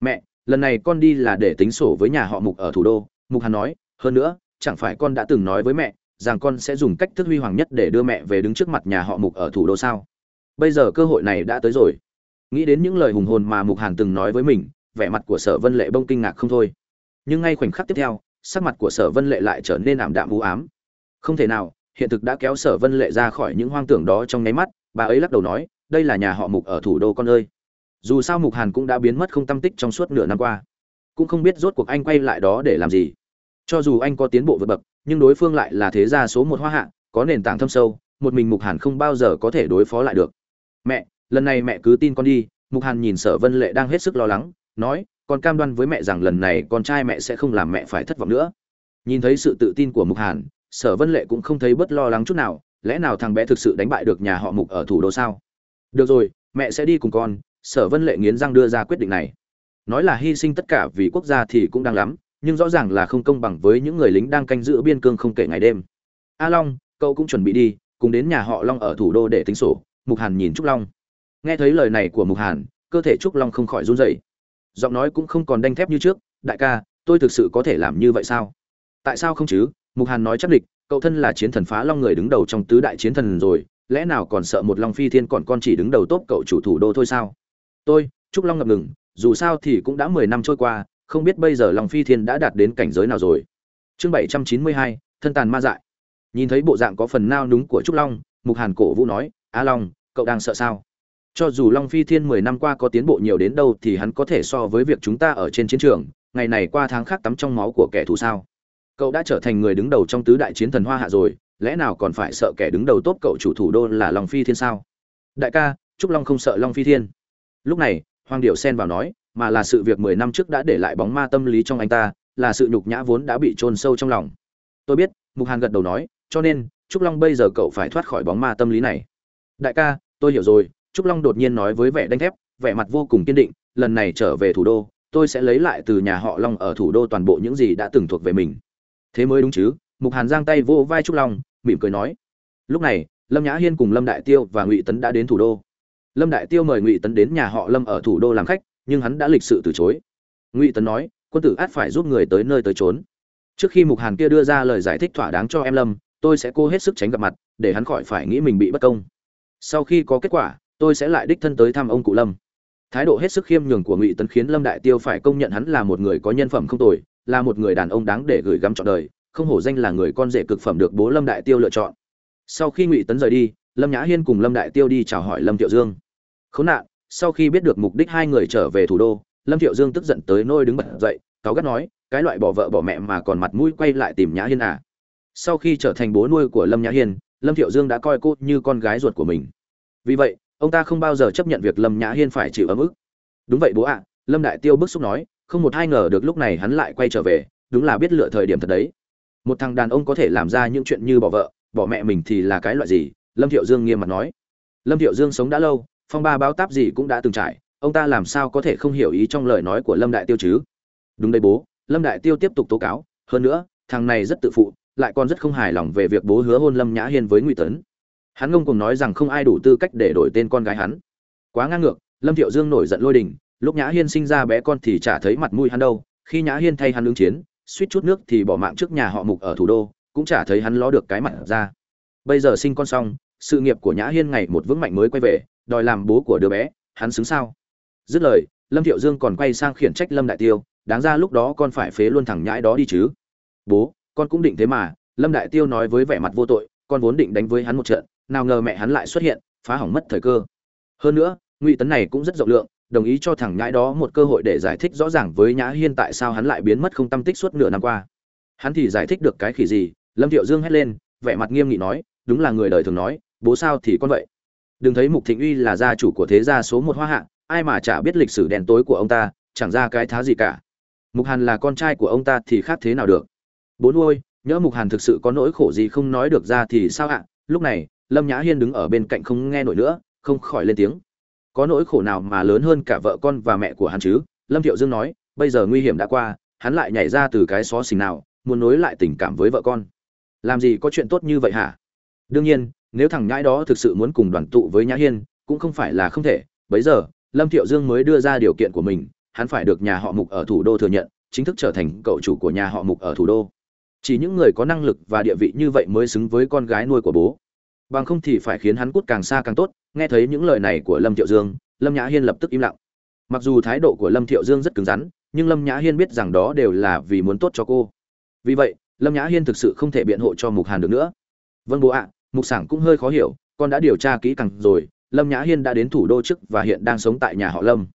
Mẹ, lần này con đi là để tính sổ với nhà họ mục ở thủ đô, mục hàn nói. Hơn nữa, chẳng phải con đã từng nói với mẹ rằng con sẽ dùng cách thức huy hoàng nhất để đưa mẹ về đứng trước mặt nhà họ mục ở thủ đô sao? Bây giờ cơ hội này đã tới rồi. Nghĩ đến những lời hùng hồn mà mục hàn từng nói với mình, vẻ mặt của sở vân lệ bông kinh ngạc không thôi nhưng ngay khoảnh khắc tiếp theo, sắc mặt của sở vân lệ lại trở nên ảm đạm u ám. Không thể nào, hiện thực đã kéo sở vân lệ ra khỏi những hoang tưởng đó trong nháy mắt, bà ấy lắc đầu nói, đây là nhà họ mục ở thủ đô con ơi. Dù sao mục hàn cũng đã biến mất không tâm tích trong suốt nửa năm qua. Cũng không biết rốt cuộc anh quay lại đó để làm gì. Cho dù anh có tiến bộ vượt bậc, nhưng đối phương lại là thế gia số một hoa hạ, có nền tảng thâm sâu, một mình mục hàn không bao giờ có thể đối phó lại được. Mẹ, lần này mẹ cứ tin con đi. Mục hàn nhìn sở vân lệ đang hết sức lo lắng, nói con cam đoan với mẹ rằng lần này con trai mẹ sẽ không làm mẹ phải thất vọng nữa. Nhìn thấy sự tự tin của mục hàn, sở vân lệ cũng không thấy bớt lo lắng chút nào, lẽ nào thằng bé thực sự đánh bại được nhà họ mục ở thủ đô sao? Được rồi, mẹ sẽ đi cùng con, sở vân lệ nghiến răng đưa ra quyết định này. Nói là hy sinh tất cả vì quốc gia thì cũng đang lắm, nhưng rõ ràng là không công bằng với những người lính đang canh giữ biên cương không kể ngày đêm. A long, cậu cũng chuẩn bị đi, cùng đến nhà họ long ở thủ đô để tính sổ, mục hàn nhìn trúc long. Nghe thấy lời này của mục hàn, cơ thể trúc long không khỏi run rẩy giọng nói cũng không còn đanh thép như trước, đại ca, tôi thực sự có thể làm như vậy sao? Tại sao không chứ? Mục hàn nói chắc địch, cậu thân là chiến thần phá long người đứng đầu trong tứ đại chiến thần rồi, lẽ nào còn sợ một long phi thiên còn con chỉ đứng đầu tốt cậu chủ thủ đô thôi sao? Tôi, trúc long ngập ngừng, dù sao thì cũng đã mười năm trôi qua, không biết bây giờ long phi thiên đã đạt đến cảnh giới nào rồi. Chương bảy trăm chín mươi hai, thân tàn ma dại. Nhìn thấy bộ dạng có phần nao núng của trúc long, mục hàn cổ vũ nói, á long, cậu đang sợ sao? Cho dù long phi thiên mười năm qua có tiến bộ nhiều đến đâu thì hắn có thể so với việc chúng ta ở trên chiến trường, ngày này qua tháng khác tắm trong máu của kẻ thù sao? Cậu đã trở thành người đứng đầu trong tứ đại chiến thần hoa hạ rồi, lẽ nào còn phải sợ kẻ đứng đầu tốt cậu chủ thủ đô là long phi thiên sao? Đại ca, trúc long không sợ long phi thiên. Lúc này, hoàng điệu xen vào nói, mà là sự việc mười năm trước đã để lại bóng ma tâm lý trong anh ta, là sự nhục nhã vốn đã bị chôn sâu trong lòng. Tôi biết, mục hàn gật đầu nói, cho nên, trúc long bây giờ cậu phải thoát khỏi bóng ma tâm lý này. Đại ca, tôi hiểu rồi trúc long đột nhiên nói với vẻ đanh thép, vẻ mặt vô cùng kiên định, lần này trở về thủ đô, tôi sẽ lấy lại từ nhà họ long ở thủ đô toàn bộ những gì đã từng thuộc về mình. Thế mới đúng chứ? Mục hàn giang tay vô vai trúc long, mỉm cười nói. Lúc này, lâm nhã hiên cùng lâm đại tiêu và ngụy tấn đã đến thủ đô. Lâm đại tiêu mời ngụy tấn đến nhà họ lâm ở thủ đô làm khách, nhưng hắn đã lịch sự từ chối. Ngụy tấn nói, quân tử át phải giúp người tới nơi tới trốn trước khi mục hàn kia đưa ra lời giải thích thỏa đáng cho em lâm, tôi sẽ cố hết sức tránh gặp mặt, để hắn khỏi phải nghĩ mình bị bất công. Sau khi có kết quả tôi sẽ lại đích thân tới thăm ông cụ lâm. Thái độ hết sức khiêm nhường của ngụy tấn khiến lâm đại tiêu phải công nhận hắn là một người có nhân phẩm không tồi, là một người đàn ông đáng để gửi gắm trọn đời, không hổ danh là người con rể cực phẩm được bố lâm đại tiêu lựa chọn. Sau khi ngụy tấn rời đi, lâm nhã hiên cùng lâm đại tiêu đi chào hỏi lâm thiệu dương. Khốn nạn, sau khi biết được mục đích hai người trở về thủ đô, lâm thiệu dương tức giận tới nôi đứng bật dậy, cáu gắt nói, cái loại bỏ vợ bỏ mẹ mà còn mặt mũi quay lại tìm nhã hiên à? Sau khi trở thành bố nuôi của lâm nhã hiên, lâm thiệu dương đã coi cô như con gái ruột của mình. Vì vậy ông ta không bao giờ chấp nhận việc lâm nhã hiên phải chịu ấm ức. Đúng vậy bố ạ, lâm đại tiêu bức xúc nói, không một ai ngờ được lúc này hắn lại quay trở về, đúng là biết lựa thời điểm thật đấy. Một thằng đàn ông có thể làm ra những chuyện như bỏ vợ, bỏ mẹ mình thì là cái loại gì? Lâm thiệu dương nghiêm mặt nói. Lâm thiệu dương sống đã lâu, phong ba báo táp gì cũng đã từng trải, ông ta làm sao có thể không hiểu ý trong lời nói của lâm đại tiêu chứ? Đúng đấy bố, lâm đại tiêu tiếp tục tố cáo, hơn nữa, thằng này rất tự phụ, lại còn rất không hài lòng về việc bố hứa hôn lâm nhã hiên với ngụy tấn hắn ngông cùng nói rằng không ai đủ tư cách để đổi tên con gái hắn. Quá ngang ngược, lâm thiệu dương nổi giận lôi đình, lúc nhã hiên sinh ra bé con thì chả thấy mặt mũi hắn đâu, khi nhã hiên thay hắn ứng chiến, suýt chút nước thì bỏ mạng trước nhà họ mục ở thủ đô, cũng chả thấy hắn ló được cái mặt ra. Bây giờ sinh con xong, sự nghiệp của nhã hiên ngày một vững mạnh mới quay về, đòi làm bố của đứa bé, hắn xứng sao? Dứt lời, lâm thiệu dương còn quay sang khiển trách lâm đại tiêu, đáng ra lúc đó con phải phế luôn thằng nhãi đó đi chứ. Bố, con cũng định thế mà, lâm đại tiêu nói với vẻ mặt vô tội con vốn định đánh với hắn một trận nào ngờ mẹ hắn lại xuất hiện phá hỏng mất thời cơ. Hơn nữa ngụy tấn này cũng rất rộng lượng đồng ý cho thằng nhãi đó một cơ hội để giải thích rõ ràng với nhã hiên tại sao hắn lại biến mất không tâm tích suốt nửa năm qua. Hắn thì giải thích được cái khỉ gì lâm thiệu dương hét lên vẻ mặt nghiêm nghị nói đúng là người đời thường nói bố sao thì con vậy? Đừng thấy mục thịnh uy là gia chủ của thế gia số một hoa Hạng, ai mà chả biết lịch sử đen tối của ông ta chẳng ra cái thá gì cả. Mục hàn là con trai của ông ta thì khác thế nào được? Bố nuôi nhỡ mục hàn thực sự có nỗi khổ gì không nói được ra thì sao ạ? Lúc này, lâm nhã hiên đứng ở bên cạnh không nghe nổi nữa, không khỏi lên tiếng. Có nỗi khổ nào mà lớn hơn cả vợ con và mẹ của hắn chứ? Lâm thiệu dương nói, bây giờ nguy hiểm đã qua, hắn lại nhảy ra từ cái xó xình nào, muốn nối lại tình cảm với vợ con. Làm gì có chuyện tốt như vậy hả? Đương nhiên, nếu thằng nhãi đó thực sự muốn cùng đoàn tụ với nhã hiên, cũng không phải là không thể. Bấy giờ, lâm thiệu dương mới đưa ra điều kiện của mình, hắn phải được nhà họ mục ở thủ đô thừa nhận, chính thức trở thành cậu chủ của nhà họ mục ở thủ đô chỉ những người có năng lực và địa vị như vậy mới xứng với con gái nuôi của bố. Bằng không thì phải khiến hắn cút càng xa càng tốt, nghe thấy những lời này của lâm thiệu dương, lâm nhã hiên lập tức im lặng. Mặc dù thái độ của lâm thiệu dương rất cứng rắn, nhưng lâm nhã hiên biết rằng đó đều là vì muốn tốt cho cô. Vì vậy, lâm nhã hiên thực sự không thể biện hộ cho mục hàn được nữa. Vâng bố ạ, mục sảng cũng hơi khó hiểu, con đã điều tra kỹ càng rồi, lâm nhã hiên đã đến thủ đô trước và hiện đang sống tại nhà họ lâm.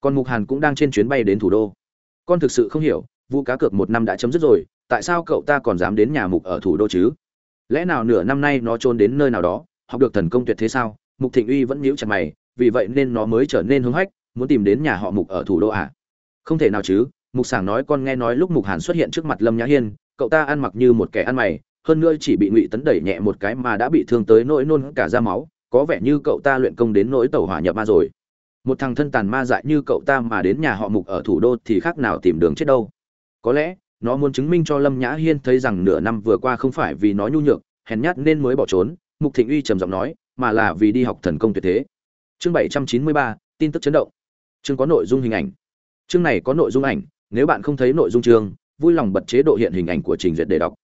Còn mục hàn cũng đang trên chuyến bay đến thủ đô. Con thực sự không hiểu, vụ cá cược một năm đã chấm dứt rồi tại sao cậu ta còn dám đến nhà mục ở thủ đô chứ? Lẽ nào nửa năm nay nó trốn đến nơi nào đó, học được thần công tuyệt thế sao? Mục thịnh uy vẫn nhíu chặt mày, vì vậy nên nó mới trở nên hứng hách, muốn tìm đến nhà họ mục ở thủ đô à? Không thể nào chứ, mục sảng nói con nghe nói lúc mục hàn xuất hiện trước mặt lâm nhã hiên, cậu ta ăn mặc như một kẻ ăn mày, hơn nữa chỉ bị ngụy tấn đẩy nhẹ một cái mà đã bị thương tới nỗi nôn cả da máu, có vẻ như cậu ta luyện công đến nỗi tàu hỏa nhập ma rồi. Một thằng thân tàn ma dại như cậu ta mà đến nhà họ mục ở thủ đô thì khác nào tìm đường chết đâu. Có lẽ nó muốn chứng minh cho lâm nhã hiên thấy rằng nửa năm vừa qua không phải vì nó nhu nhược, hèn nhát nên mới bỏ trốn. Mục thịnh uy trầm giọng nói, mà là vì đi học thần công tuyệt thế. Chương bảy trăm chín mươi ba, tin tức chấn động. Chương có nội dung hình ảnh. Chương này có nội dung ảnh, nếu bạn không thấy nội dung chương, vui lòng bật chế độ hiện hình ảnh của trình duyệt để đọc.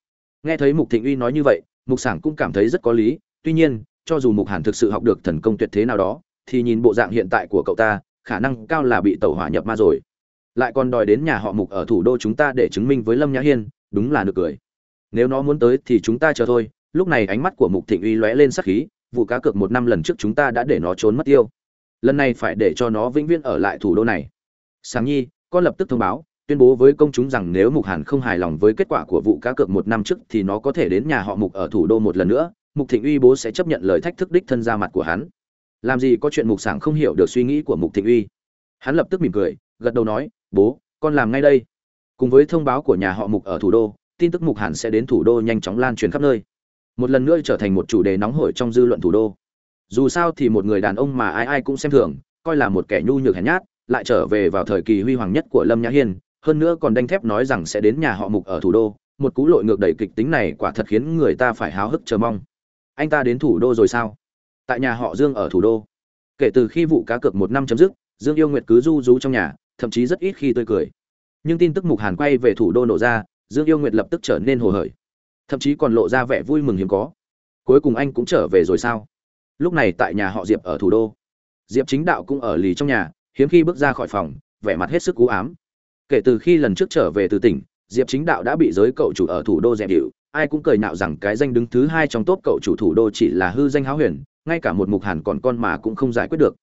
Nghe thấy mục thịnh uy nói như vậy, mục sảng cũng cảm thấy rất có lý. Tuy nhiên, cho dù mục hàn thực sự học được thần công tuyệt thế nào đó, thì nhìn bộ dạng hiện tại của cậu ta, khả năng cao là bị tẩu hỏa nhập ma rồi lại còn đòi đến nhà họ mục ở thủ đô chúng ta để chứng minh với lâm nhã hiên, đúng là nực cười. Nếu nó muốn tới thì chúng ta chờ thôi, lúc này ánh mắt của mục thịnh uy lóe lên sắc khí, vụ cá cược một năm lần trước chúng ta đã để nó trốn mất tiêu. Lần này phải để cho nó vĩnh viễn ở lại thủ đô này. Sáng nhi, con lập tức thông báo, tuyên bố với công chúng rằng nếu mục hàn không hài lòng với kết quả của vụ cá cược một năm trước thì nó có thể đến nhà họ mục ở thủ đô một lần nữa, mục thịnh uy bố sẽ chấp nhận lời thách thức đích thân ra mặt của hắn. Làm gì có chuyện mục sảng không hiểu được suy nghĩ của mục thịnh uy. Hắn lập tức mỉm cười, gật đầu nói bố, con làm ngay đây. Cùng với thông báo của nhà họ mục ở thủ đô, tin tức mục hàn sẽ đến thủ đô nhanh chóng lan truyền khắp nơi. Một lần nữa trở thành một chủ đề nóng hổi trong dư luận thủ đô. Dù sao thì một người đàn ông mà ai ai cũng xem thường, coi là một kẻ nhu nhược hèn nhát, lại trở về vào thời kỳ huy hoàng nhất của lâm nhã hiên, hơn nữa còn đanh thép nói rằng sẽ đến nhà họ mục ở thủ đô. Một cú lội ngược đầy kịch tính này quả thật khiến người ta phải háo hức chờ mong. Anh ta đến thủ đô rồi sao? Tại nhà họ dương ở thủ đô. Kể từ khi vụ cá cược một năm chấm dứt, dương yêu nguyệt cứ du rú trong nhà thậm chí rất ít khi tươi cười. Nhưng tin tức mục hàn quay về thủ đô nổ ra, dương yêu nguyệt lập tức trở nên hồ hởi. Thậm chí còn lộ ra vẻ vui mừng hiếm có. Cuối cùng anh cũng trở về rồi sao? Lúc này tại nhà họ diệp ở thủ đô. Diệp chính đạo cũng ở lì trong nhà, hiếm khi bước ra khỏi phòng, vẻ mặt hết sức cú ám. Kể từ khi lần trước trở về từ tỉnh, diệp chính đạo đã bị giới cậu chủ ở thủ đô dẹp điệu. Ai cũng cười nạo rằng cái danh đứng thứ hai trong top cậu chủ thủ đô chỉ là hư danh háo huyền, ngay cả một mục hàn còn con mà cũng không giải quyết được.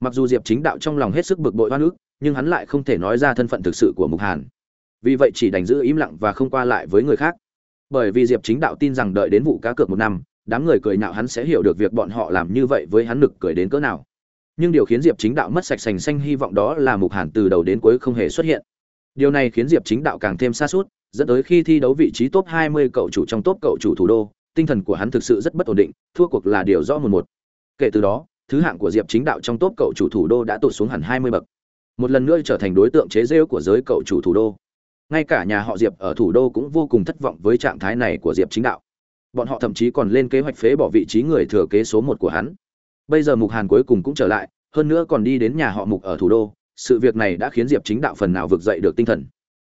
Mặc dù diệp chính đạo trong lòng hết sức bực bội oan ức nhưng hắn lại không thể nói ra thân phận thực sự của mục hàn. Vì vậy chỉ đành giữ im lặng và không qua lại với người khác. Bởi vì diệp chính đạo tin rằng đợi đến vụ cá cược một năm, đám người cười nạo hắn sẽ hiểu được việc bọn họ làm như vậy với hắn nực cười đến cỡ nào. Nhưng điều khiến diệp chính đạo mất sạch sành xanh hy vọng đó là mục hàn từ đầu đến cuối không hề xuất hiện. Điều này khiến diệp chính đạo càng thêm xa suốt dẫn tới khi thi đấu vị trí top 20 cậu chủ trong top cậu chủ thủ đô, tinh thần của hắn thực sự rất bất ổn định, thua cuộc là điều rõ một một. Kể từ đó, thứ hạng của diệp chính đạo trong top cậu chủ thủ đô đã tụt xuống hẳn 20 bậc một lần nữa trở thành đối tượng chế rêu của giới cậu chủ thủ đô. Ngay cả nhà họ diệp ở thủ đô cũng vô cùng thất vọng với trạng thái này của diệp chính đạo. Bọn họ thậm chí còn lên kế hoạch phế bỏ vị trí người thừa kế số một của hắn. Bây giờ mục hàn cuối cùng cũng trở lại, hơn nữa còn đi đến nhà họ mục ở thủ đô. Sự việc này đã khiến diệp chính đạo phần nào vực dậy được tinh thần.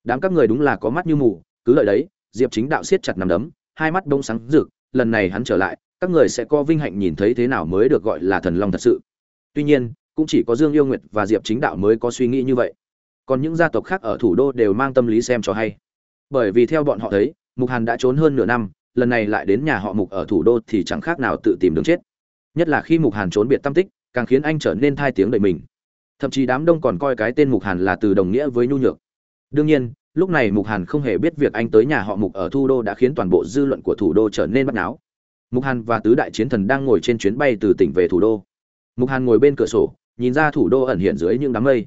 Đám các người đúng là có mắt như mù, cứ lợi đấy, diệp chính đạo siết chặt nằm đấm, hai mắt đông sáng rực, lần này hắn trở lại, các người sẽ có vinh hạnh nhìn thấy thế nào mới được gọi là thần long thật sự. Tuy nhiên cũng chỉ có dương yêu nguyệt và diệp chính đạo mới có suy nghĩ như vậy. Còn những gia tộc khác ở thủ đô đều mang tâm lý xem cho hay. Bởi vì theo bọn họ thấy, mục hàn đã trốn hơn nửa năm, lần này lại đến nhà họ mục ở thủ đô thì chẳng khác nào tự tìm đường chết. Nhất là khi mục hàn trốn biệt tâm tích, càng khiến anh trở nên thai tiếng đời mình. Thậm chí đám đông còn coi cái tên mục hàn là từ đồng nghĩa với nhu nhược. Đương nhiên, lúc này mục hàn không hề biết việc anh tới nhà họ mục ở thủ đô đã khiến toàn bộ dư luận của thủ đô trở nên bắt náo. Mục hàn và tứ đại chiến thần đang ngồi trên chuyến bay từ tỉnh về thủ đô. Mục hàn ngồi bên cửa sổ nhìn ra thủ đô ẩn hiện dưới những đám mây.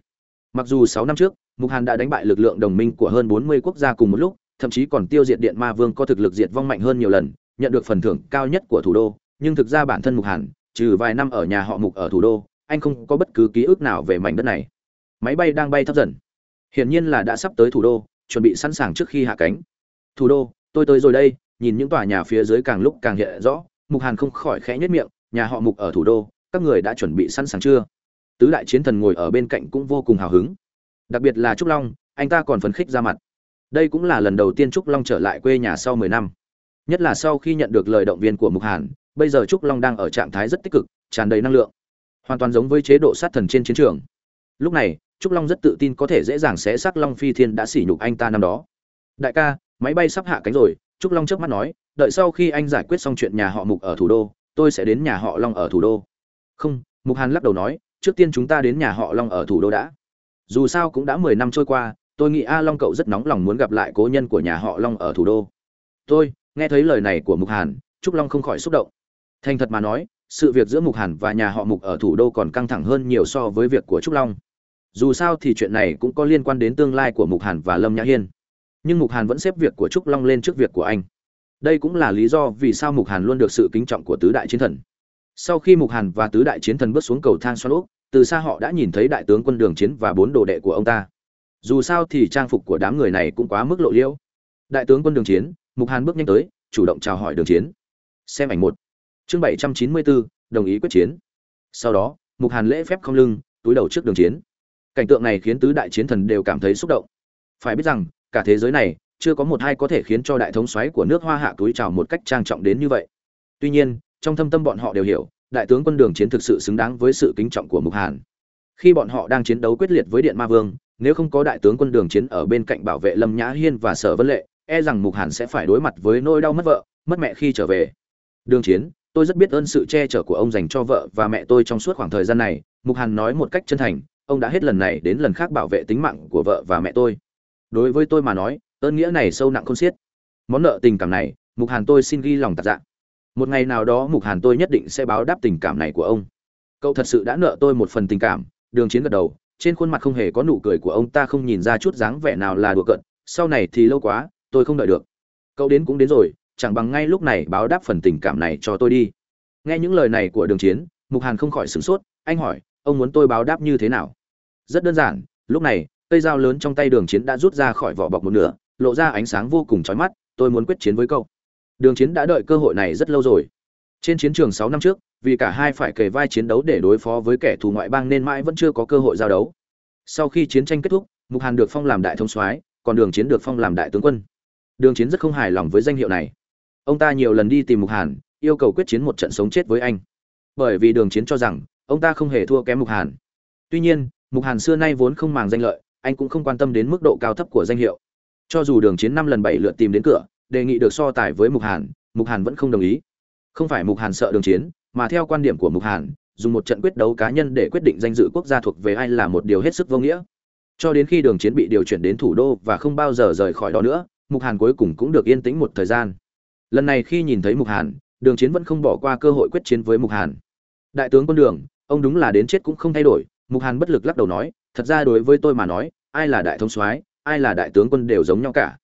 Mặc dù sáu năm trước, mục hàn đã đánh bại lực lượng đồng minh của hơn bốn mươi quốc gia cùng một lúc, thậm chí còn tiêu diệt điện ma vương có thực lực diệt vong mạnh hơn nhiều lần, nhận được phần thưởng cao nhất của thủ đô, nhưng thực ra bản thân mục hàn, trừ vài năm ở nhà họ mục ở thủ đô, anh không có bất cứ ký ức nào về mảnh đất này. Máy bay đang bay thấp dần. Hiển nhiên là đã sắp tới thủ đô, chuẩn bị sẵn sàng trước khi hạ cánh. Thủ đô, tôi tới rồi đây, nhìn những tòa nhà phía dưới càng lúc càng hiện rõ, mục hàn không khỏi khẽ nhất miệng, nhà họ mục ở thủ đô, các người đã chuẩn bị sẵn sàng chưa? Tứ đại chiến thần ngồi ở bên cạnh cũng vô cùng hào hứng. Đặc biệt là trúc long, anh ta còn phấn khích ra mặt. Đây cũng là lần đầu tiên trúc long trở lại quê nhà sau mười năm. Nhất là sau khi nhận được lời động viên của mục hàn, bây giờ trúc long đang ở trạng thái rất tích cực, tràn đầy năng lượng. Hoàn toàn giống với chế độ sát thần trên chiến trường. Lúc này, trúc long rất tự tin có thể dễ dàng xé xác long phi thiên đã sỉ nhục anh ta năm đó. Đại ca, máy bay sắp hạ cánh rồi, trúc long trước mắt nói, đợi sau khi anh giải quyết xong chuyện nhà họ mục ở thủ đô, tôi sẽ đến nhà họ long ở thủ đô. Không, mục hàn lắc đầu nói trước tiên chúng ta đến nhà họ long ở thủ đô đã. Dù sao cũng đã mười năm trôi qua, tôi nghĩ a long cậu rất nóng lòng muốn gặp lại cố nhân của nhà họ long ở thủ đô. Tôi, nghe thấy lời này của mục hàn, trúc long không khỏi xúc động. Thành thật mà nói, sự việc giữa mục hàn và nhà họ mục ở thủ đô còn căng thẳng hơn nhiều so với việc của trúc long. Dù sao thì chuyện này cũng có liên quan đến tương lai của mục hàn và lâm nhã hiên. Nhưng mục hàn vẫn xếp việc của trúc long lên trước việc của anh. Đây cũng là lý do vì sao mục hàn luôn được sự kính trọng của tứ đại chiến thần sau khi mục hàn và tứ đại chiến thần bước xuống cầu thang xoan úp từ xa họ đã nhìn thấy đại tướng quân đường chiến và bốn đồ đệ của ông ta. Dù sao thì trang phục của đám người này cũng quá mức lộ liễu. Đại tướng quân đường chiến, mục hàn bước nhanh tới, chủ động chào hỏi đường chiến. Xem ảnh một. Chương bảy trăm chín mươi bốn, đồng ý quyết chiến. Sau đó, mục hàn lễ phép không lưng, túi đầu trước đường chiến. Cảnh tượng này khiến tứ đại chiến thần đều cảm thấy xúc động. Phải biết rằng, cả thế giới này, chưa có một hai có thể khiến cho đại thống xoáy của nước hoa hạ túi chào một cách trang trọng đến như vậy. Tuy nhiên trong thâm tâm bọn họ đều hiểu, đại tướng quân đường chiến thực sự xứng đáng với sự kính trọng của mục hàn. Khi bọn họ đang chiến đấu quyết liệt với điện ma vương, nếu không có đại tướng quân đường chiến ở bên cạnh bảo vệ lâm nhã hiên và sở vân lệ e rằng mục hàn sẽ phải đối mặt với nỗi đau mất vợ, mất mẹ khi trở về. Đường chiến, tôi rất biết ơn sự che chở của ông dành cho vợ và mẹ tôi trong suốt khoảng thời gian này, mục hàn nói một cách chân thành, ông đã hết lần này đến lần khác bảo vệ tính mạng của vợ và mẹ tôi. Đối với tôi mà nói, ơn nghĩa này sâu nặng không xiết. Món nợ tình cảm này, mục hàn tôi xin ghi lòng tạc dạ một ngày nào đó mục hàn tôi nhất định sẽ báo đáp tình cảm này của ông. Cậu thật sự đã nợ tôi một phần tình cảm. Đường chiến gật đầu, trên khuôn mặt không hề có nụ cười của ông, ta không nhìn ra chút dáng vẻ nào là đùa cợt. Sau này thì lâu quá, tôi không đợi được. Cậu đến cũng đến rồi, chẳng bằng ngay lúc này báo đáp phần tình cảm này cho tôi đi. Nghe những lời này của đường chiến, mục hàn không khỏi sửng sốt. Anh hỏi, ông muốn tôi báo đáp như thế nào? Rất đơn giản. Lúc này, cây dao lớn trong tay đường chiến đã rút ra khỏi vỏ bọc một nửa, lộ ra ánh sáng vô cùng chói mắt. Tôi muốn quyết chiến với cậu đường chiến đã đợi cơ hội này rất lâu rồi. Trên chiến trường sáu năm trước, vì cả hai phải kề vai chiến đấu để đối phó với kẻ thù ngoại bang nên mãi vẫn chưa có cơ hội giao đấu. Sau khi chiến tranh kết thúc, mục hàn được phong làm đại thống soái, còn đường chiến được phong làm đại tướng quân. Đường chiến rất không hài lòng với danh hiệu này. Ông ta nhiều lần đi tìm mục hàn, yêu cầu quyết chiến một trận sống chết với anh. Bởi vì đường chiến cho rằng, ông ta không hề thua kém mục hàn. Tuy nhiên, mục hàn xưa nay vốn không màng danh lợi, anh cũng không quan tâm đến mức độ cao thấp của danh hiệu. Cho dù đường chiến năm lần bảy lượt tìm đến cửa đề nghị được so tài với mục hàn mục hàn vẫn không đồng ý. Không phải mục hàn sợ đường chiến, mà theo quan điểm của mục hàn, dùng một trận quyết đấu cá nhân để quyết định danh dự quốc gia thuộc về ai là một điều hết sức vô nghĩa. Cho đến khi đường chiến bị điều chuyển đến thủ đô và không bao giờ rời khỏi đó nữa, mục hàn cuối cùng cũng được yên tĩnh một thời gian. Lần này khi nhìn thấy mục hàn, đường chiến vẫn không bỏ qua cơ hội quyết chiến với mục hàn. Đại tướng quân đường, ông đúng là đến chết cũng không thay đổi, mục hàn bất lực lắc đầu nói, thật ra đối với tôi mà nói, ai là đại thống soái, ai là đại tướng quân đều giống nhau cả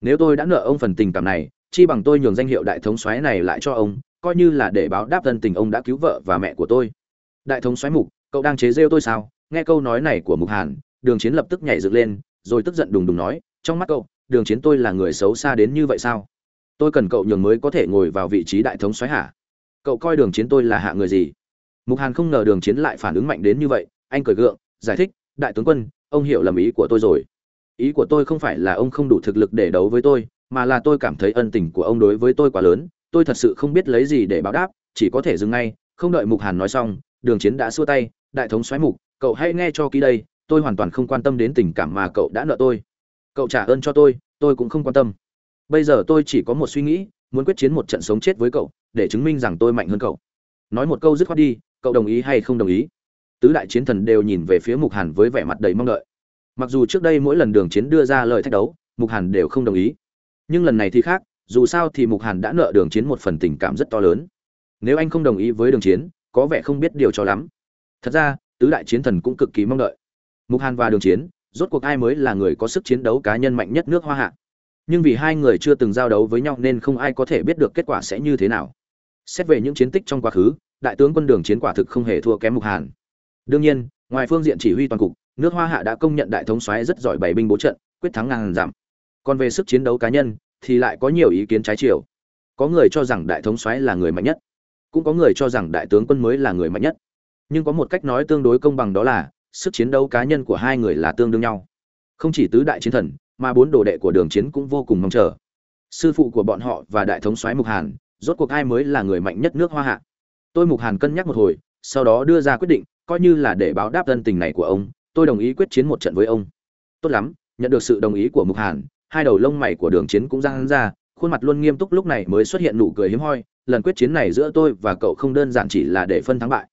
nếu tôi đã nợ ông phần tình cảm này, chi bằng tôi nhường danh hiệu đại thống soái này lại cho ông, coi như là để báo đáp thân tình ông đã cứu vợ và mẹ của tôi. Đại thống soái mục, cậu đang chế rêu tôi sao? Nghe câu nói này của mục hàn, đường chiến lập tức nhảy dựng lên, rồi tức giận đùng đùng nói, trong mắt cậu, đường chiến tôi là người xấu xa đến như vậy sao? Tôi cần cậu nhường mới có thể ngồi vào vị trí đại thống soái hả? Cậu coi đường chiến tôi là hạ người gì? Mục hàn không ngờ đường chiến lại phản ứng mạnh đến như vậy, anh cười gượng, giải thích, đại tướng quân, ông hiểu lầm ý của tôi rồi ý của tôi không phải là ông không đủ thực lực để đấu với tôi, mà là tôi cảm thấy ân tình của ông đối với tôi quá lớn, tôi thật sự không biết lấy gì để báo đáp, chỉ có thể dừng ngay, không đợi mục hàn nói xong, đường chiến đã xua tay, đại thống xoáy mục, cậu hãy nghe cho kỹ đây, tôi hoàn toàn không quan tâm đến tình cảm mà cậu đã nợ tôi. Cậu trả ơn cho tôi tôi cũng không quan tâm. Bây giờ tôi chỉ có một suy nghĩ, muốn quyết chiến một trận sống chết với cậu, để chứng minh rằng tôi mạnh hơn cậu. Nói một câu dứt khoát đi, cậu đồng ý hay không đồng ý? Tứ đại chiến thần đều nhìn về phía mục hàn với vẻ mặt đầy mong đợi mặc dù trước đây mỗi lần đường chiến đưa ra lời thách đấu, mục hàn đều không đồng ý. Nhưng lần này thì khác, dù sao thì mục hàn đã nợ đường chiến một phần tình cảm rất to lớn. Nếu anh không đồng ý với đường chiến, có vẻ không biết điều cho lắm. Thật ra, tứ đại chiến thần cũng cực kỳ mong đợi. Mục hàn và đường chiến, rốt cuộc ai mới là người có sức chiến đấu cá nhân mạnh nhất nước hoa hạ? Nhưng vì hai người chưa từng giao đấu với nhau nên không ai có thể biết được kết quả sẽ như thế nào. Xét về những chiến tích trong quá khứ, đại tướng quân đường chiến quả thực không hề thua kém mục hàn. Đương nhiên, ngoài phương diện chỉ huy toàn cục nước hoa hạ đã công nhận đại thống soái rất giỏi bày binh bố trận, quyết thắng ngàn giảm. Còn về sức chiến đấu cá nhân, thì lại có nhiều ý kiến trái chiều. Có người cho rằng đại thống soái là người mạnh nhất. Cũng có người cho rằng đại tướng quân mới là người mạnh nhất. Nhưng có một cách nói tương đối công bằng đó là, sức chiến đấu cá nhân của hai người là tương đương nhau. Không chỉ tứ đại chiến thần, mà bốn đồ đệ của đường chiến cũng vô cùng mong chờ. Sư phụ của bọn họ và đại thống soái mục hàn, rốt cuộc ai mới là người mạnh nhất nước hoa hạ? Tôi mục hàn cân nhắc một hồi, sau đó đưa ra quyết định, coi như là để báo đáp thân tình này của ông tôi đồng ý quyết chiến một trận với ông. Tốt lắm, nhận được sự đồng ý của mục hàn, hai đầu lông mày của đường chiến cũng ra hắn ra, khuôn mặt luôn nghiêm túc lúc này mới xuất hiện nụ cười hiếm hoi, lần quyết chiến này giữa tôi và cậu không đơn giản chỉ là để phân thắng bại.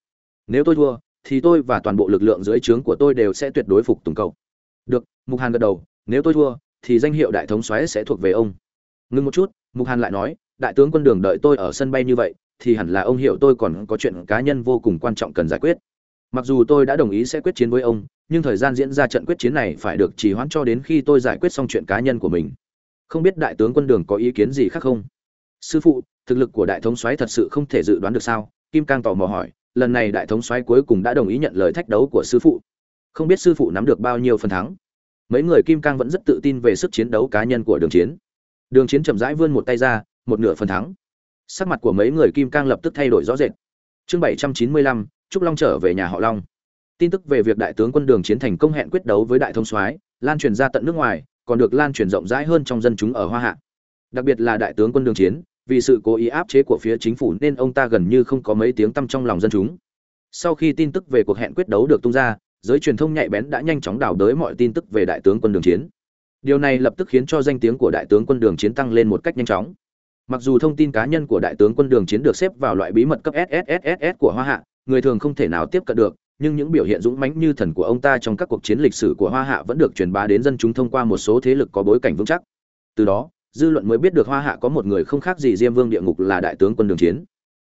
Nếu tôi thua, thì tôi và toàn bộ lực lượng dưới trướng của tôi đều sẽ tuyệt đối phục tùng cậu. Được, mục hàn gật đầu, nếu tôi thua, thì danh hiệu đại thống xoáy sẽ thuộc về ông. Ngưng một chút, mục hàn lại nói, đại tướng quân đường đợi tôi ở sân bay như vậy, thì hẳn là ông hiểu tôi còn có chuyện cá nhân vô cùng quan trọng cần giải quyết. Mặc dù tôi đã đồng ý sẽ quyết chiến với ông nhưng thời gian diễn ra trận quyết chiến này phải được trì hoãn cho đến khi tôi giải quyết xong chuyện cá nhân của mình. Không biết đại tướng quân đường có ý kiến gì khác không? Sư phụ, thực lực của đại thống soái thật sự không thể dự đoán được sao? Kim cang tò mò hỏi. Lần này đại thống soái cuối cùng đã đồng ý nhận lời thách đấu của sư phụ. Không biết sư phụ nắm được bao nhiêu phần thắng? Mấy người kim cang vẫn rất tự tin về sức chiến đấu cá nhân của đường chiến. Đường chiến chậm rãi vươn một tay ra, một nửa phần thắng. Sắc mặt của mấy người kim cang lập tức thay đổi rõ rệt. Chương bảy trăm chín mươi lăm, trúc long trở về nhà họ long tin tức về việc đại tướng quân đường chiến thành công hẹn quyết đấu với đại thông soái lan truyền ra tận nước ngoài còn được lan truyền rộng rãi hơn trong dân chúng ở hoa hạ đặc biệt là đại tướng quân đường chiến vì sự cố ý áp chế của phía chính phủ nên ông ta gần như không có mấy tiếng tăm trong lòng dân chúng sau khi tin tức về cuộc hẹn quyết đấu được tung ra giới truyền thông nhạy bén đã nhanh chóng đào đới mọi tin tức về đại tướng quân đường chiến điều này lập tức khiến cho danh tiếng của đại tướng quân đường chiến tăng lên một cách nhanh chóng mặc dù thông tin cá nhân của đại tướng quân đường chiến được xếp vào loại bí mật cấp sss của hoa hạ người thường không thể nào tiếp cận được nhưng những biểu hiện dũng mãnh như thần của ông ta trong các cuộc chiến lịch sử của hoa hạ vẫn được truyền bá đến dân chúng thông qua một số thế lực có bối cảnh vững chắc. Từ đó, dư luận mới biết được hoa hạ có một người không khác gì diêm vương địa ngục là đại tướng quân đường chiến.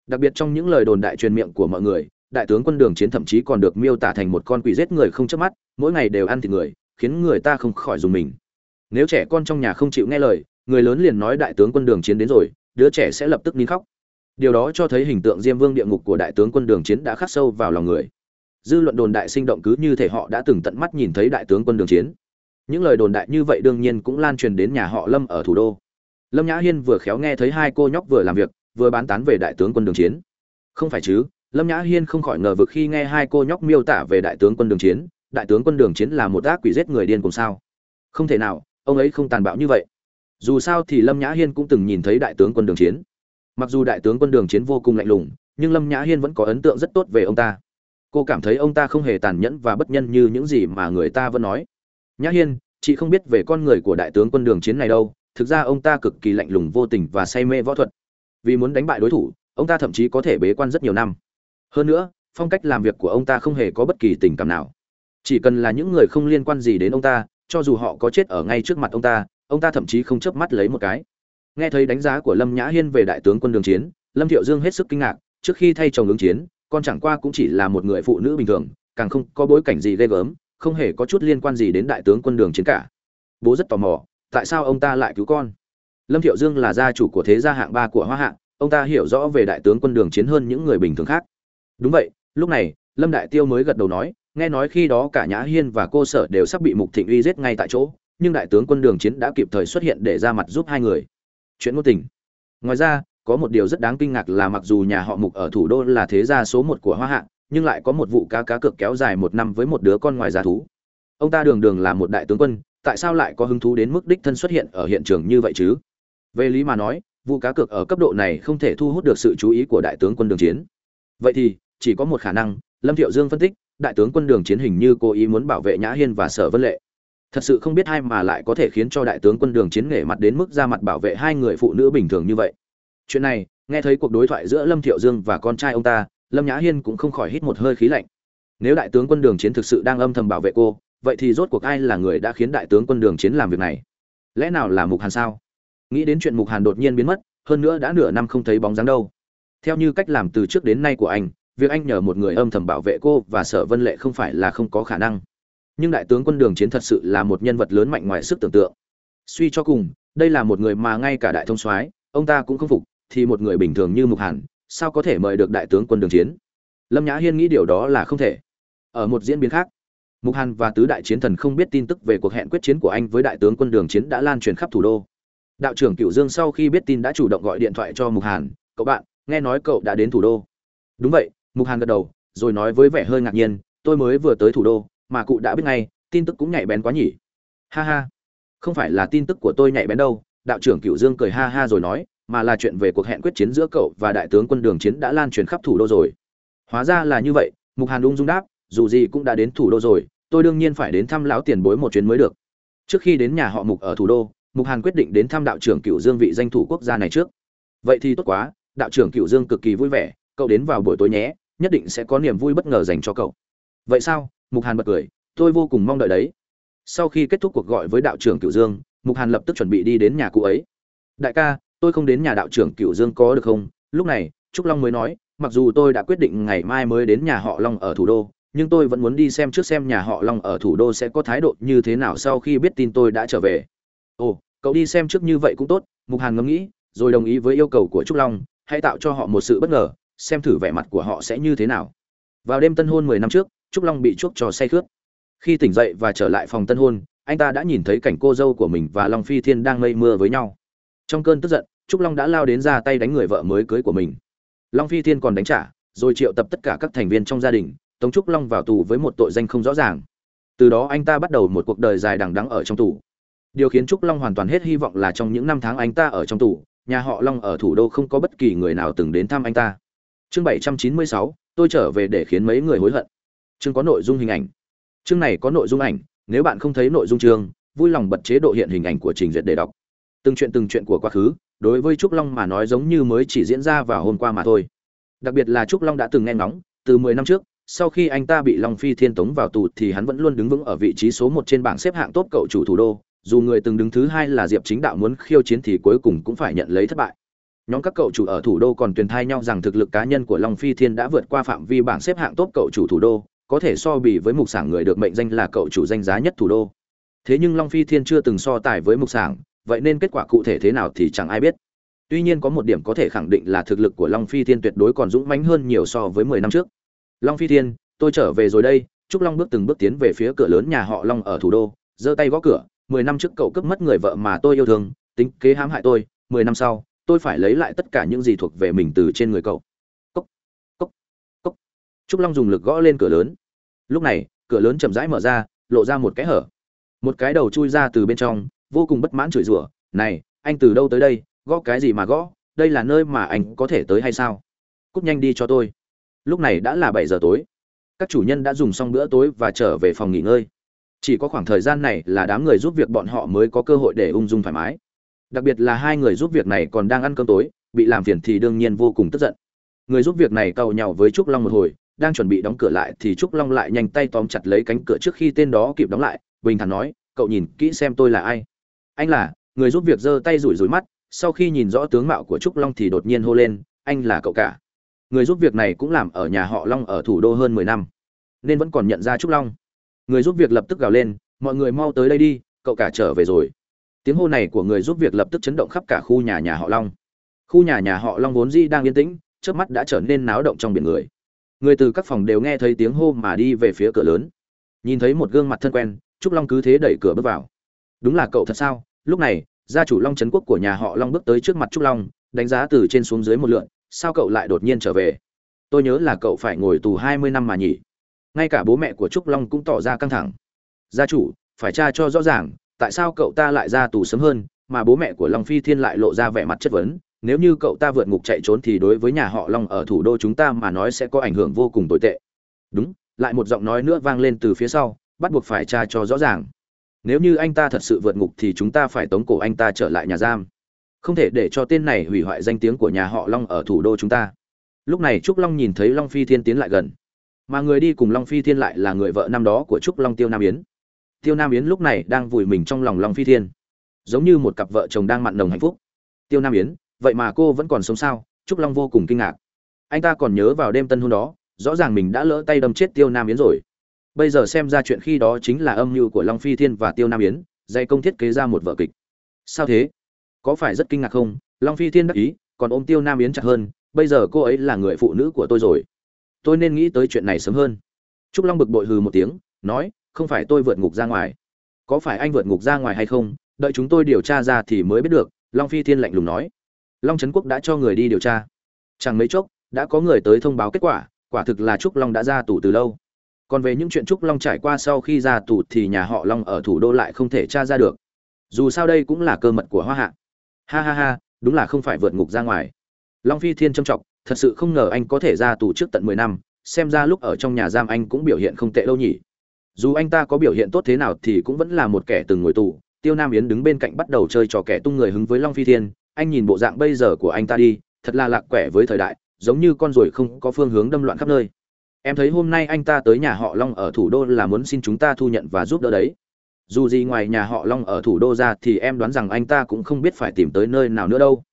Đặc biệt trong những lời đồn đại truyền miệng của mọi người, đại tướng quân đường chiến thậm chí còn được miêu tả thành một con quỷ giết người không chớp mắt, mỗi ngày đều ăn thịt người, khiến người ta không khỏi dùng mình. Nếu trẻ con trong nhà không chịu nghe lời, người lớn liền nói đại tướng quân đường chiến đến rồi, đứa trẻ sẽ lập tức nín khóc. Điều đó cho thấy hình tượng diêm vương địa ngục của đại tướng quân đường chiến đã khắc sâu vào lòng người dư luận đồn đại sinh động cứ như thể họ đã từng tận mắt nhìn thấy đại tướng quân đường chiến. Những lời đồn đại như vậy đương nhiên cũng lan truyền đến nhà họ lâm ở thủ đô. Lâm nhã hiên vừa khéo nghe thấy hai cô nhóc vừa làm việc, vừa bán tán về đại tướng quân đường chiến. Không phải chứ, lâm nhã hiên không khỏi ngờ vực khi nghe hai cô nhóc miêu tả về đại tướng quân đường chiến, đại tướng quân đường chiến là một ác quỷ giết người điên cùng sao? Không thể nào, ông ấy không tàn bạo như vậy. Dù sao thì lâm nhã hiên cũng từng nhìn thấy đại tướng quân đường chiến. Mặc dù đại tướng quân đường chiến vô cùng lạnh lùng, nhưng lâm nhã hiên vẫn có ấn tượng rất tốt về ông ta cô cảm thấy ông ta không hề tàn nhẫn và bất nhân như những gì mà người ta vẫn nói. Nhã hiên, chị không biết về con người của đại tướng quân đường chiến này đâu, thực ra ông ta cực kỳ lạnh lùng vô tình và say mê võ thuật. Vì muốn đánh bại đối thủ, ông ta thậm chí có thể bế quan rất nhiều năm. Hơn nữa, phong cách làm việc của ông ta không hề có bất kỳ tình cảm nào. Chỉ cần là những người không liên quan gì đến ông ta, cho dù họ có chết ở ngay trước mặt ông ta ông ta thậm chí không chớp mắt lấy một cái. Nghe thấy đánh giá của lâm nhã hiên về đại tướng quân đường chiến, lâm thiệu dương hết sức kinh ngạc, trước khi thay chồng ứng chiến con chẳng qua cũng chỉ là một người phụ nữ bình thường, càng không có bối cảnh gì ghê gớm, không hề có chút liên quan gì đến đại tướng quân đường chiến cả. Bố rất tò mò, tại sao ông ta lại cứu con? Lâm thiệu dương là gia chủ của thế gia hạng ba của hoa hạng ông ta hiểu rõ về đại tướng quân đường chiến hơn những người bình thường khác. Đúng vậy, lúc này, lâm đại tiêu mới gật đầu nói, nghe nói khi đó cả nhã hiên và cô sở đều sắp bị mục thịnh uy giết ngay tại chỗ, nhưng đại tướng quân đường chiến đã kịp thời xuất hiện để ra mặt giúp hai người. Chuyện ngôn tình. Ngoài ra có một điều rất đáng kinh ngạc là mặc dù nhà họ mục ở thủ đô là thế gia số một của hoa hạ, nhưng lại có một vụ cá cá cược kéo dài một năm với một đứa con ngoài giá thú. Ông ta đường đường là một đại tướng quân, tại sao lại có hứng thú đến mức đích thân xuất hiện ở hiện trường như vậy chứ? Về lý mà nói, vụ cá cược ở cấp độ này không thể thu hút được sự chú ý của đại tướng quân đường chiến. Vậy thì, chỉ có một khả năng, lâm thiệu dương phân tích, đại tướng quân đường chiến hình như cố ý muốn bảo vệ nhã hiên và sở vân lệ. Thật sự không biết hai mà lại có thể khiến cho đại tướng quân đường chiến nghề mặt đến mức ra mặt bảo vệ hai người phụ nữ bình thường như vậy chuyện này, nghe thấy cuộc đối thoại giữa lâm thiệu dương và con trai ông ta, lâm nhã hiên cũng không khỏi hít một hơi khí lạnh. Nếu đại tướng quân đường chiến thực sự đang âm thầm bảo vệ cô, vậy thì rốt cuộc ai là người đã khiến đại tướng quân đường chiến làm việc này? Lẽ nào là mục hàn sao? Nghĩ đến chuyện mục hàn đột nhiên biến mất, hơn nữa đã nửa năm không thấy bóng dáng đâu. Theo như cách làm từ trước đến nay của anh, việc anh nhờ một người âm thầm bảo vệ cô và sở vân lệ không phải là không có khả năng. Nhưng đại tướng quân đường chiến thật sự là một nhân vật lớn mạnh ngoài sức tưởng tượng. Suy cho cùng, đây là một người mà ngay cả đại thông soái, ông ta cũng không phục thì một người bình thường như mục hàn, sao có thể mời được đại tướng quân đường chiến? Lâm nhã hiên nghĩ điều đó là không thể. Ở một diễn biến khác, mục hàn và tứ đại chiến thần không biết tin tức về cuộc hẹn quyết chiến của anh với đại tướng quân đường chiến đã lan truyền khắp thủ đô. Đạo trưởng cựu dương sau khi biết tin đã chủ động gọi điện thoại cho mục hàn, cậu bạn, nghe nói cậu đã đến thủ đô. Đúng vậy, mục hàn gật đầu, rồi nói với vẻ hơi ngạc nhiên, tôi mới vừa tới thủ đô, mà cụ đã biết ngay, tin tức cũng nhạy bén quá nhỉ. Ha ha, không phải là tin tức của tôi nhạy bén đâu, đạo trưởng cựu dương cười ha ha rồi nói mà là chuyện về cuộc hẹn quyết chiến giữa cậu và đại tướng quân đường chiến đã lan truyền khắp thủ đô rồi. Hóa ra là như vậy, mục hàn ung dung đáp, dù gì cũng đã đến thủ đô rồi, tôi đương nhiên phải đến thăm lão tiền bối một chuyến mới được. Trước khi đến nhà họ mục ở thủ đô, mục hàn quyết định đến thăm đạo trưởng cựu dương vị danh thủ quốc gia này trước. Vậy thì tốt quá, đạo trưởng cựu dương cực kỳ vui vẻ, cậu đến vào buổi tối nhé, nhất định sẽ có niềm vui bất ngờ dành cho cậu. Vậy sao? Mục hàn bật cười, tôi vô cùng mong đợi đấy. Sau khi kết thúc cuộc gọi với đạo trưởng cựu dương, mục hàn lập tức chuẩn bị đi đến nhà cụ ấy. Đại ca tôi không đến nhà đạo trưởng cựu dương có được không? Lúc này, trúc long mới nói, mặc dù tôi đã quyết định ngày mai mới đến nhà họ long ở thủ đô, nhưng tôi vẫn muốn đi xem trước xem nhà họ long ở thủ đô sẽ có thái độ như thế nào sau khi biết tin tôi đã trở về. Ồ, cậu đi xem trước như vậy cũng tốt, mục hàn ngẫm nghĩ, rồi đồng ý với yêu cầu của trúc long, hãy tạo cho họ một sự bất ngờ, xem thử vẻ mặt của họ sẽ như thế nào. Vào đêm tân hôn mười năm trước, trúc long bị chuốc cho say khướt. Khi tỉnh dậy và trở lại phòng tân hôn, anh ta đã nhìn thấy cảnh cô dâu của mình và long phi thiên đang mây mưa với nhau. Trong cơn tức giận trúc long đã lao đến ra tay đánh người vợ mới cưới của mình. Long phi thiên còn đánh trả, rồi triệu tập tất cả các thành viên trong gia đình, tống trúc long vào tù với một tội danh không rõ ràng. Từ đó anh ta bắt đầu một cuộc đời dài đằng đắng ở trong tù. Điều khiến trúc long hoàn toàn hết hy vọng là trong những năm tháng anh ta ở trong tù, nhà họ long ở thủ đô không có bất kỳ người nào từng đến thăm anh ta. Chương bảy trăm chín mươi sáu, tôi trở về để khiến mấy người hối hận. Chương có nội dung hình ảnh. Chương này có nội dung ảnh, nếu bạn không thấy nội dung chương, vui lòng bật chế độ hiện hình ảnh của trình duyệt để đọc. Từng chuyện từng chuyện của quá khứ đối với trúc long mà nói giống như mới chỉ diễn ra vào hôm qua mà thôi. Đặc biệt là trúc long đã từng nghe ngóng, từ mười năm trước, sau khi anh ta bị long phi thiên tống vào tù thì hắn vẫn luôn đứng vững ở vị trí số một trên bảng xếp hạng tốt cậu chủ thủ đô, dù người từng đứng thứ hai là diệp chính đạo muốn khiêu chiến thì cuối cùng cũng phải nhận lấy thất bại. Nhóm các cậu chủ ở thủ đô còn tuyên thai nhau rằng thực lực cá nhân của long phi thiên đã vượt qua phạm vi bảng xếp hạng tốt cậu chủ thủ đô, có thể so bì với mục sảng người được mệnh danh là cậu chủ danh giá nhất thủ đô. Thế nhưng long phi thiên chưa từng so tài với mục sảng vậy nên kết quả cụ thể thế nào thì chẳng ai biết. Tuy nhiên có một điểm có thể khẳng định là thực lực của long phi thiên tuyệt đối còn dũng mãnh hơn nhiều so với mười năm trước. Long phi thiên, tôi trở về rồi đây, trúc long bước từng bước tiến về phía cửa lớn nhà họ long ở thủ đô, giơ tay gõ cửa, mười năm trước cậu cướp mất người vợ mà tôi yêu thương, tính kế hãm hại tôi, mười năm sau, tôi phải lấy lại tất cả những gì thuộc về mình từ trên người cậu. Cốc cốc cốc. Trúc long dùng lực gõ lên cửa lớn. Lúc này, cửa lớn chậm rãi mở ra, lộ ra một cái hở. Một cái đầu chui ra từ bên trong vô cùng bất mãn chửi rủa, này, anh từ đâu tới đây? Gõ cái gì mà gõ? Đây là nơi mà anh có thể tới hay sao? Cúp nhanh đi cho tôi. Lúc này đã là bảy giờ tối. Các chủ nhân đã dùng xong bữa tối và trở về phòng nghỉ ngơi. Chỉ có khoảng thời gian này là đám người giúp việc bọn họ mới có cơ hội để ung dung thoải mái. Đặc biệt là hai người giúp việc này còn đang ăn cơm tối, bị làm phiền thì đương nhiên vô cùng tức giận. Người giúp việc này cầu nhau với trúc long một hồi, đang chuẩn bị đóng cửa lại thì trúc long lại nhanh tay tóm chặt lấy cánh cửa trước khi tên đó kịp đóng lại, bình thản nói, cậu nhìn kỹ xem tôi là ai anh là người giúp việc giơ tay rủi rủi mắt, sau khi nhìn rõ tướng mạo của trúc long thì đột nhiên hô lên, anh là cậu cả. Người giúp việc này cũng làm ở nhà họ long ở thủ đô hơn mười năm, nên vẫn còn nhận ra trúc long. Người giúp việc lập tức gào lên, mọi người mau tới đây đi, cậu cả trở về rồi. Tiếng hô này của người giúp việc lập tức chấn động khắp cả khu nhà nhà họ long. Khu nhà nhà họ long vốn di đang yên tĩnh trước mắt đã trở nên náo động trong biển người. Người từ các phòng đều nghe thấy tiếng hô mà đi về phía cửa lớn. Nhìn thấy một gương mặt thân quen, trúc long cứ thế đẩy cửa bước vào đúng là cậu thật sao? Lúc này, gia chủ long trấn quốc của nhà họ long bước tới trước mặt trúc long, đánh giá từ trên xuống dưới một lượn, sao cậu lại đột nhiên trở về? Tôi nhớ là cậu phải ngồi tù hai mươi năm mà nhỉ. Ngay cả bố mẹ của trúc long cũng tỏ ra căng thẳng. Gia chủ, phải tra cho rõ ràng, tại sao cậu ta lại ra tù sớm hơn, mà bố mẹ của long phi thiên lại lộ ra vẻ mặt chất vấn. Nếu như cậu ta vượt ngục chạy trốn thì đối với nhà họ long ở thủ đô chúng ta mà nói sẽ có ảnh hưởng vô cùng tồi tệ. Đúng, lại một giọng nói nữa vang lên từ phía sau, bắt buộc phải tra cho rõ ràng nếu như anh ta thật sự vượt ngục thì chúng ta phải tống cổ anh ta trở lại nhà giam. Không thể để cho tên này hủy hoại danh tiếng của nhà họ long ở thủ đô chúng ta. Lúc này trúc long nhìn thấy long phi thiên tiến lại gần. Mà người đi cùng long phi thiên lại là người vợ năm đó của trúc long tiêu nam yến. Tiêu nam yến lúc này đang vùi mình trong lòng long phi thiên. Giống như một cặp vợ chồng đang mặn nồng hạnh phúc. Tiêu nam yến, vậy mà cô vẫn còn sống sao? Trúc long vô cùng kinh ngạc. Anh ta còn nhớ vào đêm tân hôn đó, rõ ràng mình đã lỡ tay đâm chết tiêu nam yến rồi bây giờ xem ra chuyện khi đó chính là âm mưu của long phi thiên và tiêu nam yến, dạy công thiết kế ra một vở kịch. Sao thế? Có phải rất kinh ngạc không? Long phi thiên đắc ý, còn ôm tiêu nam yến chặt hơn, bây giờ cô ấy là người phụ nữ của tôi rồi. Tôi nên nghĩ tới chuyện này sớm hơn. Trúc long bực bội hừ một tiếng, nói, không phải tôi vượt ngục ra ngoài. Có phải anh vượt ngục ra ngoài hay không? Đợi chúng tôi điều tra ra thì mới biết được, long phi thiên lạnh lùng nói. Long trấn quốc đã cho người đi điều tra. Chẳng mấy chốc, đã có người tới thông báo kết quả quả thực là trúc long đã ra tù từ lâu còn về những chuyện trúc long trải qua sau khi ra tù thì nhà họ long ở thủ đô lại không thể tra ra được. Dù sao đây cũng là cơ mật của hoa hạ. Ha ha ha, đúng là không phải vượt ngục ra ngoài. Long phi thiên trâm trọng, thật sự không ngờ anh có thể ra tù trước tận mười năm, xem ra lúc ở trong nhà giam anh cũng biểu hiện không tệ đâu nhỉ. Dù anh ta có biểu hiện tốt thế nào thì cũng vẫn là một kẻ từng ngồi tù. Tiêu nam yến đứng bên cạnh bắt đầu chơi trò kẻ tung người hứng với long phi thiên. Anh nhìn bộ dạng bây giờ của anh ta đi, thật là lạc quẻ với thời đại, giống như con ruồi không có phương hướng đâm loạn khắp nơi em thấy hôm nay anh ta tới nhà họ long ở thủ đô là muốn xin chúng ta thu nhận và giúp đỡ đấy. Dù gì ngoài nhà họ long ở thủ đô ra thì em đoán rằng anh ta cũng không biết phải tìm tới nơi nào nữa đâu.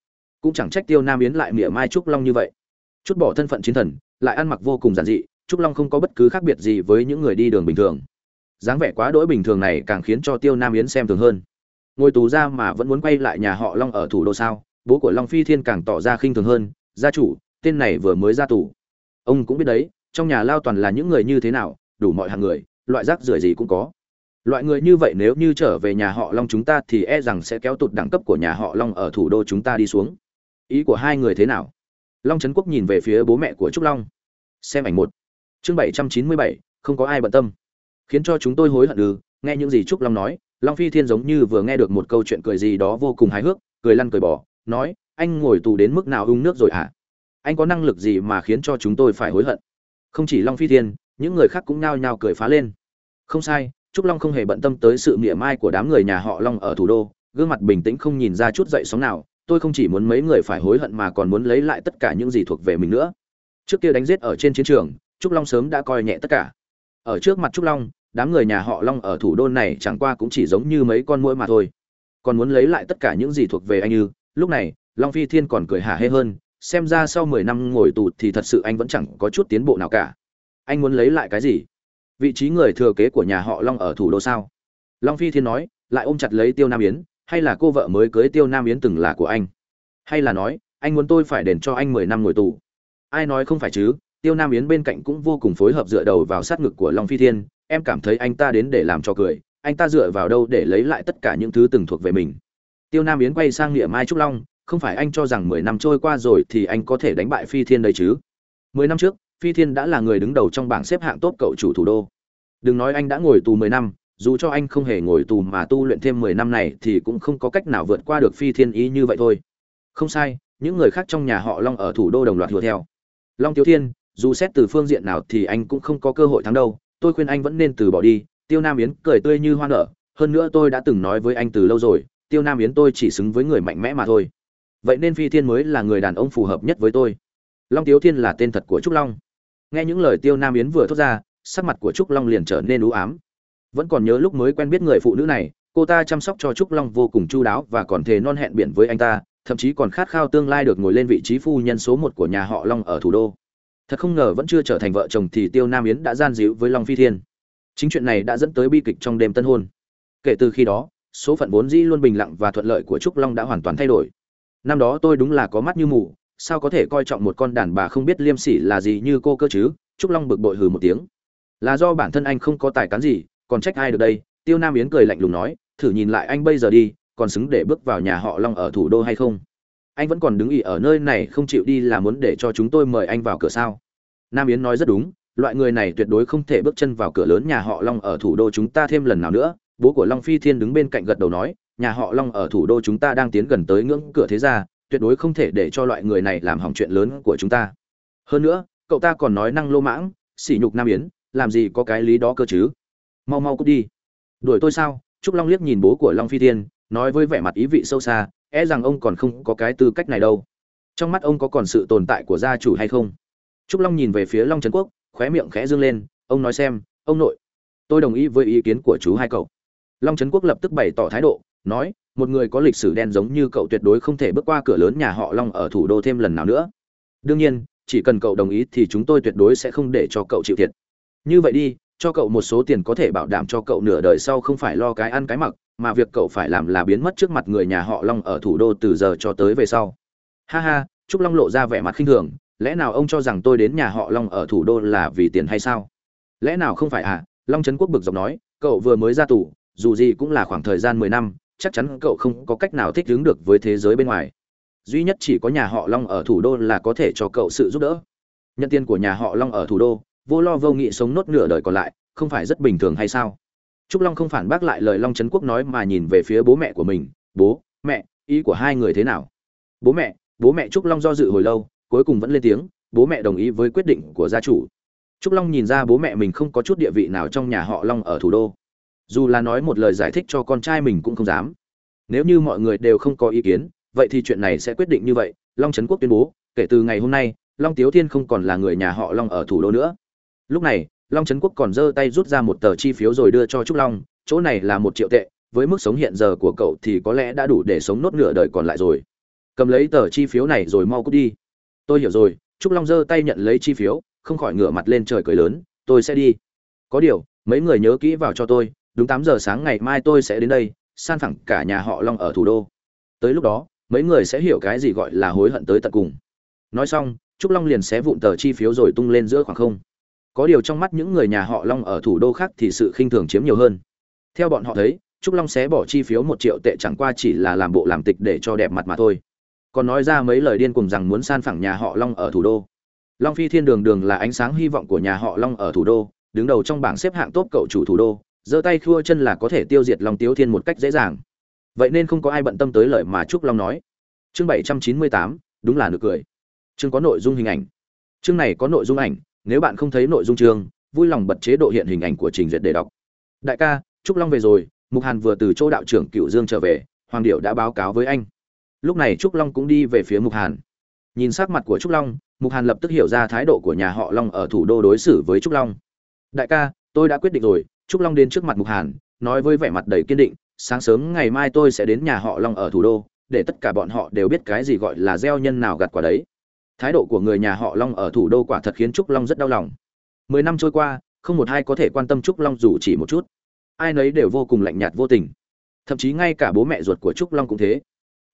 Cũng chẳng trách tiêu nam yến lại mỉa mai trúc long như vậy. Chút bỏ thân phận chiến thần, lại ăn mặc vô cùng giản dị trúc long không có bất cứ khác biệt gì với những người đi đường bình thường. Dáng vẻ quá đỗi bình thường này càng khiến cho tiêu nam yến xem thường hơn. Ngồi tù ra mà vẫn muốn quay lại nhà họ long ở thủ đô sao? Bố của long phi thiên càng tỏ ra khinh thường hơn. Gia chủ, tên này vừa mới ra tù. Ông cũng biết đấy trong nhà lao toàn là những người như thế nào, đủ mọi hàng người, loại rác rưởi gì cũng có. Loại người như vậy nếu như trở về nhà họ long chúng ta thì e rằng sẽ kéo tụt đẳng cấp của nhà họ long ở thủ đô chúng ta đi xuống. Ý của hai người thế nào? Long trấn quốc nhìn về phía bố mẹ của trúc long. Xem ảnh một. Chương bảy trăm chín mươi bảy, không có ai bận tâm. Khiến cho chúng tôi hối hận ư, nghe những gì trúc long nói, long phi thiên giống như vừa nghe được một câu chuyện cười gì đó vô cùng hài hước, cười lăn cười bỏ nói, anh ngồi tù đến mức nào ung nước rồi hả? À? anh có năng lực gì mà khiến cho chúng tôi phải hối hận? Không chỉ long phi thiên, những người khác cũng nao nhao cười phá lên. Không sai, trúc long không hề bận tâm tới sự mỉa mai của đám người nhà họ long ở thủ đô, gương mặt bình tĩnh không nhìn ra chút dậy sóng nào, tôi không chỉ muốn mấy người phải hối hận mà còn muốn lấy lại tất cả những gì thuộc về mình nữa. Trước kia đánh giết ở trên chiến trường, trúc long sớm đã coi nhẹ tất cả. Ở trước mặt trúc long, đám người nhà họ long ở thủ đô này chẳng qua cũng chỉ giống như mấy con mũi mà thôi. Còn muốn lấy lại tất cả những gì thuộc về anh như lúc này, long phi thiên còn cười hả hê hơn xem ra sau mười năm ngồi tù thì thật sự anh vẫn chẳng có chút tiến bộ nào cả. Anh muốn lấy lại cái gì? Vị trí người thừa kế của nhà họ long ở thủ đô sao? Long phi thiên nói, lại ôm chặt lấy tiêu nam yến, hay là cô vợ mới cưới tiêu nam yến từng là của anh? Hay là nói, anh muốn tôi phải đền cho anh mười năm ngồi tù? Ai nói không phải chứ, tiêu nam yến bên cạnh cũng vô cùng phối hợp dựa đầu vào sát ngực của long phi thiên, em cảm thấy anh ta đến để làm cho cười, anh ta dựa vào đâu để lấy lại tất cả những thứ từng thuộc về mình? Tiêu nam yến quay sang nghĩa mai trúc long không phải anh cho rằng mười năm trôi qua rồi thì anh có thể đánh bại phi thiên đây chứ? Mười năm trước, phi thiên đã là người đứng đầu trong bảng xếp hạng tốt cậu chủ thủ đô. Đừng nói anh đã ngồi tù mười năm, dù cho anh không hề ngồi tù mà tu luyện thêm mười năm này thì cũng không có cách nào vượt qua được phi thiên ý như vậy thôi. Không sai, những người khác trong nhà họ long ở thủ đô đồng loạt hùa theo. Long tiếu thiên, dù xét từ phương diện nào thì anh cũng không có cơ hội thắng đâu. Tôi khuyên anh vẫn nên từ bỏ đi. Tiêu nam yến cười tươi như hoa nở. Hơn nữa tôi đã từng nói với anh từ lâu rồi, tiêu nam yến tôi chỉ xứng với người mạnh mẽ mà thôi vậy nên phi thiên mới là người đàn ông phù hợp nhất với tôi. Long tiếu thiên là tên thật của trúc long. Nghe những lời tiêu nam yến vừa thốt ra, sắc mặt của trúc long liền trở nên u ám. Vẫn còn nhớ lúc mới quen biết người phụ nữ này, cô ta chăm sóc cho trúc long vô cùng chu đáo và còn thề non hẹn biển với anh ta, thậm chí còn khát khao tương lai được ngồi lên vị trí phu nhân số một của nhà họ long ở thủ đô. Thật không ngờ vẫn chưa trở thành vợ chồng thì tiêu nam yến đã gian díu với long phi thiên. Chính chuyện này đã dẫn tới bi kịch trong đêm tân hôn. Kể từ khi đó, số phận vốn dĩ luôn bình lặng và thuận lợi của trúc long đã hoàn toàn thay đổi năm đó tôi đúng là có mắt như mù, sao có thể coi trọng một con đàn bà không biết liêm sỉ là gì như cô cơ chứ? Trúc long bực bội hừ một tiếng. Là do bản thân anh không có tài cán gì, còn trách ai được đây? Tiêu nam yến cười lạnh lùng nói, thử nhìn lại anh bây giờ đi, còn xứng để bước vào nhà họ long ở thủ đô hay không? Anh vẫn còn đứng ỉ ở nơi này không chịu đi là muốn để cho chúng tôi mời anh vào cửa sao? Nam yến nói rất đúng, loại người này tuyệt đối không thể bước chân vào cửa lớn nhà họ long ở thủ đô chúng ta thêm lần nào nữa. Bố của long phi thiên đứng bên cạnh gật đầu nói nhà họ long ở thủ đô chúng ta đang tiến gần tới ngưỡng cửa thế gia, tuyệt đối không thể để cho loại người này làm hỏng chuyện lớn của chúng ta. Hơn nữa, cậu ta còn nói năng lô mãng, sỉ nhục nam yến, làm gì có cái lý đó cơ chứ? Mau mau cút đi. Đuổi tôi sao? Trúc long liếc nhìn bố của long phi thiên, nói với vẻ mặt ý vị sâu xa e rằng ông còn không có cái tư cách này đâu. Trong mắt ông có còn sự tồn tại của gia chủ hay không? Trúc long nhìn về phía long trấn quốc, khóe miệng khẽ dương lên, ông nói xem, ông nội, tôi đồng ý với ý kiến của chú hai cậu. Long trấn quốc lập tức bày tỏ thái độ nói, một người có lịch sử đen giống như cậu tuyệt đối không thể bước qua cửa lớn nhà họ long ở thủ đô thêm lần nào nữa. Đương nhiên, chỉ cần cậu đồng ý thì chúng tôi tuyệt đối sẽ không để cho cậu chịu thiệt. Như vậy đi, cho cậu một số tiền có thể bảo đảm cho cậu nửa đời sau không phải lo cái ăn cái mặc, mà việc cậu phải làm là biến mất trước mặt người nhà họ long ở thủ đô từ giờ cho tới về sau. Ha ha, trúc long lộ ra vẻ mặt khinh thường, lẽ nào ông cho rằng tôi đến nhà họ long ở thủ đô là vì tiền hay sao? Lẽ nào không phải à? Long trấn quốc bực dọc nói, cậu vừa mới ra tù, dù gì cũng là khoảng thời gian mười năm chắc chắn cậu không có cách nào thích ứng được với thế giới bên ngoài. Duy nhất chỉ có nhà họ long ở thủ đô là có thể cho cậu sự giúp đỡ. Nhận tiền của nhà họ long ở thủ đô, vô lo vô nghị sống nốt nửa đời còn lại, không phải rất bình thường hay sao? Trúc long không phản bác lại lời long trấn quốc nói mà nhìn về phía bố mẹ của mình. Bố, mẹ, ý của hai người thế nào? Bố mẹ bố mẹ trúc long do dự hồi lâu, cuối cùng vẫn lên tiếng, bố mẹ đồng ý với quyết định của gia chủ. Trúc long nhìn ra bố mẹ mình không có chút địa vị nào trong nhà họ long ở thủ đô dù là nói một lời giải thích cho con trai mình cũng không dám. Nếu như mọi người đều không có ý kiến, vậy thì chuyện này sẽ quyết định như vậy, long trấn quốc tuyên bố, kể từ ngày hôm nay, long tiếu thiên không còn là người nhà họ long ở thủ đô nữa. Lúc này, long trấn quốc còn giơ tay rút ra một tờ chi phiếu rồi đưa cho trúc long, chỗ này là một triệu tệ, với mức sống hiện giờ của cậu thì có lẽ đã đủ để sống nốt nửa đời còn lại rồi. Cầm lấy tờ chi phiếu này rồi mau cút đi. Tôi hiểu rồi, trúc long giơ tay nhận lấy chi phiếu, không khỏi ngửa mặt lên trời cười lớn, tôi sẽ đi. Có điều, mấy người nhớ kỹ vào cho tôi đúng tám giờ sáng ngày mai tôi sẽ đến đây, san phẳng cả nhà họ long ở thủ đô. Tới lúc đó, mấy người sẽ hiểu cái gì gọi là hối hận tới tận cùng. Nói xong, trúc long liền xé vụn tờ chi phiếu rồi tung lên giữa khoảng không. Có điều trong mắt những người nhà họ long ở thủ đô khác thì sự khinh thường chiếm nhiều hơn. Theo bọn họ thấy, trúc long xé bỏ chi phiếu một triệu tệ chẳng qua chỉ là làm bộ làm tịch để cho đẹp mặt mà thôi. Còn nói ra mấy lời điên cùng rằng muốn san phẳng nhà họ long ở thủ đô. Long phi thiên đường đường là ánh sáng hy vọng của nhà họ long ở thủ đô, đứng đầu trong bảng xếp hạng tốt cậu chủ thủ đô giơ tay khua chân là có thể tiêu diệt long tiếu thiên một cách dễ dàng. Vậy nên không có ai bận tâm tới lời mà trúc long nói. Chương bảy trăm chín mươi tám, đúng là nực cười. Chương có nội dung hình ảnh. Chương này có nội dung ảnh, nếu bạn không thấy nội dung chương, vui lòng bật chế độ hiện hình ảnh của trình duyệt để đọc. Đại ca, trúc long về rồi, mục hàn vừa từ chỗ đạo trưởng cựu dương trở về, hoàng điệu đã báo cáo với anh. Lúc này trúc long cũng đi về phía mục hàn. Nhìn sắc mặt của trúc long, mục hàn lập tức hiểu ra thái độ của nhà họ long ở thủ đô đối xử với trúc long. Đại ca, tôi đã quyết định rồi trúc long đến trước mặt mục hàn, nói với vẻ mặt đầy kiên định, sáng sớm ngày mai tôi sẽ đến nhà họ long ở thủ đô, để tất cả bọn họ đều biết cái gì gọi là gieo nhân nào gặt quả đấy. Thái độ của người nhà họ long ở thủ đô quả thật khiến trúc long rất đau lòng. Mười năm trôi qua, không một ai có thể quan tâm trúc long dù chỉ một chút. Ai nấy đều vô cùng lạnh nhạt vô tình. Thậm chí ngay cả bố mẹ ruột của trúc long cũng thế.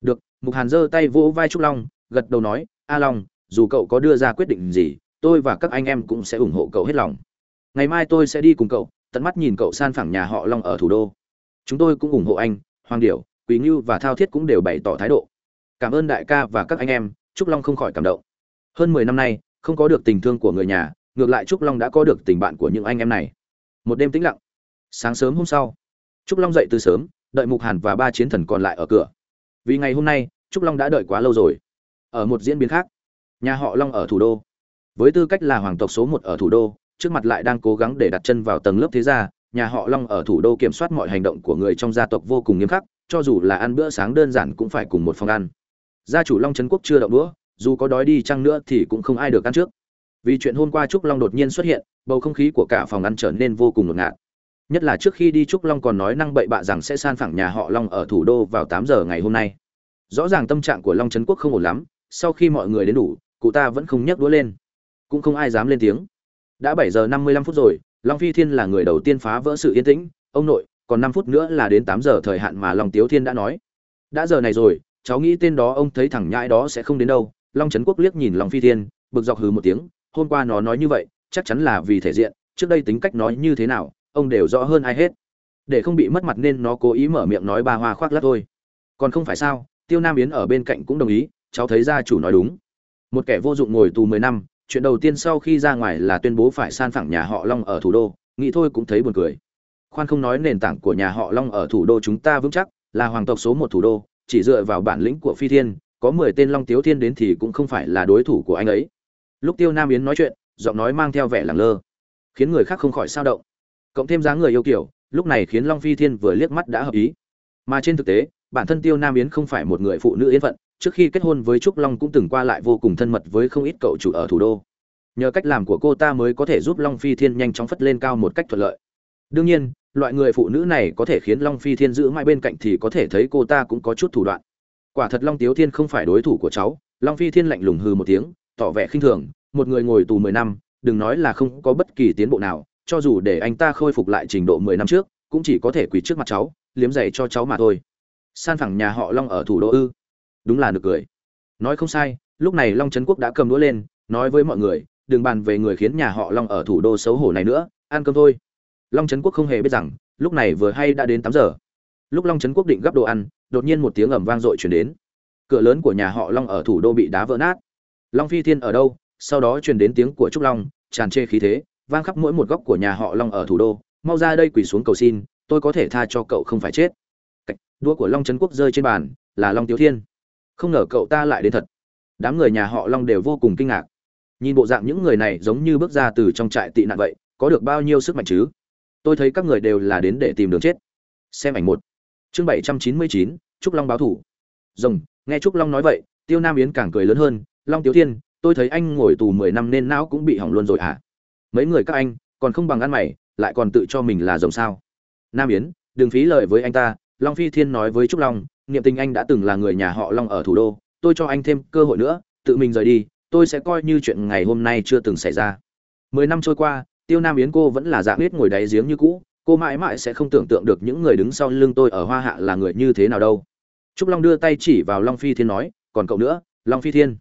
Được. Mục hàn giơ tay vỗ vai trúc long, gật đầu nói, a long, dù cậu có đưa ra quyết định gì, tôi và các anh em cũng sẽ ủng hộ cậu hết lòng. Ngày mai tôi sẽ đi cùng cậu tận mắt nhìn cậu san phẳng nhà họ long ở thủ đô. Chúng tôi cũng ủng hộ anh, hoàng điểu quý ngưu và thao thiết cũng đều bày tỏ thái độ. Cảm ơn đại ca và các anh em trúc long không khỏi cảm động. Hơn mười năm nay, không có được tình thương của người nhà, ngược lại trúc long đã có được tình bạn của những anh em này. Một đêm tĩnh lặng. Sáng sớm hôm sau trúc long dậy từ sớm, đợi mục hàn và ba chiến thần còn lại ở cửa. Vì ngày hôm nay trúc long đã đợi quá lâu rồi. Ở một diễn biến khác, nhà họ long ở thủ đô. Với tư cách là hoàng tộc số một ở thủ đô trước mặt lại đang cố gắng để đặt chân vào tầng lớp thế gia, nhà họ long ở thủ đô kiểm soát mọi hành động của người trong gia tộc vô cùng nghiêm khắc, cho dù là ăn bữa sáng đơn giản cũng phải cùng một phòng ăn. Gia chủ long trấn quốc chưa động đũa, dù có đói đi chăng nữa thì cũng không ai được ăn trước. Vì chuyện hôm qua trúc long đột nhiên xuất hiện, bầu không khí của cả phòng ăn trở nên vô cùng ngột ngạt. Nhất là trước khi đi trúc long còn nói năng bậy bạ rằng sẽ san phẳng nhà họ long ở thủ đô vào tám giờ ngày hôm nay. Rõ ràng tâm trạng của long trấn quốc không ổn lắm, sau khi mọi người đến đủ, cụ ta vẫn không nhấc đũa lên. Cũng không ai dám lên tiếng đã bảy giờ năm mươi lăm phút rồi, long phi thiên là người đầu tiên phá vỡ sự yên tĩnh. Ông nội, còn năm phút nữa là đến tám giờ thời hạn mà long tiếu thiên đã nói. Đã giờ này rồi, cháu nghĩ tên đó ông thấy thằng nhãi đó sẽ không đến đâu. Long trấn quốc liếc nhìn long phi thiên, bực dọc hừ một tiếng. Hôm qua nó nói như vậy, chắc chắn là vì thể diện. Trước đây tính cách nói như thế nào, ông đều rõ hơn ai hết. Để không bị mất mặt nên nó cố ý mở miệng nói ba hoa khoác lắc thôi. Còn không phải sao, tiêu nam yến ở bên cạnh cũng đồng ý, cháu thấy gia chủ nói đúng. Một kẻ vô dụng ngồi tù mười năm chuyện đầu tiên sau khi ra ngoài là tuyên bố phải san phẳng nhà họ long ở thủ đô, nghĩ thôi cũng thấy buồn cười. Khoan không nói nền tảng của nhà họ long ở thủ đô chúng ta vững chắc, là hoàng tộc số một thủ đô, chỉ dựa vào bản lĩnh của phi thiên, có mười tên long tiếu thiên đến thì cũng không phải là đối thủ của anh ấy. Lúc tiêu nam yến nói chuyện, giọng nói mang theo vẻ lẳng lơ, khiến người khác không khỏi sao động. Cộng thêm dáng người yêu kiểu, lúc này khiến long phi thiên vừa liếc mắt đã hợp ý. Mà trên thực tế, bản thân tiêu nam yến không phải một người phụ nữ yên phận trước khi kết hôn với trúc long cũng từng qua lại vô cùng thân mật với không ít cậu chủ ở thủ đô. Nhờ cách làm của cô ta mới có thể giúp long phi thiên nhanh chóng phất lên cao một cách thuận lợi. Đương nhiên, loại người phụ nữ này có thể khiến long phi thiên giữ mãi bên cạnh thì có thể thấy cô ta cũng có chút thủ đoạn. Quả thật long tiếu thiên không phải đối thủ của cháu. Long phi thiên lạnh lùng hư một tiếng, tỏ vẻ khinh thường, một người ngồi tù mười năm, đừng nói là không có bất kỳ tiến bộ nào, cho dù để anh ta khôi phục lại trình độ mười năm trước, cũng chỉ có thể quỳ trước mặt cháu, liếm giày cho cháu mà thôi. San phẳng nhà họ long ở thủ đô ư? Đúng là nực cười. Nói không sai lúc này long trấn quốc đã cầm đũa lên nói với mọi người đừng bàn về người khiến nhà họ long ở thủ đô xấu hổ này nữa ăn cơm thôi. Long trấn quốc không hề biết rằng lúc này vừa hay đã đến tám giờ. Lúc long trấn quốc định gấp đồ ăn đột nhiên một tiếng ầm vang dội chuyển đến. Cửa lớn của nhà họ long ở thủ đô bị đá vỡ nát. Long phi thiên ở đâu? Sau đó truyền đến tiếng của trúc long tràn trê khí thế vang khắp mỗi một góc của nhà họ long ở thủ đô. Mau ra đây quỳ xuống cầu xin tôi có thể tha cho cậu không phải chết. Cạch, đũa của long trấn quốc rơi trên bàn là long tiếu thiên không ngờ cậu ta lại đến thật. Đám người nhà họ long đều vô cùng kinh ngạc. Nhìn bộ dạng những người này giống như bước ra từ trong trại tị nạn vậy, có được bao nhiêu sức mạnh chứ? Tôi thấy các người đều là đến để tìm đường chết. Xem ảnh một. Chương bảy trăm chín mươi chín, trúc long báo thủ. Rồng, nghe trúc long nói vậy, tiêu nam yến càng cười lớn hơn. Long tiếu thiên, tôi thấy anh ngồi tù mười năm nên não cũng bị hỏng luôn rồi à mấy người các anh, còn không bằng ăn mày, lại còn tự cho mình là rồng sao? Nam yến, đừng phí lời với anh ta. Long phi thiên nói với trúc long niệm tình anh đã từng là người nhà họ long ở thủ đô, tôi cho anh thêm cơ hội nữa, tự mình rời đi, tôi sẽ coi như chuyện ngày hôm nay chưa từng xảy ra. Mười năm trôi qua, tiêu nam yến cô vẫn là dạng biết ngồi đáy giếng như cũ, cô mãi mãi sẽ không tưởng tượng được những người đứng sau lưng tôi ở hoa hạ là người như thế nào đâu. Trúc long đưa tay chỉ vào long phi thiên nói, còn cậu nữa, long phi thiên,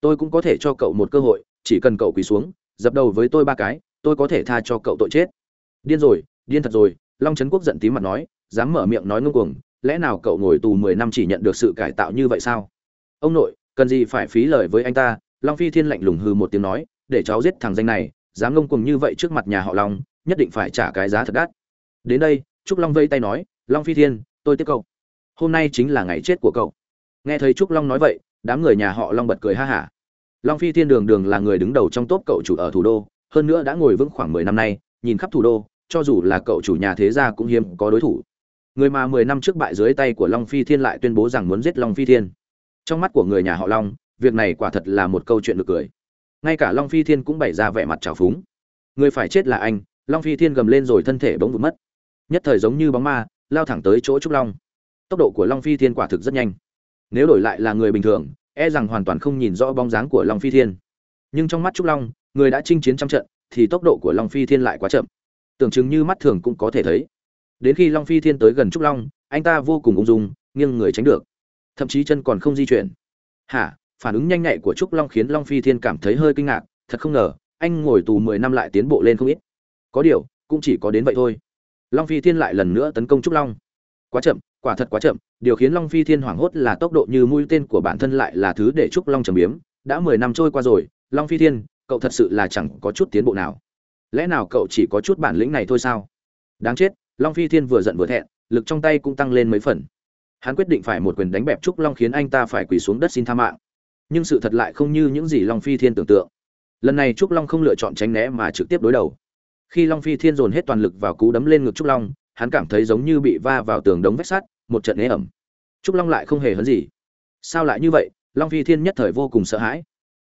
tôi cũng có thể cho cậu một cơ hội, chỉ cần cậu quỳ xuống, dập đầu với tôi ba cái, tôi có thể tha cho cậu tội chết. Điên rồi, điên thật rồi, long trấn quốc giận tím mặt nói, dám mở miệng nói ngông cuồng lẽ nào cậu ngồi tù mười năm chỉ nhận được sự cải tạo như vậy sao? Ông nội, cần gì phải phí lời với anh ta? Long phi thiên lạnh lùng hừ một tiếng nói, để cháu giết thằng danh này, dám ngông cuồng như vậy trước mặt nhà họ long, nhất định phải trả cái giá thật đắt. Đến đây, trúc long vây tay nói, long phi thiên, tôi tiếp cậu. Hôm nay chính là ngày chết của cậu. Nghe thấy trúc long nói vậy, đám người nhà họ long bật cười ha hả. Long phi thiên đường đường là người đứng đầu trong tốp cậu chủ ở thủ đô, hơn nữa đã ngồi vững khoảng mười năm nay, nhìn khắp thủ đô, cho dù là cậu chủ nhà thế gia cũng hiếm có đối thủ người mà mười năm trước bại dưới tay của long phi thiên lại tuyên bố rằng muốn giết long phi thiên. Trong mắt của người nhà họ long, việc này quả thật là một câu chuyện được cười. Ngay cả long phi thiên cũng bày ra vẻ mặt trào phúng. Người phải chết là anh, long phi thiên gầm lên rồi thân thể bỗng vụt mất. Nhất thời giống như bóng ma, lao thẳng tới chỗ trúc long. Tốc độ của long phi thiên quả thực rất nhanh. Nếu đổi lại là người bình thường e rằng hoàn toàn không nhìn rõ bóng dáng của long phi thiên. Nhưng trong mắt trúc long, người đã chinh chiến trăm trận, thì tốc độ của long phi thiên lại quá chậm. Tưởng chừng như mắt thường cũng có thể thấy đến khi long phi thiên tới gần trúc long, anh ta vô cùng ung dung, nghiêng người tránh được. Thậm chí chân còn không di chuyển. Hả? Phản ứng nhanh nhạy của trúc long khiến long phi thiên cảm thấy hơi kinh ngạc. Thật không ngờ, anh ngồi tù mười năm lại tiến bộ lên không ít. Có điều, cũng chỉ có đến vậy thôi. Long phi thiên lại lần nữa tấn công trúc long. Quá chậm, quả thật quá chậm. Điều khiến long phi thiên hoảng hốt là tốc độ như mũi tên của bản thân lại là thứ để trúc long trầm biếm. Đã mười năm trôi qua rồi, long phi thiên, cậu thật sự là chẳng có chút tiến bộ nào. Lẽ nào cậu chỉ có chút bản lĩnh này thôi sao? Đáng chết long phi thiên vừa giận vừa thẹn, lực trong tay cũng tăng lên mấy phần. Hắn quyết định phải một quyền đánh bẹp trúc long khiến anh ta phải quỳ xuống đất xin tha mạng. Nhưng sự thật lại không như những gì long phi thiên tưởng tượng. Lần này trúc long không lựa chọn tránh né mà trực tiếp đối đầu. Khi long phi thiên dồn hết toàn lực vào cú đấm lên ngực trúc long, hắn cảm thấy giống như bị va vào tường đống vách sắt, một trận ế ẩm. Trúc long lại không hề hấn gì. Sao lại như vậy? Long phi thiên nhất thời vô cùng sợ hãi.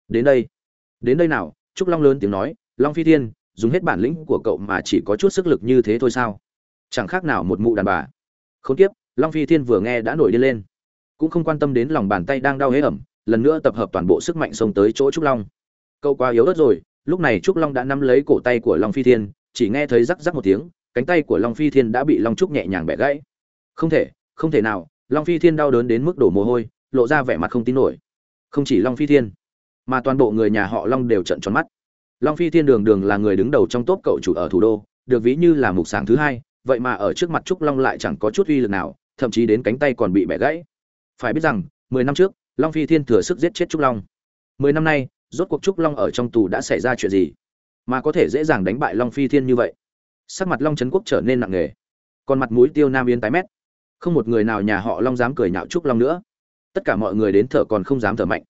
Đến đây. Đến đây nào? Trúc long lớn tiếng nói. Long phi thiên, dùng hết bản lĩnh của cậu mà chỉ có chút sức lực như thế thôi sao? Chẳng khác nào một mụ đàn bà. Không tiếp long phi thiên vừa nghe đã nổi điên lên. Cũng không quan tâm đến lòng bàn tay đang đau hế ẩm, lần nữa tập hợp toàn bộ sức mạnh xông tới chỗ trúc long. Cậu quá yếu ớt rồi, lúc này trúc long đã nắm lấy cổ tay của long phi thiên, chỉ nghe thấy rắc rắc một tiếng, cánh tay của long phi thiên đã bị long trúc nhẹ nhàng bẻ gãy. Không thể không thể nào, long phi thiên đau đớn đến mức đổ mồ hôi, lộ ra vẻ mặt không tin nổi. Không chỉ long phi thiên, mà toàn bộ người nhà họ long đều trận tròn mắt. Long phi thiên đường đường là người đứng đầu trong tốp cậu chủ ở thủ đô, được ví như là mục sáng thứ hai vậy mà ở trước mặt trúc long lại chẳng có chút uy lực nào, thậm chí đến cánh tay còn bị bẻ gãy. Phải biết rằng, mười năm trước, long phi thiên thừa sức giết chết trúc long. Mười năm nay, rốt cuộc trúc long ở trong tù đã xảy ra chuyện gì? Mà có thể dễ dàng đánh bại long phi thiên như vậy? Sắc mặt long trấn quốc trở nên nặng nề. Còn mặt mũi tiêu nam yên tái mét. Không một người nào nhà họ long dám cười nhạo trúc long nữa. Tất cả mọi người đến thở còn không dám thở mạnh.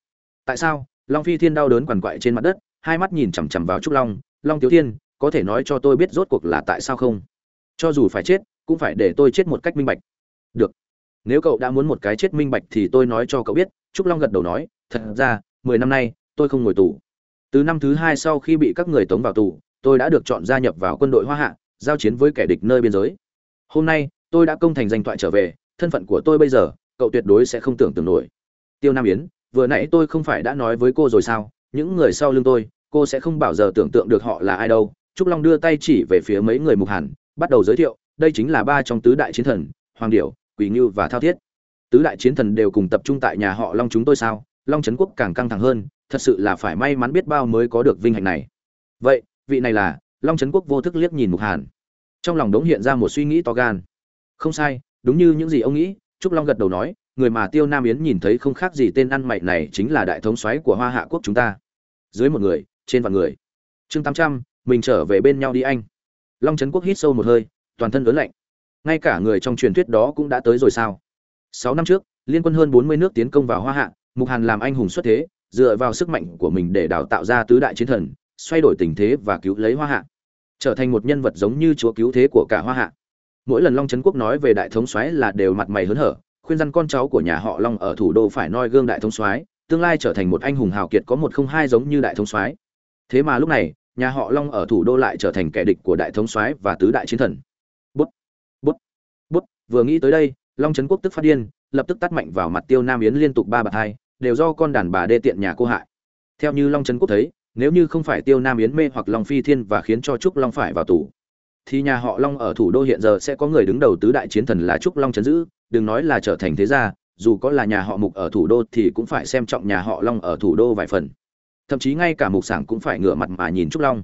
Tại sao? Long phi thiên đau đớn quằn quại trên mặt đất, hai mắt nhìn chằm chằm vào trúc long. Long tiếu thiên, có thể nói cho tôi biết rốt cuộc là tại sao không? Cho dù phải chết, cũng phải để tôi chết một cách minh bạch. Được. Nếu cậu đã muốn một cái chết minh bạch thì tôi nói cho cậu biết, trúc long gật đầu nói, thật ra, mười năm nay, tôi không ngồi tù. Từ năm thứ hai sau khi bị các người tống vào tù, tôi đã được chọn gia nhập vào quân đội hoa hạ, giao chiến với kẻ địch nơi biên giới. Hôm nay, tôi đã công thành danh thoại trở về, thân phận của tôi bây giờ, cậu tuyệt đối sẽ không tưởng tượng nổi. Tiêu nam yến, vừa nãy tôi không phải đã nói với cô rồi sao? Những người sau lưng tôi, cô sẽ không bao giờ tưởng tượng được họ là ai đâu. Trúc long đưa tay chỉ về phía mấy người mục hàn bắt đầu giới thiệu, đây chính là ba trong tứ đại chiến thần, hoàng điểu, quỷ ngưu và thao thiết. Tứ đại chiến thần đều cùng tập trung tại nhà họ long chúng tôi sao? Long trấn quốc càng căng thẳng hơn, thật sự là phải may mắn biết bao mới có được vinh hạnh này. Vậy, vị này là, long trấn quốc vô thức liếc nhìn mục hàn. Trong lòng đống hiện ra một suy nghĩ to gan. Không sai, đúng như những gì ông nghĩ, trúc long gật đầu nói, người mà tiêu nam yến nhìn thấy không khác gì tên ăn mày này chính là đại thống soái của hoa hạ quốc chúng ta. Dưới một người, trên vạn người. Chương tám trăm, mình trở về bên nhau đi anh long trấn quốc hít sâu một hơi, toàn thân ớn lạnh. Ngay cả người trong truyền thuyết đó cũng đã tới rồi sao? Sáu năm trước, liên quân hơn bốn mươi nước tiến công vào hoa hạ, mục hàn làm anh hùng xuất thế, dựa vào sức mạnh của mình để đào tạo ra tứ đại chiến thần, xoay đổi tình thế và cứu lấy hoa hạ. Trở thành một nhân vật giống như chúa cứu thế của cả hoa hạ. Mỗi lần long trấn quốc nói về đại thống soái là đều mặt mày hớn hở, khuyên răn con cháu của nhà họ long ở thủ đô phải noi gương đại thống soái, tương lai trở thành một anh hùng hào kiệt có một không hai giống như đại thống soái. Thế mà lúc này nhà họ long ở thủ đô lại trở thành kẻ địch của đại thống soái và tứ đại chiến thần. Bút bút bút. Vừa nghĩ tới đây, long trấn quốc tức phát điên, lập tức tát mạnh vào mặt tiêu nam yến liên tục ba bạt hai, đều do con đàn bà đê tiện nhà cô hại. Theo như long trấn quốc thấy, nếu như không phải tiêu nam yến mê hoặc long phi thiên và khiến cho trúc long phải vào tù, thì nhà họ long ở thủ đô hiện giờ sẽ có người đứng đầu tứ đại chiến thần là trúc long trấn giữ, đừng nói là trở thành thế gia, dù có là nhà họ mục ở thủ đô thì cũng phải xem trọng nhà họ long ở thủ đô vài phần thậm chí ngay cả mục sảng cũng phải ngửa mặt mà nhìn trúc long.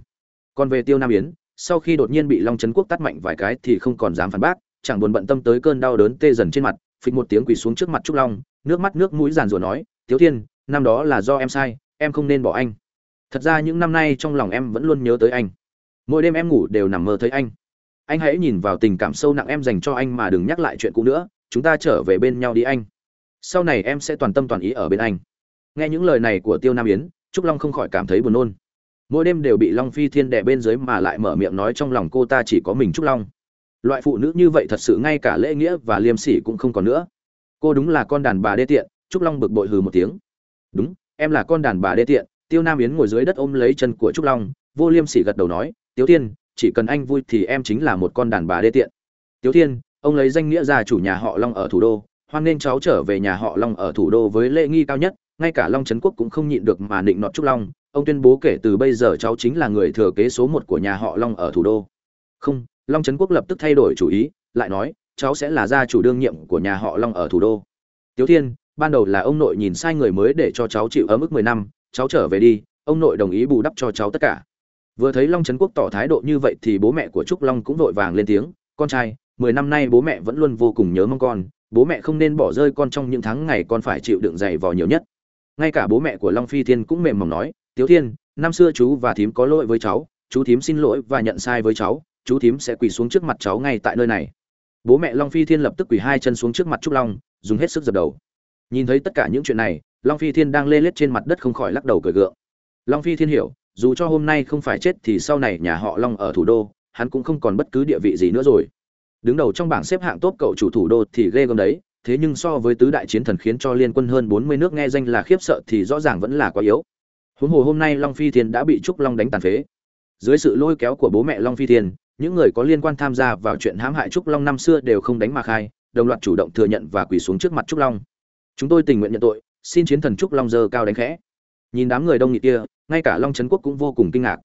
Còn về tiêu nam yến, sau khi đột nhiên bị long trấn quốc tắt mạnh vài cái thì không còn dám phản bác, chẳng buồn bận tâm tới cơn đau đớn tê dần trên mặt, phịch một tiếng quỳ xuống trước mặt trúc long, nước mắt nước mũi giàn rủa nói tiếu thiên, năm đó là do em sai, em không nên bỏ anh. Thật ra những năm nay trong lòng em vẫn luôn nhớ tới anh. Mỗi đêm em ngủ đều nằm mơ thấy anh. Anh hãy nhìn vào tình cảm sâu nặng em dành cho anh mà đừng nhắc lại chuyện cũ nữa, chúng ta trở về bên nhau đi anh. Sau này em sẽ toàn tâm toàn ý ở bên anh. Nghe những lời này của tiêu nam yến trúc long không khỏi cảm thấy buồn nôn. Mỗi đêm đều bị long phi thiên đè bên dưới mà lại mở miệng nói trong lòng cô ta chỉ có mình trúc long. Loại phụ nữ như vậy thật sự ngay cả lễ nghĩa và liêm sỉ cũng không còn nữa. Cô đúng là con đàn bà đê tiện, trúc long bực bội hừ một tiếng. Đúng, em là con đàn bà đê tiện, tiêu nam yến ngồi dưới đất ôm lấy chân của trúc long, vô liêm sỉ gật đầu nói, tiếu thiên chỉ cần anh vui thì em chính là một con đàn bà đê tiện. Tiếu thiên ông lấy danh nghĩa ra chủ nhà họ long ở thủ đô, hoan nên cháu trở về nhà họ long ở thủ đô với lễ nghi cao nhất ngay cả long trấn quốc cũng không nhịn được mà định nọt trúc long. Ông tuyên bố kể từ bây giờ cháu chính là người thừa kế số một của nhà họ long ở thủ đô. Không, long trấn quốc lập tức thay đổi chủ ý, lại nói, cháu sẽ là gia chủ đương nhiệm của nhà họ long ở thủ đô. Tiếu thiên, ban đầu là ông nội nhìn sai người mới để cho cháu chịu ở mức mười năm, cháu trở về đi, ông nội đồng ý bù đắp cho cháu tất cả. Vừa thấy long trấn quốc tỏ thái độ như vậy thì bố mẹ của trúc long cũng vội vàng lên tiếng, con trai, mười năm nay bố mẹ vẫn luôn vô cùng nhớ mong con, bố mẹ không nên bỏ rơi con trong những tháng ngày con phải chịu đựng dày vò nhiều nhất ngay cả bố mẹ của long phi thiên cũng mềm mỏng nói, tiếu thiên, năm xưa chú và thím có lỗi với cháu, chú thím xin lỗi và nhận sai với cháu, chú thím sẽ quỳ xuống trước mặt cháu ngay tại nơi này. Bố mẹ long phi thiên lập tức quỳ hai chân xuống trước mặt trúc long, dùng hết sức dập đầu. Nhìn thấy tất cả những chuyện này, long phi thiên đang lê lết trên mặt đất không khỏi lắc đầu cười gượng. Long phi thiên hiểu, dù cho hôm nay không phải chết thì sau này nhà họ long ở thủ đô, hắn cũng không còn bất cứ địa vị gì nữa rồi. Đứng đầu trong bảng xếp hạng tốt cậu chủ thủ đô thì ghê gớm đấy thế nhưng so với tứ đại chiến thần khiến cho liên quân hơn bốn mươi nước nghe danh là khiếp sợ thì rõ ràng vẫn là quá yếu. Huống hồ hôm nay long phi thiên đã bị trúc long đánh tàn phế. Dưới sự lôi kéo của bố mẹ long phi thiên, những người có liên quan tham gia vào chuyện hãm hại trúc long năm xưa đều không đánh mà khai, đồng loạt chủ động thừa nhận và quỳ xuống trước mặt trúc long. Chúng tôi tình nguyện nhận tội, xin chiến thần trúc long giờ cao đánh khẽ. Nhìn đám người đông nghịt kia, ngay cả long trấn quốc cũng vô cùng kinh ngạc.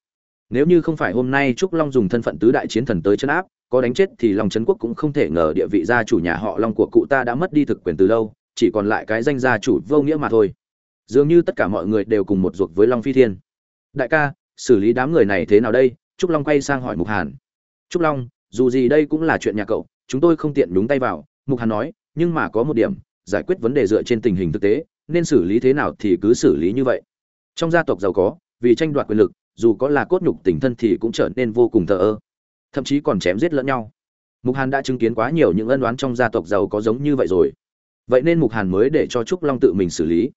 Nếu như không phải hôm nay trúc long dùng thân phận tứ đại chiến thần tới chấn áp có đánh chết thì long trấn quốc cũng không thể ngờ địa vị gia chủ nhà họ long của cụ ta đã mất đi thực quyền từ lâu, chỉ còn lại cái danh gia chủ vô nghĩa mà thôi. Dường như tất cả mọi người đều cùng một ruột với long phi thiên. Đại ca, xử lý đám người này thế nào đây? Trúc long quay sang hỏi mục hàn. Trúc long, dù gì đây cũng là chuyện nhà cậu, chúng tôi không tiện đúng tay vào. Mục hàn nói, nhưng mà có một điểm, giải quyết vấn đề dựa trên tình hình thực tế, nên xử lý thế nào thì cứ xử lý như vậy. Trong gia tộc giàu có, vì tranh đoạt quyền lực, dù có là cốt nhục tình thân thì cũng trở nên vô cùng thờ ơ thậm chí còn chém giết lẫn nhau. Mục hàn đã chứng kiến quá nhiều những ân oán trong gia tộc giàu có giống như vậy rồi. Vậy nên mục hàn mới để cho trúc long tự mình xử lý.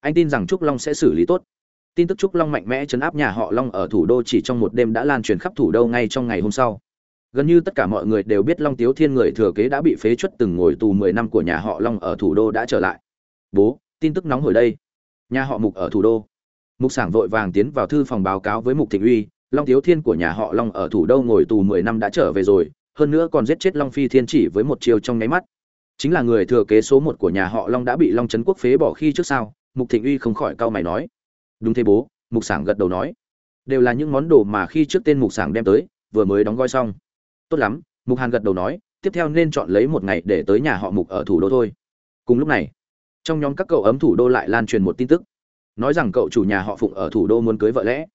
Anh tin rằng trúc long sẽ xử lý tốt. Tin tức trúc long mạnh mẽ chấn áp nhà họ long ở thủ đô chỉ trong một đêm đã lan truyền khắp thủ đô ngay trong ngày hôm sau. Gần như tất cả mọi người đều biết long tiếu thiên người thừa kế đã bị phế chuất từng ngồi tù mười năm của nhà họ long ở thủ đô đã trở lại. Bố, tin tức nóng hồi đây. Nhà họ mục ở thủ đô. Mục sảng vội vàng tiến vào thư phòng báo cáo với mục thịnh uy long thiếu thiên của nhà họ long ở thủ đô ngồi tù mười năm đã trở về rồi, hơn nữa còn giết chết long phi thiên chỉ với một chiều trong nháy mắt. Chính là người thừa kế số một của nhà họ long đã bị long trấn quốc phế bỏ khi trước sau mục thịnh uy không khỏi cau mày nói. Đúng thế bố, mục sảng gật đầu nói. Đều là những món đồ mà khi trước tên mục sảng đem tới, vừa mới đóng gói xong. Tốt lắm, mục hàn gật đầu nói, tiếp theo nên chọn lấy một ngày để tới nhà họ mục ở thủ đô thôi. Cùng lúc này, trong nhóm các cậu ấm thủ đô lại lan truyền một tin tức. Nói rằng cậu chủ nhà họ phụng ở thủ đô muốn cưới vợ lẽ.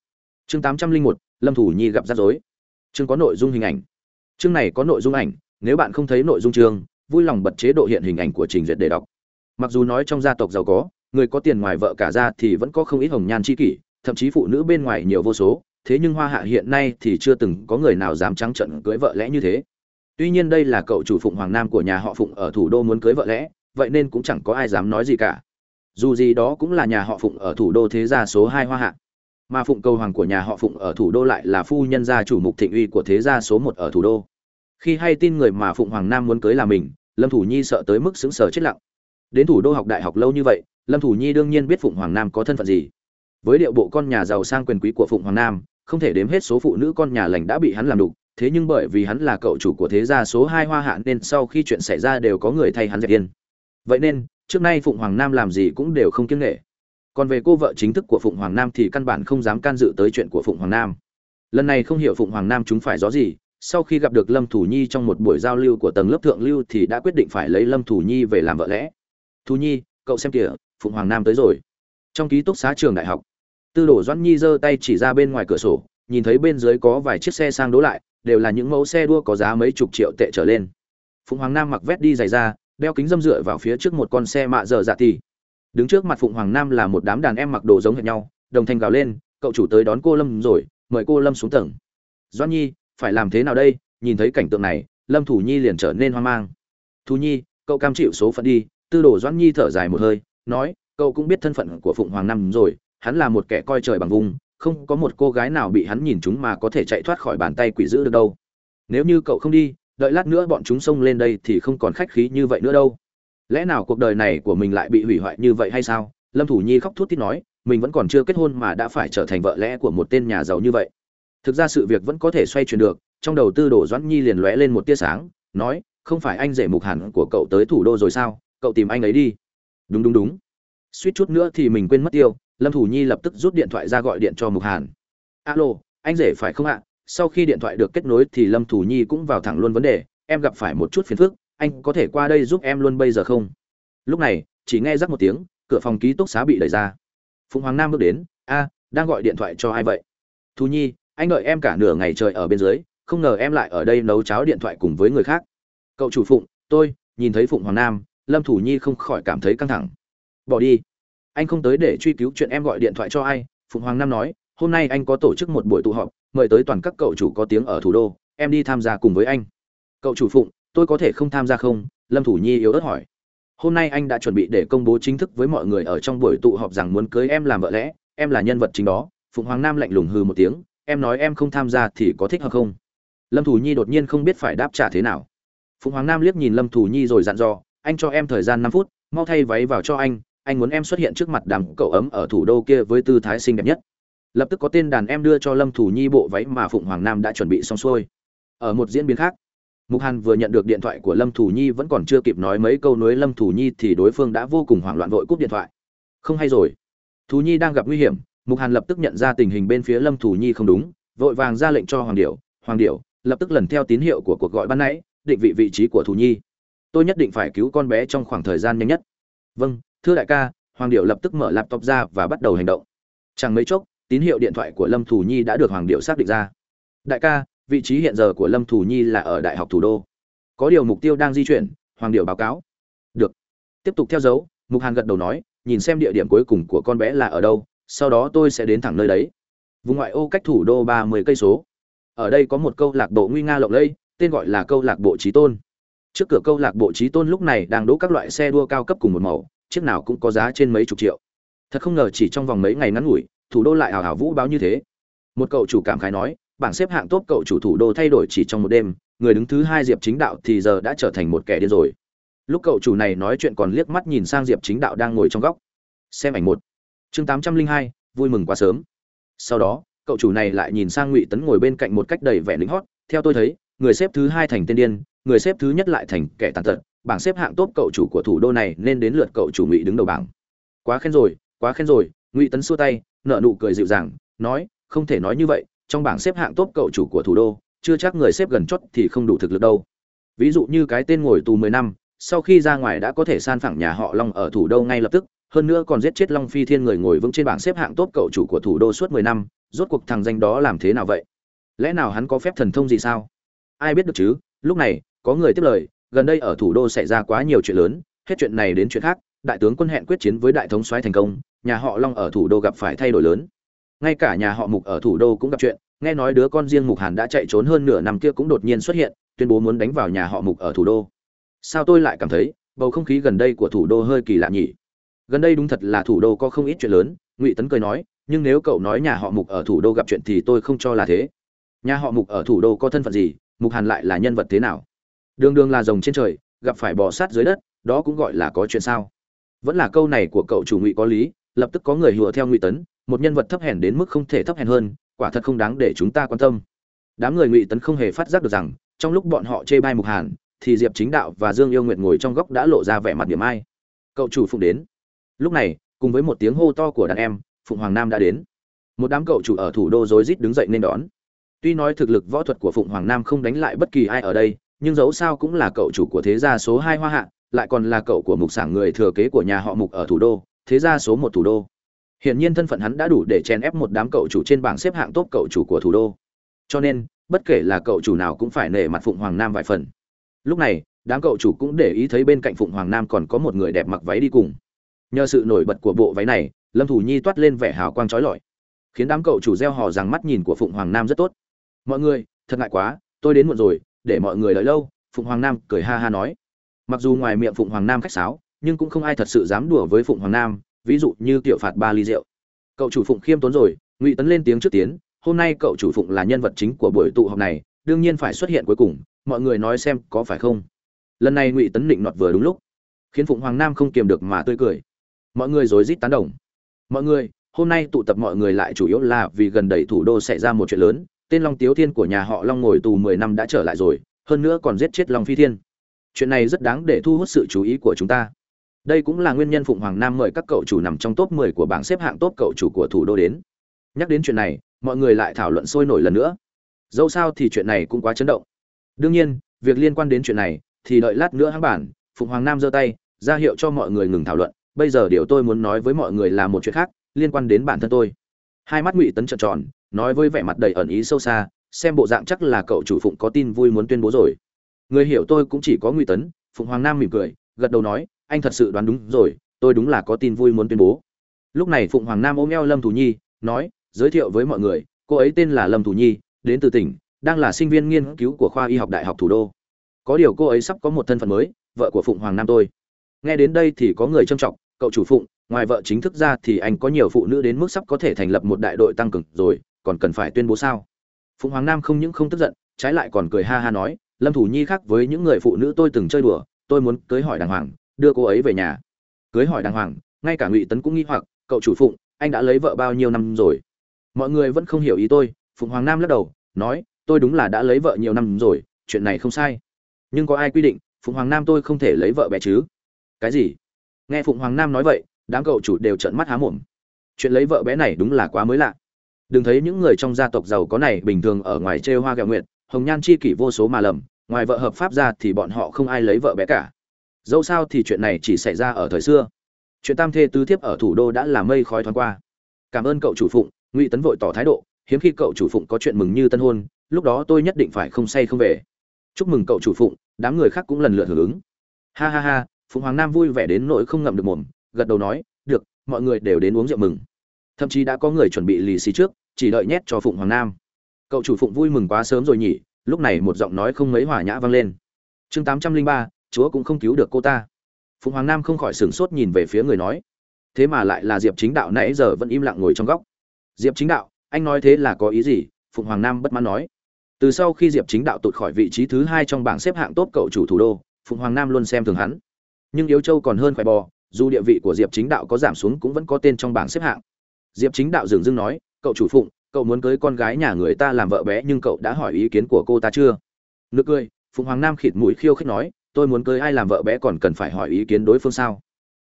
Chương tám trăm linh một lâm thủ nhi gặp rắc rối. Chương có nội dung hình ảnh. Chương này có nội dung ảnh, nếu bạn không thấy nội dung chương, vui lòng bật chế độ hiện hình ảnh của trình duyệt để đọc. Mặc dù nói trong gia tộc giàu có, người có tiền ngoài vợ cả ra thì vẫn có không ít hồng nhan chi kỷ, thậm chí phụ nữ bên ngoài nhiều vô số, thế nhưng hoa hạ hiện nay thì chưa từng có người nào dám trắng trận cưới vợ lẽ như thế. Tuy nhiên đây là cậu chủ phụng hoàng nam của nhà họ phụng ở thủ đô muốn cưới vợ lẽ, vậy nên cũng chẳng có ai dám nói gì cả. Dù gì đó cũng là nhà họ phụng ở thủ đô thế gia số hai hoa hạ mà phụng cầu hoàng của nhà họ phụng ở thủ đô lại là phu nhân gia chủ mục thịnh uy của thế gia số một ở thủ đô. Khi hay tin người mà phụng hoàng nam muốn cưới là mình, lâm thủ nhi sợ tới mức xứng sở chết lặng. Đến thủ đô học đại học lâu như vậy, lâm thủ nhi đương nhiên biết phụng hoàng nam có thân phận gì. Với điệu bộ con nhà giàu sang quyền quý của phụng hoàng nam, không thể đếm hết số phụ nữ con nhà lành đã bị hắn làm đục, thế nhưng bởi vì hắn là cậu chủ của thế gia số hai hoa hạ nên sau khi chuyện xảy ra đều có người thay hắn dẹp yên. Vậy nên, trước nay phụng hoàng nam làm gì cũng đều không kiêng nghệ còn về cô vợ chính thức của phụng hoàng nam thì căn bản không dám can dự tới chuyện của phụng hoàng nam. Lần này không hiểu phụng hoàng nam chúng phải gió gì, sau khi gặp được lâm thủ nhi trong một buổi giao lưu của tầng lớp thượng lưu thì đã quyết định phải lấy lâm thủ nhi về làm vợ lẽ. Thủ nhi, cậu xem kìa, phụng hoàng nam tới rồi. Trong ký túc xá trường đại học, tư đồ doãn nhi giơ tay chỉ ra bên ngoài cửa sổ, nhìn thấy bên dưới có vài chiếc xe sang đỗ lại, đều là những mẫu xe đua có giá mấy chục triệu tệ trở lên. Phụng hoàng nam mặc vét đi giày ra đeo kính dâm dựa vào phía trước một con xe mạ dở dạ thì đứng trước mặt phụng hoàng nam là một đám đàn em mặc đồ giống hệt nhau, đồng thanh gào lên, cậu chủ tới đón cô lâm rồi, mời cô lâm xuống tầng. Doan nhi, phải làm thế nào đây? Nhìn thấy cảnh tượng này, lâm thủ nhi liền trở nên hoang mang. Thú nhi, cậu cam chịu số phận đi. Tư đồ doan nhi thở dài một hơi, nói, cậu cũng biết thân phận của phụng hoàng nam rồi, hắn là một kẻ coi trời bằng vùng, không có một cô gái nào bị hắn nhìn chúng mà có thể chạy thoát khỏi bàn tay quỷ dữ được đâu. Nếu như cậu không đi, đợi lát nữa bọn chúng xông lên đây thì không còn khách khí như vậy nữa đâu lẽ nào cuộc đời này của mình lại bị hủy hoại như vậy hay sao? Lâm thủ nhi khóc thút thít nói, mình vẫn còn chưa kết hôn mà đã phải trở thành vợ lẽ của một tên nhà giàu như vậy. Thực ra sự việc vẫn có thể xoay chuyển được, trong đầu tư đồ doãn nhi liền lóe lên một tia sáng, nói, không phải anh rể mục hẳn của cậu tới thủ đô rồi sao? Cậu tìm anh ấy đi. Đúng đúng đúng. Suýt chút nữa thì mình quên mất tiêu, lâm thủ nhi lập tức rút điện thoại ra gọi điện cho mục hàn alo, anh rể phải không ạ? Sau khi điện thoại được kết nối thì lâm thủ nhi cũng vào thẳng luôn vấn đề, em gặp phải một chút phiền phức anh có thể qua đây giúp em luôn bây giờ không? Lúc này, chỉ nghe rắc một tiếng, cửa phòng ký túc xá bị đẩy ra. Phụng hoàng nam bước đến, a, đang gọi điện thoại cho ai vậy? Thú nhi, anh đợi em cả nửa ngày trời ở bên dưới, không ngờ em lại ở đây nấu cháo điện thoại cùng với người khác. Cậu chủ phụng, tôi, nhìn thấy phụng hoàng nam, lâm thủ nhi không khỏi cảm thấy căng thẳng. Bỏ đi. Anh không tới để truy cứu chuyện em gọi điện thoại cho ai. Phụng hoàng nam nói, hôm nay anh có tổ chức một buổi tụ họp, mời tới toàn các cậu chủ có tiếng ở thủ đô, em đi tham gia cùng với anh. Cậu chủ phụng tôi có thể không tham gia không? Lâm thủ nhi yếu ớt hỏi. Hôm nay anh đã chuẩn bị để công bố chính thức với mọi người ở trong buổi tụ họp rằng muốn cưới em làm vợ lẽ. Em là nhân vật chính đó. Phụng hoàng nam lạnh lùng hừ một tiếng. Em nói em không tham gia thì có thích hợp không? Lâm thủ nhi đột nhiên không biết phải đáp trả thế nào. Phụng hoàng nam liếc nhìn lâm thủ nhi rồi dặn dò, anh cho em thời gian năm phút, mau thay váy vào cho anh. Anh muốn em xuất hiện trước mặt đám cậu ấm ở thủ đô kia với tư thái xinh đẹp nhất. Lập tức có tên đàn em đưa cho lâm thủ nhi bộ váy mà phụng hoàng nam đã chuẩn bị xong xuôi. Ở một diễn biến khác mục hàn vừa nhận được điện thoại của lâm thủ nhi vẫn còn chưa kịp nói mấy câu nối lâm thủ nhi thì đối phương đã vô cùng hoảng loạn vội cúp điện thoại. Không hay rồi. Thủ nhi đang gặp nguy hiểm, mục hàn lập tức nhận ra tình hình bên phía lâm thủ nhi không đúng, vội vàng ra lệnh cho hoàng điểu. Hoàng điểu, lập tức lần theo tín hiệu của cuộc gọi ban nãy, định vị vị trí của thủ nhi. Tôi nhất định phải cứu con bé trong khoảng thời gian nhanh nhất. Vâng thưa đại ca, hoàng điệu lập tức mở laptop ra và bắt đầu hành động. Chẳng mấy chốc, tín hiệu điện thoại của lâm thủ nhi đã được hoàng điệu xác định ra. Đại ca vị trí hiện giờ của lâm thủ nhi là ở đại học thủ đô. Có điều mục tiêu đang di chuyển, hoàng điệu báo cáo. Được. Tiếp tục theo dấu, mục hàn gật đầu nói, nhìn xem địa điểm cuối cùng của con bé là ở đâu, sau đó tôi sẽ đến thẳng nơi đấy. Vùng ngoại ô cách thủ đô ba mươi cây số. Ở đây có một câu lạc bộ nguy nga lộng lẫy, tên gọi là câu lạc bộ trí tôn. Trước cửa câu lạc bộ trí tôn lúc này đang đỗ các loại xe đua cao cấp cùng một màu, chiếc nào cũng có giá trên mấy chục triệu. Thật không ngờ chỉ trong vòng mấy ngày ngắn ngủi, thủ đô lại hào hào vũ báo như thế. Một cậu chủ cảm khái nói bảng xếp hạng tốt cậu chủ thủ đô thay đổi chỉ trong một đêm, người đứng thứ hai diệp chính đạo thì giờ đã trở thành một kẻ điên rồi. Lúc cậu chủ này nói chuyện còn liếc mắt nhìn sang diệp chính đạo đang ngồi trong góc. Xem ảnh một. Chương tám trăm linh hai, vui mừng quá sớm. Sau đó, cậu chủ này lại nhìn sang ngụy tấn ngồi bên cạnh một cách đầy vẻ lính hót. Theo tôi thấy, người xếp thứ hai thành tên điên, người xếp thứ nhất lại thành kẻ tàn tật. Bảng xếp hạng tốt cậu chủ của thủ đô này nên đến lượt cậu chủ ngụy đứng đầu bảng. Quá khen rồi, quá khen rồi, ngụy tấn xua tay, nở nụ cười dịu dàng, nói, không thể nói như vậy trong bảng xếp hạng tốt cậu chủ của thủ đô, chưa chắc người xếp gần chót thì không đủ thực lực đâu. Ví dụ như cái tên ngồi tù mười năm, sau khi ra ngoài đã có thể san phẳng nhà họ long ở thủ đô ngay lập tức, hơn nữa còn giết chết long phi thiên người ngồi vững trên bảng xếp hạng tốt cậu chủ của thủ đô suốt mười năm, rốt cuộc thằng danh đó làm thế nào vậy? Lẽ nào hắn có phép thần thông gì sao? Ai biết được chứ? Lúc này, có người tiếp lời, gần đây ở thủ đô xảy ra quá nhiều chuyện lớn, hết chuyện này đến chuyện khác, đại tướng quân hẹn quyết chiến với đại thống soái thành công, nhà họ long ở thủ đô gặp phải thay đổi lớn ngay cả nhà họ mục ở thủ đô cũng gặp chuyện, nghe nói đứa con riêng mục hàn đã chạy trốn hơn nửa năm kia cũng đột nhiên xuất hiện, tuyên bố muốn đánh vào nhà họ mục ở thủ đô. Sao tôi lại cảm thấy, bầu không khí gần đây của thủ đô hơi kỳ lạ nhỉ? Gần đây đúng thật là thủ đô có không ít chuyện lớn, ngụy tấn cười nói, nhưng nếu cậu nói nhà họ mục ở thủ đô gặp chuyện thì tôi không cho là thế. Nhà họ mục ở thủ đô có thân phận gì, mục hàn lại là nhân vật thế nào? Đường đường là rồng trên trời, gặp phải bò sát dưới đất, đó cũng gọi là có chuyện sao? Vẫn là câu này của cậu chủ ngụy có lý, lập tức có người hùa theo ngụy tấn một nhân vật thấp hèn đến mức không thể thấp hèn hơn, quả thật không đáng để chúng ta quan tâm. Đám người ngụy tấn không hề phát giác được rằng, trong lúc bọn họ chê bai mục hàn, thì diệp chính đạo và dương yêu Nguyệt ngồi trong góc đã lộ ra vẻ mặt điểm ai. Cậu chủ phụng đến. Lúc này, cùng với một tiếng hô to của đàn em, phụng hoàng nam đã đến. Một đám cậu chủ ở thủ đô rối rít đứng dậy nên đón. Tuy nói thực lực võ thuật của phụng hoàng nam không đánh lại bất kỳ ai ở đây, nhưng dẫu sao cũng là cậu chủ của thế gia số hai hoa hạ, lại còn là cậu của mục sản người thừa kế của nhà họ mục ở thủ đô, thế gia số một thủ đô hiển nhiên thân phận hắn đã đủ để chèn ép một đám cậu chủ trên bảng xếp hạng tốt cậu chủ của thủ đô. Cho nên, bất kể là cậu chủ nào cũng phải nể mặt phụng hoàng nam vài phần. Lúc này, đám cậu chủ cũng để ý thấy bên cạnh phụng hoàng nam còn có một người đẹp mặc váy đi cùng. Nhờ sự nổi bật của bộ váy này, lâm thủ nhi toát lên vẻ hào quang chói lọi, khiến đám cậu chủ reo hò rằng mắt nhìn của phụng hoàng nam rất tốt. Mọi người, thật ngại quá, tôi đến muộn rồi, để mọi người đợi lâu, phụng hoàng nam cười ha ha nói. Mặc dù ngoài miệng phụng hoàng nam khách sáo, nhưng cũng không ai thật sự dám đùa với phụng hoàng nam ví dụ như tiểu phạt ba ly rượu. Cậu chủ phụng khiêm tốn rồi, ngụy tấn lên tiếng trước tiến, hôm nay cậu chủ phụng là nhân vật chính của buổi tụ họp này, đương nhiên phải xuất hiện cuối cùng, mọi người nói xem có phải không? Lần này ngụy tấn định nọt vừa đúng lúc, khiến phụng hoàng nam không kiềm được mà tươi cười. Mọi người rối rít tán đồng. Mọi người, hôm nay tụ tập mọi người lại chủ yếu là vì gần đây thủ đô xảy ra một chuyện lớn, tên long tiếu thiên của nhà họ long ngồi tù mười năm đã trở lại rồi, hơn nữa còn giết chết long phi thiên. Chuyện này rất đáng để thu hút sự chú ý của chúng ta đây cũng là nguyên nhân phụng hoàng nam mời các cậu chủ nằm trong top 10 của bảng xếp hạng top cậu chủ của thủ đô đến. Nhắc đến chuyện này, mọi người lại thảo luận sôi nổi lần nữa. Dẫu sao thì chuyện này cũng quá chấn động. Đương nhiên, việc liên quan đến chuyện này thì đợi lát nữa hãng bản, phụng hoàng nam giơ tay, ra hiệu cho mọi người ngừng thảo luận. Bây giờ điều tôi muốn nói với mọi người là một chuyện khác, liên quan đến bản thân tôi. Hai mắt ngụy tấn trợn tròn, nói với vẻ mặt đầy ẩn ý sâu xa, xem bộ dạng chắc là cậu chủ phụng có tin vui muốn tuyên bố rồi. Người hiểu tôi cũng chỉ có ngụy tấn, phụng hoàng nam mỉm cười, gật đầu nói anh thật sự đoán đúng rồi, tôi đúng là có tin vui muốn tuyên bố. Lúc này phụng hoàng nam ôm eo lâm thủ nhi, nói, giới thiệu với mọi người, cô ấy tên là lâm thủ nhi, đến từ tỉnh, đang là sinh viên nghiên cứu của khoa y học đại học thủ đô. Có điều cô ấy sắp có một thân phận mới, vợ của phụng hoàng nam tôi. Nghe đến đây thì có người trâm trọng cậu chủ phụng, ngoài vợ chính thức ra thì anh có nhiều phụ nữ đến mức sắp có thể thành lập một đại đội tăng cường rồi, còn cần phải tuyên bố sao? Phụng hoàng nam không những không tức giận, trái lại còn cười ha ha nói, lâm thủ nhi khác với những người phụ nữ tôi từng chơi đùa, tôi muốn cưới hỏi đàng hoàng đưa cô ấy về nhà. Cưới hỏi đàng hoàng, ngay cả ngụy tấn cũng nghi hoặc, cậu chủ phụng, anh đã lấy vợ bao nhiêu năm rồi? Mọi người vẫn không hiểu ý tôi, phụng hoàng nam lắc đầu, nói, tôi đúng là đã lấy vợ nhiều năm rồi, chuyện này không sai. Nhưng có ai quy định, phụng hoàng nam tôi không thể lấy vợ bé chứ? Cái gì? Nghe phụng hoàng nam nói vậy, đám cậu chủ đều trợn mắt há mồm. Chuyện lấy vợ bé này đúng là quá mới lạ. Đừng thấy những người trong gia tộc giàu có này bình thường ở ngoài trêu hoa gạo nguyện hồng nhan chi kỷ vô số mà lầm, ngoài vợ hợp pháp ra thì bọn họ không ai lấy vợ bé cả dẫu sao thì chuyện này chỉ xảy ra ở thời xưa. Chuyện tam thê tứ thiếp ở thủ đô đã là mây khói thoáng qua. Cảm ơn cậu chủ phụng, ngụy tấn vội tỏ thái độ, hiếm khi cậu chủ phụng có chuyện mừng như tân hôn, lúc đó tôi nhất định phải không say không về. Chúc mừng cậu chủ phụng, đám người khác cũng lần lượt hưởng ứng. Ha ha ha, phụng hoàng nam vui vẻ đến nỗi không ngậm được mồm, gật đầu nói, được, mọi người đều đến uống rượu mừng. Thậm chí đã có người chuẩn bị lì xì trước, chỉ đợi nhét cho phụng hoàng nam. Cậu chủ phụng vui mừng quá sớm rồi nhỉ, lúc này một giọng nói không mấy hòa nhã vang lên. Chương tám trăm linh ba chúa cũng không cứu được cô ta. Phụng hoàng nam không khỏi sửng sốt nhìn về phía người nói. Thế mà lại là diệp chính đạo nãy giờ vẫn im lặng ngồi trong góc. Diệp chính đạo, anh nói thế là có ý gì? Phụng hoàng nam bất mãn nói. Từ sau khi diệp chính đạo tụt khỏi vị trí thứ hai trong bảng xếp hạng tốt cậu chủ thủ đô, phụng hoàng nam luôn xem thường hắn. Nhưng yếu châu còn hơn khỏe bò, dù địa vị của diệp chính đạo có giảm xuống cũng vẫn có tên trong bảng xếp hạng. Diệp chính đạo dường dưng nói, cậu chủ phụng, cậu muốn cưới con gái nhà người ta làm vợ bé nhưng cậu đã hỏi ý kiến của cô ta chưa? Nực cười, phụng hoàng nam khịt mũi khiêu khích nói tôi muốn cưới ai làm vợ bé còn cần phải hỏi ý kiến đối phương sao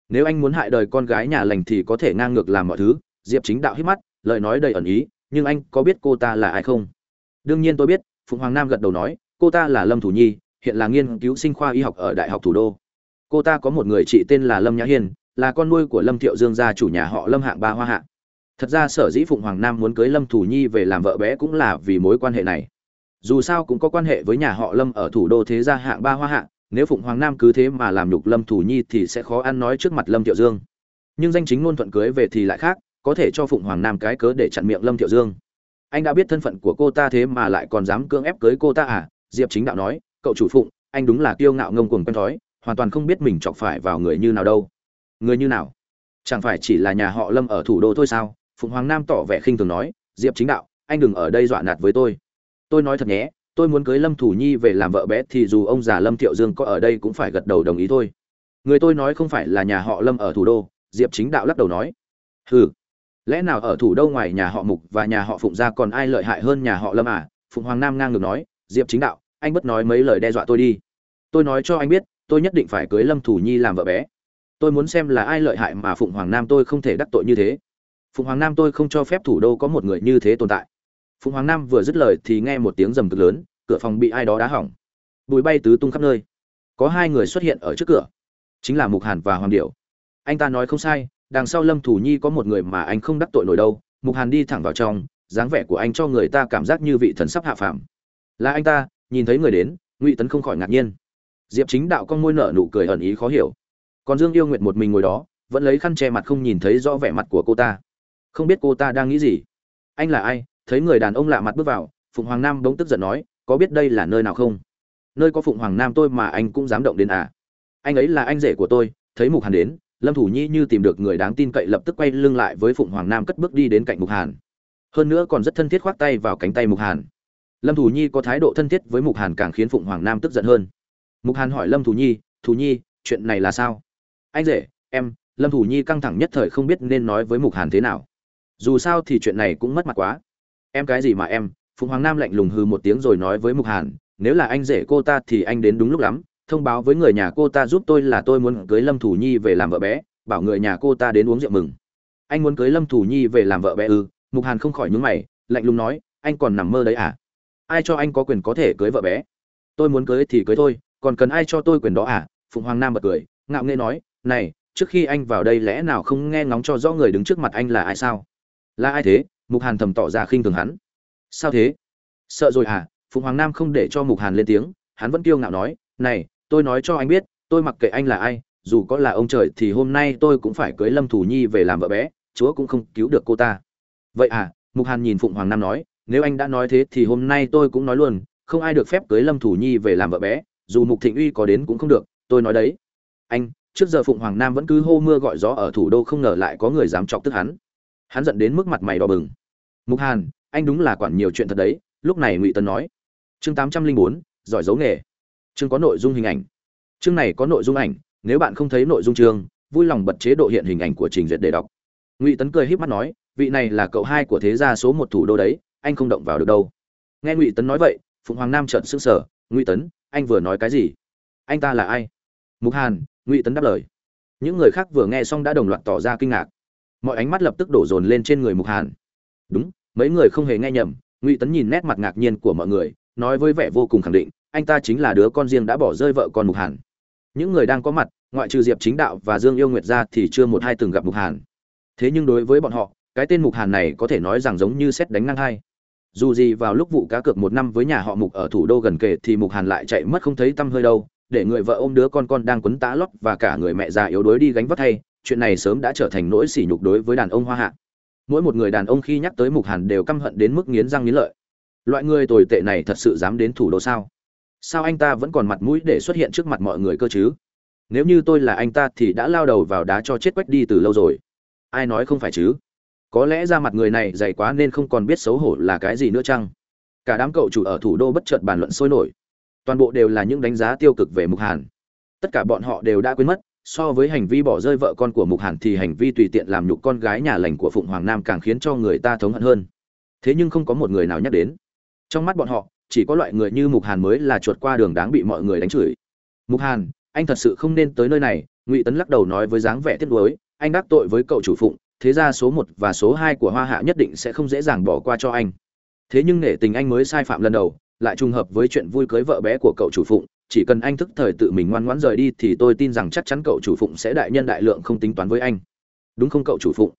nếu anh muốn hại đời con gái nhà lành thì có thể ngang ngược làm mọi thứ diệp chính đạo hít mắt, lời nói đầy ẩn ý, nhưng anh có biết cô ta là ai không đương nhiên tôi biết, phụng hoàng nam gật đầu nói, cô ta là lâm thủ nhi, hiện là nghiên cứu sinh khoa y học ở đại học thủ đô cô ta có một người chị tên là lâm nhã hiên, là con nuôi của lâm thiệu dương gia chủ nhà họ lâm hạng ba hoa hạng. thật ra sở dĩ phụng hoàng nam muốn cưới lâm thủ nhi về làm vợ bé cũng là vì mối quan hệ này dù sao cũng có quan hệ với nhà họ lâm ở thủ đô thế gia hạng ba hoa hạng nếu phụng hoàng nam cứ thế mà làm nhục lâm thủ nhi thì sẽ khó ăn nói trước mặt lâm thiệu dương. Nhưng danh chính ngôn thuận cưới về thì lại khác, có thể cho phụng hoàng nam cái cớ để chặn miệng lâm thiệu dương. Anh đã biết thân phận của cô ta thế mà lại còn dám cưỡng ép cưới cô ta à? Diệp chính đạo nói, cậu chủ phụng, anh đúng là kiêu ngạo ngông cuồng quen thói, hoàn toàn không biết mình chọc phải vào người như nào đâu. Người như nào? Chẳng phải chỉ là nhà họ lâm ở thủ đô thôi sao? Phụng hoàng nam tỏ vẻ khinh thường nói, diệp chính đạo, anh đừng ở đây dọa nạt với tôi. Tôi nói thật nhé tôi muốn cưới lâm thủ nhi về làm vợ bé thì dù ông già lâm thiệu dương có ở đây cũng phải gật đầu đồng ý thôi. Người tôi nói không phải là nhà họ lâm ở thủ đô, diệp chính đạo lắc đầu nói. Hừ, lẽ nào ở thủ đô ngoài nhà họ mục và nhà họ phụng gia còn ai lợi hại hơn nhà họ lâm à? Phụng hoàng nam ngang ngược nói. Diệp chính đạo, anh bất nói mấy lời đe dọa tôi đi. Tôi nói cho anh biết, tôi nhất định phải cưới lâm thủ nhi làm vợ bé. Tôi muốn xem là ai lợi hại mà phụng hoàng nam tôi không thể đắc tội như thế. Phụng hoàng nam tôi không cho phép thủ đô có một người như thế tồn tại. Phùng hoàng nam vừa dứt lời thì nghe một tiếng rầm cực lớn, cửa phòng bị ai đó đá hỏng. Bụi bay tứ tung khắp nơi. Có hai người xuất hiện ở trước cửa. Chính là mục hàn và hoàng điệu anh ta nói không sai, đằng sau lâm thủ nhi có một người mà anh không đắc tội nổi đâu. Mục hàn đi thẳng vào trong, dáng vẻ của anh cho người ta cảm giác như vị thần sắp hạ phàm. Là anh ta, nhìn thấy người đến, ngụy tấn không khỏi ngạc nhiên. Diệp chính đạo con môi nở nụ cười ẩn ý khó hiểu. Còn dương yêu nguyện một mình ngồi đó, vẫn lấy khăn che mặt không nhìn thấy rõ vẻ mặt của cô ta. Không biết cô ta đang nghĩ gì. Anh là ai? Thấy người đàn ông lạ mặt bước vào, phụng hoàng nam bỗng tức giận nói, có biết đây là nơi nào không? Nơi có phụng hoàng nam tôi mà anh cũng dám động đến à? Anh ấy là anh rể của tôi, thấy mục hàn đến, lâm thủ nhi như tìm được người đáng tin cậy lập tức quay lưng lại với phụng hoàng nam cất bước đi đến cạnh mục hàn. Hơn nữa còn rất thân thiết khoác tay vào cánh tay mục hàn. Lâm thủ nhi có thái độ thân thiết với mục hàn càng khiến phụng hoàng nam tức giận hơn. Mục hàn hỏi lâm thủ nhi thủ nhi, chuyện này là sao? Anh rể, em. Lâm thủ nhi căng thẳng nhất thời không biết nên nói với mục hàn thế nào. Dù sao thì chuyện này cũng mất mặt quá em cái gì mà em? Phùng hoàng nam lạnh lùng hư một tiếng rồi nói với mục hàn, nếu là anh rể cô ta thì anh đến đúng lúc lắm. Thông báo với người nhà cô ta giúp tôi là tôi muốn cưới lâm thủ nhi về làm vợ bé, bảo người nhà cô ta đến uống rượu mừng. Anh muốn cưới lâm thủ nhi về làm vợ bé ư? Mục hàn không khỏi nhúng mày, lạnh lùng nói, anh còn nằm mơ đấy à? Ai cho anh có quyền có thể cưới vợ bé? Tôi muốn cưới thì cưới thôi, còn cần ai cho tôi quyền đó à? Phùng hoàng nam bật cười, ngạo nghễ nói, này, trước khi anh vào đây lẽ nào không nghe ngóng cho rõ người đứng trước mặt anh là ai sao? Là ai thế? Mục hàn thầm tỏ ra khinh thường hắn. Sao thế? Sợ rồi à? Phụng hoàng nam không để cho mục hàn lên tiếng, hắn vẫn kiêu ngạo nói, này, tôi nói cho anh biết, tôi mặc kệ anh là ai, dù có là ông trời thì hôm nay tôi cũng phải cưới lâm thủ nhi về làm vợ bé, chúa cũng không cứu được cô ta. Vậy à? Mục hàn nhìn phụng hoàng nam nói, nếu anh đã nói thế thì hôm nay tôi cũng nói luôn, không ai được phép cưới lâm thủ nhi về làm vợ bé, dù mục thịnh uy có đến cũng không được, tôi nói đấy. Anh, trước giờ phụng hoàng nam vẫn cứ hô mưa gọi gió ở thủ đô không ngờ lại có người dám chọc tức hắn. Hắn giận đến mức mặt mày đỏ bừng mục hàn, anh đúng là quản nhiều chuyện thật đấy, lúc này ngụy tân nói. Chương tám trăm linh bốn, giỏi giấu nghề. Chương có nội dung hình ảnh. Chương này có nội dung ảnh, nếu bạn không thấy nội dung chương, vui lòng bật chế độ hiện hình ảnh của trình duyệt để đọc. Ngụy tấn cười híp mắt nói, vị này là cậu hai của thế gia số một thủ đô đấy, anh không động vào được đâu. Nghe ngụy tấn nói vậy, phụng hoàng nam trợn s ư n g sở ngụy tấn, anh vừa nói cái gì? Anh ta là ai? Mục hàn, ngụy tấn đáp lời. Những người khác vừa nghe xong đã đồng loạt tỏ ra kinh ngạc. Mọi ánh mắt lập tức đổ dồn lên trên người mục hàn đúng, mấy người không hề nghe nhầm, ngụy tấn nhìn nét mặt ngạc nhiên của mọi người, nói với vẻ vô cùng khẳng định, anh ta chính là đứa con riêng đã bỏ rơi vợ con mục hàn. Những người đang có mặt, ngoại trừ diệp chính đạo và dương yêu nguyệt ra thì chưa một hai từng gặp mục hàn. Thế nhưng đối với bọn họ, cái tên mục hàn này có thể nói rằng giống như xét đánh ngang hai. Dù gì vào lúc vụ cá cược một năm với nhà họ mục ở thủ đô gần kề thì mục hàn lại chạy mất không thấy tăm hơi đâu, để người vợ ôm đứa con con đang quấn tá lót và cả người mẹ già yếu đuối đi gánh vác thay chuyện này sớm đã trở thành nỗi sỉ nhục đối với đàn ông hoa hạ mỗi một người đàn ông khi nhắc tới mục hàn đều căm hận đến mức nghiến răng nghiến lợi. Loại người tồi tệ này thật sự dám đến thủ đô sao? Sao anh ta vẫn còn mặt mũi để xuất hiện trước mặt mọi người cơ chứ? Nếu như tôi là anh ta thì đã lao đầu vào đá cho chết quách đi từ lâu rồi. Ai nói không phải chứ? Có lẽ ra mặt người này dày quá nên không còn biết xấu hổ là cái gì nữa chăng? Cả đám cậu chủ ở thủ đô bất chợt bàn luận sôi nổi. Toàn bộ đều là những đánh giá tiêu cực về mục hàn. Tất cả bọn họ đều đã quên mất so với hành vi bỏ rơi vợ con của mục hàn thì hành vi tùy tiện làm nhục con gái nhà lành của phụng hoàng nam càng khiến cho người ta thống hận hơn. Thế nhưng không có một người nào nhắc đến. Trong mắt bọn họ, chỉ có loại người như mục hàn mới là chuột qua đường đáng bị mọi người đánh chửi. Mục hàn, anh thật sự không nên tới nơi này, ngụy tấn lắc đầu nói với dáng vẻ tiếc nuối, anh đắc tội với cậu chủ phụng, thế ra số một và số hai của hoa hạ nhất định sẽ không dễ dàng bỏ qua cho anh. Thế nhưng nể tình anh mới sai phạm lần đầu, lại trùng hợp với chuyện vui cưới vợ bé của cậu chủ phụng chỉ cần anh thức thời tự mình ngoan ngoãn rời đi thì tôi tin rằng chắc chắn cậu chủ phụng sẽ đại nhân đại lượng không tính toán với anh. Đúng không cậu chủ phụng?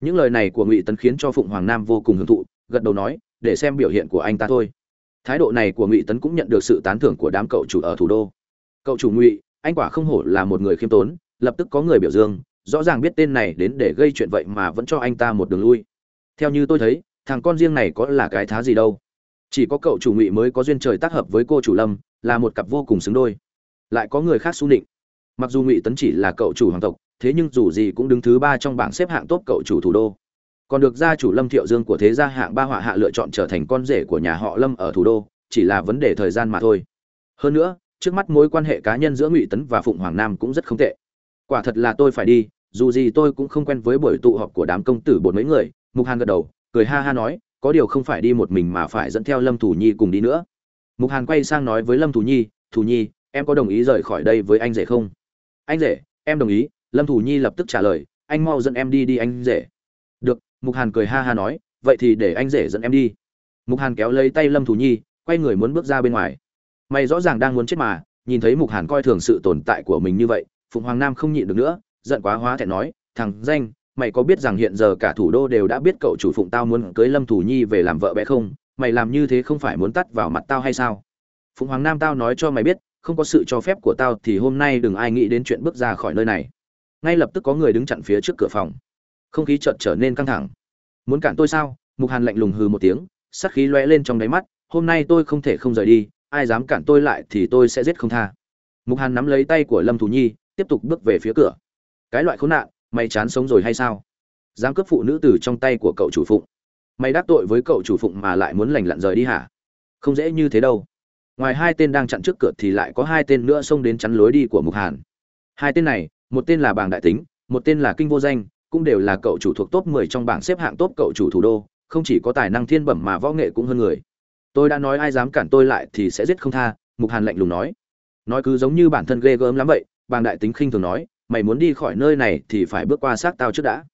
Những lời này của ngụy tấn khiến cho phụng hoàng nam vô cùng hưởng thụ, gật đầu nói, để xem biểu hiện của anh ta thôi. Thái độ này của ngụy tấn cũng nhận được sự tán thưởng của đám cậu chủ ở thủ đô. Cậu chủ ngụy, anh quả không hổ là một người khiêm tốn, lập tức có người biểu dương, rõ ràng biết tên này đến để gây chuyện vậy mà vẫn cho anh ta một đường lui. Theo như tôi thấy, thằng con riêng này có là cái thá gì đâu chỉ có cậu chủ ngụy mới có duyên trời tác hợp với cô chủ lâm, là một cặp vô cùng xứng đôi. Lại có người khác xu định mặc dù ngụy tấn chỉ là cậu chủ hoàng tộc, thế nhưng dù gì cũng đứng thứ ba trong bảng xếp hạng tốt cậu chủ thủ đô. Còn được gia chủ lâm thiệu dương của thế gia hạng ba họa hạ lựa chọn trở thành con rể của nhà họ lâm ở thủ đô, chỉ là vấn đề thời gian mà thôi. Hơn nữa, trước mắt mối quan hệ cá nhân giữa ngụy tấn và phụng hoàng nam cũng rất không tệ. Quả thật là tôi phải đi, dù gì tôi cũng không quen với buổi tụ họp của đám công tử bột mấy người, mục hàn gật đầu, cười ha ha nói có điều không phải đi một mình mà phải dẫn theo lâm thủ nhi cùng đi nữa. Mục hàn quay sang nói với lâm thủ nhi thủ nhi, em có đồng ý rời khỏi đây với anh rể không? Anh rể, em đồng ý. Lâm thủ nhi lập tức trả lời, anh mau dẫn em đi đi anh rể. Được. Mục hàn cười ha ha nói, vậy thì để anh rể dẫn em đi. Mục hàn kéo lấy tay lâm thủ nhi, quay người muốn bước ra bên ngoài. Mày rõ ràng đang muốn chết mà, nhìn thấy mục hàn coi thường sự tồn tại của mình như vậy, phụng hoàng nam không nhịn được nữa, giận quá hóa thẹn nói, thằng danh mày có biết rằng hiện giờ cả thủ đô đều đã biết cậu chủ phụng tao muốn cưới lâm thủ nhi về làm vợ bé không? Mày làm như thế không phải muốn tắt vào mặt tao hay sao? Phụng hoàng nam tao nói cho mày biết, không có sự cho phép của tao thì hôm nay đừng ai nghĩ đến chuyện bước ra khỏi nơi này. Ngay lập tức có người đứng chặn phía trước cửa phòng. Không khí chợt trở nên căng thẳng. Muốn cản tôi sao? Mục hàn lạnh lùng hừ một tiếng, sắc khí lóe lên trong đáy mắt, hôm nay tôi không thể không rời đi, ai dám cản tôi lại thì tôi sẽ giết không tha. Mục hàn nắm lấy tay của lâm thủ nhi, tiếp tục bước về phía cửa. Cái loại khốn nạn mày chán sống rồi hay sao? Dám cướp phụ nữ từ trong tay của cậu chủ phụng. Mày đắc tội với cậu chủ phụng mà lại muốn lành lặn rời đi hả? Không dễ như thế đâu. Ngoài hai tên đang chặn trước cửa thì lại có hai tên nữa xông đến chắn lối đi của mục hàn. Hai tên này, một tên là bàng đại tính, một tên là kinh vô danh, cũng đều là cậu chủ thuộc top 10 trong bảng xếp hạng top cậu chủ thủ đô, không chỉ có tài năng thiên bẩm mà võ nghệ cũng hơn người. Tôi đã nói ai dám cản tôi lại thì sẽ giết không tha, mục hàn lạnh lùng nói. Nói cứ giống như bản thân ghê gớm lắm vậy, bàng đại tính khinh thường nói mày muốn đi khỏi nơi này thì phải bước qua xác tao trước đã.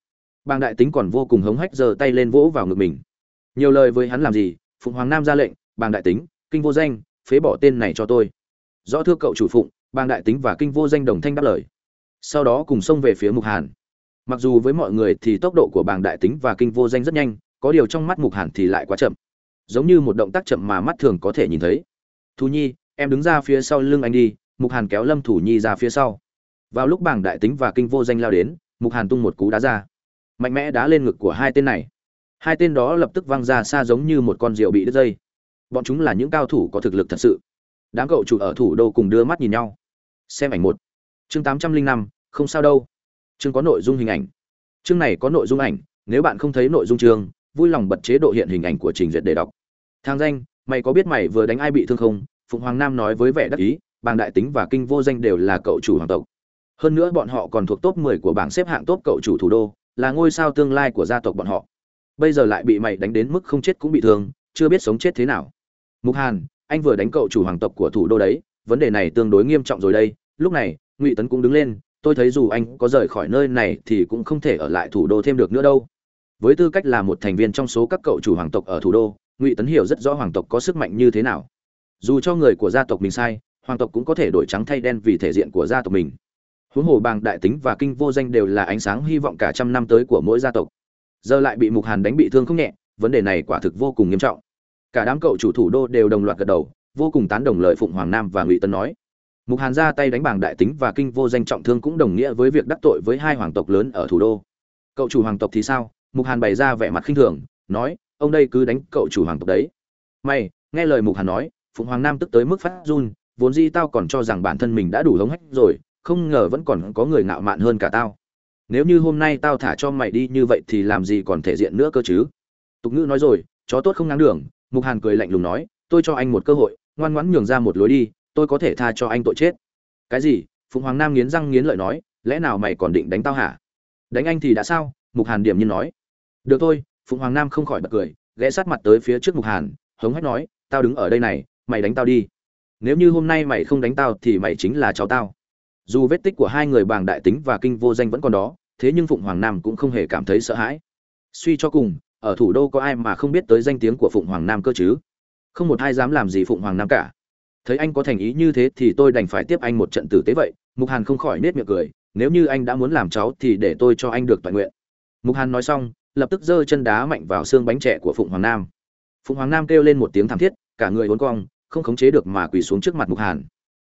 Bàng đại tính còn vô cùng hống hách giơ tay lên vỗ vào ngực mình. Nhiều lời với hắn làm gì? Phụng hoàng nam ra lệnh, bàng đại tính, kinh vô danh, phế bỏ tên này cho tôi. Rõ thưa cậu chủ phụng, bàng đại tính và kinh vô danh đồng thanh đáp lời. Sau đó cùng xông về phía mục hàn. Mặc dù với mọi người thì tốc độ của bàng đại tính và kinh vô danh rất nhanh, có điều trong mắt mục hàn thì lại quá chậm. Giống như một động tác chậm mà mắt thường có thể nhìn thấy. Thú nhi, em đứng ra phía sau lưng anh đi. Mục hàn kéo lâm thủ nhi ra phía sau vào lúc bảng đại tính và kinh vô danh lao đến, mục hàn tung một cú đá ra. Mạnh mẽ đá lên ngực của hai tên này. Hai tên đó lập tức văng ra xa giống như một con rượu bị đứt dây. Bọn chúng là những cao thủ có thực lực thật sự. Đám cậu chủ ở thủ đô cùng đưa mắt nhìn nhau. Xem ảnh một. Chương tám trăm linh năm, không sao đâu. Chương có nội dung hình ảnh. Chương này có nội dung ảnh, nếu bạn không thấy nội dung chương, vui lòng bật chế độ hiện hình ảnh của trình duyệt để đọc. Thang danh, mày có biết mày vừa đánh ai bị thương không? Phụng hoàng nam nói với vẻ đắc ý bàng đại tính và kinh vô danh đều là cậu chủ hoàng tộc hơn nữa bọn họ còn thuộc top 10 của bảng xếp hạng top cậu chủ thủ đô, là ngôi sao tương lai của gia tộc bọn họ. Bây giờ lại bị mày đánh đến mức không chết cũng bị thương, chưa biết sống chết thế nào. Mục hàn, anh vừa đánh cậu chủ hoàng tộc của thủ đô đấy, vấn đề này tương đối nghiêm trọng rồi đây. Lúc này, ngụy tấn cũng đứng lên, tôi thấy dù anh có rời khỏi nơi này thì cũng không thể ở lại thủ đô thêm được nữa đâu. Với tư cách là một thành viên trong số các cậu chủ hoàng tộc ở thủ đô, ngụy tấn hiểu rất rõ hoàng tộc có sức mạnh như thế nào. Dù cho người của gia tộc mình sai, hoàng tộc cũng có thể đổi trắng thay đen vì thể diện của gia tộc mình huống hồ bàng đại tính và kinh vô danh đều là ánh sáng hy vọng cả trăm năm tới của mỗi gia tộc. Giờ lại bị mục hàn đánh bị thương không nhẹ, vấn đề này quả thực vô cùng nghiêm trọng. Cả đám cậu chủ thủ đô đều đồng loạt gật đầu, vô cùng tán đồng lời phụng hoàng nam và ngụy tân nói. Mục hàn ra tay đánh bảng đại tính và kinh vô danh trọng thương cũng đồng nghĩa với việc đắc tội với hai hoàng tộc lớn ở thủ đô. Cậu chủ hoàng tộc thì sao? Mục hàn bày ra vẻ mặt khinh thường, nói, ông đây cứ đánh cậu chủ hoàng tộc đấy. May nghe lời mục hàn nói, phụng hoàng nam tức tới mức phát run, vốn di tao còn cho rằng bản thân mình đã đủ hống hách rồi không ngờ vẫn còn có người ngạo mạn hơn cả tao. Nếu như hôm nay tao thả cho mày đi như vậy thì làm gì còn thể diện nữa cơ chứ? Tục ngữ nói rồi, chó tốt không ngang đường, mục hàn cười lạnh lùng nói, tôi cho anh một cơ hội, ngoan ngoãn nhường ra một lối đi, tôi có thể tha cho anh tội chết. Cái gì? Phụng hoàng nam nghiến răng nghiến lợi nói, lẽ nào mày còn định đánh tao hả? Đánh anh thì đã sao? Mục hàn điểm nhiên nói. Được thôi, phụng hoàng nam không khỏi bật cười, ghé sát mặt tới phía trước mục hàn, hống hách nói, tao đứng ở đây này, mày đánh tao đi. Nếu như hôm nay mày không đánh tao thì mày chính là cháu tao dù vết tích của hai người bàng đại tính và kinh vô danh vẫn còn đó, thế nhưng phụng hoàng nam cũng không hề cảm thấy sợ hãi. Suy cho cùng, ở thủ đô có ai mà không biết tới danh tiếng của phụng hoàng nam cơ chứ? Không một ai dám làm gì phụng hoàng nam cả. Thấy anh có thành ý như thế thì tôi đành phải tiếp anh một trận tử tế vậy. Mục hàn không khỏi nết miệng cười, nếu như anh đã muốn làm cháu thì để tôi cho anh được toàn nguyện. Mục hàn nói xong, lập tức giơ chân đá mạnh vào xương bánh trẻ của phụng hoàng nam. Phụng hoàng nam kêu lên một tiếng thảm thiết, cả người uốn cong, không khống chế được mà quỳ xuống trước mặt mục hàn.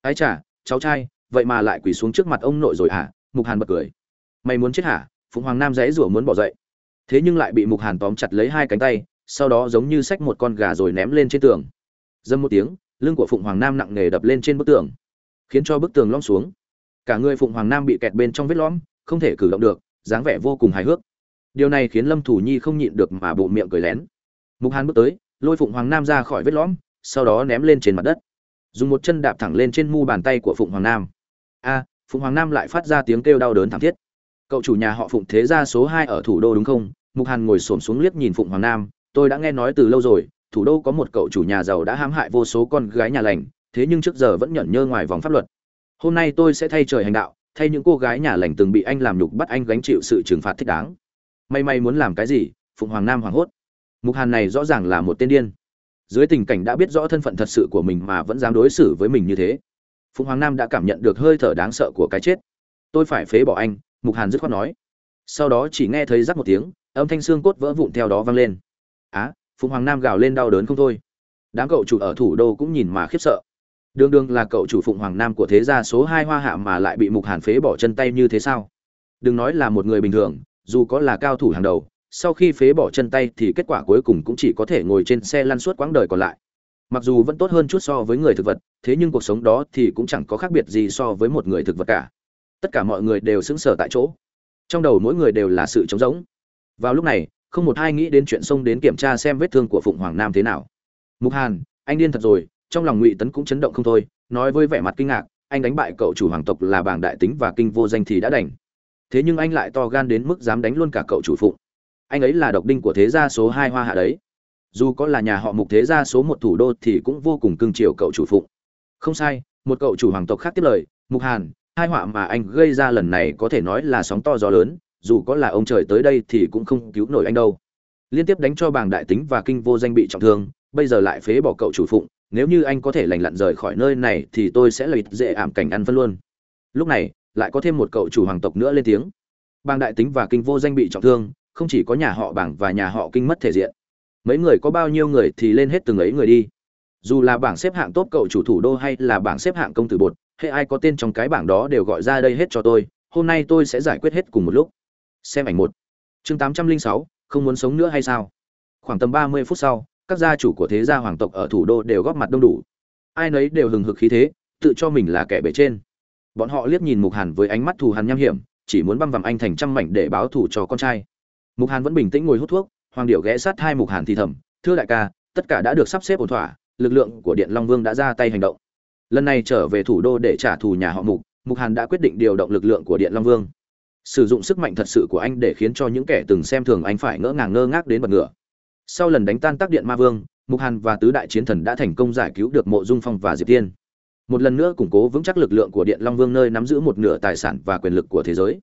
Ái chả cháu trai vậy mà lại quỳ xuống trước mặt ông nội rồi hả? Mục hàn bật cười. Mày muốn chết hả? Phụng hoàng nam dãy rủa muốn bỏ dậy. Thế nhưng lại bị mục hàn tóm chặt lấy hai cánh tay, sau đó giống như xách một con gà rồi ném lên trên tường. Dâm một tiếng, lưng của phụng hoàng nam nặng nề đập lên trên bức tường, khiến cho bức tường lõm xuống. Cả người phụng hoàng nam bị kẹt bên trong vết lõm, không thể cử động được, dáng vẻ vô cùng hài hước. Điều này khiến lâm thủ nhi không nhịn được mà bộ miệng cười lén. Mục hàn bước tới, lôi phụng hoàng nam ra khỏi vết lõm, sau đó ném lên trên mặt đất. Dùng một chân đạp thẳng lên trên mu bàn tay của phụng hoàng nam a, phụng hoàng nam lại phát ra tiếng kêu đau đớn thảm thiết. Cậu chủ nhà họ phụng thế gia số hai ở thủ đô đúng không? Mục hàn ngồi xổm xuống liếc nhìn phụng hoàng nam, tôi đã nghe nói từ lâu rồi, thủ đô có một cậu chủ nhà giàu đã hãm hại vô số con gái nhà lành, thế nhưng trước giờ vẫn nhẫn nhơ ngoài vòng pháp luật. Hôm nay tôi sẽ thay trời hành đạo, thay những cô gái nhà lành từng bị anh làm nhục bắt anh gánh chịu sự trừng phạt thích đáng. May may muốn làm cái gì? Phụng hoàng nam hoảng hốt. Mục hàn này rõ ràng là một tên điên. Dưới tình cảnh đã biết rõ thân phận thật sự của mình mà vẫn dám đối xử với mình như thế. Phùng hoàng nam đã cảm nhận được hơi thở đáng sợ của cái chết. Tôi phải phế bỏ anh, mục hàn dứt khoát nói. Sau đó chỉ nghe thấy rắc một tiếng, âm thanh xương cốt vỡ vụn theo đó vang lên. Á Phùng hoàng nam gào lên đau đớn không thôi. Đám cậu chủ ở thủ đô cũng nhìn mà khiếp sợ. Đương đương là cậu chủ phụng hoàng nam của thế gia số hai hoa hạ mà lại bị mục hàn phế bỏ chân tay như thế sao? Đừng nói là một người bình thường, dù có là cao thủ hàng đầu, sau khi phế bỏ chân tay thì kết quả cuối cùng cũng chỉ có thể ngồi trên xe lăn suốt quãng đời còn lại mặc dù vẫn tốt hơn chút so với người thực vật, thế nhưng cuộc sống đó thì cũng chẳng có khác biệt gì so với một người thực vật cả. Tất cả mọi người đều sững sờ tại chỗ. Trong đầu mỗi người đều là sự trống rỗng. Vào lúc này, không một ai nghĩ đến chuyện xông đến kiểm tra xem vết thương của phụng hoàng nam thế nào. Mục hàn, anh điên thật rồi, trong lòng ngụy tấn cũng chấn động không thôi, nói với vẻ mặt kinh ngạc, anh đánh bại cậu chủ hoàng tộc là bảng đại tính và kinh vô danh thì đã đành. Thế nhưng anh lại to gan đến mức dám đánh luôn cả cậu chủ phụng. Anh ấy là độc đinh của thế gia số hai hoa hạ đấy dù có là nhà họ mục thế gia số một thủ đô thì cũng vô cùng cưng chiều cậu chủ phụng. Không sai, một cậu chủ hoàng tộc khác tiếp lời, mục hàn, hai họa mà anh gây ra lần này có thể nói là sóng to gió lớn, dù có là ông trời tới đây thì cũng không cứu nổi anh đâu. Liên tiếp đánh cho Bàng đại tính và kinh vô danh bị trọng thương, bây giờ lại phế bỏ cậu chủ phụng, nếu như anh có thể lành lặn rời khỏi nơi này thì tôi sẽ lợi dễ ảm cảnh ăn phân luôn. Lúc này, lại có thêm một cậu chủ hoàng tộc nữa lên tiếng. Bàng đại tính và kinh vô danh bị trọng thương, không chỉ có nhà họ bảng và nhà họ kinh mất thể diện mấy người có bao nhiêu người thì lên hết từng ấy người đi. Dù là bảng xếp hạng tốt cậu chủ thủ đô hay là bảng xếp hạng công tử bột, hay ai có tên trong cái bảng đó đều gọi ra đây hết cho tôi, hôm nay tôi sẽ giải quyết hết cùng một lúc. Xem ảnh một. Chương tám trăm linh sáu, không muốn sống nữa hay sao? Khoảng tầm ba mươi phút sau, các gia chủ của thế gia hoàng tộc ở thủ đô đều góp mặt đông đủ. Ai nấy đều hừng hực khí thế, tự cho mình là kẻ bể trên. Bọn họ liếc nhìn mục hàn với ánh mắt thù hằn nham hiểm, chỉ muốn băm vằm anh thành trăm mảnh để báo thù cho con trai. Mục hàn vẫn bình tĩnh ngồi hút thuốc hoàng điệu ghé sát hai mục hàn thì thầm, thưa đại ca, tất cả đã được sắp xếp ổn thỏa, lực lượng của điện long vương đã ra tay hành động. Lần này trở về thủ đô để trả thù nhà họ mục mục hàn đã quyết định điều động lực lượng của điện long vương. Sử dụng sức mạnh thật sự của anh để khiến cho những kẻ từng xem thường anh phải ngỡ ngàng ngơ ngác đến bật ngựa sau lần đánh tan tác điện ma vương, mục hàn và tứ đại chiến thần đã thành công giải cứu được mộ dung phong và diệp tiên. Một lần nữa củng cố vững chắc lực lượng của điện long vương nơi nắm giữ một nửa tài sản và quyền lực của thế giới.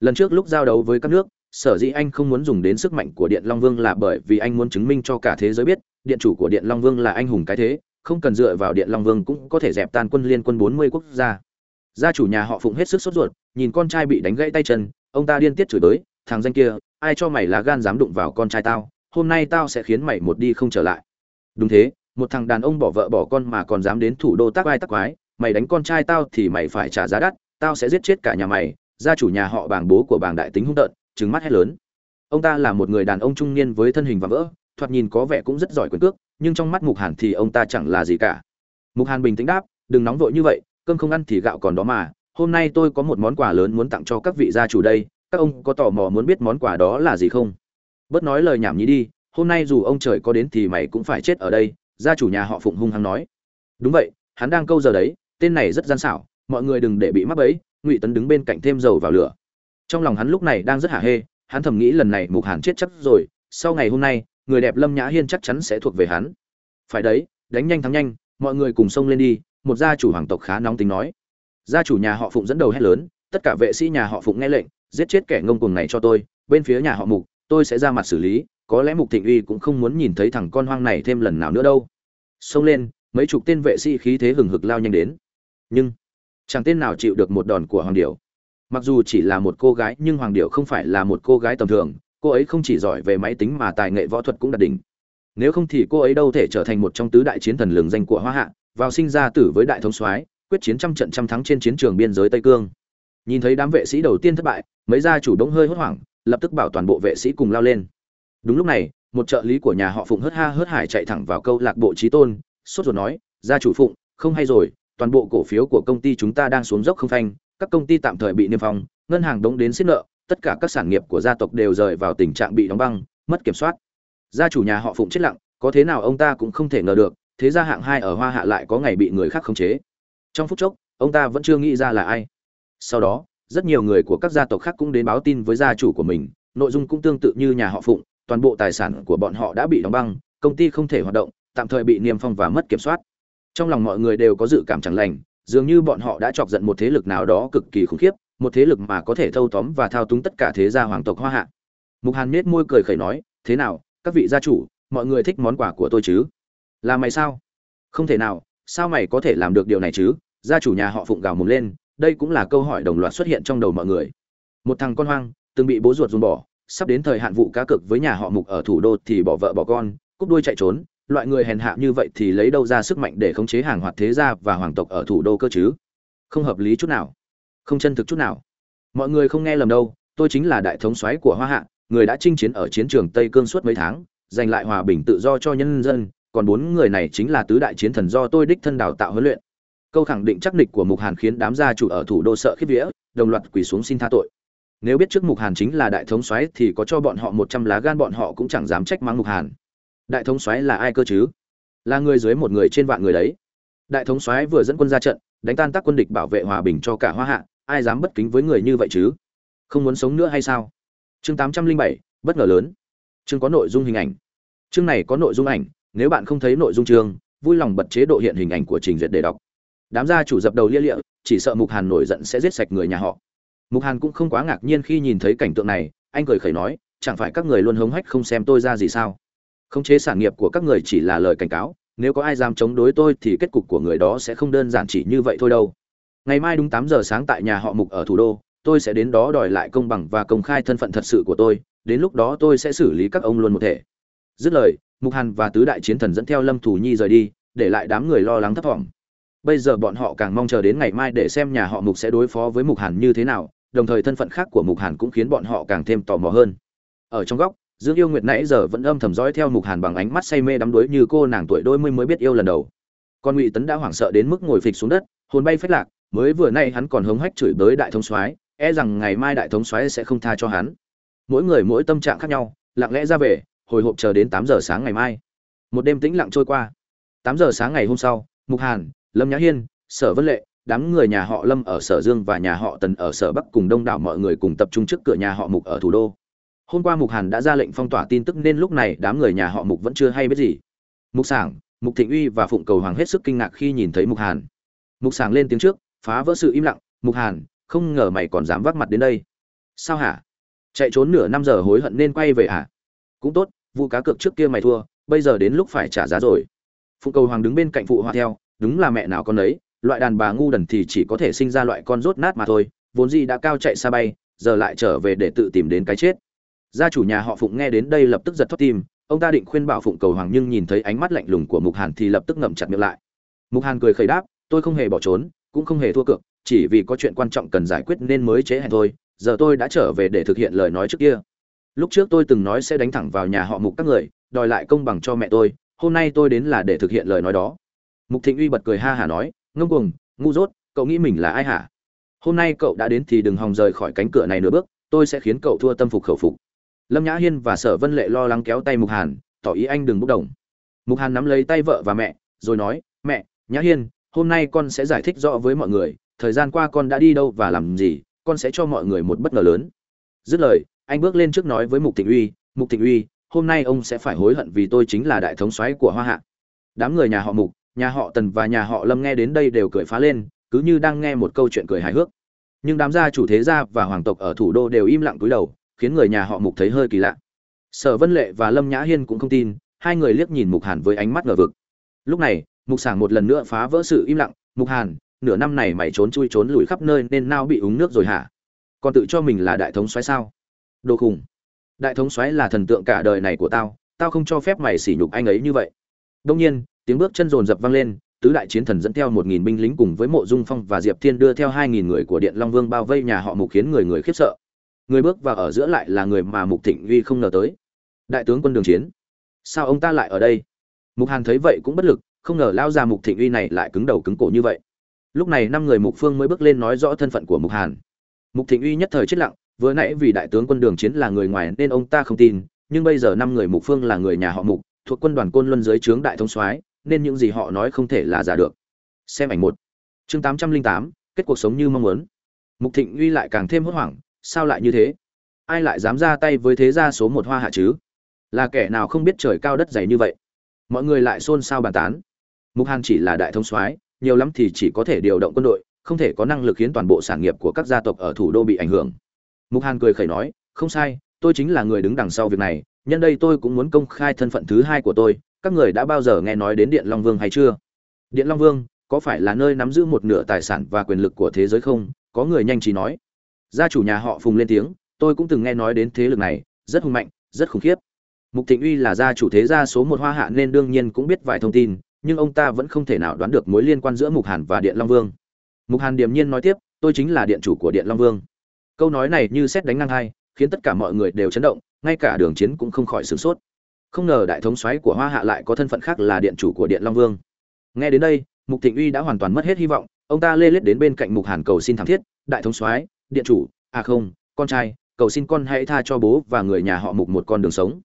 Lần trước lúc giao đấu với các nước sở dĩ anh không muốn dùng đến sức mạnh của điện long vương là bởi vì anh muốn chứng minh cho cả thế giới biết, điện chủ của điện long vương là anh hùng cái thế, không cần dựa vào điện long vương cũng có thể dẹp tan quân liên quân bốn mươi quốc gia. Gia chủ nhà họ phụng hết sức sốt ruột, nhìn con trai bị đánh gãy tay chân, ông ta điên tiết chửi tới thằng danh kia, ai cho mày lá gan dám đụng vào con trai tao? Hôm nay tao sẽ khiến mày một đi không trở lại. Đúng thế, một thằng đàn ông bỏ vợ bỏ con mà còn dám đến thủ đô tác ai tác quái, mày đánh con trai tao thì mày phải trả giá đắt, tao sẽ giết chết cả nhà mày. Gia chủ nhà họ bàng bố của bàng đại tính hung tợn trừng mắt hét lớn. Ông ta là một người đàn ông trung niên với thân hình và vỡ, thoạt nhìn có vẻ cũng rất giỏi quyền cước, nhưng trong mắt mục hàn thì ông ta chẳng là gì cả. Mục hàn bình tĩnh đáp, đừng nóng vội như vậy, cơm không ăn thì gạo còn đó mà. Hôm nay tôi có một món quà lớn muốn tặng cho các vị gia chủ đây, các ông có tò mò muốn biết món quà đó là gì không? Bớt nói lời nhảm nhí đi, hôm nay dù ông trời có đến thì mày cũng phải chết ở đây, gia chủ nhà họ phụng hung hăng nói. Đúng vậy, hắn đang câu giờ đấy, tên này rất gian xảo, mọi người đừng để bị mắc bẫy, ngụy tấn đứng bên cạnh thêm dầu vào lửa trong lòng hắn lúc này đang rất hả hê, hắn thầm nghĩ lần này mục hàn chết chắc rồi, sau ngày hôm nay, người đẹp lâm nhã hiên chắc chắn sẽ thuộc về hắn. Phải đấy, đánh nhanh thắng nhanh, mọi người cùng xông lên đi, một gia chủ hoàng tộc khá nóng tính nói. Gia chủ nhà họ phụng dẫn đầu hét lớn, tất cả vệ sĩ nhà họ phụng nghe lệnh, giết chết kẻ ngông cuồng này cho tôi, bên phía nhà họ mục, tôi sẽ ra mặt xử lý, có lẽ mục thịnh uy cũng không muốn nhìn thấy thằng con hoang này thêm lần nào nữa đâu. Xông lên, mấy chục tên vệ sĩ khí thế hừng hực lao nhanh đến. Nhưng, chẳng tên nào chịu được một đòn của hoàng điểu mặc dù chỉ là một cô gái, nhưng hoàng điệu không phải là một cô gái tầm thường, cô ấy không chỉ giỏi về máy tính mà tài nghệ võ thuật cũng đạt đỉnh. Nếu không thì cô ấy đâu thể trở thành một trong tứ đại chiến thần lường danh của hoa hạ, vào sinh ra tử với đại thống soái, quyết chiến trăm trận trăm thắng trên chiến trường biên giới tây cương. Nhìn thấy đám vệ sĩ đầu tiên thất bại, mấy gia chủ đống hơi hốt hoảng, lập tức bảo toàn bộ vệ sĩ cùng lao lên. Đúng lúc này, một trợ lý của nhà họ phụng hớt ha hớt hải chạy thẳng vào câu lạc bộ trí tôn, sốt ruột nói, gia chủ phụng, không hay rồi, toàn bộ cổ phiếu của công ty chúng ta đang xuống dốc không phanh các công ty tạm thời bị niêm phong, ngân hàng đóng đến xiết nợ, tất cả các sản nghiệp của gia tộc đều rời vào tình trạng bị đóng băng, mất kiểm soát. Gia chủ nhà họ phụng chết lặng, có thế nào ông ta cũng không thể ngờ được, thế gia hạng hai ở hoa hạ lại có ngày bị người khác khống chế. Trong phút chốc, ông ta vẫn chưa nghĩ ra là ai. Sau đó, rất nhiều người của các gia tộc khác cũng đến báo tin với gia chủ của mình, nội dung cũng tương tự như nhà họ phụng, toàn bộ tài sản của bọn họ đã bị đóng băng, công ty không thể hoạt động, tạm thời bị niêm phong và mất kiểm soát. Trong lòng mọi người đều có dự cảm chẳng lành dường như bọn họ đã chọc giận một thế lực nào đó cực kỳ khủng khiếp, một thế lực mà có thể thâu tóm và thao túng tất cả thế gia hoàng tộc hoa hạ. Mục hàn nhếch môi cười khẩy nói, thế nào, các vị gia chủ, mọi người thích món quà của tôi chứ? Là mày sao? Không thể nào, sao mày có thể làm được điều này chứ? Gia chủ nhà họ phụng gào mồm lên, đây cũng là câu hỏi đồng loạt xuất hiện trong đầu mọi người. Một thằng con hoang, từng bị bố ruột dùng bỏ, sắp đến thời hạn vụ cá cực với nhà họ mục ở thủ đô thì bỏ vợ bỏ con, cúp đuôi chạy trốn loại người hèn hạ như vậy thì lấy đâu ra sức mạnh để khống chế hàng hoạt thế gia và hoàng tộc ở thủ đô cơ chứ? Không hợp lý chút nào. Không chân thực chút nào. Mọi người không nghe lầm đâu, tôi chính là đại thống soái của hoa hạ, người đã chinh chiến ở chiến trường tây cương suốt mấy tháng, giành lại hòa bình tự do cho nhân dân, còn bốn người này chính là tứ đại chiến thần do tôi đích thân đào tạo huấn luyện. Câu khẳng định chắc nịch của mục hàn khiến đám gia chủ ở thủ đô sợ khiếp vía, đồng loạt quỳ xuống xin tha tội. Nếu biết trước mục hàn chính là đại thống soái thì có cho bọn họ một trăm lá gan, bọn họ cũng chẳng dám trách mắng mục hàn đại thống soái là ai cơ chứ? Là người dưới một người trên vạn người đấy. Đại thống soái vừa dẫn quân ra trận, đánh tan tác quân địch bảo vệ hòa bình cho cả hoa hạ, ai dám bất kính với người như vậy chứ? Không muốn sống nữa hay sao? Chương tám trăm linh bảy, bất ngờ lớn. Chương có nội dung hình ảnh. Chương này có nội dung ảnh, nếu bạn không thấy nội dung chương, vui lòng bật chế độ hiện hình ảnh của trình duyệt để đọc. Đám gia chủ dập đầu lia lịa, chỉ sợ mục hàn nổi giận sẽ giết sạch người nhà họ. Mục hàn cũng không quá ngạc nhiên khi nhìn thấy cảnh tượng này, anh cười khẩy nói, chẳng phải các người luôn hống hách không xem tôi ra gì sao? Khống chế sản nghiệp của các người chỉ là lời cảnh cáo, nếu có ai dám chống đối tôi thì kết cục của người đó sẽ không đơn giản chỉ như vậy thôi đâu. Ngày mai đúng tám giờ sáng tại nhà họ mục ở thủ đô, tôi sẽ đến đó đòi lại công bằng và công khai thân phận thật sự của tôi, đến lúc đó tôi sẽ xử lý các ông luôn một thể. Dứt lời, mục hàn và tứ đại chiến thần dẫn theo lâm thủ nhi rời đi, để lại đám người lo lắng thấp thỏm. Bây giờ bọn họ càng mong chờ đến ngày mai để xem nhà họ mục sẽ đối phó với mục hàn như thế nào, đồng thời thân phận khác của mục hàn cũng khiến bọn họ càng thêm tò mò hơn. Ở trong góc dương yêu nguyệt nãy giờ vẫn âm thầm dõi theo mục hàn bằng ánh mắt say mê đắm đuối như cô nàng tuổi đôi mươi mới biết yêu lần đầu. Con ngụy tấn đã hoảng sợ đến mức ngồi phịch xuống đất, hồn bay phách lạc, mới vừa nay hắn còn hống hách chửi bới đại thống soái e rằng ngày mai đại thống soái sẽ không tha cho hắn. Mỗi người mỗi tâm trạng khác nhau, lặng lẽ ra về, hồi hộp chờ đến tám giờ sáng ngày mai. Một đêm tĩnh lặng trôi qua. Tám giờ sáng ngày hôm sau, mục hàn, lâm nhã hiên, sở vân lệ, đám người nhà họ lâm ở sở dương và nhà họ tần ở sở bắc cùng đông đảo mọi người cùng tập trung trước cửa nhà họ mục ở thủ đô hôm qua mục hàn đã ra lệnh phong tỏa tin tức nên lúc này đám người nhà họ mục vẫn chưa hay biết gì. Mục sảng, mục thịnh uy và phụng cầu hoàng hết sức kinh ngạc khi nhìn thấy mục hàn. Mục sảng lên tiếng trước, phá vỡ sự im lặng, mục hàn, không ngờ mày còn dám vác mặt đến đây. Sao hả? Chạy trốn nửa năm giờ hối hận nên quay về hả? Cũng tốt vụ cá cược trước kia mày thua, bây giờ đến lúc phải trả giá rồi. Phụng cầu hoàng đứng bên cạnh phụ họa theo, đúng là mẹ nào con ấy loại đàn bà ngu đần thì chỉ có thể sinh ra loại con rốt nát mà thôi, vốn gì đã cao chạy xa bay, giờ lại trở về để tự tìm đến cái chết gia chủ nhà họ phụng nghe đến đây lập tức giật thót tim, ông ta định khuyên bảo phụng cầu hoàng nhưng nhìn thấy ánh mắt lạnh lùng của mục hàn thì lập tức ngậm chặt miệng lại. Mục hàn cười khẩy đáp, tôi không hề bỏ trốn, cũng không hề thua cược, chỉ vì có chuyện quan trọng cần giải quyết nên mới chế hẹn thôi, giờ tôi đã trở về để thực hiện lời nói trước kia. Lúc trước tôi từng nói sẽ đánh thẳng vào nhà họ mục các người, đòi lại công bằng cho mẹ tôi, hôm nay tôi đến là để thực hiện lời nói đó. Mục thịnh uy bật cười ha hả nói, ngông cuồng, ngu dốt, cậu nghĩ mình là ai hả? Hôm nay cậu đã đến thì đừng hòng rời khỏi cánh cửa này nửa bước, tôi sẽ khiến cậu thua tâm phục khẩu phục lâm nhã hiên và sở vân lệ lo lắng kéo tay mục hàn, tỏ ý anh đừng bốc đồng. Mục hàn nắm lấy tay vợ và mẹ, rồi nói, mẹ, nhã hiên, hôm nay con sẽ giải thích rõ với mọi người, thời gian qua con đã đi đâu và làm gì, con sẽ cho mọi người một bất ngờ lớn. Dứt lời, anh bước lên trước nói với mục thịnh uy, mục thịnh uy, hôm nay ông sẽ phải hối hận vì tôi chính là đại thống soái của hoa hạ. Đám người nhà họ mục, nhà họ tần và nhà họ lâm nghe đến đây đều cười phá lên, cứ như đang nghe một câu chuyện cười hài hước. Nhưng đám gia chủ thế gia và hoàng tộc ở thủ đô đều im lặng cúi đầu khiến người nhà họ mục thấy hơi kỳ lạ. Sở vân lệ và lâm nhã hiên cũng không tin, hai người liếc nhìn mục hàn với ánh mắt ngờ vực. Lúc này, mục sảng một lần nữa phá vỡ sự im lặng, mục hàn, nửa năm này mày trốn chui trốn lùi khắp nơi nên nao bị uống nước rồi hả? Còn tự cho mình là đại thống xoáy sao? Đồ khủng đại thống xoáy là thần tượng cả đời này của tao tao không cho phép mày sỉ nhục anh ấy như vậy. Đông nhiên, tiếng bước chân rồn rập vang lên, tứ đại chiến thần dẫn theo một nghìn binh lính cùng với mộ dung phong và diệp thiên đưa theo hai nghìn người của điện long vương bao vây nhà họ mục khiến người người khiếp sợ người bước vào ở giữa lại là người mà mục thịnh uy không ngờ tới. Đại tướng quân đường chiến. Sao ông ta lại ở đây? Mục hàn thấy vậy cũng bất lực, không ngờ lao ra mục thịnh uy này lại cứng đầu cứng cổ như vậy. Lúc này năm người mục phương mới bước lên nói rõ thân phận của mục hàn. Mục thịnh uy nhất thời chết lặng, vừa nãy vì đại tướng quân đường chiến là người ngoài nên ông ta không tin, nhưng bây giờ năm người mục phương là người nhà họ mục, thuộc quân đoàn côn luân dưới trướng đại Thông soái, nên những gì họ nói không thể là giả được. Xem ảnh một. Chương tám trăm linh tám, kết cuộc sống như mong muốn. Mục thịnh uy lại càng thêm hốt hoảng sao lại như thế? Ai lại dám ra tay với thế gia số một hoa hạ chứ? Là kẻ nào không biết trời cao đất dày như vậy? Mọi người lại xôn xao bàn tán. Mục hàn chỉ là đại thống soái, nhiều lắm thì chỉ có thể điều động quân đội, không thể có năng lực khiến toàn bộ sản nghiệp của các gia tộc ở thủ đô bị ảnh hưởng. Mục hàn cười khẩy nói, không sai, tôi chính là người đứng đằng sau việc này, nhân đây tôi cũng muốn công khai thân phận thứ hai của tôi, các người đã bao giờ nghe nói đến điện long vương hay chưa? Điện long vương, có phải là nơi nắm giữ một nửa tài sản và quyền lực của thế giới không? Có người nhanh trí nói gia chủ nhà họ phùng lên tiếng, tôi cũng từng nghe nói đến thế lực này, rất hùng mạnh, rất khủng khiếp. Mục thịnh uy là gia chủ thế gia số một hoa hạ nên đương nhiên cũng biết vài thông tin, nhưng ông ta vẫn không thể nào đoán được mối liên quan giữa mục hàn và điện long vương. Mục hàn điềm nhiên nói tiếp, tôi chính là điện chủ của điện long vương. Câu nói này như xét đánh ngang hai, khiến tất cả mọi người đều chấn động, ngay cả đường chiến cũng không khỏi sửng sốt. Không ngờ đại thống soái của hoa hạ lại có thân phận khác là điện chủ của điện long vương. Nghe đến đây, mục thịnh uy đã hoàn toàn mất hết hy vọng, ông ta lê lết đến bên cạnh mục hàn cầu xin thảm thiết, đại thống soái điện chủ à không, con trai, cầu xin con hãy tha cho bố và người nhà họ mục một con đường sống.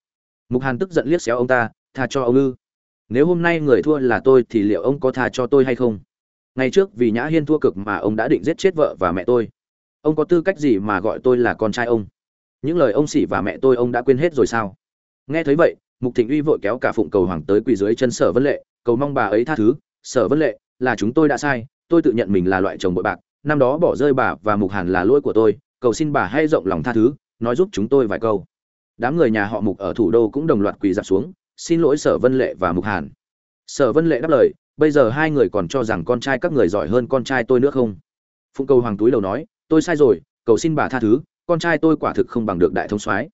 Mục hàn tức giận liếc xéo ông ta, tha cho ông ư? Nếu hôm nay người thua là tôi thì liệu ông có tha cho tôi hay không? Ngày trước vì nhã hiên thua cực mà ông đã định giết chết vợ và mẹ tôi. Ông có tư cách gì mà gọi tôi là con trai ông? Những lời ông xỉ và mẹ tôi ông đã quên hết rồi sao? Nghe thấy vậy, mục thịnh uy vội kéo cả phụng cầu hoàng tới quỳ dưới chân sở vân lệ, cầu mong bà ấy tha thứ. Sở vân lệ, là chúng tôi đã sai, tôi tự nhận mình là loại chồng bội bạc năm đó bỏ rơi bà và mục hàn là lỗi của tôi, cầu xin bà hãy rộng lòng tha thứ, nói giúp chúng tôi vài câu. Đám người nhà họ mục ở thủ đô cũng đồng loạt quỳ dạp xuống, xin lỗi sở vân lệ và mục hàn. Sở vân lệ đáp lời, bây giờ hai người còn cho rằng con trai các người giỏi hơn con trai tôi nữa không? Phụng cầu hoàng túi đầu nói, tôi sai rồi, cầu xin bà tha thứ, con trai tôi quả thực không bằng được đại thống soái.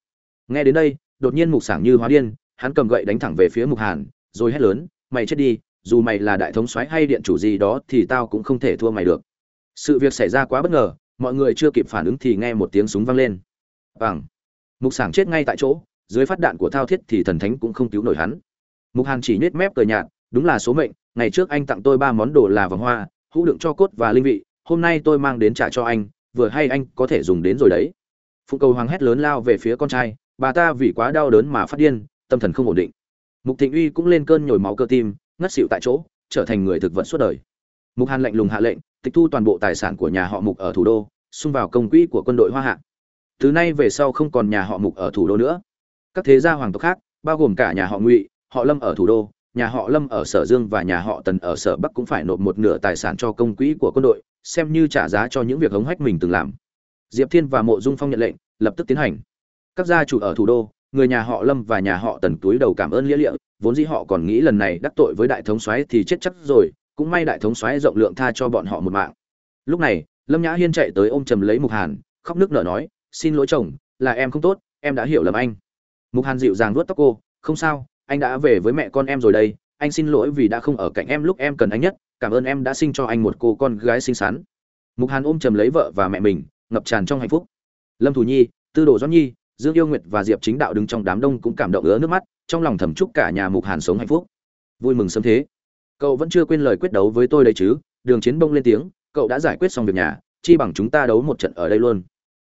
Nghe đến đây, đột nhiên mục sảng như hóa điên, hắn cầm gậy đánh thẳng về phía mục hàn, rồi hét lớn, mày chết đi, dù mày là đại thống soái hay điện chủ gì đó thì tao cũng không thể thua mày được sự việc xảy ra quá bất ngờ, mọi người chưa kịp phản ứng thì nghe một tiếng súng vang lên. Bằng mục sảng chết ngay tại chỗ, dưới phát đạn của thao thiết thì thần thánh cũng không cứu nổi hắn. Mục hàn chỉ nết mép cười nhạt, đúng là số mệnh, ngày trước anh tặng tôi ba món đồ là vòng hoa, hũ đựng cho cốt và linh vị, hôm nay tôi mang đến trả cho anh, vừa hay anh có thể dùng đến rồi đấy. Phụng cầu hoàng hét lớn lao về phía con trai, bà ta vì quá đau đớn mà phát điên, tâm thần không ổn định. Mục thịnh uy cũng lên cơn nhồi máu cơ tim, ngất xỉu tại chỗ, trở thành người thực vật suốt đời. Mục hàn lạnh lùng hạ lệnh tịch thu toàn bộ tài sản của nhà họ mục ở thủ đô, xung vào công quỹ của quân đội hoa hạ. Từ nay về sau không còn nhà họ mục ở thủ đô nữa. Các thế gia hoàng tộc khác, bao gồm cả nhà họ ngụy, họ lâm ở thủ đô, nhà họ lâm ở sở dương và nhà họ tần ở sở bắc cũng phải nộp một nửa tài sản cho công quỹ của quân đội, xem như trả giá cho những việc hống hách mình từng làm. Diệp thiên và mộ dung phong nhận lệnh, lập tức tiến hành. Các gia chủ ở thủ đô, người nhà họ lâm và nhà họ tần túi đầu cảm ơn lia liệu vốn dĩ họ còn nghĩ lần này đắc tội với đại thống soái thì chết chắc rồi cũng may đại thống soái rộng lượng tha cho bọn họ một mạng. Lúc này, lâm nhã hiên chạy tới ôm chầm lấy mục hàn, khóc nước nở nói, xin lỗi chồng, là em không tốt, em đã hiểu lầm anh. Mục hàn dịu dàng vuốt tóc cô, không sao, anh đã về với mẹ con em rồi đây, anh xin lỗi vì đã không ở cạnh em lúc em cần anh nhất, cảm ơn em đã sinh cho anh một cô con gái xinh xắn. Mục hàn ôm chầm lấy vợ và mẹ mình, ngập tràn trong hạnh phúc. Lâm thủ nhi, tư đồ doãn nhi, dương yêu nguyệt và diệp chính đạo đứng trong đám đông cũng cảm động ứa nước mắt, trong lòng thầm chúc cả nhà mục hàn sống hạnh phúc. Vui mừng sớm thế cậu vẫn chưa quên lời quyết đấu với tôi đấy chứ? Đường chiến bông lên tiếng, cậu đã giải quyết xong việc nhà, chi bằng chúng ta đấu một trận ở đây luôn.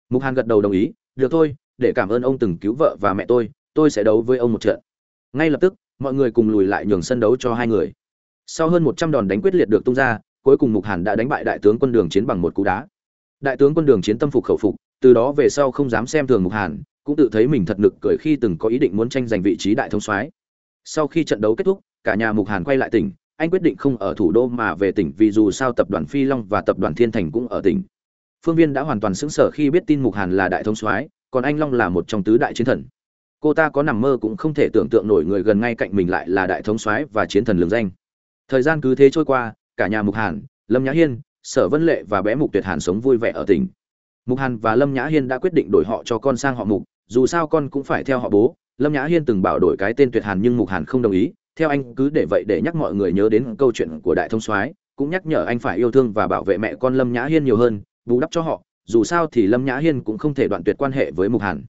Mục hàn gật đầu đồng ý, được thôi, để cảm ơn ông từng cứu vợ và mẹ tôi tôi sẽ đấu với ông một trận. Ngay lập tức, mọi người cùng lùi lại nhường sân đấu cho hai người. Sau hơn một trăm đòn đánh quyết liệt được tung ra, cuối cùng mục hàn đã đánh bại đại tướng quân đường chiến bằng một cú đá. Đại tướng quân đường chiến tâm phục khẩu phục, từ đó về sau không dám xem thường mục hàn, cũng tự thấy mình thật nực cười khi từng có ý định muốn tranh giành vị trí đại thống soái. Sau khi trận đấu kết thúc, cả nhà mục hàn quay lại tỉnh anh quyết định không ở thủ đô mà về tỉnh vì dù sao tập đoàn phi long và tập đoàn thiên thành cũng ở tỉnh. Phương viên đã hoàn toàn sững sờ khi biết tin mục hàn là đại thống soái, còn anh long là một trong tứ đại chiến thần. Cô ta có nằm mơ cũng không thể tưởng tượng nổi người gần ngay cạnh mình lại là đại thống soái và chiến thần lường danh. Thời gian cứ thế trôi qua, cả nhà mục hàn, lâm nhã hiên, sở vân lệ và bé mục tuyệt hàn sống vui vẻ ở tỉnh. Mục hàn và lâm nhã hiên đã quyết định đổi họ cho con sang họ mục, dù sao con cũng phải theo họ bố. Lâm nhã hiên từng bảo đổi cái tên tuyệt hàn nhưng mục hàn không đồng ý theo anh cứ để vậy để nhắc mọi người nhớ đến câu chuyện của đại thông soái, cũng nhắc nhở anh phải yêu thương và bảo vệ mẹ con lâm nhã hiên nhiều hơn, bù đắp cho họ, dù sao thì lâm nhã hiên cũng không thể đoạn tuyệt quan hệ với mục hàn.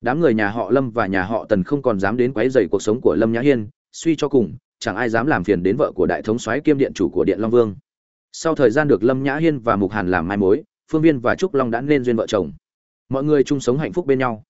Đám người nhà họ lâm và nhà họ tần không còn dám đến quấy rầy cuộc sống của lâm nhã hiên, suy cho cùng, chẳng ai dám làm phiền đến vợ của đại thống soái kiêm điện chủ của điện long vương. Sau thời gian được lâm nhã hiên và mục hàn làm mai mối, phương viên và trúc long đã nên duyên vợ chồng. Mọi người chung sống hạnh phúc bên nhau.